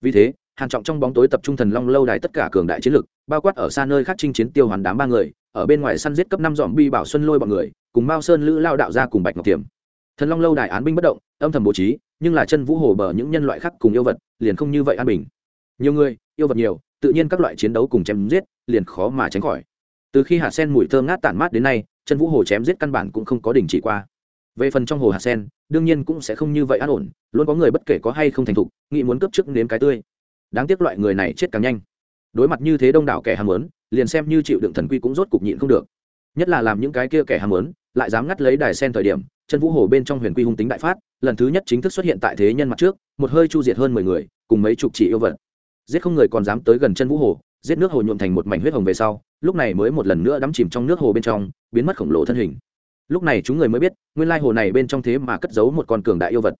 vì thế, hàn trọng trong bóng tối tập trung thần long lâu đài tất cả cường đại chiến lực, bao quát ở xa nơi khác chinh chiến tiêu hoàn đám ba người, ở bên ngoài săn giết cấp năm dòm bi bảo xuân lôi bọn người, cùng mao sơn lữ lao đạo ra cùng bạch ngọc tiềm thần long lâu đài án binh bất động, âm thầm bố trí, nhưng là chân vũ hồ bờ những nhân loại khác cùng yêu vật, liền không như vậy an bình. Nhiều người, yêu vật nhiều, tự nhiên các loại chiến đấu cùng chém giết, liền khó mà tránh khỏi. Từ khi hạt sen mùi thơm ngát tản mát đến nay, chân vũ hồ chém giết căn bản cũng không có đình chỉ qua về phần trong hồ hạt sen, đương nhiên cũng sẽ không như vậy an ổn, luôn có người bất kể có hay không thành thục, nghĩ muốn cướp trước nếm cái tươi. Đáng tiếc loại người này chết càng nhanh. Đối mặt như thế đông đảo kẻ ham muốn, liền xem như chịu đựng thần quy cũng rốt cục nhịn không được. Nhất là làm những cái kia kẻ ham muốn, lại dám ngắt lấy đài sen thời điểm, chân vũ hồ bên trong huyền quy hung tính đại phát, lần thứ nhất chính thức xuất hiện tại thế nhân mặt trước, một hơi chu diệt hơn mười người, cùng mấy chục chỉ yêu vật. Giết không người còn dám tới gần chân vũ hồ, giết nước hồ nhuộm thành một mảnh huyết hồng về sau, lúc này mới một lần nữa đắm chìm trong nước hồ bên trong, biến mất khổng lồ thân hình lúc này chúng người mới biết, nguyên lai hồ này bên trong thế mà cất giấu một con cường đại yêu vật.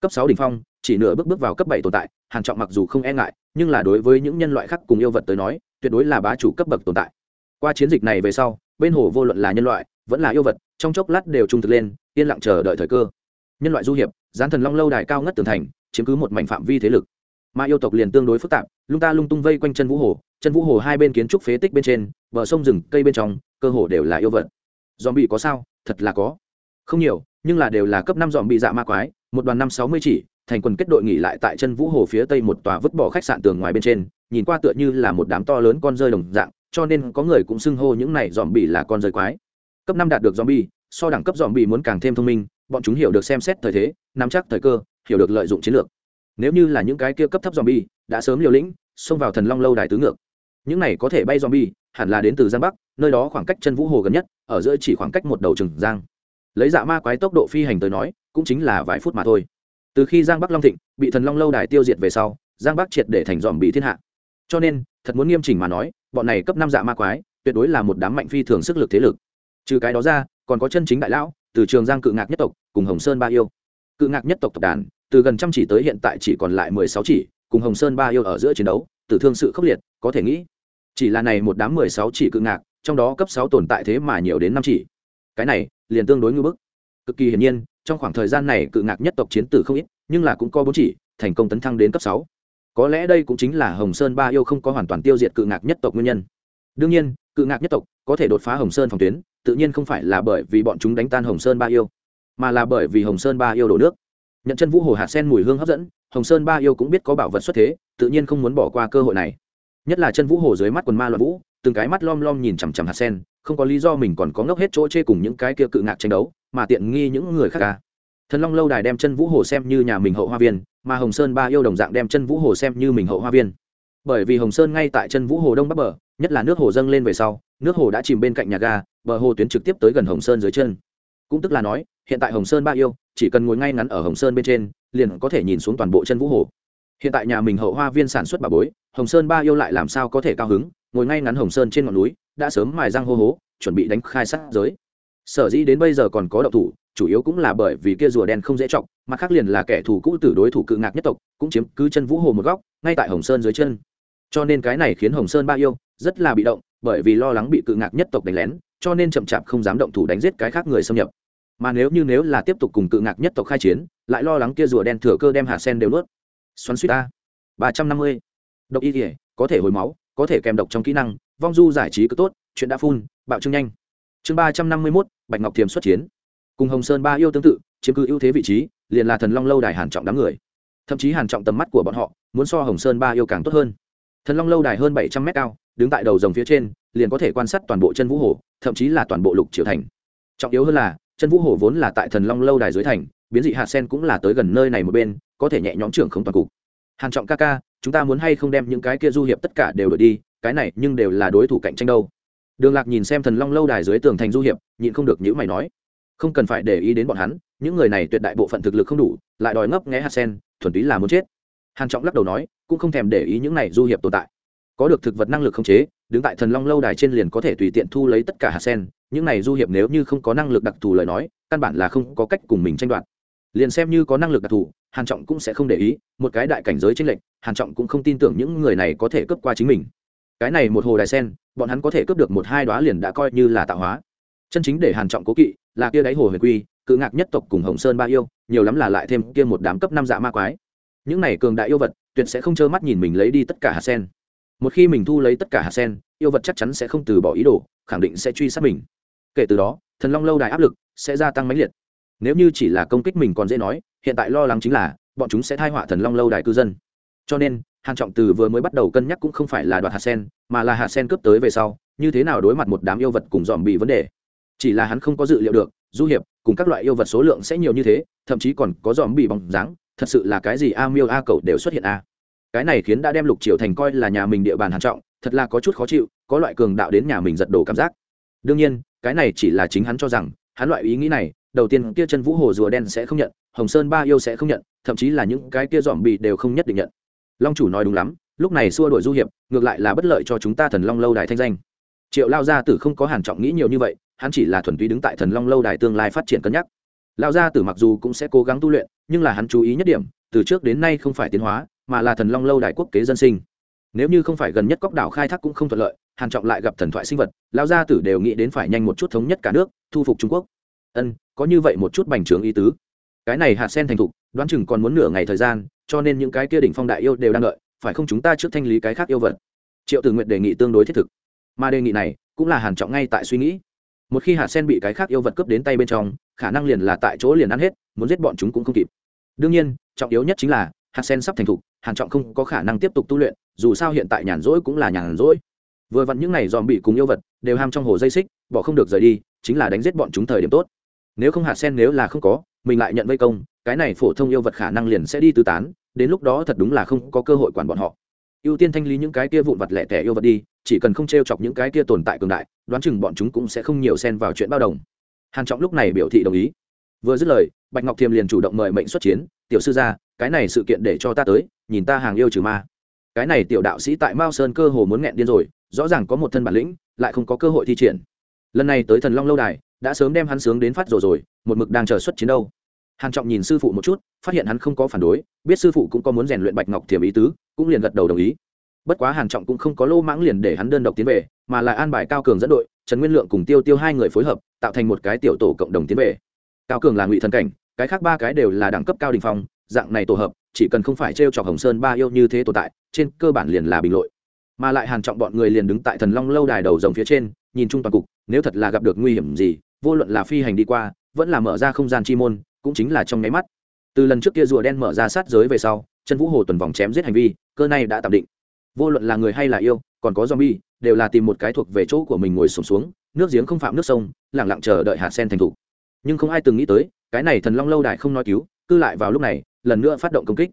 Cấp sáu đỉnh phong, chỉ nửa bước bước vào cấp bảy tồn tại, hàn trọng mặc dù không e ngại, nhưng là đối với những nhân loại khác cùng yêu vật tới nói, tuyệt đối là bá chủ cấp bậc tồn tại. Qua chiến dịch này về sau, bên hồ vô luận là nhân loại, vẫn là yêu vật, trong chốc lát đều trung thực lên, yên lặng chờ đợi thời cơ. Nhân loại du hiệp, gián thần long lâu đài cao ngất tường thành, chiếm cứ một mảnh phạm vi thế lực. Mà yêu tộc liền tương đối phức tạp, lung ta lung tung vây quanh chân vũ hồ, chân vũ hồ hai bên kiến trúc phế tích bên trên, bờ sông rừng cây bên trong, cơ hồ đều là yêu vật. Dòm bị có sao? Thật là có. Không nhiều, nhưng là đều là cấp năm dòm bị dạ ma quái, một đoàn năm sáu mươi chỉ, thành quần kết đội nghỉ lại tại chân vũ hồ phía tây một tòa vứt bỏ khách sạn tường ngoài bên trên, nhìn qua tựa như là một đám to lớn con rơi đồng dạng, cho nên có người cũng xưng hô những này dòm bị là con rơi quái. Cấp năm đạt được dòm bỉ so đẳng cấp dòm bị muốn càng thêm thông minh, bọn chúng hiểu được xem xét thời thế, nắm chắc thời cơ, hiểu được lợi dụng chiến lược. Nếu như là những cái kia cấp thấp dòm bỉ đã sớm liều lĩnh, xông vào thần long lâu đài tứ ngược. Những này có thể bay dòm bỉ hẳn là đến từ giang bắc nơi đó khoảng cách chân vũ hồ gần nhất, ở giữa chỉ khoảng cách một đầu trừng giang. Lấy dạ ma quái tốc độ phi hành tới nói, cũng chính là vài phút mà thôi. Từ khi giang bắc long thịnh bị thần long lâu đài tiêu diệt về sau, giang bắc triệt để thành dòm bị thiên hạ. Cho nên, thật muốn nghiêm chỉnh mà nói, bọn này cấp năm dạ ma quái, tuyệt đối là một đám mạnh phi thường sức lực thế lực. Trừ cái đó ra, còn có chân chính đại lão, từ trường giang cự ngạc nhất tộc, cùng hồng sơn ba yêu. Cự ngạc nhất tộc tộc đàn, từ gần trăm chỉ tới hiện tại chỉ còn lại mười sáu chỉ, cùng hồng sơn ba yêu ở giữa chiến đấu, tử thương sự khốc liệt, có thể nghĩ. Chỉ là này một đám mười sáu chỉ cự ngạc trong đó cấp sáu tồn tại thế mà nhiều đến năm chỉ. Cái này, liền tương đối ngưỡng bức. Cực kỳ hiển nhiên, trong khoảng thời gian này cự ngạc nhất tộc chiến tử không ít, nhưng là cũng có bốn chỉ, thành công tấn thăng đến cấp sáu. Có lẽ đây cũng chính là hồng sơn ba yêu không có hoàn toàn tiêu diệt cự ngạc nhất tộc nguyên nhân. Đương nhiên, cự ngạc nhất tộc có thể đột phá hồng sơn phòng tuyến, tự nhiên không phải là bởi vì bọn chúng đánh tan hồng sơn ba yêu, mà là bởi vì hồng sơn ba yêu đổ nước. Nhận chân vũ hồ hạt sen mùi hương hấp dẫn, hồng sơn ba yêu cũng biết có bảo vật xuất thế, tự nhiên không muốn bỏ qua cơ hội này. Nhất là chân vũ hồ dưới mắt quần ma loạn vũ từng cái mắt lom lom nhìn chằm chằm hạt sen, không có lý do mình còn có ngốc hết chỗ chê cùng những cái kia cự ngạc tranh đấu, mà tiện nghi những người khác ca thần long lâu đài đem chân vũ hồ xem như nhà mình hậu hoa viên, mà hồng sơn ba yêu đồng dạng đem chân vũ hồ xem như mình hậu hoa viên. Bởi vì hồng sơn ngay tại chân vũ hồ đông bắc bờ, nhất là nước hồ dâng lên về sau, nước hồ đã chìm bên cạnh nhà ga, bờ hồ tuyến trực tiếp tới gần hồng sơn dưới chân. Cũng tức là nói, hiện tại hồng sơn ba yêu, chỉ cần ngồi ngay ngắn ở hồng sơn bên trên, liền có thể nhìn xuống toàn bộ chân vũ hồ. Hiện tại nhà mình hậu hoa viên sản xuất bà bối, hồng sơn ba yêu lại làm sao có thể cao hứng ngồi ngay ngắn hồng sơn trên ngọn núi, đã sớm mài răng hô hố, chuẩn bị đánh khai sát giới. Sở dĩ đến bây giờ còn có đậu thủ, chủ yếu cũng là bởi vì kia rùa đen không dễ trọng mặt khác liền là kẻ thù cũ từ đối thủ cự ngạc nhất tộc, cũng chiếm cứ chân vũ hồ một góc, ngay tại hồng sơn dưới chân. Cho nên cái này khiến hồng sơn ba yêu, rất là bị động, bởi vì lo lắng bị cự ngạc nhất tộc đánh lén, cho nên chậm chạp không dám động thủ đánh giết cái khác người xâm nhập. Mà nếu như nếu là tiếp tục cùng cự ngạc nhất tộc khai chiến, lại lo lắng kia rùa đen thừa cơ đem hạt sen đều nuốt. Xoắn suýt ta. Ba trăm năm mươi. Độc y thể có thể hồi máu có thể kèm độc trong kỹ năng, vong du giải trí cứ tốt, chuyện đã phun bạo trương nhanh. Chương ba trăm năm mươi mốt, bạch ngọc thiềm xuất chiến. Cùng hồng sơn ba yêu tương tự, chiếm cứ ưu thế vị trí, liền là thần long lâu đài hàn trọng đám người. Thậm chí hàn trọng tầm mắt của bọn họ, muốn so hồng sơn ba yêu càng tốt hơn. Thần long lâu đài hơn bảy trăm mét cao, đứng tại đầu dòng phía trên, liền có thể quan sát toàn bộ chân vũ hồ, thậm chí là toàn bộ lục triều thành. Trọng yếu hơn là, chân vũ hồ vốn là tại thần long lâu đài dưới thành, biến dị hạt sen cũng là tới gần nơi này một bên, có thể nhẹ nhõm trưởng không toàn cục hàn trọng ca ca, chúng ta muốn hay không đem những cái kia du hiệp tất cả đều đổi đi, cái này nhưng đều là đối thủ cạnh tranh đâu. Đường lạc nhìn xem thần long lâu đài dưới tường thành du hiệp, nhịn không được nhữ mày nói, không cần phải để ý đến bọn hắn, những người này tuyệt đại bộ phận thực lực không đủ, lại đòi ngấp nghé hạt sen, thuần túy là muốn chết. Hàn trọng lắc đầu nói, cũng không thèm để ý những này du hiệp tồn tại. Có được thực vật năng lực không chế, đứng tại thần long lâu đài trên liền có thể tùy tiện thu lấy tất cả hạt sen, những này du hiệp nếu như không có năng lực đặc thù lời nói, căn bản là không có cách cùng mình tranh đoạt. Liền xem như có năng lực đặc thù hàn trọng cũng sẽ không để ý, một cái đại cảnh giới tranh lệch, hàn trọng cũng không tin tưởng những người này có thể cướp qua chính mình. Cái này một hồ đài sen, bọn hắn có thể cướp được một hai đóa liền đã coi như là tạo hóa. Chân chính để hàn trọng cố kỵ là kia đáy hồ huyền quy, cự ngạc nhất tộc cùng hồng sơn ba yêu, nhiều lắm là lại thêm kia một đám cấp năm dạ ma quái. Những này cường đại yêu vật, tuyệt sẽ không trơ mắt nhìn mình lấy đi tất cả hạt sen. Một khi mình thu lấy tất cả hạt sen, yêu vật chắc chắn sẽ không từ bỏ ý đồ, khẳng định sẽ truy sát mình. Kể từ đó, thần long lâu đài áp lực sẽ gia tăng mãnh liệt nếu như chỉ là công kích mình còn dễ nói, hiện tại lo lắng chính là, bọn chúng sẽ thai họa thần long lâu đài cư dân. Cho nên, hàn trọng từ vừa mới bắt đầu cân nhắc cũng không phải là đoạt hạt sen, mà là hạt sen cướp tới về sau, như thế nào đối mặt một đám yêu vật cùng dòm bị vấn đề. Chỉ là hắn không có dự liệu được, du hiệp cùng các loại yêu vật số lượng sẽ nhiều như thế, thậm chí còn có dòm bị bóng dáng, thật sự là cái gì a miêu a cầu đều xuất hiện a. Cái này khiến đã đem lục triều thành coi là nhà mình địa bàn hàn trọng, thật là có chút khó chịu, có loại cường đạo đến nhà mình giật đổ cảm giác. Đương nhiên, cái này chỉ là chính hắn cho rằng, hắn loại ý nghĩ này đầu tiên kia chân vũ hồ rùa đen sẽ không nhận, hồng sơn ba yêu sẽ không nhận, thậm chí là những cái kia dòm bị đều không nhất định nhận. Long chủ nói đúng lắm, lúc này xua đổi du hiệp, ngược lại là bất lợi cho chúng ta thần long lâu đài thanh danh. Triệu lao gia tử không có hàn trọng nghĩ nhiều như vậy, hắn chỉ là thuần túy đứng tại thần long lâu đài tương lai phát triển cân nhắc. Lao gia tử mặc dù cũng sẽ cố gắng tu luyện, nhưng là hắn chú ý nhất điểm, từ trước đến nay không phải tiến hóa, mà là thần long lâu đài quốc kế dân sinh. Nếu như không phải gần nhất cốc đảo khai thác cũng không thuận lợi, hàn trọng lại gặp thần thoại sinh vật, lao gia tử đều nghĩ đến phải nhanh một chút thống nhất cả nước, thu phục trung quốc. Ân có như vậy một chút bành trướng ý tứ. Cái này hạt sen thành thục, đoán chừng còn muốn nửa ngày thời gian, cho nên những cái kia đỉnh phong đại yêu đều đang đợi, phải không chúng ta trước thanh lý cái khác yêu vật? Triệu tử nguyện đề nghị tương đối thiết thực. Mà đề nghị này cũng là hàn trọng ngay tại suy nghĩ. Một khi hạt sen bị cái khác yêu vật cướp đến tay bên trong, khả năng liền là tại chỗ liền ăn hết, muốn giết bọn chúng cũng không kịp. Đương nhiên, trọng yếu nhất chính là hạt sen sắp thành thục, hàn trọng không có khả năng tiếp tục tu luyện, dù sao hiện tại nhàn rỗi cũng là nhàn rỗi. Vừa vặn những này dòm bị cùng yêu vật đều ham trong hồ dây xích, bỏ không được rời đi, chính là đánh giết bọn chúng thời điểm tốt nếu không hạt sen nếu là không có, mình lại nhận vây công, cái này phổ thông yêu vật khả năng liền sẽ đi tứ tán, đến lúc đó thật đúng là không có cơ hội quản bọn họ. Ưu tiên thanh lý những cái kia vụn vặt lẻ tẻ yêu vật đi, chỉ cần không t r e o chọc những cái kia tồn tại cường đại, đoán chừng bọn chúng cũng sẽ không nhiều xen vào chuyện bao đồng. Hàn trọng lúc này biểu thị đồng ý. Vừa dứt lời, bạch ngọc thiềm liền chủ động mời mệnh xuất chiến, tiểu sư gia, cái này sự kiện để cho ta tới, nhìn ta hàng yêu trừ ma. Cái này tiểu đạo sĩ tại mao sơn cơ hồ muốn nghẹn điên rồi, rõ ràng có một thân bản lĩnh, lại không có cơ hội thi triển. Lần này tới thần long lâu đài đã sớm đem hắn sướng đến phát rồi rồi, một mực đang chờ xuất chiến đâu. Hàn trọng nhìn sư phụ một chút, phát hiện hắn không có phản đối, biết sư phụ cũng có muốn rèn luyện bạch ngọc thiểm ý tứ, cũng liền gật đầu đồng ý. Bất quá hàn trọng cũng không có lô mãng liền để hắn đơn độc tiến về, mà lại an bài cao cường dẫn đội, trần nguyên lượng cùng tiêu tiêu hai người phối hợp, tạo thành một cái tiểu tổ cộng đồng tiến về. Cao cường là ngụy thần cảnh, cái khác ba cái đều là đẳng cấp cao đình phong, dạng này tổ hợp, chỉ cần không phải trêu chọc hồng sơn ba yêu như thế tồn tại, trên cơ bản liền là bình lội. Mà lại hàn trọng bọn người liền đứng tại thần long lâu đài đầu rồng phía trên, nhìn chung toàn cục, nếu thật là gặp được nguy hiểm gì vô luận là phi hành đi qua vẫn là mở ra không gian chi môn cũng chính là trong nháy mắt. Từ lần trước kia rùa đen mở ra sát giới về sau chân vũ hồ tuần vòng chém giết hành vi cơ này đã tạm định. Vô luận là người hay là yêu còn có zombie đều là tìm một cái thuộc về chỗ của mình ngồi sổm xuống, xuống nước giếng không phạm nước sông lặng lặng chờ đợi hạt sen thành thủ nhưng không ai từng nghĩ tới cái này thần long lâu đài không nói cứu cư lại vào lúc này lần nữa phát động công kích.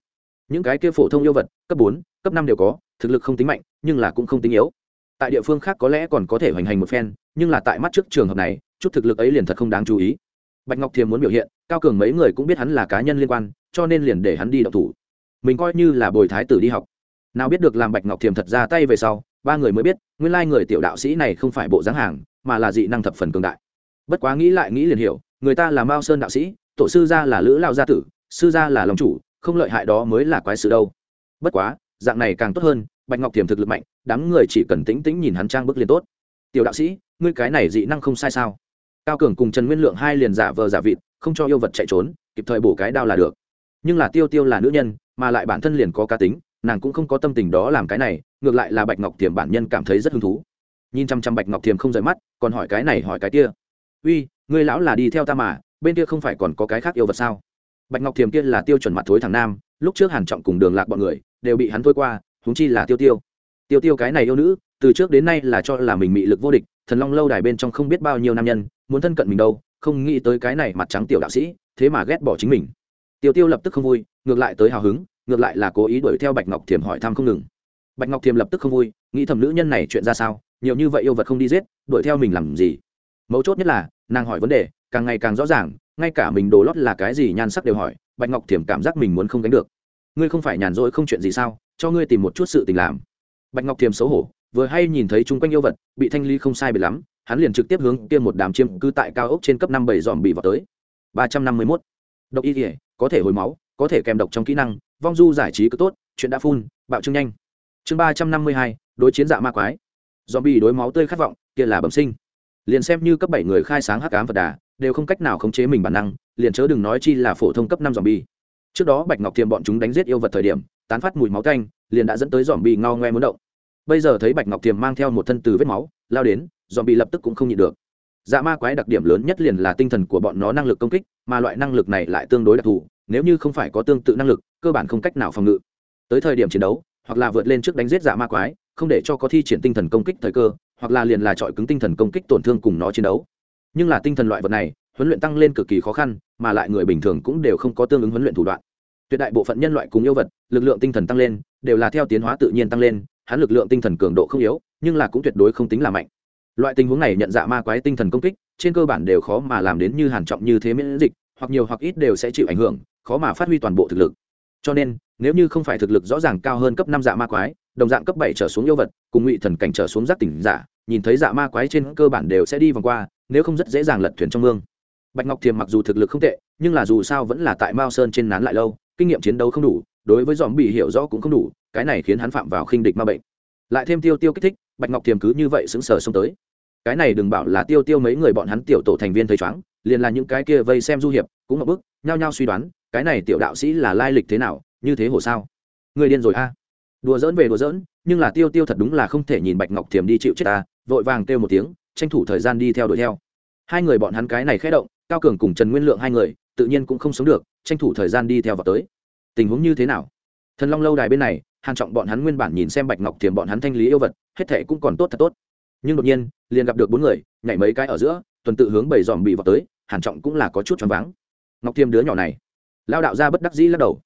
Những cái kia phổ thông yêu vật cấp bốn cấp năm đều có thực lực không tính mạnh nhưng là cũng không tính yếu. Tại địa phương khác có lẽ còn có thể hoành hành một phen nhưng là tại mắt trước trường hợp này, chút thực lực ấy liền thật không đáng chú ý. Bạch ngọc thiềm muốn biểu hiện, cao cường mấy người cũng biết hắn là cá nhân liên quan, cho nên liền để hắn đi đậu thủ. Mình coi như là bồi thái tử đi học. Nào biết được làm bạch ngọc thiềm thật ra tay về sau, ba người mới biết, nguyên lai người tiểu đạo sĩ này không phải bộ dáng hàng, mà là dị năng thập phần cường đại. Bất quá nghĩ lại nghĩ liền hiểu, người ta là mao sơn đạo sĩ, tổ sư gia là lữ lao gia tử, sư gia là lòng chủ, không lợi hại đó mới là quái sự đâu. Bất quá, dạng này càng tốt hơn, bạch ngọc thiềm thực lực mạnh, đám người chỉ cần tĩnh tĩnh nhìn hắn trang bức liền tốt tiểu đạo sĩ, ngươi cái này dị năng không sai sao? Cao cường cùng trần nguyên lượng hai liền giả vờ giả vịt, không cho yêu vật chạy trốn, kịp thời bổ cái đao là được. Nhưng là tiêu tiêu là nữ nhân, mà lại bản thân liền có cá tính, nàng cũng không có tâm tình đó làm cái này, ngược lại là bạch ngọc thiềm bản nhân cảm thấy rất hứng thú. Nhìn chăm chăm bạch ngọc thiềm không rời mắt, còn hỏi cái này hỏi cái kia. Uy, ngươi lão là đi theo ta mà, bên kia không phải còn có cái khác yêu vật sao? Bạch ngọc thiềm kia là tiêu chuẩn mặt thối thằng nam, lúc trước hàn trọng cùng đường lạc bọn người, đều bị hắn thôi qua húng chi là tiêu tiêu tiêu tiêu cái này yêu nữ, từ trước đến nay là cho là mình mị lực vô địch, thần long lâu đài bên trong không biết bao nhiêu nam nhân, muốn thân cận mình đâu, không nghĩ tới cái này mặt trắng tiểu đạo sĩ, thế mà ghét bỏ chính mình. Tiêu tiêu lập tức không vui, ngược lại tới hào hứng, ngược lại là cố ý đuổi theo bạch ngọc thiềm hỏi thăm không ngừng. Bạch ngọc thiềm lập tức không vui, nghĩ thầm nữ nhân này chuyện ra sao, nhiều như vậy yêu vật không đi giết, đuổi theo mình làm gì? Mấu chốt nhất là, nàng hỏi vấn đề, càng ngày càng rõ ràng, ngay cả mình đồ lót là cái gì nhan sắc đều hỏi, bạch ngọc thiềm cảm giác mình muốn không gánh được. Ngươi không phải nhàn rỗi không chuyện gì sao, cho ngươi tìm một chút sự tình làm bạch ngọc Thiềm xấu hổ, vừa hay nhìn thấy chung quanh yêu vật, bị thanh ly không sai bị lắm, hắn liền trực tiếp hướng kia một đám chiêm cư tại cao ốc trên cấp năm bảy dòm bị vào tới. ba trăm năm mươi mốt. Độc y thể có thể hồi máu, có thể kèm độc trong kỹ năng, vong du giải trí cứ tốt, chuyện đã phun, bạo trưng nhanh. Chương ba trăm năm mươi hai, đối chiến dạ ma quái. Dòm bị đối máu tươi khát vọng, kia là bẩm sinh. Liền xem như cấp bảy người khai sáng hắc ám phật đà, đều không cách nào khống chế mình bản năng, liền chớ đừng nói chi là phổ thông cấp năm dòm bi trước đó bạch ngọc thiềm bọn chúng đánh giết yêu vật thời điểm, tán phát mùi máu tanh, liền đã dẫn tới dòm bi ngao ngoe muốn động bây giờ thấy bạch ngọc Tiềm mang theo một thân từ vết máu, lao đến dòm bị lập tức cũng không nhịn được. Dạ ma quái đặc điểm lớn nhất liền là tinh thần của bọn nó năng lực công kích, mà loại năng lực này lại tương đối đặc thù, nếu như không phải có tương tự năng lực, cơ bản không cách nào phòng ngự. Tới thời điểm chiến đấu, hoặc là vượt lên trước đánh giết dạ ma quái, không để cho có thi triển tinh thần công kích thời cơ, hoặc là liền là chọi cứng tinh thần công kích tổn thương cùng nó chiến đấu. Nhưng là tinh thần loại vật này, huấn luyện tăng lên cực kỳ khó khăn, mà lại người bình thường cũng đều không có tương ứng huấn luyện thủ đoạn. Tuyệt đại bộ phận nhân loại cùng yêu vật, lực lượng tinh thần tăng lên, đều là theo tiến hóa tự nhiên tăng lên hắn lực lượng tinh thần cường độ không yếu, nhưng là cũng tuyệt đối không tính là mạnh. Loại tình huống này nhận dạ ma quái tinh thần công kích, trên cơ bản đều khó mà làm đến như hàn trọng như thế miễn dịch, hoặc nhiều hoặc ít đều sẽ chịu ảnh hưởng, khó mà phát huy toàn bộ thực lực. Cho nên, nếu như không phải thực lực rõ ràng cao hơn cấp năm dạ ma quái, đồng dạng cấp bảy trở xuống yêu vật, cùng ngụy thần cảnh trở xuống giác tỉnh giả, nhìn thấy dạ ma quái trên cơ bản đều sẽ đi vòng qua, nếu không rất dễ dàng lật thuyền trong mương. Bạch ngọc thiềm mặc dù thực lực không tệ, nhưng là dù sao vẫn là tại mao sơn trên nán lại lâu, kinh nghiệm chiến đấu không đủ đối với dòm bị hiểu rõ cũng không đủ, cái này khiến hắn phạm vào khinh địch ma bệnh. Lại thêm tiêu tiêu kích thích, bạch ngọc thiềm cứ như vậy sững sờ xông tới. Cái này đừng bảo là tiêu tiêu mấy người bọn hắn tiểu tổ thành viên thấy chóng, liền là những cái kia vây xem du hiệp, cũng ngập bức, nhao nhao suy đoán, cái này tiểu đạo sĩ là lai lịch thế nào, như thế hồ sao? Người điên rồi a. Đùa dỡn về đùa dỡn nhưng là tiêu tiêu thật đúng là không thể nhìn bạch ngọc thiềm đi chịu chết ta, vội vàng kêu một tiếng, tranh thủ thời gian đi theo đuổi theo. Hai người bọn hắn cái này khé động, cao cường cùng trần nguyên lượng hai người, tự nhiên cũng không sống được, tranh thủ thời gian đi theo vào tới tình huống như thế nào? Thần long lâu đài bên này, hàn trọng bọn hắn nguyên bản nhìn xem bạch ngọc thiềm bọn hắn thanh lý yêu vật, hết thệ cũng còn tốt thật tốt. Nhưng đột nhiên, liền gặp được bốn người, nhảy mấy cái ở giữa, tuần tự hướng bảy dòm bị vào tới, hàn trọng cũng là có chút choáng váng. Ngọc thiềm đứa nhỏ này, lao đạo gia bất đắc dĩ lắc đầu.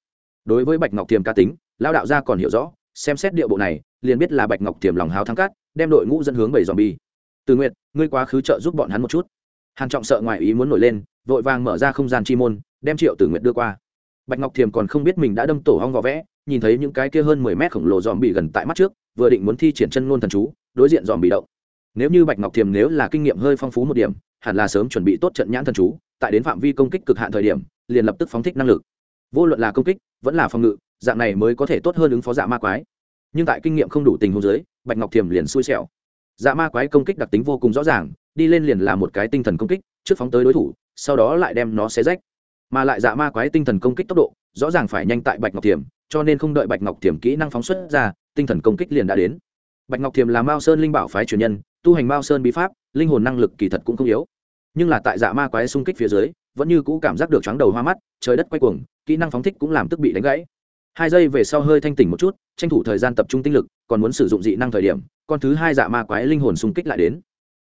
Đối với bạch ngọc thiềm ca tính, lao đạo gia còn hiểu rõ, xem xét địa bộ này, liền biết là bạch ngọc thiềm lòng háo thắng cát, đem đội ngũ dẫn hướng bảy dòm bi từ nguyện ngươi quá khứ trợ giúp bọn hắn một chút. Hàn trọng sợ ngoài ý muốn nổi lên, vội vàng mở ra không gian chi môn, đem triệu tử nguyệt đưa qua bạch ngọc thiềm còn không biết mình đã đâm tổ hong vỏ vẽ, nhìn thấy những cái kia hơn mười mét khổng lồ dòm bị gần tại mắt trước, vừa định muốn thi triển chân ngôn thần chú, đối diện dòm bị động. Nếu như bạch ngọc thiềm nếu là kinh nghiệm hơi phong phú một điểm, hẳn là sớm chuẩn bị tốt trận nhãn thần chú, tại đến phạm vi công kích cực hạn thời điểm, liền lập tức phóng thích năng lực. Vô luận là công kích, vẫn là phòng ngự, dạng này mới có thể tốt hơn ứng phó dạ ma quái. Nhưng tại kinh nghiệm không đủ tình huống dưới, bạch ngọc thiềm liền xui xẻo. Dạ ma quái công kích đặc tính vô cùng rõ ràng, đi lên liền là một cái tinh thần công kích, trước phóng tới đối thủ, sau đó lại đem nó xé rách mà lại dạ ma quái tinh thần công kích tốc độ, rõ ràng phải nhanh tại bạch ngọc thiềm cho nên không đợi bạch ngọc thiềm kỹ năng phóng xuất ra, tinh thần công kích liền đã đến. Bạch ngọc thiềm là mao sơn linh bảo phái truyền nhân, tu hành mao sơn bí pháp, linh hồn năng lực kỳ thật cũng không yếu. Nhưng là tại dạ ma quái xung kích phía dưới, vẫn như cũ cảm giác được chóng đầu hoa mắt, trời đất quay cuồng, kỹ năng phóng thích cũng làm tức bị đánh gãy. Hai giây về sau hơi thanh tỉnh một chút, tranh thủ thời gian tập trung tinh lực, còn muốn sử dụng dị năng thời điểm, con thứ hai dạ ma quái linh hồn xung kích lại đến.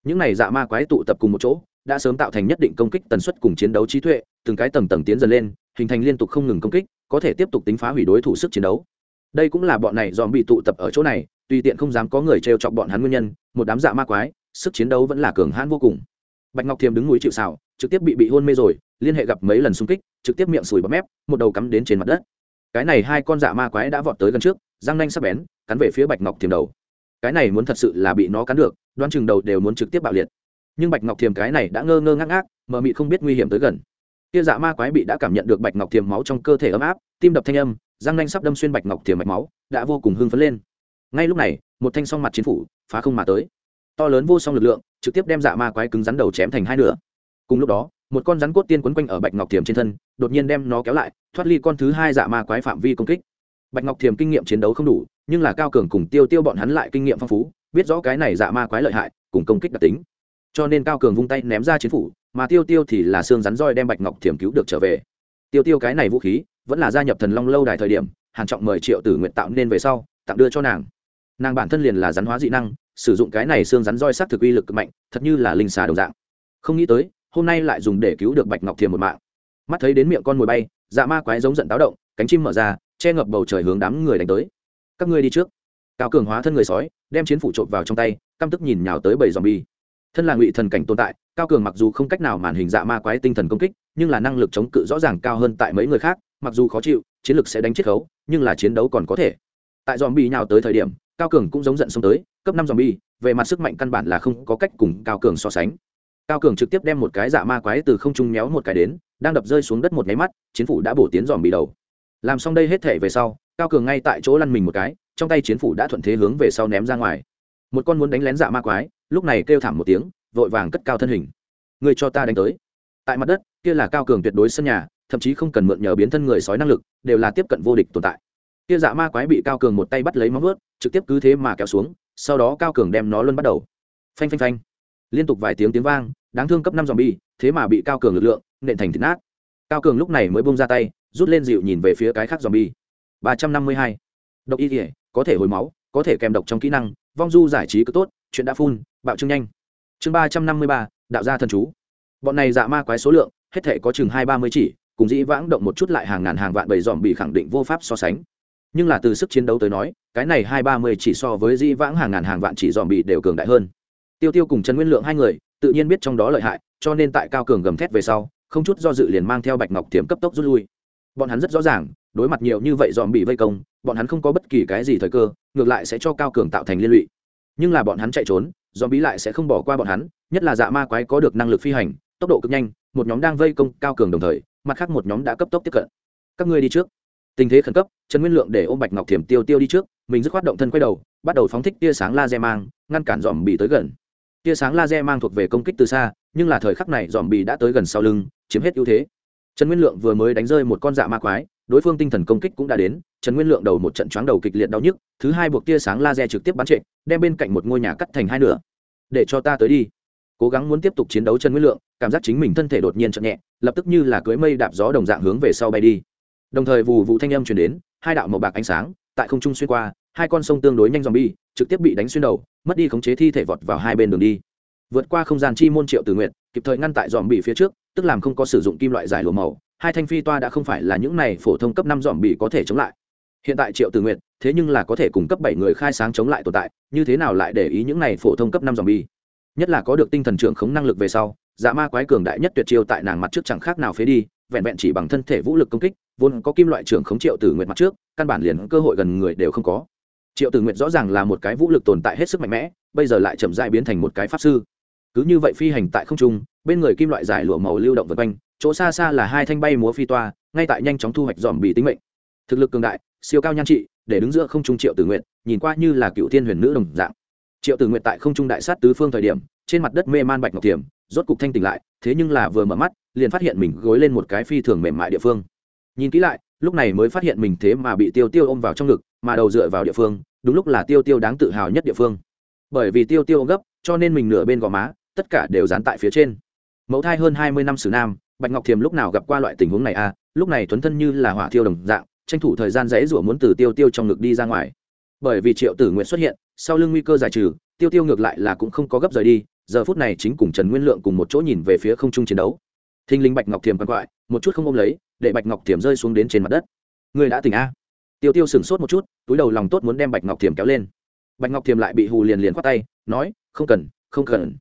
Những này dạ ma quái tụ tập cùng một chỗ đã sớm tạo thành nhất định công kích tần suất cùng chiến đấu trí tuệ, từng cái tầng tầng tiến dần lên, hình thành liên tục không ngừng công kích, có thể tiếp tục tính phá hủy đối thủ sức chiến đấu. Đây cũng là bọn này dòm bị tụ tập ở chỗ này, tùy tiện không dám có người trêu chọc bọn hắn nguyên nhân, một đám dạ ma quái, sức chiến đấu vẫn là cường hãn vô cùng. Bạch ngọc thiềm đứng núi chịu xào trực tiếp bị bị hôn mê rồi, liên hệ gặp mấy lần xung kích, trực tiếp miệng sùi bấm mép, một đầu cắm đến trên mặt đất. Cái này hai con dạ ma quái đã vọt tới gần trước, răng nanh sắc bén, cắn về phía bạch ngọc thiềm đầu. Cái này muốn thật sự là bị nó cắn được đoan chừng đầu đều muốn trực tiếp bạo liệt nhưng bạch ngọc thiềm cái này đã ngơ ngơ ngác ngác, mờ mị không biết nguy hiểm tới gần. Kia dạ ma quái bị đã cảm nhận được bạch ngọc thiềm máu trong cơ thể ấm áp, tim đập thanh âm, răng nanh sắp đâm xuyên bạch ngọc thiềm mạch máu, đã vô cùng hưng phấn lên. Ngay lúc này, một thanh song mặt chiến phủ phá không mà tới. To lớn vô song lực lượng, trực tiếp đem dạ ma quái cứng rắn đầu chém thành hai nửa. Cùng lúc đó, một con rắn cốt tiên quấn quanh ở bạch ngọc thiềm trên thân, đột nhiên đem nó kéo lại, thoát ly con thứ hai dạ ma quái phạm vi công kích. Bạch ngọc thiềm kinh nghiệm chiến đấu không đủ, nhưng là cao cường cùng tiêu tiêu bọn hắn lại kinh nghiệm phong phú, biết rõ cái này dạ ma quái lợi hại, cùng công kích đặc tính cho nên cao cường vung tay ném ra chiến phủ, mà tiêu tiêu thì là xương rắn roi đem bạch ngọc thiềm cứu được trở về. Tiêu tiêu cái này vũ khí, vẫn là gia nhập thần long lâu đài thời điểm, hàn trọng mời triệu tử nguyện tạo nên về sau, tặng đưa cho nàng. Nàng bản thân liền là rắn hóa dị năng, sử dụng cái này xương rắn roi sắc thực uy lực mạnh, thật như là linh xà đồng dạng. Không nghĩ tới, hôm nay lại dùng để cứu được bạch ngọc thiềm một mạng. Mắt thấy đến miệng con mồi bay dạ ma quái giống giận táo động, cánh chim mở ra, che ngập bầu trời hướng đám người đánh tới. Các ngươi đi trước. Cao cường hóa thân người sói, đem chiến phủ trộm vào trong tay, căm tức nhìn nhào tới bầy dòm bi thân là ngụy thần cảnh tồn tại, cao cường mặc dù không cách nào màn hình dạ ma quái tinh thần công kích, nhưng là năng lực chống cự rõ ràng cao hơn tại mấy người khác, mặc dù khó chịu, chiến lực sẽ đánh chết khấu, nhưng là chiến đấu còn có thể. Tại dòm bi nhào tới thời điểm, cao cường cũng giống giận xông tới, cấp năm dòm bi về mặt sức mạnh căn bản là không có cách cùng cao cường so sánh. Cao cường trực tiếp đem một cái dạ ma quái từ không trung méo một cái đến, đang đập rơi xuống đất một nháy mắt, chiến phủ đã bổ tiến dòm bị đầu. Làm xong đây hết thể về sau, cao cường ngay tại chỗ lăn mình một cái, trong tay chiến phủ đã thuận thế hướng về sau ném ra ngoài một con muốn đánh lén dạ ma quái, lúc này kêu thảm một tiếng, vội vàng cất cao thân hình. Người cho ta đánh tới. Tại mặt đất, kia là cao cường tuyệt đối sân nhà, thậm chí không cần mượn nhờ biến thân người sói năng lực, đều là tiếp cận vô địch tồn tại. Kia dạ ma quái bị cao cường một tay bắt lấy móng vớt trực tiếp cứ thế mà kéo xuống, sau đó cao cường đem nó luôn bắt đầu. Phanh phanh phanh. Liên tục vài tiếng tiếng vang, đáng thương cấp năm dòm bi thế mà bị cao cường lực lượng, nện thành thịt nát. Cao cường lúc này mới bông ra tay, rút lên dịu nhìn về phía cái khác dòm bi ba trăm năm mươi hai. Độc y thể có thể hồi máu, có thể kèm độc trong kỹ năng vong du giải trí cứ tốt, chuyện đã phun bạo trương nhanh. Chương ba trăm năm mươi ba, đạo gia thần chú. Bọn này dạ ma quái số lượng, hết thể có chừng hai ba mươi chỉ, cùng dĩ vãng động một chút lại hàng ngàn hàng vạn bầy dòm bị khẳng định vô pháp so sánh. Nhưng là từ sức chiến đấu tới nói, cái này hai ba mươi chỉ so với dĩ vãng hàng ngàn hàng vạn chỉ dòm bị đều cường đại hơn. Tiêu tiêu cùng trần nguyên lượng hai người, tự nhiên biết trong đó lợi hại, cho nên tại cao cường gầm thét về sau, không chút do dự liền mang theo bạch ngọc thiểm cấp tốc rút lui. Bọn hắn rất rõ ràng đối mặt nhiều như vậy dòm bị vây công, bọn hắn không có bất kỳ cái gì thời cơ, ngược lại sẽ cho cao cường tạo thành liên lụy. Nhưng là bọn hắn chạy trốn, dòm bí lại sẽ không bỏ qua bọn hắn, nhất là dạ ma quái có được năng lực phi hành, tốc độ cực nhanh, một nhóm đang vây công cao cường đồng thời, mặt khác một nhóm đã cấp tốc tiếp cận. Các ngươi đi trước. Tình thế khẩn cấp, trần nguyên lượng để ôm bạch ngọc thiểm tiêu tiêu đi trước, mình dứt khoát động thân quay đầu, bắt đầu phóng thích tia sáng laser mang, ngăn cản dòm bị tới gần. Tia sáng laser mang thuộc về công kích từ xa, nhưng là thời khắc này dòm bị đã tới gần sau lưng, chiếm hết ưu thế. Trần nguyên lượng vừa mới đánh rơi một con dạ ma quái đối phương tinh thần công kích cũng đã đến, trần nguyên lượng đầu một trận choáng đầu kịch liệt đau nhức, thứ hai buộc tia sáng laser trực tiếp bắn trệ, đem bên cạnh một ngôi nhà cắt thành hai nửa. Để cho ta tới đi. Cố gắng muốn tiếp tục chiến đấu trần nguyên lượng, cảm giác chính mình thân thể đột nhiên chậm nhẹ, lập tức như là cưới mây đạp gió đồng dạng hướng về sau bay đi. Đồng thời vù vụ thanh âm chuyển đến, hai đạo màu bạc ánh sáng tại không trung xuyên qua, hai con sông tương đối nhanh dòm bi trực tiếp bị đánh xuyên đầu, mất đi khống chế thi thể vọt vào hai bên đường đi. Vượt qua không gian chi môn triệu tử nguyện kịp thời ngăn tại dòm bị phía trước, tức làm không có sử dụng kim loại giải lùa màu hai thanh phi toa đã không phải là những này phổ thông cấp năm dòm bị có thể chống lại. Hiện tại triệu tử nguyện thế nhưng là có thể cung cấp bảy người khai sáng chống lại tồn tại, như thế nào lại để ý những này phổ thông cấp năm dòm bi nhất là có được tinh thần trưởng khống năng lực về sau dạ ma quái cường đại nhất tuyệt chiêu tại nàng mặt trước chẳng khác nào phế đi, vẹn vẹn chỉ bằng thân thể vũ lực công kích, vốn có kim loại trưởng khống triệu tử nguyệt mặt trước, căn bản liền cơ hội gần người đều không có. Triệu tử nguyệt rõ ràng là một cái vũ lực tồn tại hết sức mạnh mẽ, bây giờ lại chậm dại biến thành một cái pháp sư. Cứ như vậy phi hành tại không trung, bên người kim loại giải lụa màu lưu động vượt quanh chỗ xa xa là hai thanh bay múa phi toa, ngay tại nhanh chóng thu hoạch dòm bị tính mệnh. Thực lực cường đại, siêu cao nhan trị, để đứng giữa không trung triệu tử nguyện nhìn qua như là cựu thiên huyền nữ đồng dạng. Triệu tử nguyện tại không trung đại sát tứ phương thời điểm, trên mặt đất mê man bạch ngọc tiềm rốt cục thanh tỉnh lại, thế nhưng là vừa mở mắt, liền phát hiện mình gối lên một cái phi thường mềm mại địa phương. Nhìn kỹ lại, lúc này mới phát hiện mình thế mà bị tiêu tiêu ôm vào trong ngực, mà đầu dựa vào địa phương, đúng lúc là tiêu tiêu đáng tự hào nhất địa phương. Bởi vì tiêu tiêu ôm gấp, cho nên mình nửa bên gò má, tất cả đều dán tại phía trên. Mẫu thai hơn hai mươi năm sử nam bạch ngọc thiềm lúc nào gặp qua loại tình huống này à? Lúc này tuấn thân như là hỏa thiêu đồng dạng, tranh thủ thời gian dãy rủa muốn từ tiêu tiêu trong ngực đi ra ngoài. Bởi vì triệu tử nguyện xuất hiện, sau lưng nguy cơ giải trừ, tiêu tiêu ngược lại là cũng không có gấp rời đi, giờ phút này chính cùng trần nguyên lượng cùng một chỗ nhìn về phía không trung chiến đấu. Thinh linh bạch ngọc thiềm quằn quại, một chút không ôm lấy, để bạch ngọc thiềm rơi xuống đến trên mặt đất. Người đã tỉnh a? Tiêu tiêu sửng sốt một chút, túi đầu lòng tốt muốn đem bạch ngọc thiềm kéo lên. Bạch ngọc thiềm lại bị hù liền liền khoát tay, nói, không cần không cần.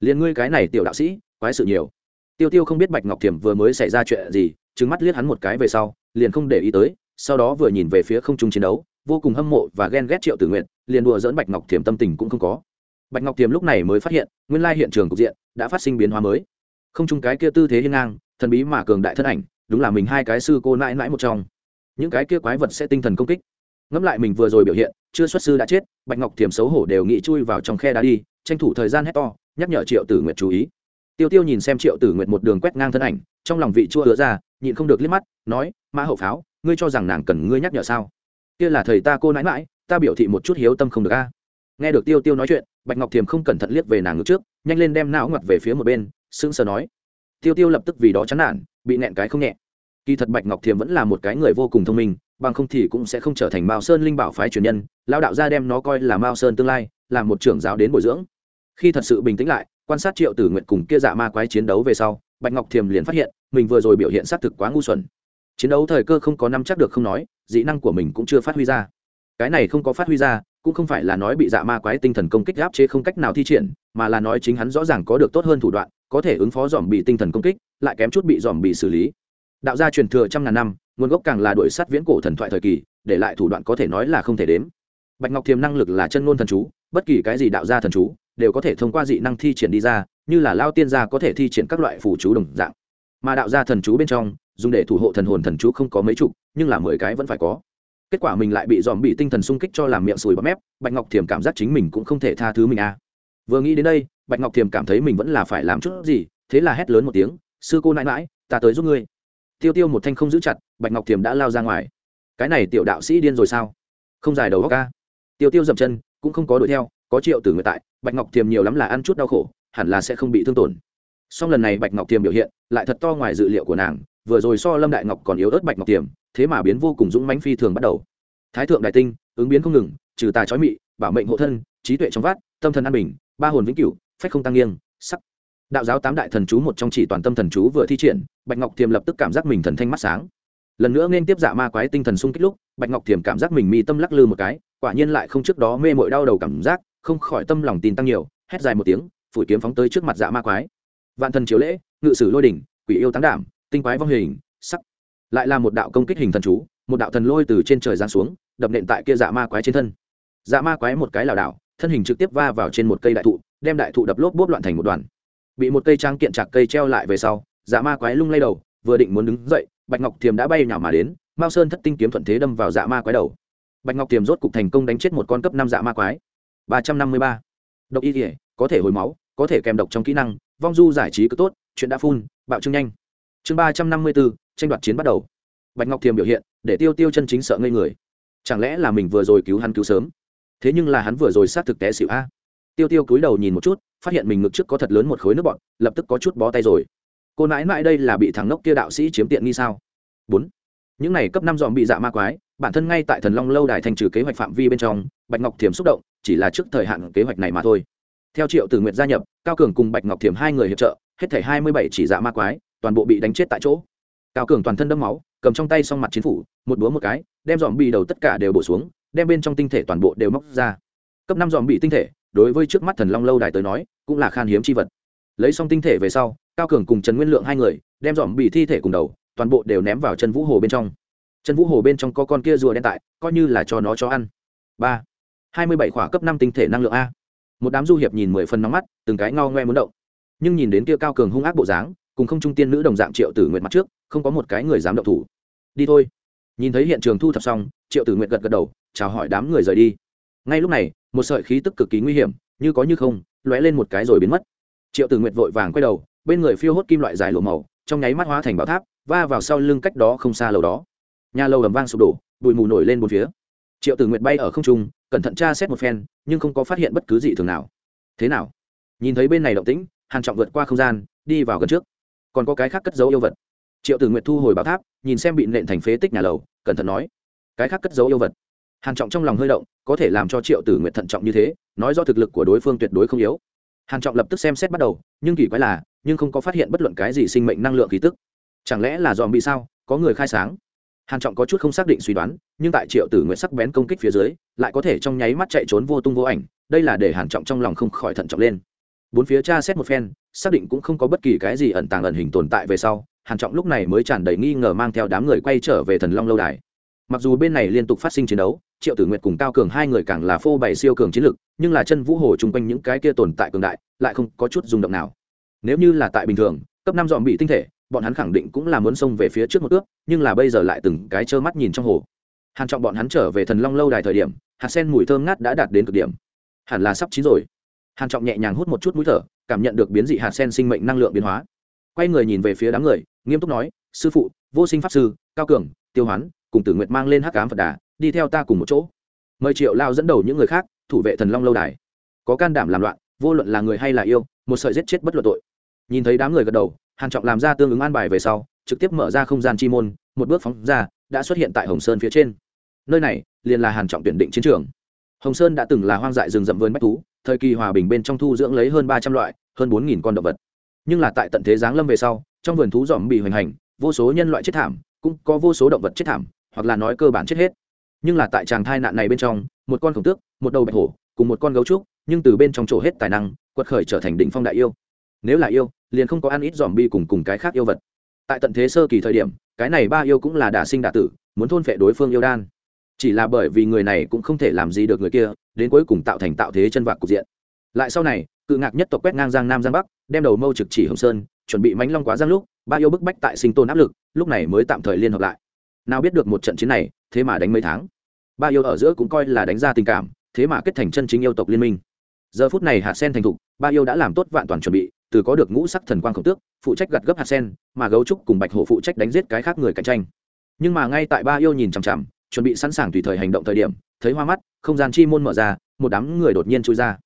Liền ngươi cái này tiểu đạo sĩ, quái sự nhiều tiêu tiêu không biết bạch ngọc thiềm vừa mới xảy ra chuyện gì trứng mắt liếc hắn một cái về sau, liền không để ý tới, sau đó vừa nhìn về phía không trung chiến đấu, vô cùng hâm mộ và ghen ghét triệu tử nguyện liền đùa dỡn bạch ngọc thiềm tâm tình cũng không có. Bạch ngọc thiềm lúc này mới phát hiện, nguyên lai hiện trường cục diện đã phát sinh biến hóa mới. Không chung cái kia tư thế hiên ngang, thần bí mà cường đại thân ảnh, đúng là mình hai cái sư cô nãi nãi một trong. Những cái kia quái vật sẽ tinh thần công kích. Ngẫm lại mình vừa rồi biểu hiện, chưa xuất sư đã chết, bạch ngọc thiềm xấu hổ đều nghĩ chui vào trong khe đá đi, tranh thủ thời gian hét to, nhắc nhở triệu tử nguyệt chú ý tiêu tiêu nhìn xem triệu tử nguyệt một đường quét ngang thân ảnh, trong lòng vị chua hứa ra, nhịn không được liếc mắt, nói, mã hậu pháo, ngươi cho rằng nàng cần ngươi nhắc nhở sao? Kia là thầy ta cô nãi mãi, ta biểu thị một chút hiếu tâm không được a. Nghe được tiêu tiêu nói chuyện, bạch ngọc thiềm không cẩn thận liếc về nàng ngược trước, nhanh lên đem não ngoặt về phía một bên, sững sờ nói. Tiêu tiêu lập tức vì đó chán nản, bị nẹn cái không nhẹ. Kỳ thật bạch ngọc thiềm vẫn là một cái người vô cùng thông minh, bằng không thì cũng sẽ không trở thành mao sơn linh bảo phái truyền nhân lao đạo gia đem nó coi là mao sơn tương lai, là một trưởng giáo đến bồi dưỡng. Khi thật sự bình tĩnh lại quan sát triệu tử nguyện cùng kia dạ ma quái chiến đấu về sau, bạch ngọc thiềm liền phát hiện, mình vừa rồi biểu hiện xác thực quá ngu xuẩn. Chiến đấu thời cơ không có năm chắc được không nói dĩ năng của mình cũng chưa phát huy ra. Cái này không có phát huy ra, cũng không phải là nói bị dạ ma quái tinh thần công kích áp chế không cách nào thi triển, mà là nói chính hắn rõ ràng có được tốt hơn thủ đoạn, có thể ứng phó dòm bị tinh thần công kích, lại kém chút bị dòm bị xử lý. Đạo gia truyền thừa trăm ngàn năm, nguồn gốc càng là đuổi sát viễn cổ thần thoại thời kỳ, để lại thủ đoạn có thể nói là không thể đếm. Bạch ngọc thiềm năng lực là chân ngôn thần chú, bất kỳ cái gì đạo gia thần chú đều có thể thông qua dị năng thi triển đi ra, như là lao tiên gia có thể thi triển các loại phù chú đồng dạng. Mà đạo gia thần chú bên trong, dùng để thủ hộ thần hồn thần chú không có mấy chục, nhưng là mười cái vẫn phải có. Kết quả mình lại bị dòm bị tinh thần sung kích cho làm miệng sùi bắp mép, bạch ngọc thiềm cảm giác chính mình cũng không thể tha thứ mình a à. vừa nghĩ đến đây, bạch ngọc thiềm cảm thấy mình vẫn là phải làm chút gì, thế là hét lớn một tiếng, sư cô nãi mãi ta tới giúp ngươi. Tiêu tiêu một thanh không giữ chặt, bạch ngọc thiềm đã lao ra ngoài. Cái này tiểu đạo sĩ điên rồi sao? Không dài đầu góc ca tiêu tiêu dậm chân, cũng không có đuổi theo, có triệu tử người tại bạch ngọc thiềm nhiều lắm là ăn chút đau khổ, hẳn là sẽ không bị thương tổn. Song lần này bạch ngọc thiềm biểu hiện lại thật to ngoài dự liệu của nàng, vừa rồi so lâm đại ngọc còn yếu ớt bạch ngọc thiềm thế mà biến vô cùng dũng mãnh phi thường bắt đầu. Thái thượng đại tinh, ứng biến không ngừng, trừ tà chói mị, bảo mệnh hộ thân, trí tuệ trong vát, tâm thần an bình, ba hồn vĩnh cửu, phách không tăng nghiêng, sắc. Đạo giáo tám đại thần chú một trong chỉ toàn tâm thần chú vừa thi triển, bạch ngọc thiềm lập tức cảm giác mình thần thanh mắt sáng. Lần nữa nên tiếp dạ ma quái tinh thần sung kích lúc, bạch ngọc thiềm cảm giác mình mi tâm lắc lư một cái, quả nhiên lại không trước đó mê mội đau đầu cảm giác không khỏi tâm lòng tin tăng nhiều, hét dài một tiếng, phủi kiếm phóng tới trước mặt dạ ma quái. Vạn thần chiếu lễ, ngự sử lôi đỉnh, quỷ yêu tán đảm, tinh quái vong hình, sắc. Lại là một đạo công kích hình thần chú, một đạo thần lôi từ trên trời giáng xuống, đập nện tại kia dạ ma quái trên thân. Dạ ma quái một cái lảo đảo, thân hình trực tiếp va vào trên một cây đại thụ, đem đại thụ đập lốp bốp loạn thành một đoàn. Bị một cây trang kiện chặt cây treo lại về sau dạ ma quái lung lay đầu, vừa định muốn đứng dậy, bạch ngọc thiềm đã bay nhào mà đến, mao sơn thất tinh kiếm thuận thế đâm vào dạ ma quái đầu. Bạch ngọc thiềm rốt cục thành công đánh chết một con cấp năm dạ ma quái ba trăm năm mươi ba. Độc y thể có thể hồi máu, có thể kèm độc trong kỹ năng, vong du giải trí cứ tốt, chuyện đã phun bạo trưng nhanh. Chương ba trăm năm mươi bốn, tranh đoạt chiến bắt đầu. Bạch ngọc thiềm biểu hiện, để tiêu tiêu chân chính sợ ngây người. Chẳng lẽ là mình vừa rồi cứu hắn cứu sớm? Thế nhưng là hắn vừa rồi sát thực té xỉu a. Tiêu tiêu cúi đầu nhìn một chút, phát hiện mình ngực trước có thật lớn một khối nước bọn lập tức có chút bó tay rồi. Cô nãi nãi đây là bị thằng ngốc kia đạo sĩ chiếm tiện nghi sao? Bốn. Những này cấp năm dòm bị dạ ma quái, bản thân ngay tại thần long lâu đài thành trừ kế hoạch phạm vi bên trong bạch ngọc thiểm xúc động, chỉ là trước thời hạn kế hoạch này mà thôi. Theo triệu tử nguyện gia nhập, cao cường cùng bạch ngọc thiểm hai người hiệp trợ, hết thể hai mươi bảy chỉ dạ ma quái, toàn bộ bị đánh chết tại chỗ. Cao cường toàn thân đâm máu, cầm trong tay s mặt chiến phủ, một búa một cái, đem dòm bị đầu tất cả đều bổ xuống, đem bên trong tinh thể toàn bộ đều móc ra. Cấp năm dòm bị tinh thể, đối với trước mắt thần long lâu đài tới nói, cũng là khan hiếm c h i vật. Lấy xong tinh thể về sau, cao cường cùng trần nguyên lượng hai người, đem dòm bị thi thể cùng đầu, toàn bộ đều ném vào chân vũ hồ bên trong. Chân vũ hồ bên trong có con kia rùa đen tại, coi như là cho nó cho ăn. Ba hai mươi bảy khỏa cấp năm tinh thể năng lượng a. Một đám du hiệp nhìn mười phần nóng mắt, từng cái ngao ngoe muốn động. Nhưng nhìn đến kia cao cường hung ác bộ dáng, cùng không trung tiên nữ đồng dạng triệu tử nguyện mặt trước, không có một cái người dám động thủ. Đi thôi. Nhìn thấy hiện trường thu thập xong, triệu tử nguyện gật gật đầu, chào hỏi đám người rời đi. Ngay lúc này, một sợi khí tức cực kỳ nguy hiểm, như có như không, lóe lên một cái rồi biến mất. Triệu tử nguyện vội vàng quay đầu, bên người phiêu hốt kim loại dài lụa màu, trong nháy mắt hóa thành bảo tháp, va vào sau lưng cách đó không xa lầu đó. Nhà lầu ầm vang sụp đổ, bụi mù nổi lên bốn phía triệu tử Nguyệt bay ở không trung, cẩn thận tra xét một phen, nhưng không có phát hiện bất cứ gì thường nào. Thế nào? Nhìn thấy bên này động tĩnh, hàn trọng vượt qua không gian, đi vào gần trước. Còn có cái khác cất giấu yêu vật. Triệu tử Nguyệt thu hồi bảo tháp, nhìn xem bị nện thành phế tích nhà lầu, cẩn thận nói, cái khác cất giấu yêu vật? Hàn trọng trong lòng hơi động, có thể làm cho triệu tử Nguyệt thận trọng như thế, nói do thực lực của đối phương tuyệt đối không yếu. Hàn trọng lập tức xem xét bắt đầu, nhưng kỳ quái là, nhưng không có phát hiện bất luận cái gì sinh mệnh năng lượng khí tức. Chẳng lẽ là dòm bị sao? Có người khai sáng hàn trọng có chút không xác định suy đoán, nhưng tại triệu tử nguyện sắc bén công kích phía dưới, lại có thể trong nháy mắt chạy trốn vô tung vô ảnh, đây là để hàn trọng trong lòng không khỏi thận trọng lên. Bốn phía tra xét một phen, xác định cũng không có bất kỳ cái gì ẩn tàng ẩn hình tồn tại về sau, hàn trọng lúc này mới tràn đầy nghi ngờ mang theo đám người quay trở về thần long lâu đài. Mặc dù bên này liên tục phát sinh chiến đấu, triệu tử nguyệt cùng cao cường hai người càng là phô bày siêu cường chiến lực, nhưng là chân vũ hồ chung quanh những cái kia tồn tại cường đại, lại không có chút rung động nào. Nếu như là tại bình thường, cấp năm dọn bị tinh thể bọn hắn khẳng định cũng là muốn xông về phía trước một ước nhưng là bây giờ lại từng cái trơ mắt nhìn trong hồ. Hàn trọng bọn hắn trở về thần long lâu đài thời điểm, hạt sen mùi thơm ngát đã đạt đến cực điểm. Hẳn là sắp chín rồi. Hàn trọng nhẹ nhàng hút một chút mũi thở, cảm nhận được biến dị hạt sen sinh mệnh năng lượng biến hóa. Quay người nhìn về phía đám người, nghiêm túc nói, sư phụ, vô sinh pháp sư, cao cường, tiêu hoán, cùng tử nguyệt mang lên hắc ám phật đà, đi theo ta cùng một chỗ. Mời triệu lao dẫn đầu những người khác, thủ vệ thần long lâu đài. Có can đảm làm loạn, vô luận là người hay là yêu, một sợi giết chết bất luận tội. Nhìn thấy đám người gật đầu hàn trọng làm ra tương ứng an bài về sau, trực tiếp mở ra không gian chi môn, một bước phóng ra, đã xuất hiện tại hồng sơn phía trên. Nơi này, liền là hàn trọng tuyển định chiến trường. Hồng sơn đã từng là hoang dại rừng rậm vườn bách thú, thời kỳ hòa bình bên trong thu dưỡng lấy hơn ba trăm loại, hơn bốn nghìn con động vật. Nhưng là tại tận thế giáng lâm về sau, trong vườn thú dòm bị hoành hành, vô số nhân loại chết thảm, cũng có vô số động vật chết thảm, hoặc là nói cơ bản chết hết. Nhưng là tại tràng thai nạn này bên trong, một con khổng tước, một đầu bạch hổ, cùng một con gấu trúc, nhưng từ bên trong chỗ hết tài năng, quật khởi trở thành đỉnh phong đại yêu. Nếu là yêu liền không có ăn ít dòm bi cùng cùng cái khác yêu vật. Tại tận thế sơ kỳ thời điểm, cái này ba yêu cũng là đả sinh đả tử, muốn thôn phệ đối phương yêu đan. Chỉ là bởi vì người này cũng không thể làm gì được người kia, đến cuối cùng tạo thành tạo thế chân vạc cục diện. Lại sau này, cự ngạc nhất tộc quét ngang giang nam giang bắc, đem đầu mâu trực chỉ hồng sơn, chuẩn bị mánh long quá giang lúc, ba yêu bức bách tại sinh tồn áp lực, lúc này mới tạm thời liên hợp lại. Nào biết được một trận chiến này, thế mà đánh mấy tháng. Ba yêu ở giữa cũng coi là đánh ra tình cảm, thế mà kết thành chân chính yêu tộc liên minh. Giờ phút này hạ sen thành thục, ba yêu đã làm tốt vạn toàn chuẩn bị từ có được ngũ sắc thần quang khổng tước, phụ trách gặt gấp hạt sen, mà gấu trúc cùng bạch hổ phụ trách đánh giết cái khác người cạnh tranh. Nhưng mà ngay tại ba yêu nhìn chằm chằm, chuẩn bị sẵn sàng tùy thời hành động thời điểm, thấy hoa mắt, không gian chi môn mở ra, một đám người đột nhiên chui ra.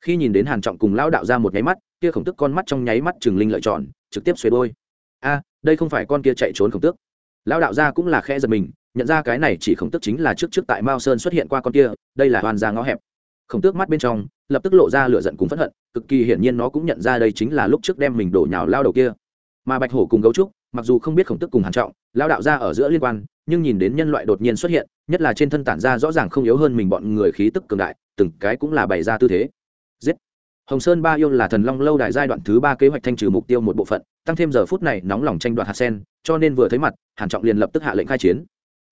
Khi nhìn đến hàn trọng cùng lão đạo ra một nháy mắt, kia khổng tức con mắt trong nháy mắt trừng linh lợi tròn, trực tiếp xuề đôi. A, đây không phải con kia chạy trốn khổng tước. Lão đạo gia cũng là khe giật mình, nhận ra cái này chỉ khổng tức chính là trước trước tại mao sơn xuất hiện qua con kia, đây là hoàn gia ngõ hẹp khổng tước mắt bên trong, lập tức lộ ra lửa giận cùng phẫn hận, cực kỳ hiển nhiên nó cũng nhận ra đây chính là lúc trước đem mình đổ nhào lao đầu kia. Mà bạch hổ cùng gấu trúc, mặc dù không biết khổng tức cùng hàn trọng, lao đạo gia ở giữa liên quan, nhưng nhìn đến nhân loại đột nhiên xuất hiện, nhất là trên thân tản ra rõ ràng không yếu hơn mình bọn người khí tức cường đại, từng cái cũng là bày ra tư thế. Giết! Hồng sơn ba yêu là thần long lâu đài giai đoạn thứ ba kế hoạch thanh trừ mục tiêu một bộ phận, tăng thêm giờ phút này nóng lòng tranh đoạt hạt sen, cho nên vừa thấy mặt, hàn trọng liền lập tức hạ lệnh khai chiến.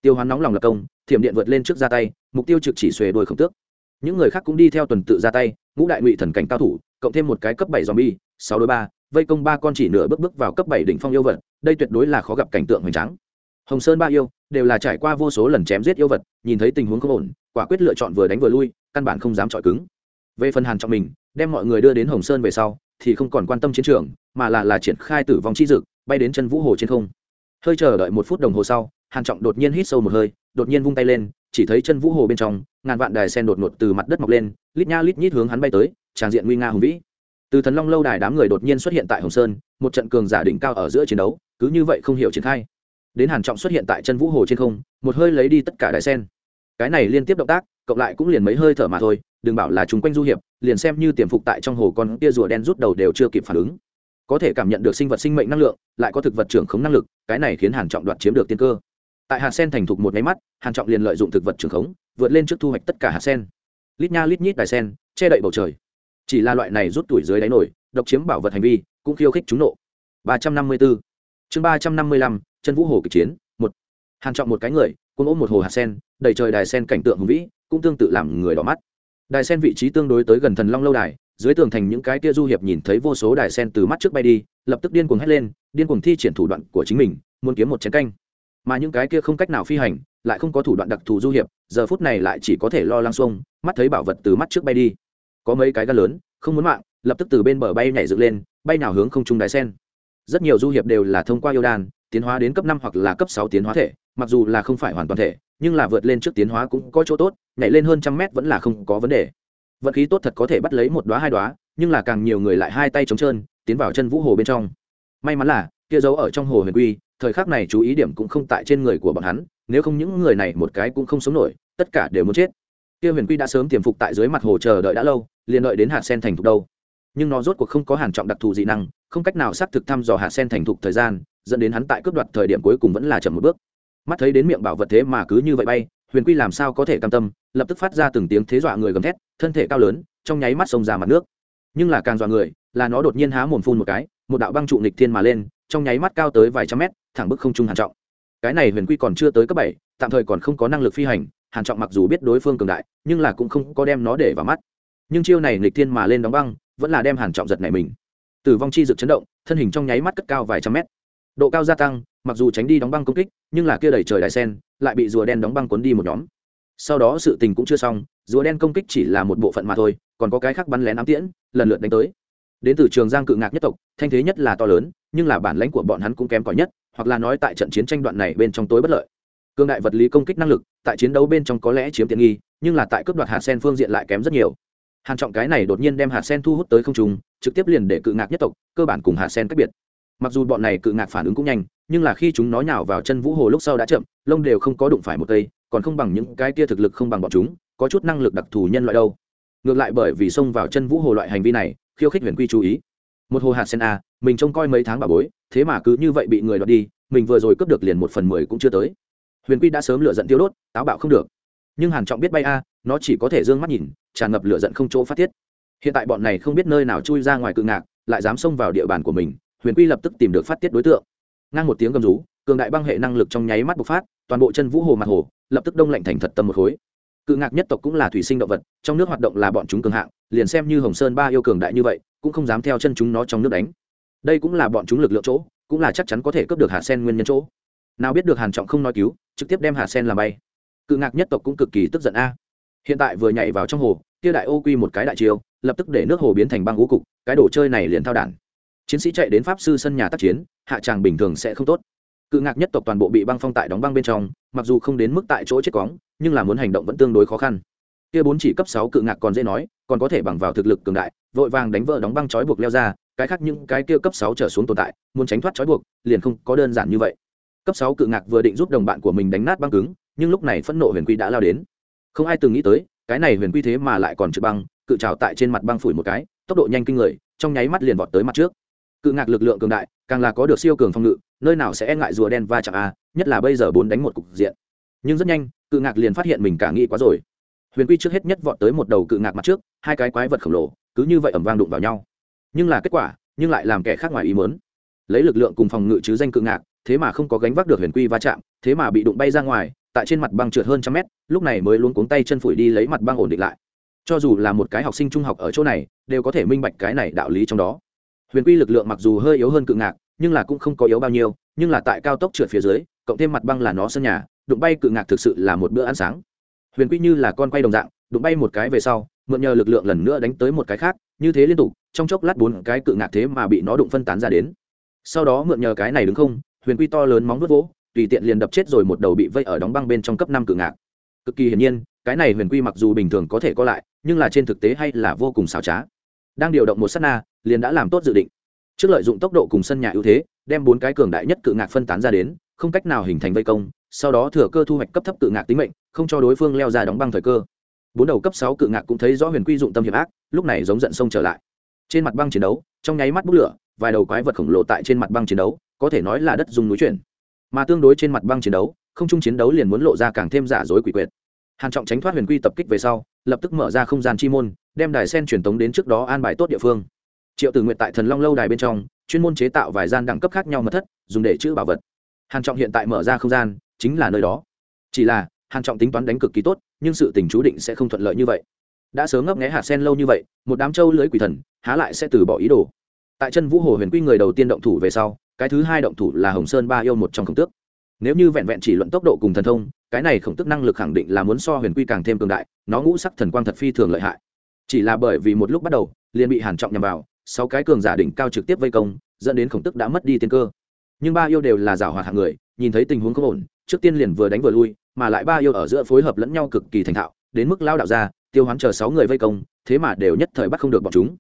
Tiêu hoán nóng lòng lập công, thiểm điện vượt lên trước ra tay, mục tiêu trực chỉ xuề đuôi không tước những người khác cũng đi theo tuần tự ra tay, ngũ đại ngụy thần cảnh cao thủ, cộng thêm một cái cấp bảy zombie, sáu đối ba, vây công ba con chỉ nửa bước bước vào cấp bảy đỉnh phong yêu vật, đây tuyệt đối là khó gặp cảnh tượng hoành tráng. Hồng sơn ba yêu, đều là trải qua vô số lần chém giết yêu vật, nhìn thấy tình huống không ổn, quả quyết lựa chọn vừa đánh vừa lui, căn bản không dám chọi cứng. Về phần hàn trọng mình, đem mọi người đưa đến hồng sơn về sau, thì không còn quan tâm chiến trường, mà là là triển khai tử vong chi dực, bay đến chân vũ hồ trên không. Hơi chờ đợi một phút đồng hồ sau hàn trọng đột nhiên hít sâu một hơi, đột nhiên vung tay lên, chỉ thấy chân vũ hồ bên trong, ngàn vạn đài sen đột ngột từ mặt đất mọc lên, lít nha lít nhít hướng hắn bay tới tràng diện nguy nga hùng vĩ. Từ thần long lâu đài đám người đột nhiên xuất hiện tại hồng sơn, một trận cường giả đỉnh cao ở giữa chiến đấu, cứ như vậy không hiểu triển khai. Đến hàn trọng xuất hiện tại chân vũ hồ trên không, một hơi lấy đi tất cả đài sen. Cái này liên tiếp động tác, cộng lại cũng liền mấy hơi thở mà thôi, đừng bảo là chúng quanh du hiệp, liền xem như tiềm phục tại trong hồ con kia rùa đen rút đầu đều chưa kịp phản ứng. Có thể cảm nhận được sinh vật sinh mệnh năng lượng, lại có thực vật trưởng khống năng lực, cái này khiến hàn trọng đoạt chiếm được tiên cơ tại hạt sen thành thục một máy mắt, hàn trọng liền lợi dụng thực vật trưởng khống, vượt lên trước thu hoạch tất cả hạt sen. Lít nha lít nhít đài sen, che đậy bầu trời. Chỉ là loại này rút tuổi dưới đáy nổi, độc chiếm bảo vật hành vi, cũng khiêu khích chúng nộ. 354 chương 355 chân vũ hồ kịch chiến, một. Hàn trọng một cái người cũng ôm một hồ hạt sen đầy trời đài sen cảnh tượng hùng vĩ, cũng tương tự làm người đỏ mắt. Đài sen vị trí tương đối tới gần thần long lâu đài, dưới tường thành những cái kia du hiệp nhìn thấy vô số đài sen từ mắt trước bay đi, lập tức điên cuồng hét lên, điên cuồng thi triển thủ đoạn của chính mình, muốn kiếm một chén canh mà những cái kia không cách nào phi hành, lại không có thủ đoạn đặc thù du hiệp, giờ phút này lại chỉ có thể lo lăng xuông, mắt thấy bảo vật từ mắt trước bay đi. Có mấy cái gan lớn, không muốn mạng, lập tức từ bên bờ bay nhảy dựng lên, bay nào hướng không trung đài sen. Rất nhiều du hiệp đều là thông qua yêu đan, tiến hóa đến cấp năm hoặc là cấp sáu tiến hóa thể, mặc dù là không phải hoàn toàn thể, nhưng là vượt lên trước tiến hóa cũng có chỗ tốt, nhảy lên hơn trăm mét vẫn là không có vấn đề. Vận khí tốt thật có thể bắt lấy một đoá hai đoá nhưng là càng nhiều người lại hai tay trống trơn, tiến vào chân vũ hồ bên trong. May mắn là kia giấu ở trong hồ huyền quy, thời khắc này chú ý điểm cũng không tại trên người của bọn hắn, nếu không những người này một cái cũng không sống nổi, tất cả đều muốn chết. Kia huyền quy đã sớm tiềm phục tại dưới mặt hồ chờ đợi đã lâu, liền đợi đến hạt sen thành thục đâu. Nhưng nó rốt cuộc không có hàn trọng đặc thù dị năng, không cách nào xác thực thăm dò hạt sen thành thục thời gian, dẫn đến hắn tại cướp đoạt thời điểm cuối cùng vẫn là chậm một bước. Mắt thấy đến miệng bảo vật thế mà cứ như vậy bay, huyền quy làm sao có thể cam tâm, lập tức phát ra từng tiếng thế dọa người gầm thét, thân thể cao lớn, trong nháy mắt xông ra mặt nước. Nhưng là càng dọa người, là nó đột nhiên há mồm phun một cái, một đạo băng trụ nghịch thiên mà lên trong nháy mắt cao tới vài trăm mét, thẳng bức không trung hàn trọng. Cái này huyền quy còn chưa tới cấp bảy, tạm thời còn không có năng lực phi hành, hàn trọng mặc dù biết đối phương cường đại, nhưng là cũng không có đem nó để vào mắt. Nhưng chiêu này nghịch thiên mà lên đóng băng, vẫn là đem hàn trọng giật này mình. Tử vong chi dược chấn động, thân hình trong nháy mắt cất cao vài trăm mét. Độ cao gia tăng, mặc dù tránh đi đóng băng công kích, nhưng là kia đẩy trời đại sen, lại bị rùa đen đóng băng cuốn đi một nhóm. Sau đó sự tình cũng chưa xong, rùa đen công kích chỉ là một bộ phận mà thôi, còn có cái khác bắn lén ám tiễn, lần lượt đánh tới. Đến từ trường giang cự ngạc nhất tộc, thanh thế nhất là to lớn nhưng là bản lãnh của bọn hắn cũng kém cỏi nhất, hoặc là nói tại trận chiến tranh đoạn này bên trong tối bất lợi. Cương đại vật lý công kích năng lực, tại chiến đấu bên trong có lẽ chiếm tiện nghi, nhưng là tại cướp đoạt hạt sen phương diện lại kém rất nhiều. Hàn trọng cái này đột nhiên đem hạt sen thu hút tới không trung, trực tiếp liền để cự ngạc nhất tộc, cơ bản cùng hạt sen cách biệt. Mặc dù bọn này cự ngạc phản ứng cũng nhanh, nhưng là khi chúng nó nhào vào chân vũ hồ lúc sau đã chậm, lông đều không có đụng phải một cây, còn không bằng những cái kia thực lực không bằng bọn chúng, có chút năng lực đặc thù nhân loại đâu. Ngược lại bởi vì xông vào chân vũ hồ loại hành vi này, khiêu khích huyền quy chú ý một hồ hạt sen a mình trông coi mấy tháng bà bối, thế mà cứ như vậy bị người đoạt đi, mình vừa rồi cướp được liền một phần mười cũng chưa tới. Huyền quy đã sớm lựa giận tiêu đốt, táo bạo không được. Nhưng hàn trọng biết bay a, nó chỉ có thể d ư ơ n g mắt nhìn, tràn ngập lửa giận không chỗ phát tiết hiện tại bọn này không biết nơi nào chui ra ngoài cự ngạc, lại dám xông vào địa bàn của mình, huyền quy lập tức tìm được phát tiết đối tượng. Ngang một tiếng gầm rú, cường đại băng hệ năng lực trong nháy mắt bộc phát, toàn bộ chân vũ hồ mặt hồ, lập tức đông lạnh thành thật tâm một khối. Cự ngạc nhất tộc cũng là thủy sinh động vật, trong nước hoạt động là bọn chúng cường hạng, liền xem như hồng sơn ba yêu cường đại như vậy cũng không dám theo chân chúng nó trong nước đánh. Đây cũng là bọn chúng lực lượng chỗ, cũng là chắc chắn có thể cướp được hạt sen nguyên nhân chỗ. Nào biết được hàn trọng không nói cứu, trực tiếp đem hạt sen làm bay. Cự ngạc nhất tộc cũng cực kỳ tức giận a. Hiện tại vừa nhảy vào trong hồ, kia đại ô quy một cái đại chiêu, lập tức để nước hồ biến thành băng ngũ cục, cái đồ chơi này liền thao đản. Chiến sĩ chạy đến pháp sư sân nhà tác chiến, hạ tràng bình thường sẽ không tốt. Cự ngạc nhất tộc toàn bộ bị băng phong tại đóng băng bên trong, mặc dù không đến mức tại chỗ chết cóng, nhưng là muốn hành động vẫn tương đối khó khăn. Kia bốn chỉ cấp sáu cự ngạc còn dễ nói, còn có thể bằng vào thực lực cường đại vội vàng đánh vỡ đóng băng trói buộc leo ra, cái khác những cái kia cấp sáu trở xuống tồn tại, muốn tránh thoát trói buộc, liền không có đơn giản như vậy. Cấp sáu cự ngạc vừa định giúp đồng bạn của mình đánh nát băng cứng, nhưng lúc này phẫn nộ huyền quy đã lao đến. Không ai từng nghĩ tới, cái này huyền quy thế mà lại còn trực băng, cự trào tại trên mặt băng phủi một cái, tốc độ nhanh kinh người, trong nháy mắt liền vọt tới mặt trước. Cự ngạc lực lượng cường đại, càng là có được siêu cường phòng ngự, nơi nào sẽ e ngại rùa đen va chạm a, nhất là bây giờ bốn đánh một cục diện. Nhưng rất nhanh, cự ngạc liền phát hiện mình cả nghĩ quá rồi. Huyền quy trước hết nhất vọt tới một đầu cự ngạc mặt trước, hai cái quái vật khổng lồ cứ như vậy ẩm vang đụng vào nhau. Nhưng là kết quả, nhưng lại làm kẻ khác ngoài ý mớn lấy lực lượng cùng phòng ngự chứ danh cự ngạc, thế mà không có gánh vác được huyền quy va chạm, thế mà bị đụng bay ra ngoài, tại trên mặt băng trượt hơn trăm mét, lúc này mới luôn cuống tay chân phủi đi lấy mặt băng ổn định lại. Cho dù là một cái học sinh trung học ở chỗ này, đều có thể minh bạch cái này đạo lý trong đó. Huyền quy lực lượng mặc dù hơi yếu hơn cự ngạc, nhưng là cũng không có yếu bao nhiêu, nhưng là tại cao tốc trượt phía dưới, cộng thêm mặt băng là nó sân nhà, đụng bay cự ngạc thực sự là một bữa ăn sáng. Huyền quy như là con quay đồng dạng, đụng bay một cái về sau mượn nhờ lực lượng lần nữa đánh tới một cái khác, như thế liên tục, trong chốc lát bốn cái cự ngạc thế mà bị nó đụng phân tán ra đến. Sau đó mượn nhờ cái này đứng không, huyền quy to lớn móng vuốt vỗ, tùy tiện liền đập chết rồi một đầu bị vây ở đóng băng bên trong cấp năm cự ngạc. Cực kỳ hiển nhiên, cái này huyền quy mặc dù bình thường có thể có lại, nhưng là trên thực tế hay là vô cùng xảo trá. Đang điều động một s á t na, liền đã làm tốt dự định. Trước lợi dụng tốc độ cùng sân nhà ưu thế, đem bốn cái cường đại nhất cự ngạc phân tán ra đến, không cách nào hình thành vây công, sau đó thừa cơ thu hoạch cấp thấp cự ngạc tính mệnh, không cho đối phương leo ra đóng băng thời cơ bốn đầu cấp sáu cự ngạc cũng thấy rõ huyền quy dụng tâm hiểm ác, lúc này giống giận sông trở lại. Trên mặt băng chiến đấu, trong nháy mắt bút lửa, vài đầu quái vật khổng lồ tại trên mặt băng chiến đấu, có thể nói là đất dùng núi chuyển. Mà tương đối trên mặt băng chiến đấu, không chung chiến đấu liền muốn lộ ra càng thêm giả dối quỷ quyệt. Hàn trọng tránh thoát huyền quy tập kích về sau, lập tức mở ra không gian chi môn, đem đài sen truyền tống đến trước đó an bài tốt địa phương. Triệu tử nguyện tại thần long lâu đài bên trong, chuyên môn chế tạo vài gian đẳng cấp khác nhau mật thất, dùng để chữ bảo vật. Hàn trọng hiện tại mở ra không gian, chính là nơi đó. Chỉ là, hàn trọng tính toán đánh cực kỳ tốt nhưng sự tình chú định sẽ không thuận lợi như vậy. Đã sớm ngấp nghé hạt sen lâu như vậy, một đám châu lưới quỷ thần, há lại sẽ từ bỏ ý đồ. Tại chân vũ hồ huyền quy người đầu tiên động thủ về sau, cái thứ hai động thủ là hồng sơn ba yêu một trong khổng tước. Nếu như vẹn vẹn chỉ luận tốc độ cùng thần thông, cái này khổng tức năng lực khẳng định là muốn so huyền quy càng thêm cường đại, nó ngũ sắc thần quang thật phi thường lợi hại. Chỉ là bởi vì một lúc bắt đầu, liền bị hàn trọng nhằm vào, sáu cái cường giả đỉnh cao trực tiếp vây công, dẫn đến khổng tức đã mất đi tiên cơ. Nhưng ba yêu đều là giảo hoạt hạng người, nhìn thấy tình huống không ổn, trước tiên liền vừa đánh vừa lui mà lại ba yêu ở giữa phối hợp lẫn nhau cực kỳ thành thạo, đến mức lao đạo ra tiêu hoán chờ sáu người vây công, thế mà đều nhất thời bắt không được bọn chúng.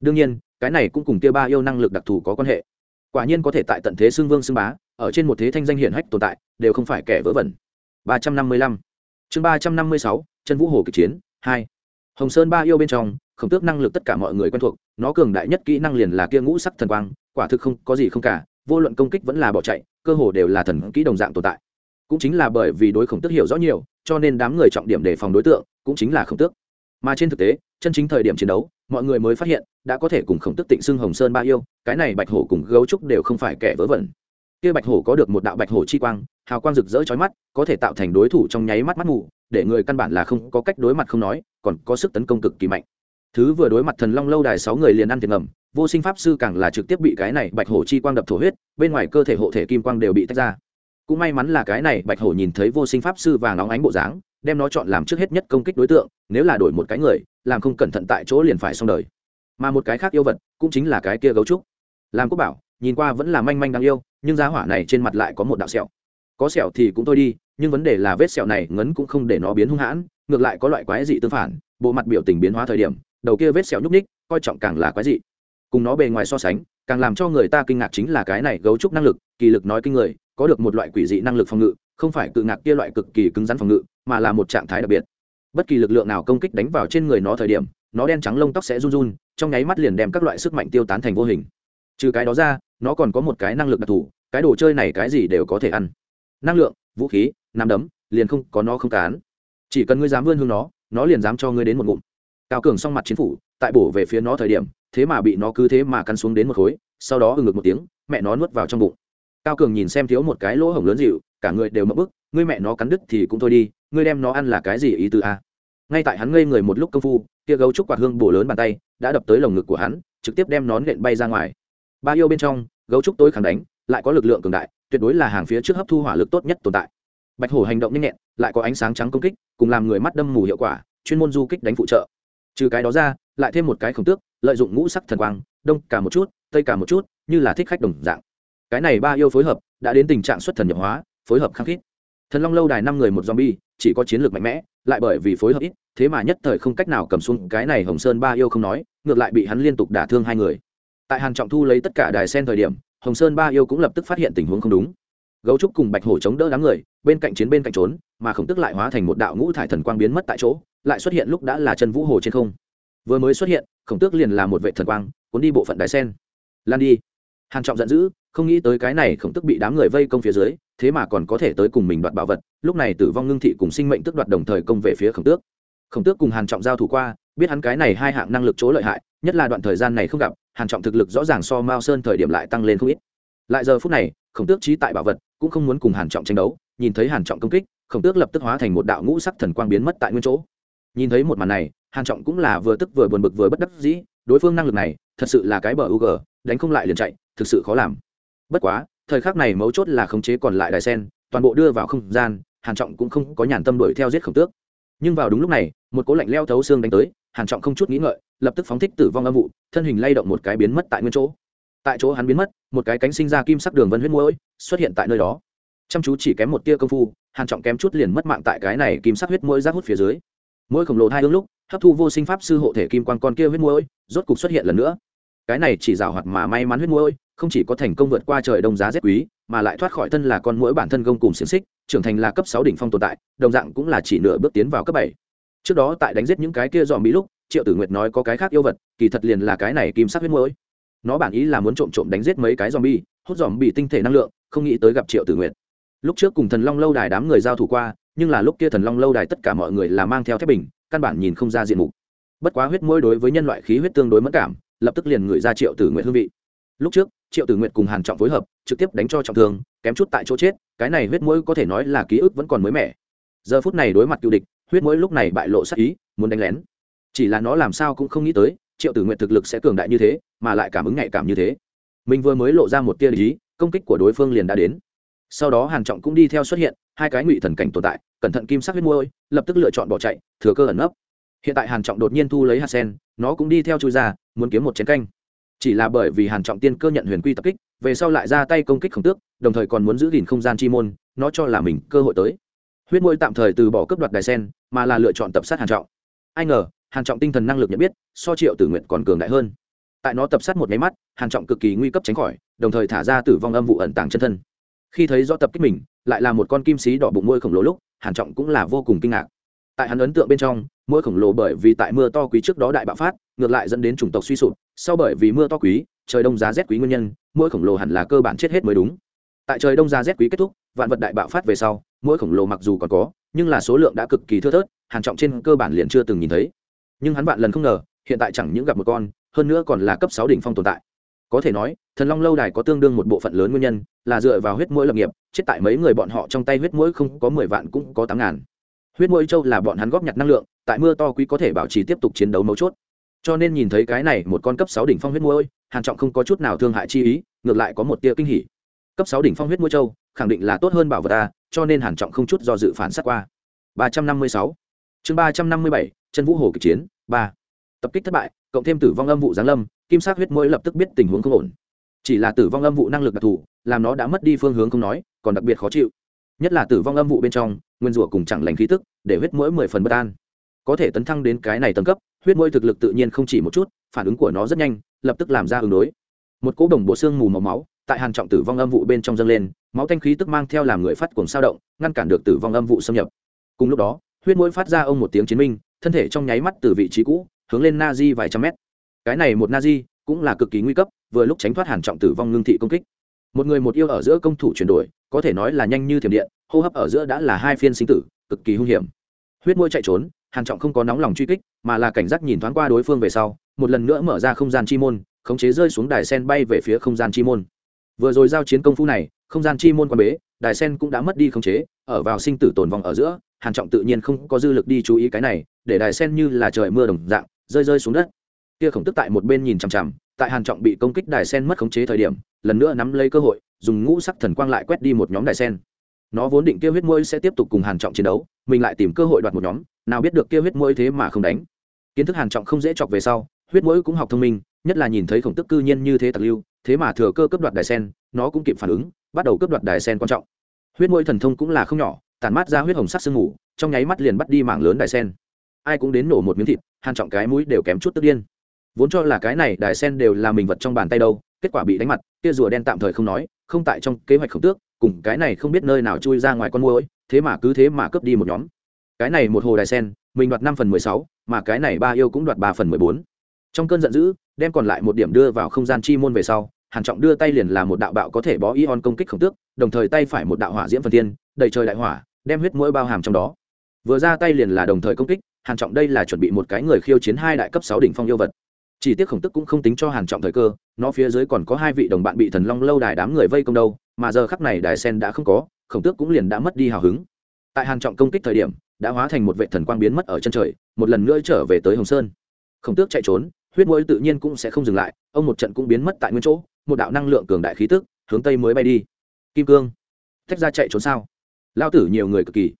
Đương nhiên, cái này cũng cùng kia ba yêu năng lực đặc thù có quan hệ. Quả nhiên có thể tại tận thế xưng vương xưng bá, ở trên một thế thanh danh hiển hách tồn tại, đều không phải kẻ vớ vẩn. Ba trăm năm mươi lăm. Chương ba trăm năm mươi sáu, chân vũ hồ kịch chiến, hai. Hồng sơn ba yêu bên trong, khổng tước năng lực tất cả mọi người quen thuộc, nó cường đại nhất kỹ năng liền là kia ngũ sắc thần quang, quả thực không có gì không cả, vô luận công kích vẫn là bỏ chạy, cơ hồ đều là thần kỹ đồng dạng tồn tại cũng chính là bởi vì đối khổng tước hiểu rõ nhiều, cho nên đám người trọng điểm đề phòng đối tượng cũng chính là khổng tước. Mà trên thực tế, chân chính thời điểm chiến đấu, mọi người mới phát hiện, đã có thể cùng khổng tước tịnh xưng hồng sơn ba yêu, cái này bạch hổ cùng gấu trúc đều không phải kẻ vớ vẩn. Kia bạch hổ có được một đạo bạch hổ chi quang, hào quang rực rỡ chói mắt, có thể tạo thành đối thủ trong nháy mắt mắt mù, để người căn bản là không có cách đối mặt không nói, còn có sức tấn công cực kỳ mạnh. Thứ vừa đối mặt thần long lâu đài sáu người liền ăn tiền ngầm, vô sinh pháp sư càng là trực tiếp bị cái này bạch hổ chi quang đập thổ huyết, bên ngoài cơ thể hộ thể kim quang đều bị tách ra cũng may mắn là cái này bạch hổ nhìn thấy vô sinh pháp sư vàng óng ánh bộ dáng, đem nó chọn làm trước hết nhất công kích đối tượng, nếu là đổi một cái người, làm không cẩn thận tại chỗ liền phải xong đời. Mà một cái khác yêu vật, cũng chính là cái kia gấu trúc. Làm quốc bảo, nhìn qua vẫn là manh manh đáng yêu, nhưng giá hỏa này trên mặt lại có một đạo sẹo. Có sẹo thì cũng thôi đi, nhưng vấn đề là vết sẹo này ngấn cũng không để nó biến hung hãn, ngược lại có loại quái dị tương phản, bộ mặt biểu tình biến hóa thời điểm, đầu kia vết sẹo nhúc ních coi trọng càng là quái dị. Cùng nó bề ngoài so sánh, càng làm cho người ta kinh ngạc chính là cái này gấu trúc năng lực, kỳ lực nói kinh người có được một loại quỷ dị năng lực phòng ngự, không phải cự ngạc kia loại cực kỳ cứng rắn phòng ngự, mà là một trạng thái đặc biệt. Bất kỳ lực lượng nào công kích đánh vào trên người nó thời điểm, nó đen trắng lông tóc sẽ run run, trong nháy mắt liền đem các loại sức mạnh tiêu tán thành vô hình. Trừ cái đó ra, nó còn có một cái năng lực đặc thù, cái đồ chơi này cái gì đều có thể ăn. Năng lượng, vũ khí, nắm đấm, liền không có nó không cán. Chỉ cần ngươi dám vươn hương nó nó liền dám cho ngươi đến một ngụm. Cao cường song mặt chính phủ, tại bổ về phía nó thời điểm, thế mà bị nó cứ thế mà cắn xuống đến một khối, sau đó ừng ngực một tiếng, mẹ nó nuốt vào trong bụng cao cường nhìn xem thiếu một cái lỗ hổng lớn dịu, cả người đều mất bức, ngươi mẹ nó cắn đứt thì cũng thôi đi, ngươi đem nó ăn là cái gì ý tư a? Ngay tại hắn ngây người một lúc công phu, kia gấu trúc quạt hương bổ lớn bàn tay, đã đập tới lồng ngực của hắn, trực tiếp đem nón nện bay ra ngoài. Ba yêu bên trong, gấu trúc tối khẳng đánh, lại có lực lượng cường đại, tuyệt đối là hàng phía trước hấp thu hỏa lực tốt nhất tồn tại. Bạch hổ hành động nhanh nhẹn, lại có ánh sáng trắng công kích, cùng làm người mắt đâm mù hiệu quả, chuyên môn du kích đánh phụ trợ. Trừ cái đó ra, lại thêm một cái khổng tước, lợi dụng ngũ sắc thần quang, đông cả một chút, tây cả một chút, như là thích khách đồng dạng cái này ba yêu phối hợp đã đến tình trạng xuất thần nhập hóa, phối hợp khăng khít. Thần long lâu đài năm người một zombie, chỉ có chiến lược mạnh mẽ, lại bởi vì phối hợp ít, thế mà nhất thời không cách nào cầm xuống cái này hồng sơn ba yêu không nói, ngược lại bị hắn liên tục đả thương hai người. Tại hàn trọng thu lấy tất cả đài sen thời điểm, hồng sơn ba yêu cũng lập tức phát hiện tình huống không đúng. Gấu trúc cùng bạch hổ chống đỡ đám người, bên cạnh chiến bên cạnh trốn, mà khổng tức lại hóa thành một đạo ngũ thải thần quang biến mất tại chỗ, lại xuất hiện lúc đã là chân vũ hồ trên không. Vừa mới xuất hiện, khổng tước liền là một vệ thần quang, cuốn đi bộ phận đài sen. Lan đi. Hàn trọng giận dữ không nghĩ tới cái này khổng tức bị đám người vây công phía dưới, thế mà còn có thể tới cùng mình đoạt bảo vật, lúc này tử vong ngưng thị cùng sinh mệnh tức đoạt đồng thời công về phía khổng tước. Khổng tước cùng hàn trọng giao thủ qua, biết hắn cái này hai hạng năng lực chỗ lợi hại, nhất là đoạn thời gian này không gặp, hàn trọng thực lực rõ ràng so mao sơn thời điểm lại tăng lên không ít. Lại giờ phút này, khổng tước trí tại bảo vật, cũng không muốn cùng hàn trọng tranh đấu, nhìn thấy hàn trọng công kích, khổng tước lập tức hóa thành một đạo ngũ sắc thần quang biến mất tại nguyên chỗ. Nhìn thấy một màn này, hàn trọng cũng là vừa tức vừa buồn bực vừa bất đắc dĩ, đối phương năng lực này, thật sự là cái bờ u g đánh không lại liền chạy, thực sự khó làm bất quá, thời khắc này mấu chốt là khống chế còn lại đài sen, toàn bộ đưa vào không gian, hàn trọng cũng không có nhàn tâm đuổi theo giết khổng tước. Nhưng vào đúng lúc này, một cỗ lạnh leo thấu xương đánh tới, hàn trọng không chút nghĩ ngợi, lập tức phóng thích tử vong âm vụ, thân hình lay động một cái biến mất tại nguyên chỗ. Tại chỗ hắn biến mất, một cái cánh sinh ra kim sắc đường vân huyết mũi xuất hiện tại nơi đó. Chăm chú chỉ kém một tia công phu, hàn trọng kém chút liền mất mạng tại cái này kim sắc huyết mũi rác hút phía dưới. Mũi khổng lồ hai hướng lúc, hấp thu vô sinh pháp sư hộ thể kim quan con kia huyết mũi rốt cục xuất hiện lần nữa. Cái này chỉ rào hoạt mà may mắn huyết mũi không chỉ có thành công vượt qua trời đông giá rét quý, mà lại thoát khỏi thân là con mũi bản thân gông cùng xiềng xích, trưởng thành là cấp sáu đỉnh phong tồn tại, đồng dạng cũng là chỉ nửa bước tiến vào cấp bảy. Trước đó tại đánh giết những cái kia dòm mỹ lúc, triệu tử nguyệt nói có cái khác yêu vật, kỳ thật liền là cái này kim sắc huyết mũi nó bản ý là muốn trộm trộm đánh giết mấy cái dòm bi hút dòm bị tinh thể năng lượng, không nghĩ tới gặp triệu tử nguyệt. Lúc trước cùng thần long lâu đài đám người giao thủ qua, nhưng là lúc kia thần long lâu đài tất cả mọi người là mang theo thép bình, căn bản nhìn không ra diện mục. Bất quá huyết mũi đối với nhân loại khí huyết tương đối mất cảm, lập tức liền ngửi ra triệu tử nguyệt hương vị. Lúc trước triệu tử nguyệt cùng hàn trọng phối hợp, trực tiếp đánh cho trọng thương, kém chút tại chỗ chết, cái này huyết mũi có thể nói là ký ức vẫn còn mới mẻ. Giờ phút này đối mặt cựu địch, huyết mũi lúc này bại lộ sắc ý, muốn đánh lén. Chỉ là nó làm sao cũng không nghĩ tới, triệu tử nguyện thực lực sẽ cường đại như thế, mà lại cảm ứng nhạy cảm như thế. Mình vừa mới lộ ra một tia lý, công kích của đối phương liền đã đến. Sau đó hàn trọng cũng đi theo xuất hiện, hai cái ngụy thần cảnh tồn tại, cẩn thận kim sắc huyết môi lập tức lựa chọn bỏ chạy, thừa cơ ẩn nấp. Hiện tại hàn trọng đột nhiên thu lấy hạt sen, nó cũng đi theo chui ra, muốn kiếm một chén canh chỉ là bởi vì hàn trọng tiên cơ nhận huyền quy tập kích, về sau lại ra tay công kích khổng tước, đồng thời còn muốn giữ gìn không gian chi môn, nó cho là mình cơ hội tới. Huyết môi tạm thời từ bỏ cướp đoạt đài sen, mà là lựa chọn tập sát hàn trọng. Ai ngờ, hàn trọng tinh thần năng lực nhận biết, so triệu tử nguyện còn cường đại hơn. Tại nó tập sát một máy mắt, hàn trọng cực kỳ nguy cấp tránh khỏi, đồng thời thả ra tử vong âm vụ ẩn tàng chân thân. Khi thấy rõ tập kích mình, lại là một con kim sĩ đỏ bụng môi khổng lồ lúc, hàn trọng cũng là vô cùng kinh ngạc tại hắn ấn tượng bên trong, mỗi khổng lồ bởi vì tại mưa to quý trước đó đại bạo phát, ngược lại dẫn đến chủng tộc suy sụp. Sau bởi vì mưa to quý, trời đông giá rét quý nguyên nhân, mỗi khổng lồ hẳn là cơ bản chết hết mới đúng. Tại trời đông giá rét quý kết thúc, vạn vật đại bạo phát về sau, mỗi khổng lồ mặc dù còn có, nhưng là số lượng đã cực kỳ thưa thớt hàn trọng trên cơ bản liền chưa từng nhìn thấy. Nhưng hắn vạn lần không ngờ, hiện tại chẳng những gặp một con, hơn nữa còn là cấp sáu đỉnh phong tồn tại. Có thể nói, thần long lâu đài có tương đương một bộ phận lớn nguyên nhân, là dựa vào huyết mũi lập nghiệp, chết tại mấy người bọn họ trong tay huyết mũi không có mười vạn cũng có tám ngàn huyết mũi châu là bọn hắn góp nhặt năng lượng, tại mưa to quý có thể bảo trì tiếp tục chiến đấu mấu chốt. Cho nên nhìn thấy cái này một con cấp sáu đỉnh phong huyết mũi hàn trọng không có chút nào thương hại chi ý, ngược lại có một tia kinh hỉ. Cấp sáu đỉnh phong huyết mũi châu, khẳng định là tốt hơn bảo vật ta, cho nên hàn trọng không chút do dự phản sát qua. ba trăm năm mươi sáu. Chương ba trăm năm mươi bảy, chân vũ hồ kịch chiến, ba. Tập kích thất bại, cộng thêm tử vong âm vụ giáng lâm, kim sắc huyết mũi lập tức biết tình huống không ổn. Chỉ là tử vong âm vụ năng lực đặc thù, làm nó đã mất đi phương hướng không nói, còn đặc biệt khó chịu nhất là tử vong âm vụ bên trong, nguyên rủa cùng chẳng lành khí tức, để huyết mũi mười phần bất an. Có thể tấn thăng đến cái này tầng cấp, huyết mũi thực lực tự nhiên không chỉ một chút, phản ứng của nó rất nhanh, lập tức làm ra ứng đối. Một cỗ đồng bộ xương mù màu máu, tại hàn trọng tử vong âm vụ bên trong dâng lên, máu thanh khí tức mang theo làm người phát cuồng sao động, ngăn cản được tử vong âm vụ xâm nhập. Cùng lúc đó, huyết mũi phát ra ông một tiếng chiến minh, thân thể trong nháy mắt từ vị trí cũ, hướng lên na di vài trăm mét. Cái này một na di cũng là cực kỳ nguy cấp, vừa lúc tránh thoát hàn trọng tử vong ngưng thị công kích một người một yêu ở giữa công thủ chuyển đổi, có thể nói là nhanh như thiểm điện, hô hấp ở giữa đã là hai phiên sinh tử, cực kỳ hung hiểm. Huyết môi chạy trốn, hàn trọng không có nóng lòng truy kích, mà là cảnh giác nhìn thoáng qua đối phương về sau, một lần nữa mở ra không gian chi môn, khống chế rơi xuống đài sen bay về phía không gian chi môn. Vừa rồi giao chiến công phu này, không gian chi môn quan bế, đài sen cũng đã mất đi khống chế, ở vào sinh tử tồn vong ở giữa, hàn trọng tự nhiên không có dư lực đi chú ý cái này, để đài sen như là trời mưa đồng dạng, rơi rơi xuống đất. Kia khổng tức tại một bên nhìn chằm chằm tại hàn trọng bị công kích đài sen mất khống chế thời điểm lần nữa nắm lấy cơ hội dùng ngũ sắc thần quang lại quét đi một nhóm đài sen. Nó vốn định kia huyết mũi sẽ tiếp tục cùng hàn trọng chiến đấu mình lại tìm cơ hội đoạt một nhóm nào biết được kia huyết mũi thế mà không đánh. Kiến thức hàn trọng không dễ chọc về sau huyết mũi cũng học thông minh nhất là nhìn thấy khổng tức cư nhiên như thế tặc lưu thế mà thừa cơ cướp đoạt đài sen nó cũng kịp phản ứng bắt đầu cướp đoạt đài sen quan trọng. Huyết mũi thần thông cũng là không nhỏ tàn mát ra huyết hồng sắc sương ngủ, trong nháy mắt liền bắt đi mảng lớn đài sen. Ai cũng đến nổ một miếng thịt hàn trọng cái mũi đều kém chút tức điên vốn cho là cái này đài sen đều là mình vật trong bàn tay đâu, kết quả bị đánh mặt kia rùa đen tạm thời không nói, không tại trong kế hoạch khổng tước, cùng cái này không biết nơi nào chui ra ngoài con môi thế mà cứ thế mà cướp đi một nhóm. Cái này một hồ đài sen, mình đoạt năm phần mười sáu, mà cái này ba yêu cũng đoạt ba phần mười bốn. Trong cơn giận dữ, đem còn lại một điểm đưa vào không gian chi môn về sau, hàn trọng đưa tay liền là một đạo bạo có thể bó ion công kích khổng tước, đồng thời tay phải một đạo hỏa diễm phần tiên, đầy trời đại hỏa, đem huyết mũi bao hàm trong đó. Vừa ra tay liền là đồng thời công kích, hàn trọng đây là chuẩn bị một cái người khiêu chiến hai đại cấp sáu đỉnh phong yêu vật chỉ tiếc khổng tức cũng không tính cho hàn trọng thời cơ, nó phía dưới còn có hai vị đồng bạn bị thần long lâu đài đám người vây công đâu, mà giờ khắc này đài sen đã không có, khổng tước cũng liền đã mất đi hào hứng. Tại hàn trọng công kích thời điểm, đã hóa thành một vệ thần quang biến mất ở chân trời, một lần nữa trở về tới hồng sơn. Khổng tước chạy trốn, huyết mũi tự nhiên cũng sẽ không dừng lại, ông một trận cũng biến mất tại nguyên chỗ, một đạo năng lượng cường đại khí tức hướng tây mới bay đi. Kim cương. Thách ra chạy trốn sao? Lao tử nhiều người cực kỳ.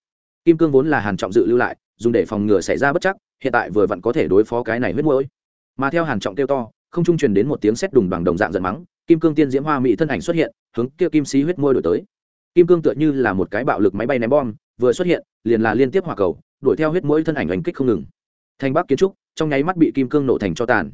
Kim cương vốn là hàn trọng dự lưu lại, dùng để phòng ngừa xảy ra bất chắc, hiện tại vừa vặn có thể đối phó cái này huyết mũi mà theo hàn trọng kêu to, không trung truyền đến một tiếng sét đùng bằng đồng dạng giận mắng, kim cương tiên diễm hoa mỹ thân ảnh xuất hiện, hướng kia kim xí huyết môi đổi tới. Kim cương tựa như là một cái bạo lực máy bay ném bom, vừa xuất hiện, liền là liên tiếp hỏa cầu, đuổi theo huyết mũi thân ảnh đánh kích không ngừng. Thành bắc kiến trúc, trong nháy mắt bị kim cương nổ thành cho tàn.